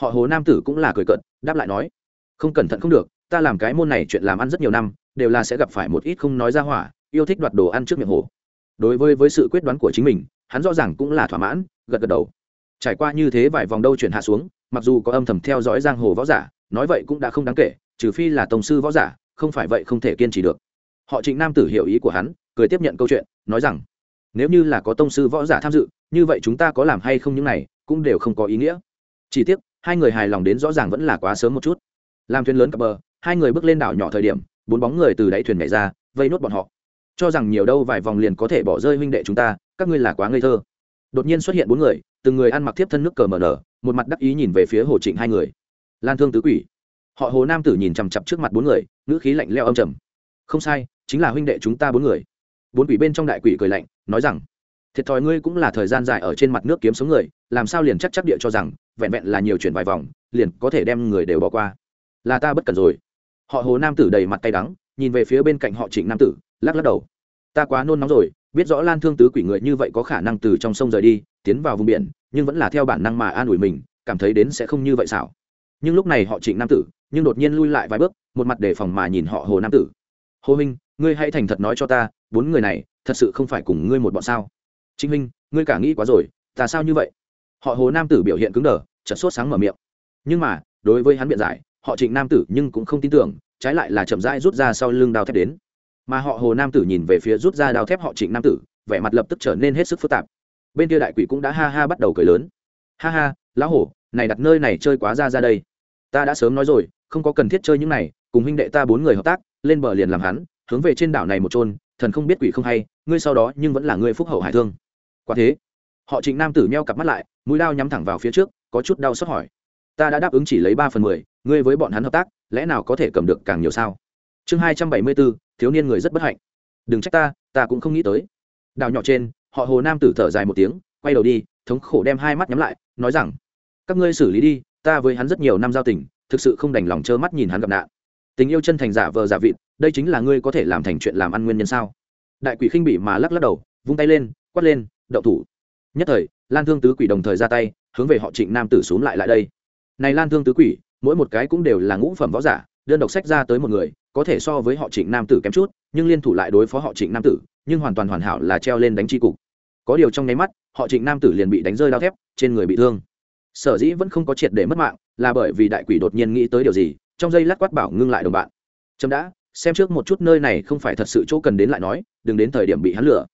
Họ hồ nam tử cũng là cười cận đáp lại nói, không cẩn thận không được, ta làm cái môn này chuyện làm ăn rất nhiều năm, đều là sẽ gặp phải một ít không nói ra hỏa, yêu thích đoạt đồ ăn trước miệng hồ. Đối với với sự quyết đoán của chính mình, hắn rõ ràng cũng là thỏa mãn, gật gật đầu. Trải qua như thế vài vòng đâu chuyển hạ xuống, mặc dù có âm thầm theo dõi giang hồ võ giả, nói vậy cũng đã không đáng kể, trừ phi là tổng sư võ giả, không phải vậy không thể kiên trì được. Họ trịnh nam tử hiểu ý của hắn, cười tiếp nhận câu chuyện, nói rằng nếu như là có tông sư võ giả tham dự, như vậy chúng ta có làm hay không những này, cũng đều không có ý nghĩa. Chỉ tiếc, hai người hài lòng đến rõ ràng vẫn là quá sớm một chút. Làm thuyền lớn cập bờ, hai người bước lên đảo nhỏ thời điểm, bốn bóng người từ đáy thuyền nhảy ra, vây nốt bọn họ. Cho rằng nhiều đâu vài vòng liền có thể bỏ rơi huynh đệ chúng ta, các ngươi là quá ngây thơ. Đột nhiên xuất hiện bốn người, từng người ăn mặc thiếp thân nước cờ mờ nở, một mặt đắc ý nhìn về phía hồ trịnh hai người. Lan thương tứ quỷ. Họ hồ nam tử nhìn chằm chặp trước mặt bốn người, ngữ khí lạnh leo âm trầm. Không sai, chính là huynh đệ chúng ta bốn người bốn quỷ bên trong đại quỷ cười lạnh, nói rằng, thiệt thòi ngươi cũng là thời gian dài ở trên mặt nước kiếm sống người, làm sao liền chắc chắc địa cho rằng, vẹn vẹn là nhiều chuyển vài vòng, liền có thể đem người đều bỏ qua. Là ta bất cần rồi. Họ hồ nam tử đầy mặt tay đắng, nhìn về phía bên cạnh họ trịnh nam tử, lắc lắc đầu. Ta quá nôn nóng rồi, biết rõ lan thương tứ quỷ người như vậy có khả năng từ trong sông rời đi, tiến vào vùng biển, nhưng vẫn là theo bản năng mà an ủi mình, cảm thấy đến sẽ không như vậy xảo. Nhưng lúc này họ trịnh nam tử, nhưng đột nhiên lui lại vài bước, một mặt đề phòng mà nhìn họ hồ nam tử. Hồ minh ngươi hãy thành thật nói cho ta, bốn người này, thật sự không phải cùng ngươi một bọn sao? Trinh minh ngươi cả nghĩ quá rồi, ta sao như vậy? Họ hồ nam tử biểu hiện cứng đờ chật sốt sáng mở miệng. Nhưng mà, đối với hắn biện giải, họ trịnh nam tử nhưng cũng không tin tưởng, trái lại là chậm rãi rút ra sau lưng đao thép đến. Mà họ hồ nam tử nhìn về phía rút ra đao thép họ trịnh nam tử, vẻ mặt lập tức trở nên hết sức phức tạp. Bên kia đại quỷ cũng đã ha ha bắt đầu cười lớn. Ha ha, lão hổ, này đặt nơi này chơi quá ra ra đây. Ta đã sớm nói rồi, không có cần thiết chơi những này, cùng huynh đệ ta bốn người hợp tác, lên bờ liền làm hắn hướng về trên đảo này một trôn thần không biết quỷ không hay, ngươi sau đó nhưng vẫn là ngươi phúc hậu hải thương. Quả thế, họ trịnh nam tử meo cặp mắt lại, mũi đao nhắm thẳng vào phía trước, có chút đau xót hỏi. Ta đã đáp ứng chỉ lấy ba phần mười, ngươi với bọn hắn hợp tác, lẽ nào có thể cầm được càng nhiều sao? Chương hai trăm bảy mươi bốn, thiếu niên người rất bất hạnh. Đừng trách ta ta cũng không nghĩ tới. Đào nhỏ trên, họ hồ nam tử thở dài một tiếng, quay đầu đi, thống khổ đem hai mắt nhắm lại, nói rằng, các ngươi xử lý đi, ta với hắn rất nhiều năm giao tình, thực sự không đành lòng trơ mắt nhìn hắn gặp nạn tình yêu chân thành giả vờ giả vịt, đây chính là ngươi có thể làm thành chuyện làm ăn nguyên nhân sao? Đại quỷ khinh bị mà lắc lắc đầu, vung tay lên, quát lên, đậu thủ. Nhất thời, lan thương tứ quỷ đồng thời ra tay, hướng về họ trịnh nam tử xuống lại lại đây. Này lan thương tứ quỷ, mỗi một cái cũng đều là ngũ phẩm võ giả, đơn độc sách ra tới một người, có thể so với họ trịnh nam tử kém chút, nhưng liên thủ lại đối phó họ trịnh nam tử, nhưng hoàn toàn hoàn hảo là treo lên đánh chi cục. Có điều trong nháy mắt, họ trịnh nam tử liền bị đánh rơi đao thép, trên người bị thương. Sở dĩ vẫn không có triệt để mất mạng, là bởi vì đại quỷ đột nhiên nghĩ tới điều gì trong giây lát quát bảo ngưng lại đồng bạn. Chấm đã, xem trước một chút nơi này không phải thật sự chỗ cần đến lại nói, đừng đến thời điểm bị hắn lửa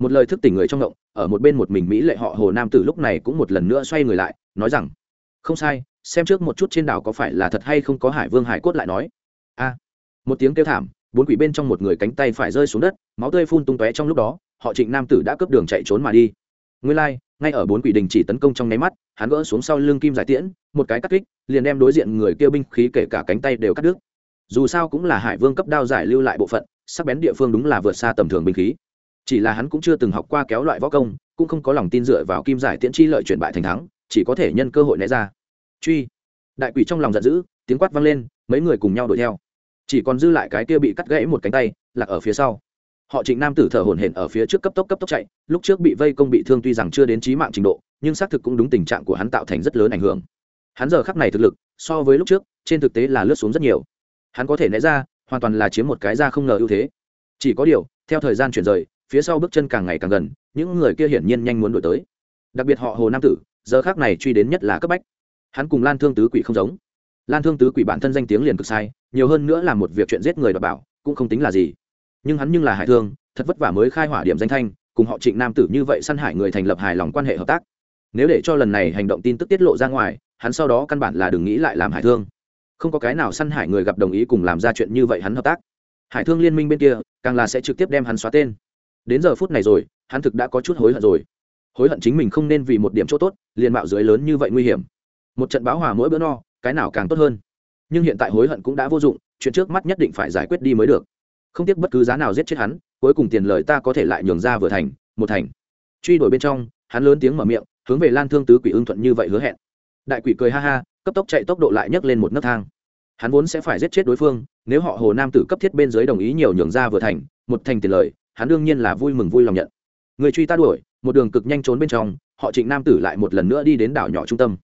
một lời thức tỉnh người trong ngộng, ở một bên một mình mỹ lệ họ hồ nam tử lúc này cũng một lần nữa xoay người lại, nói rằng, không sai, xem trước một chút trên đảo có phải là thật hay không có hải vương hải cốt lại nói. A, một tiếng kêu thảm, bốn quỷ bên trong một người cánh tay phải rơi xuống đất, máu tươi phun tung tóe trong lúc đó, họ trịnh nam tử đã cướp đường chạy trốn mà đi. Nguyên lai ngay ở bốn quỷ đình chỉ tấn công trong nháy mắt, hắn gỡ xuống sau lưng kim giải tiễn, một cái cắt kích, liền đem đối diện người kêu binh khí kể cả cánh tay đều cắt đứt. Dù sao cũng là hải vương cấp đao giải lưu lại bộ phận, sắc bén địa phương đúng là vượt xa tầm thường binh khí. Chỉ là hắn cũng chưa từng học qua kéo loại võ công, cũng không có lòng tin dựa vào kim giải tiễn chi lợi chuyển bại thành thắng, chỉ có thể nhân cơ hội né ra. Truy. Đại quỷ trong lòng giận dữ, tiếng quát vang lên, mấy người cùng nhau đuổi theo. Chỉ còn dư lại cái kia bị cắt gãy một cánh tay, lạc ở phía sau họ trịnh nam tử thở hổn hển ở phía trước cấp tốc cấp tốc chạy, lúc trước bị vây công bị thương tuy rằng chưa đến trí mạng trình độ, nhưng xác thực cũng đúng tình trạng của hắn tạo thành rất lớn ảnh hưởng. Hắn giờ khắc này thực lực, so với lúc trước, trên thực tế là lướt xuống rất nhiều. Hắn có thể né ra, hoàn toàn là chiếm một cái ra không ngờ ưu thế. Chỉ có điều, theo thời gian chuyển rời, phía sau bước chân càng ngày càng gần, những người kia hiển nhiên nhanh muốn đổi tới. Đặc biệt họ hồ nam tử, giờ khác này truy đến nhất là cấp bách. Hắn cùng lan thương tứ quỷ không giống. Lan thương tứ quỷ bản thân danh tiếng liền cực sai, nhiều hơn nữa là một việc chuyện giết người đọc bảo, cũng không tính là gì nhưng hắn nhưng là hải thương, thật vất vả mới khai hỏa điểm danh thanh, cùng họ trịnh nam tử như vậy săn hải người thành lập hài lòng quan hệ hợp tác. Nếu để cho lần này hành động tin tức tiết lộ ra ngoài, hắn sau đó căn bản là đừng nghĩ lại làm hải thương. Không có cái nào săn hải người gặp đồng ý cùng làm ra chuyện như vậy hắn hợp tác. Hải thương liên minh bên kia, càng là sẽ trực tiếp đem hắn xóa tên. Đến giờ phút này rồi, hắn thực đã có chút hối hận rồi. Hối hận chính mình không nên vì một điểm chỗ tốt, liền mạo dưới lớn như vậy nguy hiểm. Một trận báo hòa mỗi bữa no, cái nào càng tốt hơn. Nhưng hiện tại hối hận cũng đã vô dụng, chuyện trước mắt nhất định phải giải quyết đi mới được không tiếc bất cứ giá nào giết chết hắn, cuối cùng tiền lời ta có thể lại nhường ra vừa thành, một thành. Truy đuổi bên trong, hắn lớn tiếng mở miệng, hướng về lan thương tứ quỷ ưng thuận như vậy hứa hẹn. Đại quỷ cười ha ha, cấp tốc chạy tốc độ lại nhấc lên một nấc thang. Hắn vốn sẽ phải giết chết đối phương, nếu họ hồ nam tử cấp thiết bên dưới đồng ý nhiều nhường ra vừa thành, một thành tiền lời, hắn đương nhiên là vui mừng vui lòng nhận. Người truy ta đuổi, một đường cực nhanh trốn bên trong, họ trịnh nam tử lại một lần nữa đi đến đảo nhỏ trung tâm.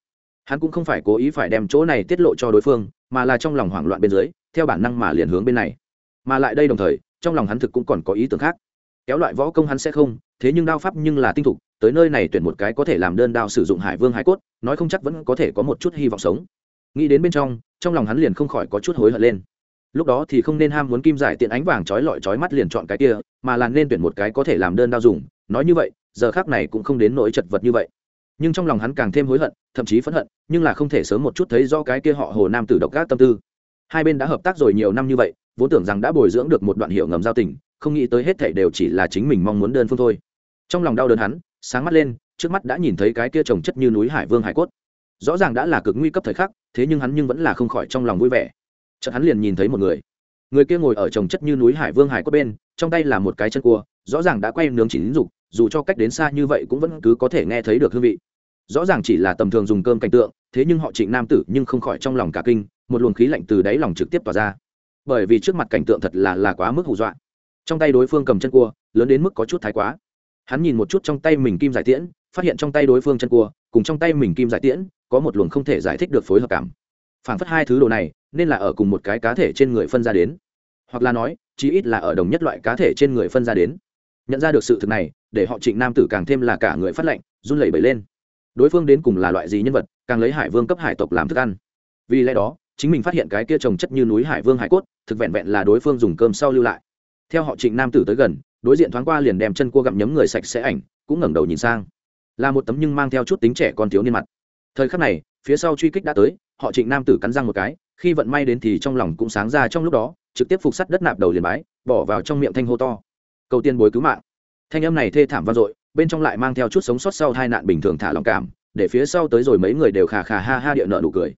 Hắn cũng không phải cố ý phải đem chỗ này tiết lộ cho đối phương, mà là trong lòng hoảng loạn bên dưới, theo bản năng mà liền hướng bên này mà lại đây đồng thời, trong lòng hắn thực cũng còn có ý tưởng khác. Kéo loại võ công hắn sẽ không, thế nhưng đao pháp nhưng là tinh thục, tới nơi này tuyển một cái có thể làm đơn đao sử dụng hải vương hải cốt, nói không chắc vẫn có thể có một chút hy vọng sống. Nghĩ đến bên trong trong lòng hắn liền không khỏi có chút hối hận lên. Lúc đó thì không nên ham muốn kim giải tiện ánh vàng trói lọi trói mắt liền chọn cái kia, mà là nên tuyển một cái có thể làm đơn đao dùng, nói như vậy, giờ khác này cũng không đến nỗi chật vật như vậy. Nhưng trong lòng hắn càng thêm hối hận, thậm chí phẫn hận, nhưng là không thể sớm một chút thấy do cái kia họ hồ nam tử độc gác tâm tư. Hai bên đã hợp tác rồi nhiều năm như vậy vốn tưởng rằng đã bồi dưỡng được một đoạn hiệu ngầm giao tình, không nghĩ tới hết thảy đều chỉ là chính mình mong muốn đơn phương thôi. Trong lòng đau đớn hắn, sáng mắt lên, trước mắt đã nhìn thấy cái kia trồng chất như núi hải vương hải cốt. Rõ ràng đã là cực nguy cấp thời khắc, thế nhưng hắn nhưng vẫn là không khỏi trong lòng vui vẻ. Chợt hắn liền nhìn thấy một người. Người kia ngồi ở trồng chất như núi hải vương hải cốt bên, trong tay là một cái chân cua, rõ ràng đã quay nướng chỉ lính dục, dù cho cách đến xa như vậy cũng vẫn cứ có thể nghe thấy được hương vị. Rõ ràng chỉ là tầm thường dùng cơm cảnh tượng, thế nhưng họ trịnh nam tử nhưng không khỏi trong lòng cả kinh, một luồng khí lạnh từ đáy lòng trực tiếp tỏa ra bởi vì trước mặt cảnh tượng thật là là quá mức hù dọa. Trong tay đối phương cầm chân cua, lớn đến mức có chút thái quá. Hắn nhìn một chút trong tay mình kim giải tiễn, phát hiện trong tay đối phương chân cua, cùng trong tay mình kim giải tiễn, có một luồng không thể giải thích được phối hợp cảm. Phản phất hai thứ đồ này, nên là ở cùng một cái cá thể trên người phân ra đến. Hoặc là nói, chí ít là ở đồng nhất loại cá thể trên người phân ra đến. Nhận ra được sự thực này, để họ trịnh nam tử càng thêm là cả người phát lệnh, run lẩy bẩy lên. Đối phương đến cùng là loại gì nhân vật, càng lấy hải vương cấp hải tộc làm thức ăn. Vì lẽ đó chính mình phát hiện cái kia trồng chất như núi hải vương hải cốt, thực vẹn vẹn là đối phương dùng cơm sau lưu lại. Theo họ trịnh nam tử tới gần, đối diện thoáng qua liền đem chân cua gặm nhấm người sạch sẽ ảnh, cũng ngẩng đầu nhìn sang. Là một tấm nhưng mang theo chút tính trẻ con thiếu niên mặt. Thời khắc này, phía sau truy kích đã tới, họ trịnh nam tử cắn răng một cái, khi vận may đến thì trong lòng cũng sáng ra trong lúc đó, trực tiếp phục sắt đất nạp đầu liền bái, bỏ vào trong miệng thanh hô to. Cầu tiên bối cứu mạng. Thanh âm này thê thảm vang dội, bên trong lại mang theo chút sống sót sau hai nạn bình thường thả lòng cảm, để phía sau tới rồi mấy người đều khà khà ha ha địa nợ nụ cười.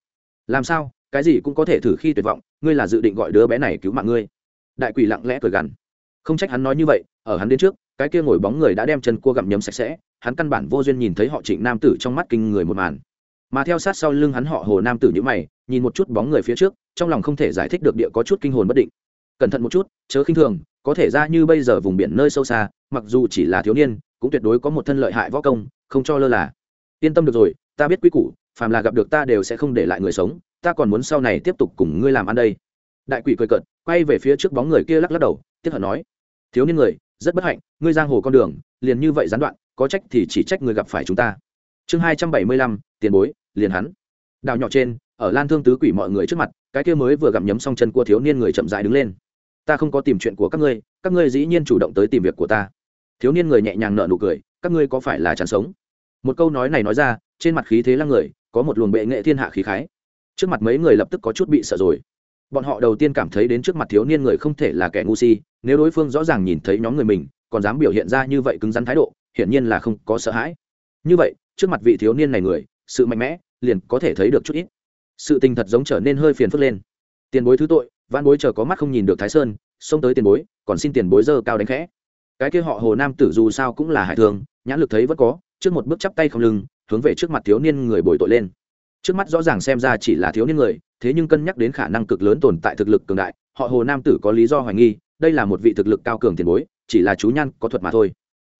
Làm sao? Cái gì cũng có thể thử khi tuyệt vọng, ngươi là dự định gọi đứa bé này cứu mạng ngươi. Đại quỷ lặng lẽ cười gằn. Không trách hắn nói như vậy, ở hắn đến trước, cái kia ngồi bóng người đã đem chân cua gặm nhấm sạch sẽ, hắn căn bản vô duyên nhìn thấy họ trịnh nam tử trong mắt kinh người một màn. Mà theo sát sau lưng hắn họ hồ nam tử nhữ mày, nhìn một chút bóng người phía trước, trong lòng không thể giải thích được địa có chút kinh hồn bất định. Cẩn thận một chút, chớ khinh thường, có thể ra như bây giờ vùng biển nơi sâu xa, mặc dù chỉ là thiếu niên, cũng tuyệt đối có một thân lợi hại võ công, không cho lơ là. Yên tâm được rồi, ta biết quy củ phàm là gặp được ta đều sẽ không để lại người sống, ta còn muốn sau này tiếp tục cùng ngươi làm ăn đây. Đại quỷ cười cợt, quay về phía trước bóng người kia lắc lắc đầu, tiếp hận nói, thiếu niên người, rất bất hạnh, ngươi giang hồ con đường, liền như vậy gián đoạn, có trách thì chỉ trách người gặp phải chúng ta. Chương hai trăm bảy mươi lăm, tiền bối, liền hắn. Đào nhỏ trên, ở lan thương tứ quỷ mọi người trước mặt, cái kia mới vừa gặm nhấm xong chân của thiếu niên người chậm dại đứng lên. Ta không có tìm chuyện của các ngươi các ngươi dĩ nhiên chủ động tới tìm việc của ta. Thiếu niên người nhẹ nhàng nợ nụ cười, các ngươi có phải là chán sống? Một câu nói này nói ra, trên mặt khí thế lăng người có một luồng bệ nghệ thiên hạ khí khái. Trước mặt mấy người lập tức có chút bị sợ rồi. Bọn họ đầu tiên cảm thấy đến trước mặt thiếu niên người không thể là kẻ ngu si, nếu đối phương rõ ràng nhìn thấy nhóm người mình, còn dám biểu hiện ra như vậy cứng rắn thái độ, hiển nhiên là không có sợ hãi. Như vậy, trước mặt vị thiếu niên này người, sự mạnh mẽ, liền có thể thấy được chút ít. Sự tình thật giống trở nên hơi phiền phức lên. Tiền bối thứ tội văn bối chờ có mắt không nhìn được thái sơn, xông tới tiền bối, còn xin tiền bối dơ cao đánh khẽ. Cái kia họ hồ nam tử dù sao cũng là hải thường, nhãn lực thấy vẫn có, trước một bước chắp tay không lưng hướng về trước mặt thiếu niên người bồi tội lên. Trước mắt rõ ràng xem ra chỉ là thiếu niên người, thế nhưng cân nhắc đến khả năng cực lớn tồn tại thực lực cường đại, họ hồ nam tử có lý do hoài nghi, đây là một vị thực lực cao cường tiền bối, chỉ là chú nhan, có thuật mà thôi.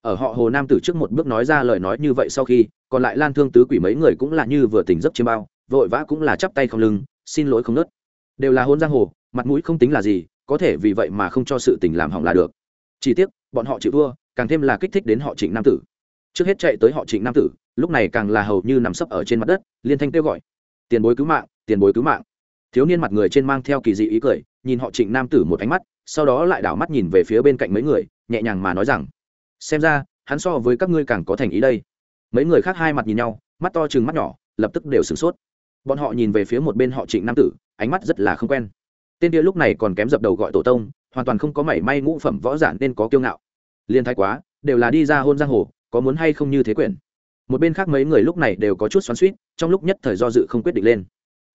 Ở họ hồ nam tử trước một bước nói ra lời nói như vậy sau khi, còn lại lan thương tứ quỷ mấy người cũng là như vừa tỉnh giấc chiêm bao, vội vã cũng là chắp tay không lưng, xin lỗi không nớt. Đều là hôn giang hồ, mặt mũi không tính là gì, có thể vì vậy mà không cho sự tình làm hỏng là được. Chỉ tiếc, bọn họ chịu thua, càng thêm là kích thích đến họ trịnh nam tử trước hết chạy tới họ trịnh nam tử, lúc này càng là hầu như nằm sấp ở trên mặt đất, liên thanh kêu gọi, tiền bối cứu mạng, tiền bối cứu mạng. Thiếu niên mặt người trên mang theo kỳ dị ý cười, nhìn họ trịnh nam tử một ánh mắt, sau đó lại đảo mắt nhìn về phía bên cạnh mấy người, nhẹ nhàng mà nói rằng, xem ra, hắn so với các ngươi càng có thành ý đây. Mấy người khác hai mặt nhìn nhau, mắt to chừng mắt nhỏ, lập tức đều sửng sốt. Bọn họ nhìn về phía một bên họ trịnh nam tử, ánh mắt rất là không quen. Tên kia lúc này còn kém dập đầu gọi tổ tông, hoàn toàn không có mảy may ngũ phẩm võ giản nên có kiêu ngạo. Liên thái quá, đều là đi ra hôn giang hồ có muốn hay không như thế quyển. Một bên khác mấy người lúc này đều có chút xoắn suýt trong lúc nhất thời do dự không quyết định lên.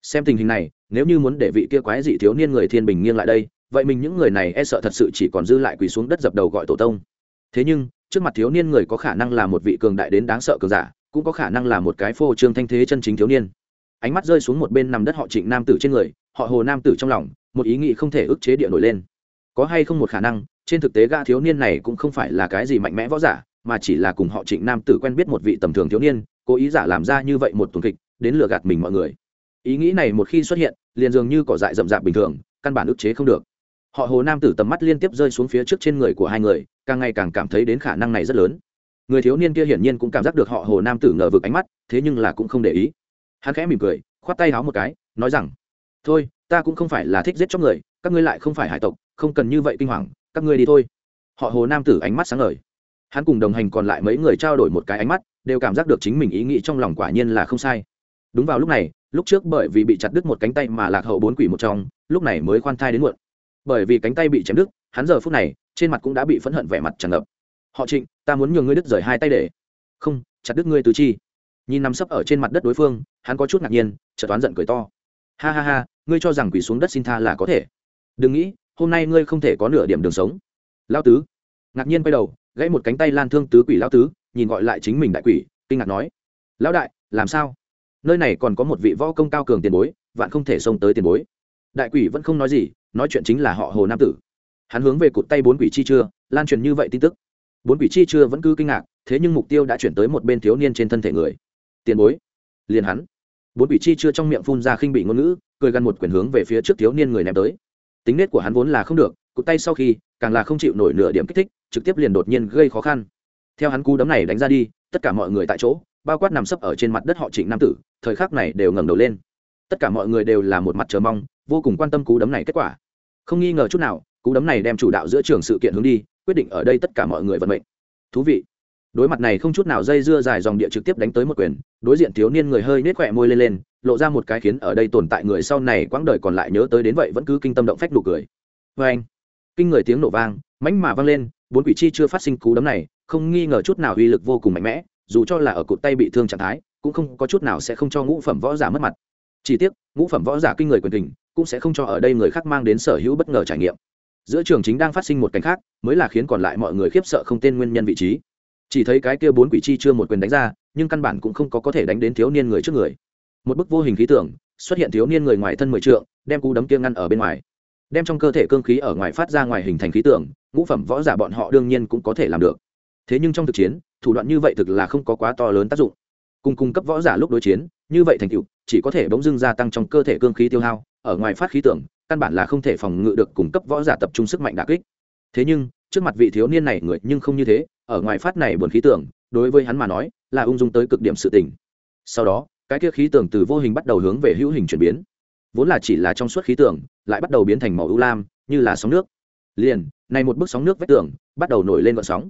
Xem tình hình này, nếu như muốn để vị kia quái dị thiếu niên người thiên bình nghiêng lại đây, vậy mình những người này e sợ thật sự chỉ còn dư lại quỳ xuống đất dập đầu gọi tổ tông. Thế nhưng, trước mặt thiếu niên người có khả năng là một vị cường đại đến đáng sợ cường giả, cũng có khả năng là một cái phô trương thanh thế chân chính thiếu niên. Ánh mắt rơi xuống một bên nằm đất họ trịnh nam tử trên người, họ hồ nam tử trong lòng, một ý nghĩ không thể ức chế địa nổi lên. Có hay không một khả năng, trên thực tế ga thiếu niên này cũng không phải là cái gì mạnh mẽ võ giả mà chỉ là cùng họ trịnh nam tử quen biết một vị tầm thường thiếu niên, cố ý giả làm ra như vậy một tuần kịch, đến lừa gạt mình mọi người. Ý nghĩ này một khi xuất hiện, liền dường như cỏ dại rậm rạp bình thường, căn bản ức chế không được. Họ hồ nam tử tầm mắt liên tiếp rơi xuống phía trước trên người của hai người, càng ngày càng cảm thấy đến khả năng này rất lớn. Người thiếu niên kia hiển nhiên cũng cảm giác được họ hồ nam tử ngờ vực ánh mắt, thế nhưng là cũng không để ý. Hắn khẽ mỉm cười, khoát tay háo một cái, nói rằng, thôi, ta cũng không phải là thích giết chóc người, các ngươi lại không phải hải tộc, không cần như vậy kinh hoàng, các ngươi đi thôi. Họ hồ nam tử ánh mắt sáng ngời hắn cùng đồng hành còn lại mấy người trao đổi một cái ánh mắt, đều cảm giác được chính mình ý nghĩ trong lòng quả nhiên là không sai. Đúng vào lúc này, lúc trước bởi vì bị chặt đứt một cánh tay mà lạc hậu bốn quỷ một trong, lúc này mới khoan thai đến muộn. Bởi vì cánh tay bị chém đứt, hắn giờ phút này, trên mặt cũng đã bị phẫn hận vẻ mặt tràn ngập. Họ trịnh, ta muốn nhường ngươi đứt rời hai tay để. Không, chặt đứt ngươi tứ chi. Nhìn nằm sấp ở trên mặt đất đối phương, hắn có chút ngạc nhiên, chợt toán giận cười to. Ha ha ha, ngươi cho rằng quỷ xuống đất xin tha là có thể. Đừng nghĩ, hôm nay ngươi không thể có nửa điểm đường sống. Lao tứ. Ngạc nhiên quay đầu gãy một cánh tay lan thương tứ quỷ lao tứ, nhìn gọi lại chính mình đại quỷ, kinh ngạc nói, lão đại, làm sao? Nơi này còn có một vị võ công cao cường tiền bối, vạn không thể xông tới tiền bối. Đại quỷ vẫn không nói gì, nói chuyện chính là họ hồ nam tử. Hắn hướng về cụt tay bốn quỷ chi chưa lan truyền như vậy tin tức. Bốn quỷ chi chưa vẫn cứ kinh ngạc, thế nhưng mục tiêu đã chuyển tới một bên thiếu niên trên thân thể người. Tiền bối? liền hắn. Bốn quỷ chi chưa trong miệng phun ra khinh bị ngôn ngữ, cười gần một quyển hướng về phía trước thiếu niên người ném tới. Tính nết của hắn vốn là không được cụt tay sau khi, càng là không chịu nổi nửa điểm kích thích, trực tiếp liền đột nhiên gây khó khăn. Theo hắn cú đấm này đánh ra đi, tất cả mọi người tại chỗ, bao quát nằm sấp ở trên mặt đất họ trịnh nam tử, thời khắc này đều ngẩng đầu lên. Tất cả mọi người đều là một mặt chờ mong, vô cùng quan tâm cú đấm này kết quả. Không nghi ngờ chút nào, cú đấm này đem chủ đạo giữa trường sự kiện hướng đi, quyết định ở đây tất cả mọi người vận mệnh. Thú vị. Đối mặt này không chút nào dây dưa dài dòng địa trực tiếp đánh tới một quyền, đối diện thiếu niên người hơi nết khỏe môi lên lên, lộ ra một cái khiến ở đây tồn tại người sau này quãng đời còn lại nhớ tới đến vậy vẫn cứ kinh tâm động phách đủ cười. Vê anh kinh người tiếng nổ vang, mãnh mà vang lên, bốn quỷ chi chưa phát sinh cú đấm này, không nghi ngờ chút nào uy lực vô cùng mạnh mẽ, dù cho là ở cụt tay bị thương trạng thái, cũng không có chút nào sẽ không cho ngũ phẩm võ giả mất mặt. Chỉ tiếc, ngũ phẩm võ giả kinh người quyền tình cũng sẽ không cho ở đây người khác mang đến sở hữu bất ngờ trải nghiệm. Giữa trường chính đang phát sinh một cảnh khác, mới là khiến còn lại mọi người khiếp sợ không tên nguyên nhân vị trí. Chỉ thấy cái kia bốn quỷ chi chưa một quyền đánh ra, nhưng căn bản cũng không có có thể đánh đến thiếu niên người trước người. Một bức vô hình khí tưởng xuất hiện thiếu niên người ngoài thân mười trượng, đem cú đấm kia ngăn ở bên ngoài đem trong cơ thể cương khí ở ngoài phát ra ngoài hình thành khí tưởng ngũ phẩm võ giả bọn họ đương nhiên cũng có thể làm được. Thế nhưng trong thực chiến, thủ đoạn như vậy thực là không có quá to lớn tác dụng. Cùng cung cấp võ giả lúc đối chiến, như vậy thành tựu, chỉ có thể bỗng dưng gia tăng trong cơ thể cương khí tiêu hao, ở ngoài phát khí tưởng căn bản là không thể phòng ngự được cung cấp võ giả tập trung sức mạnh đà kích. Thế nhưng, trước mặt vị thiếu niên này người nhưng không như thế, ở ngoài phát này buồn khí tưởng đối với hắn mà nói, là ung dung tới cực điểm sự tình. Sau đó, cái kia khí tưởng từ vô hình bắt đầu hướng về hữu hình chuyển biến. Vốn là chỉ là trong suốt khí tưởng lại bắt đầu biến thành màu ưu lam, như là sóng nước. Liền, này một bức sóng nước vách tường bắt đầu nổi lên gọn sóng.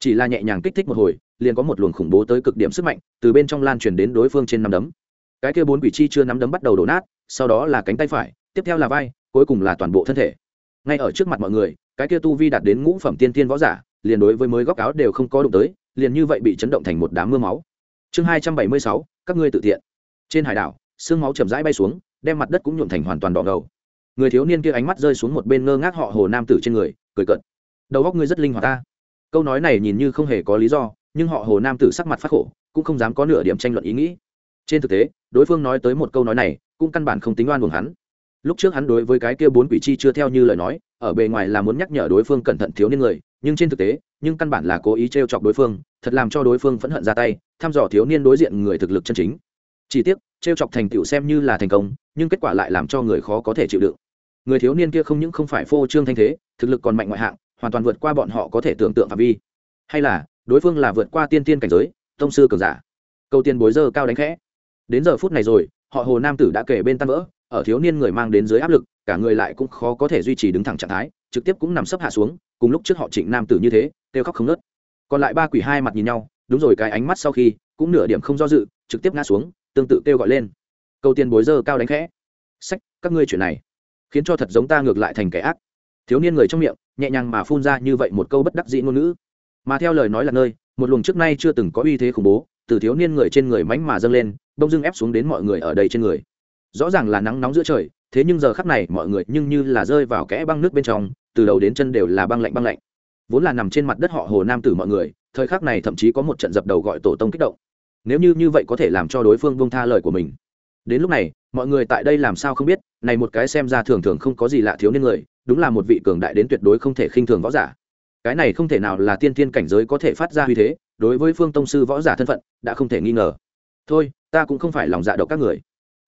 Chỉ là nhẹ nhàng kích thích một hồi, liền có một luồng khủng bố tới cực điểm sức mạnh từ bên trong lan truyền đến đối phương trên năm đấm. Cái kia bốn quỷ chi chưa nắm đấm bắt đầu đổ nát, sau đó là cánh tay phải, tiếp theo là vai, cuối cùng là toàn bộ thân thể. Ngay ở trước mặt mọi người, cái kia tu vi đạt đến ngũ phẩm tiên tiên võ giả, liền đối với mới góc áo đều không có đụng tới, liền như vậy bị chấn động thành một đám mưa máu. Chương hai trăm bảy mươi sáu, các ngươi tự tiện trên hải đảo, sương máu chậm rãi bay xuống, đem mặt đất cũng nhuộm thành hoàn toàn đỏ ngầu người thiếu niên kia ánh mắt rơi xuống một bên ngơ ngác họ hồ nam tử trên người, cười cận đầu góc ngươi rất linh hoạt ta. Câu nói này nhìn như không hề có lý do, nhưng họ hồ nam tử sắc mặt phát khổ, cũng không dám có nửa điểm tranh luận ý nghĩ. Trên thực tế, đối phương nói tới một câu nói này, cũng căn bản không tính oan buồn hắn. Lúc trước hắn đối với cái kia bốn quỷ chi chưa theo như lời nói, ở bề ngoài là muốn nhắc nhở đối phương cẩn thận thiếu niên người, nhưng trên thực tế, nhưng căn bản là cố ý t r e o chọc đối phương, thật làm cho đối phương phẫn hận ra tay, thăm dò thiếu niên đối diện người thực lực chân chính. Chỉ tiếc t r e o chọc thành tựu xem như là thành công, nhưng kết quả lại làm cho người khó có thể chịu đựng người thiếu niên kia không những không phải phô trương thanh thế, thực lực còn mạnh ngoại hạng, hoàn toàn vượt qua bọn họ có thể tưởng tượng phạm vi. Hay là, đối phương là vượt qua tiên tiên cảnh giới, tông sư cường giả. Câu tiên bối dơ cao đánh khẽ. Đến giờ phút này rồi, họ hồ nam tử đã kể bên tan vỡ, ở thiếu niên người mang đến dưới áp lực, cả người lại cũng khó có thể duy trì đứng thẳng trạng thái, trực tiếp cũng nằm sấp hạ xuống, cùng lúc trước họ trịnh nam tử như thế, kêu khóc không nớt còn lại ba quỷ hai mặt nhìn nhau, đúng rồi, cái ánh mắt sau khi, cũng nửa điểm không do dự, trực tiếp ngã xuống, tương tự kêu gọi lên. Câu tiền bối dơ cao đánh khẽ. Sách, các ngươi chuyện này khiến cho thật giống ta ngược lại thành kẻ ác. Thiếu niên người trong miệng, nhẹ nhàng mà phun ra như vậy một câu bất đắc dĩ ngôn ngữ. Mà theo lời nói là nơi, một luồng trước nay chưa từng có uy thế khủng bố, từ thiếu niên người trên người mánh mà dâng lên bông dưng ép xuống đến mọi người ở đây trên người. Rõ ràng là nắng nóng giữa trời, thế nhưng giờ khắc này mọi người nhưng như là rơi vào kẽ băng nước bên trong, từ đầu đến chân đều là băng lạnh băng lạnh. Vốn là nằm trên mặt đất họ hồ nam tử mọi người, thời khắc này thậm chí có một trận dập đầu gọi tổ tông kích động. Nếu như như vậy có thể làm cho đối phương buông tha lời của mình. Đến lúc này, mọi người tại đây làm sao không biết này một cái xem ra thường thường không có gì lạ thiếu niên người, đúng là một vị cường đại đến tuyệt đối không thể khinh thường võ giả. Cái này không thể nào là tiên tiên cảnh giới có thể phát ra uy thế, đối với phương tông sư võ giả thân phận, đã không thể nghi ngờ. Thôi, ta cũng không phải lòng dạ độc các người.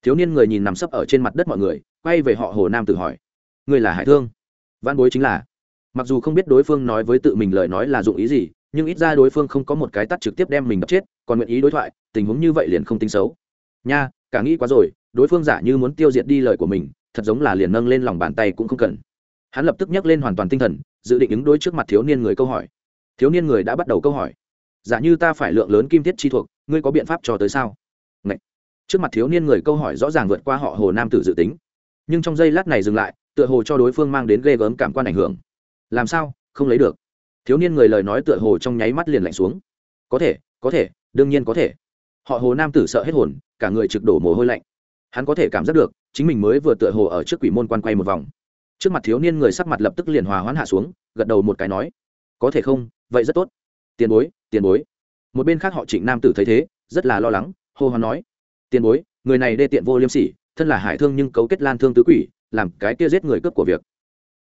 Thiếu niên người nhìn nằm sấp ở trên mặt đất mọi người, quay về họ hồ nam tự hỏi. Người là hải thương? Văn bối chính là. Mặc dù không biết đối phương nói với tự mình lời nói là dụng ý gì, nhưng ít ra đối phương không có một cái tắt trực tiếp đem mình đập chết, còn nguyện ý đối thoại, tình huống như vậy liền không tính xấu. Nha, cả nghĩ quá rồi đối phương giả như muốn tiêu diệt đi lời của mình, thật giống là liền nâng lên lòng bàn tay cũng không cần. Hắn lập tức nhắc lên hoàn toàn tinh thần, dự định ứng đối trước mặt thiếu niên người câu hỏi. Thiếu niên người đã bắt đầu câu hỏi. Giả như ta phải lượng lớn kim thiết chi thuộc, ngươi có biện pháp cho tới sao? Ngậy! trước mặt thiếu niên người câu hỏi rõ ràng vượt qua họ hồ nam tử dự tính. Nhưng trong giây lát này dừng lại, tựa hồ cho đối phương mang đến ghê gớm cảm quan ảnh hưởng. Làm sao? Không lấy được. Thiếu niên người lời nói tựa hồ trong nháy mắt liền lạnh xuống. Có thể có thể, đương nhiên có thể. Họ hồ nam tử sợ hết hồn, cả người trực đổ mồ hôi lạnh hắn có thể cảm giác được, chính mình mới vừa tựa hồ ở trước quỷ môn quan quay một vòng. Trước mặt thiếu niên người sắc mặt lập tức liền hòa hoãn hạ xuống, gật đầu một cái nói, có thể không? Vậy rất tốt. Tiền bối tiền bối. Một bên khác họ trịnh nam tử thấy thế, rất là lo lắng, hô hoán nói, tiền bối, người này đê tiện vô liêm sỉ, thân là hải thương nhưng cấu kết lan thương tứ quỷ, làm cái kia giết người cướp của việc.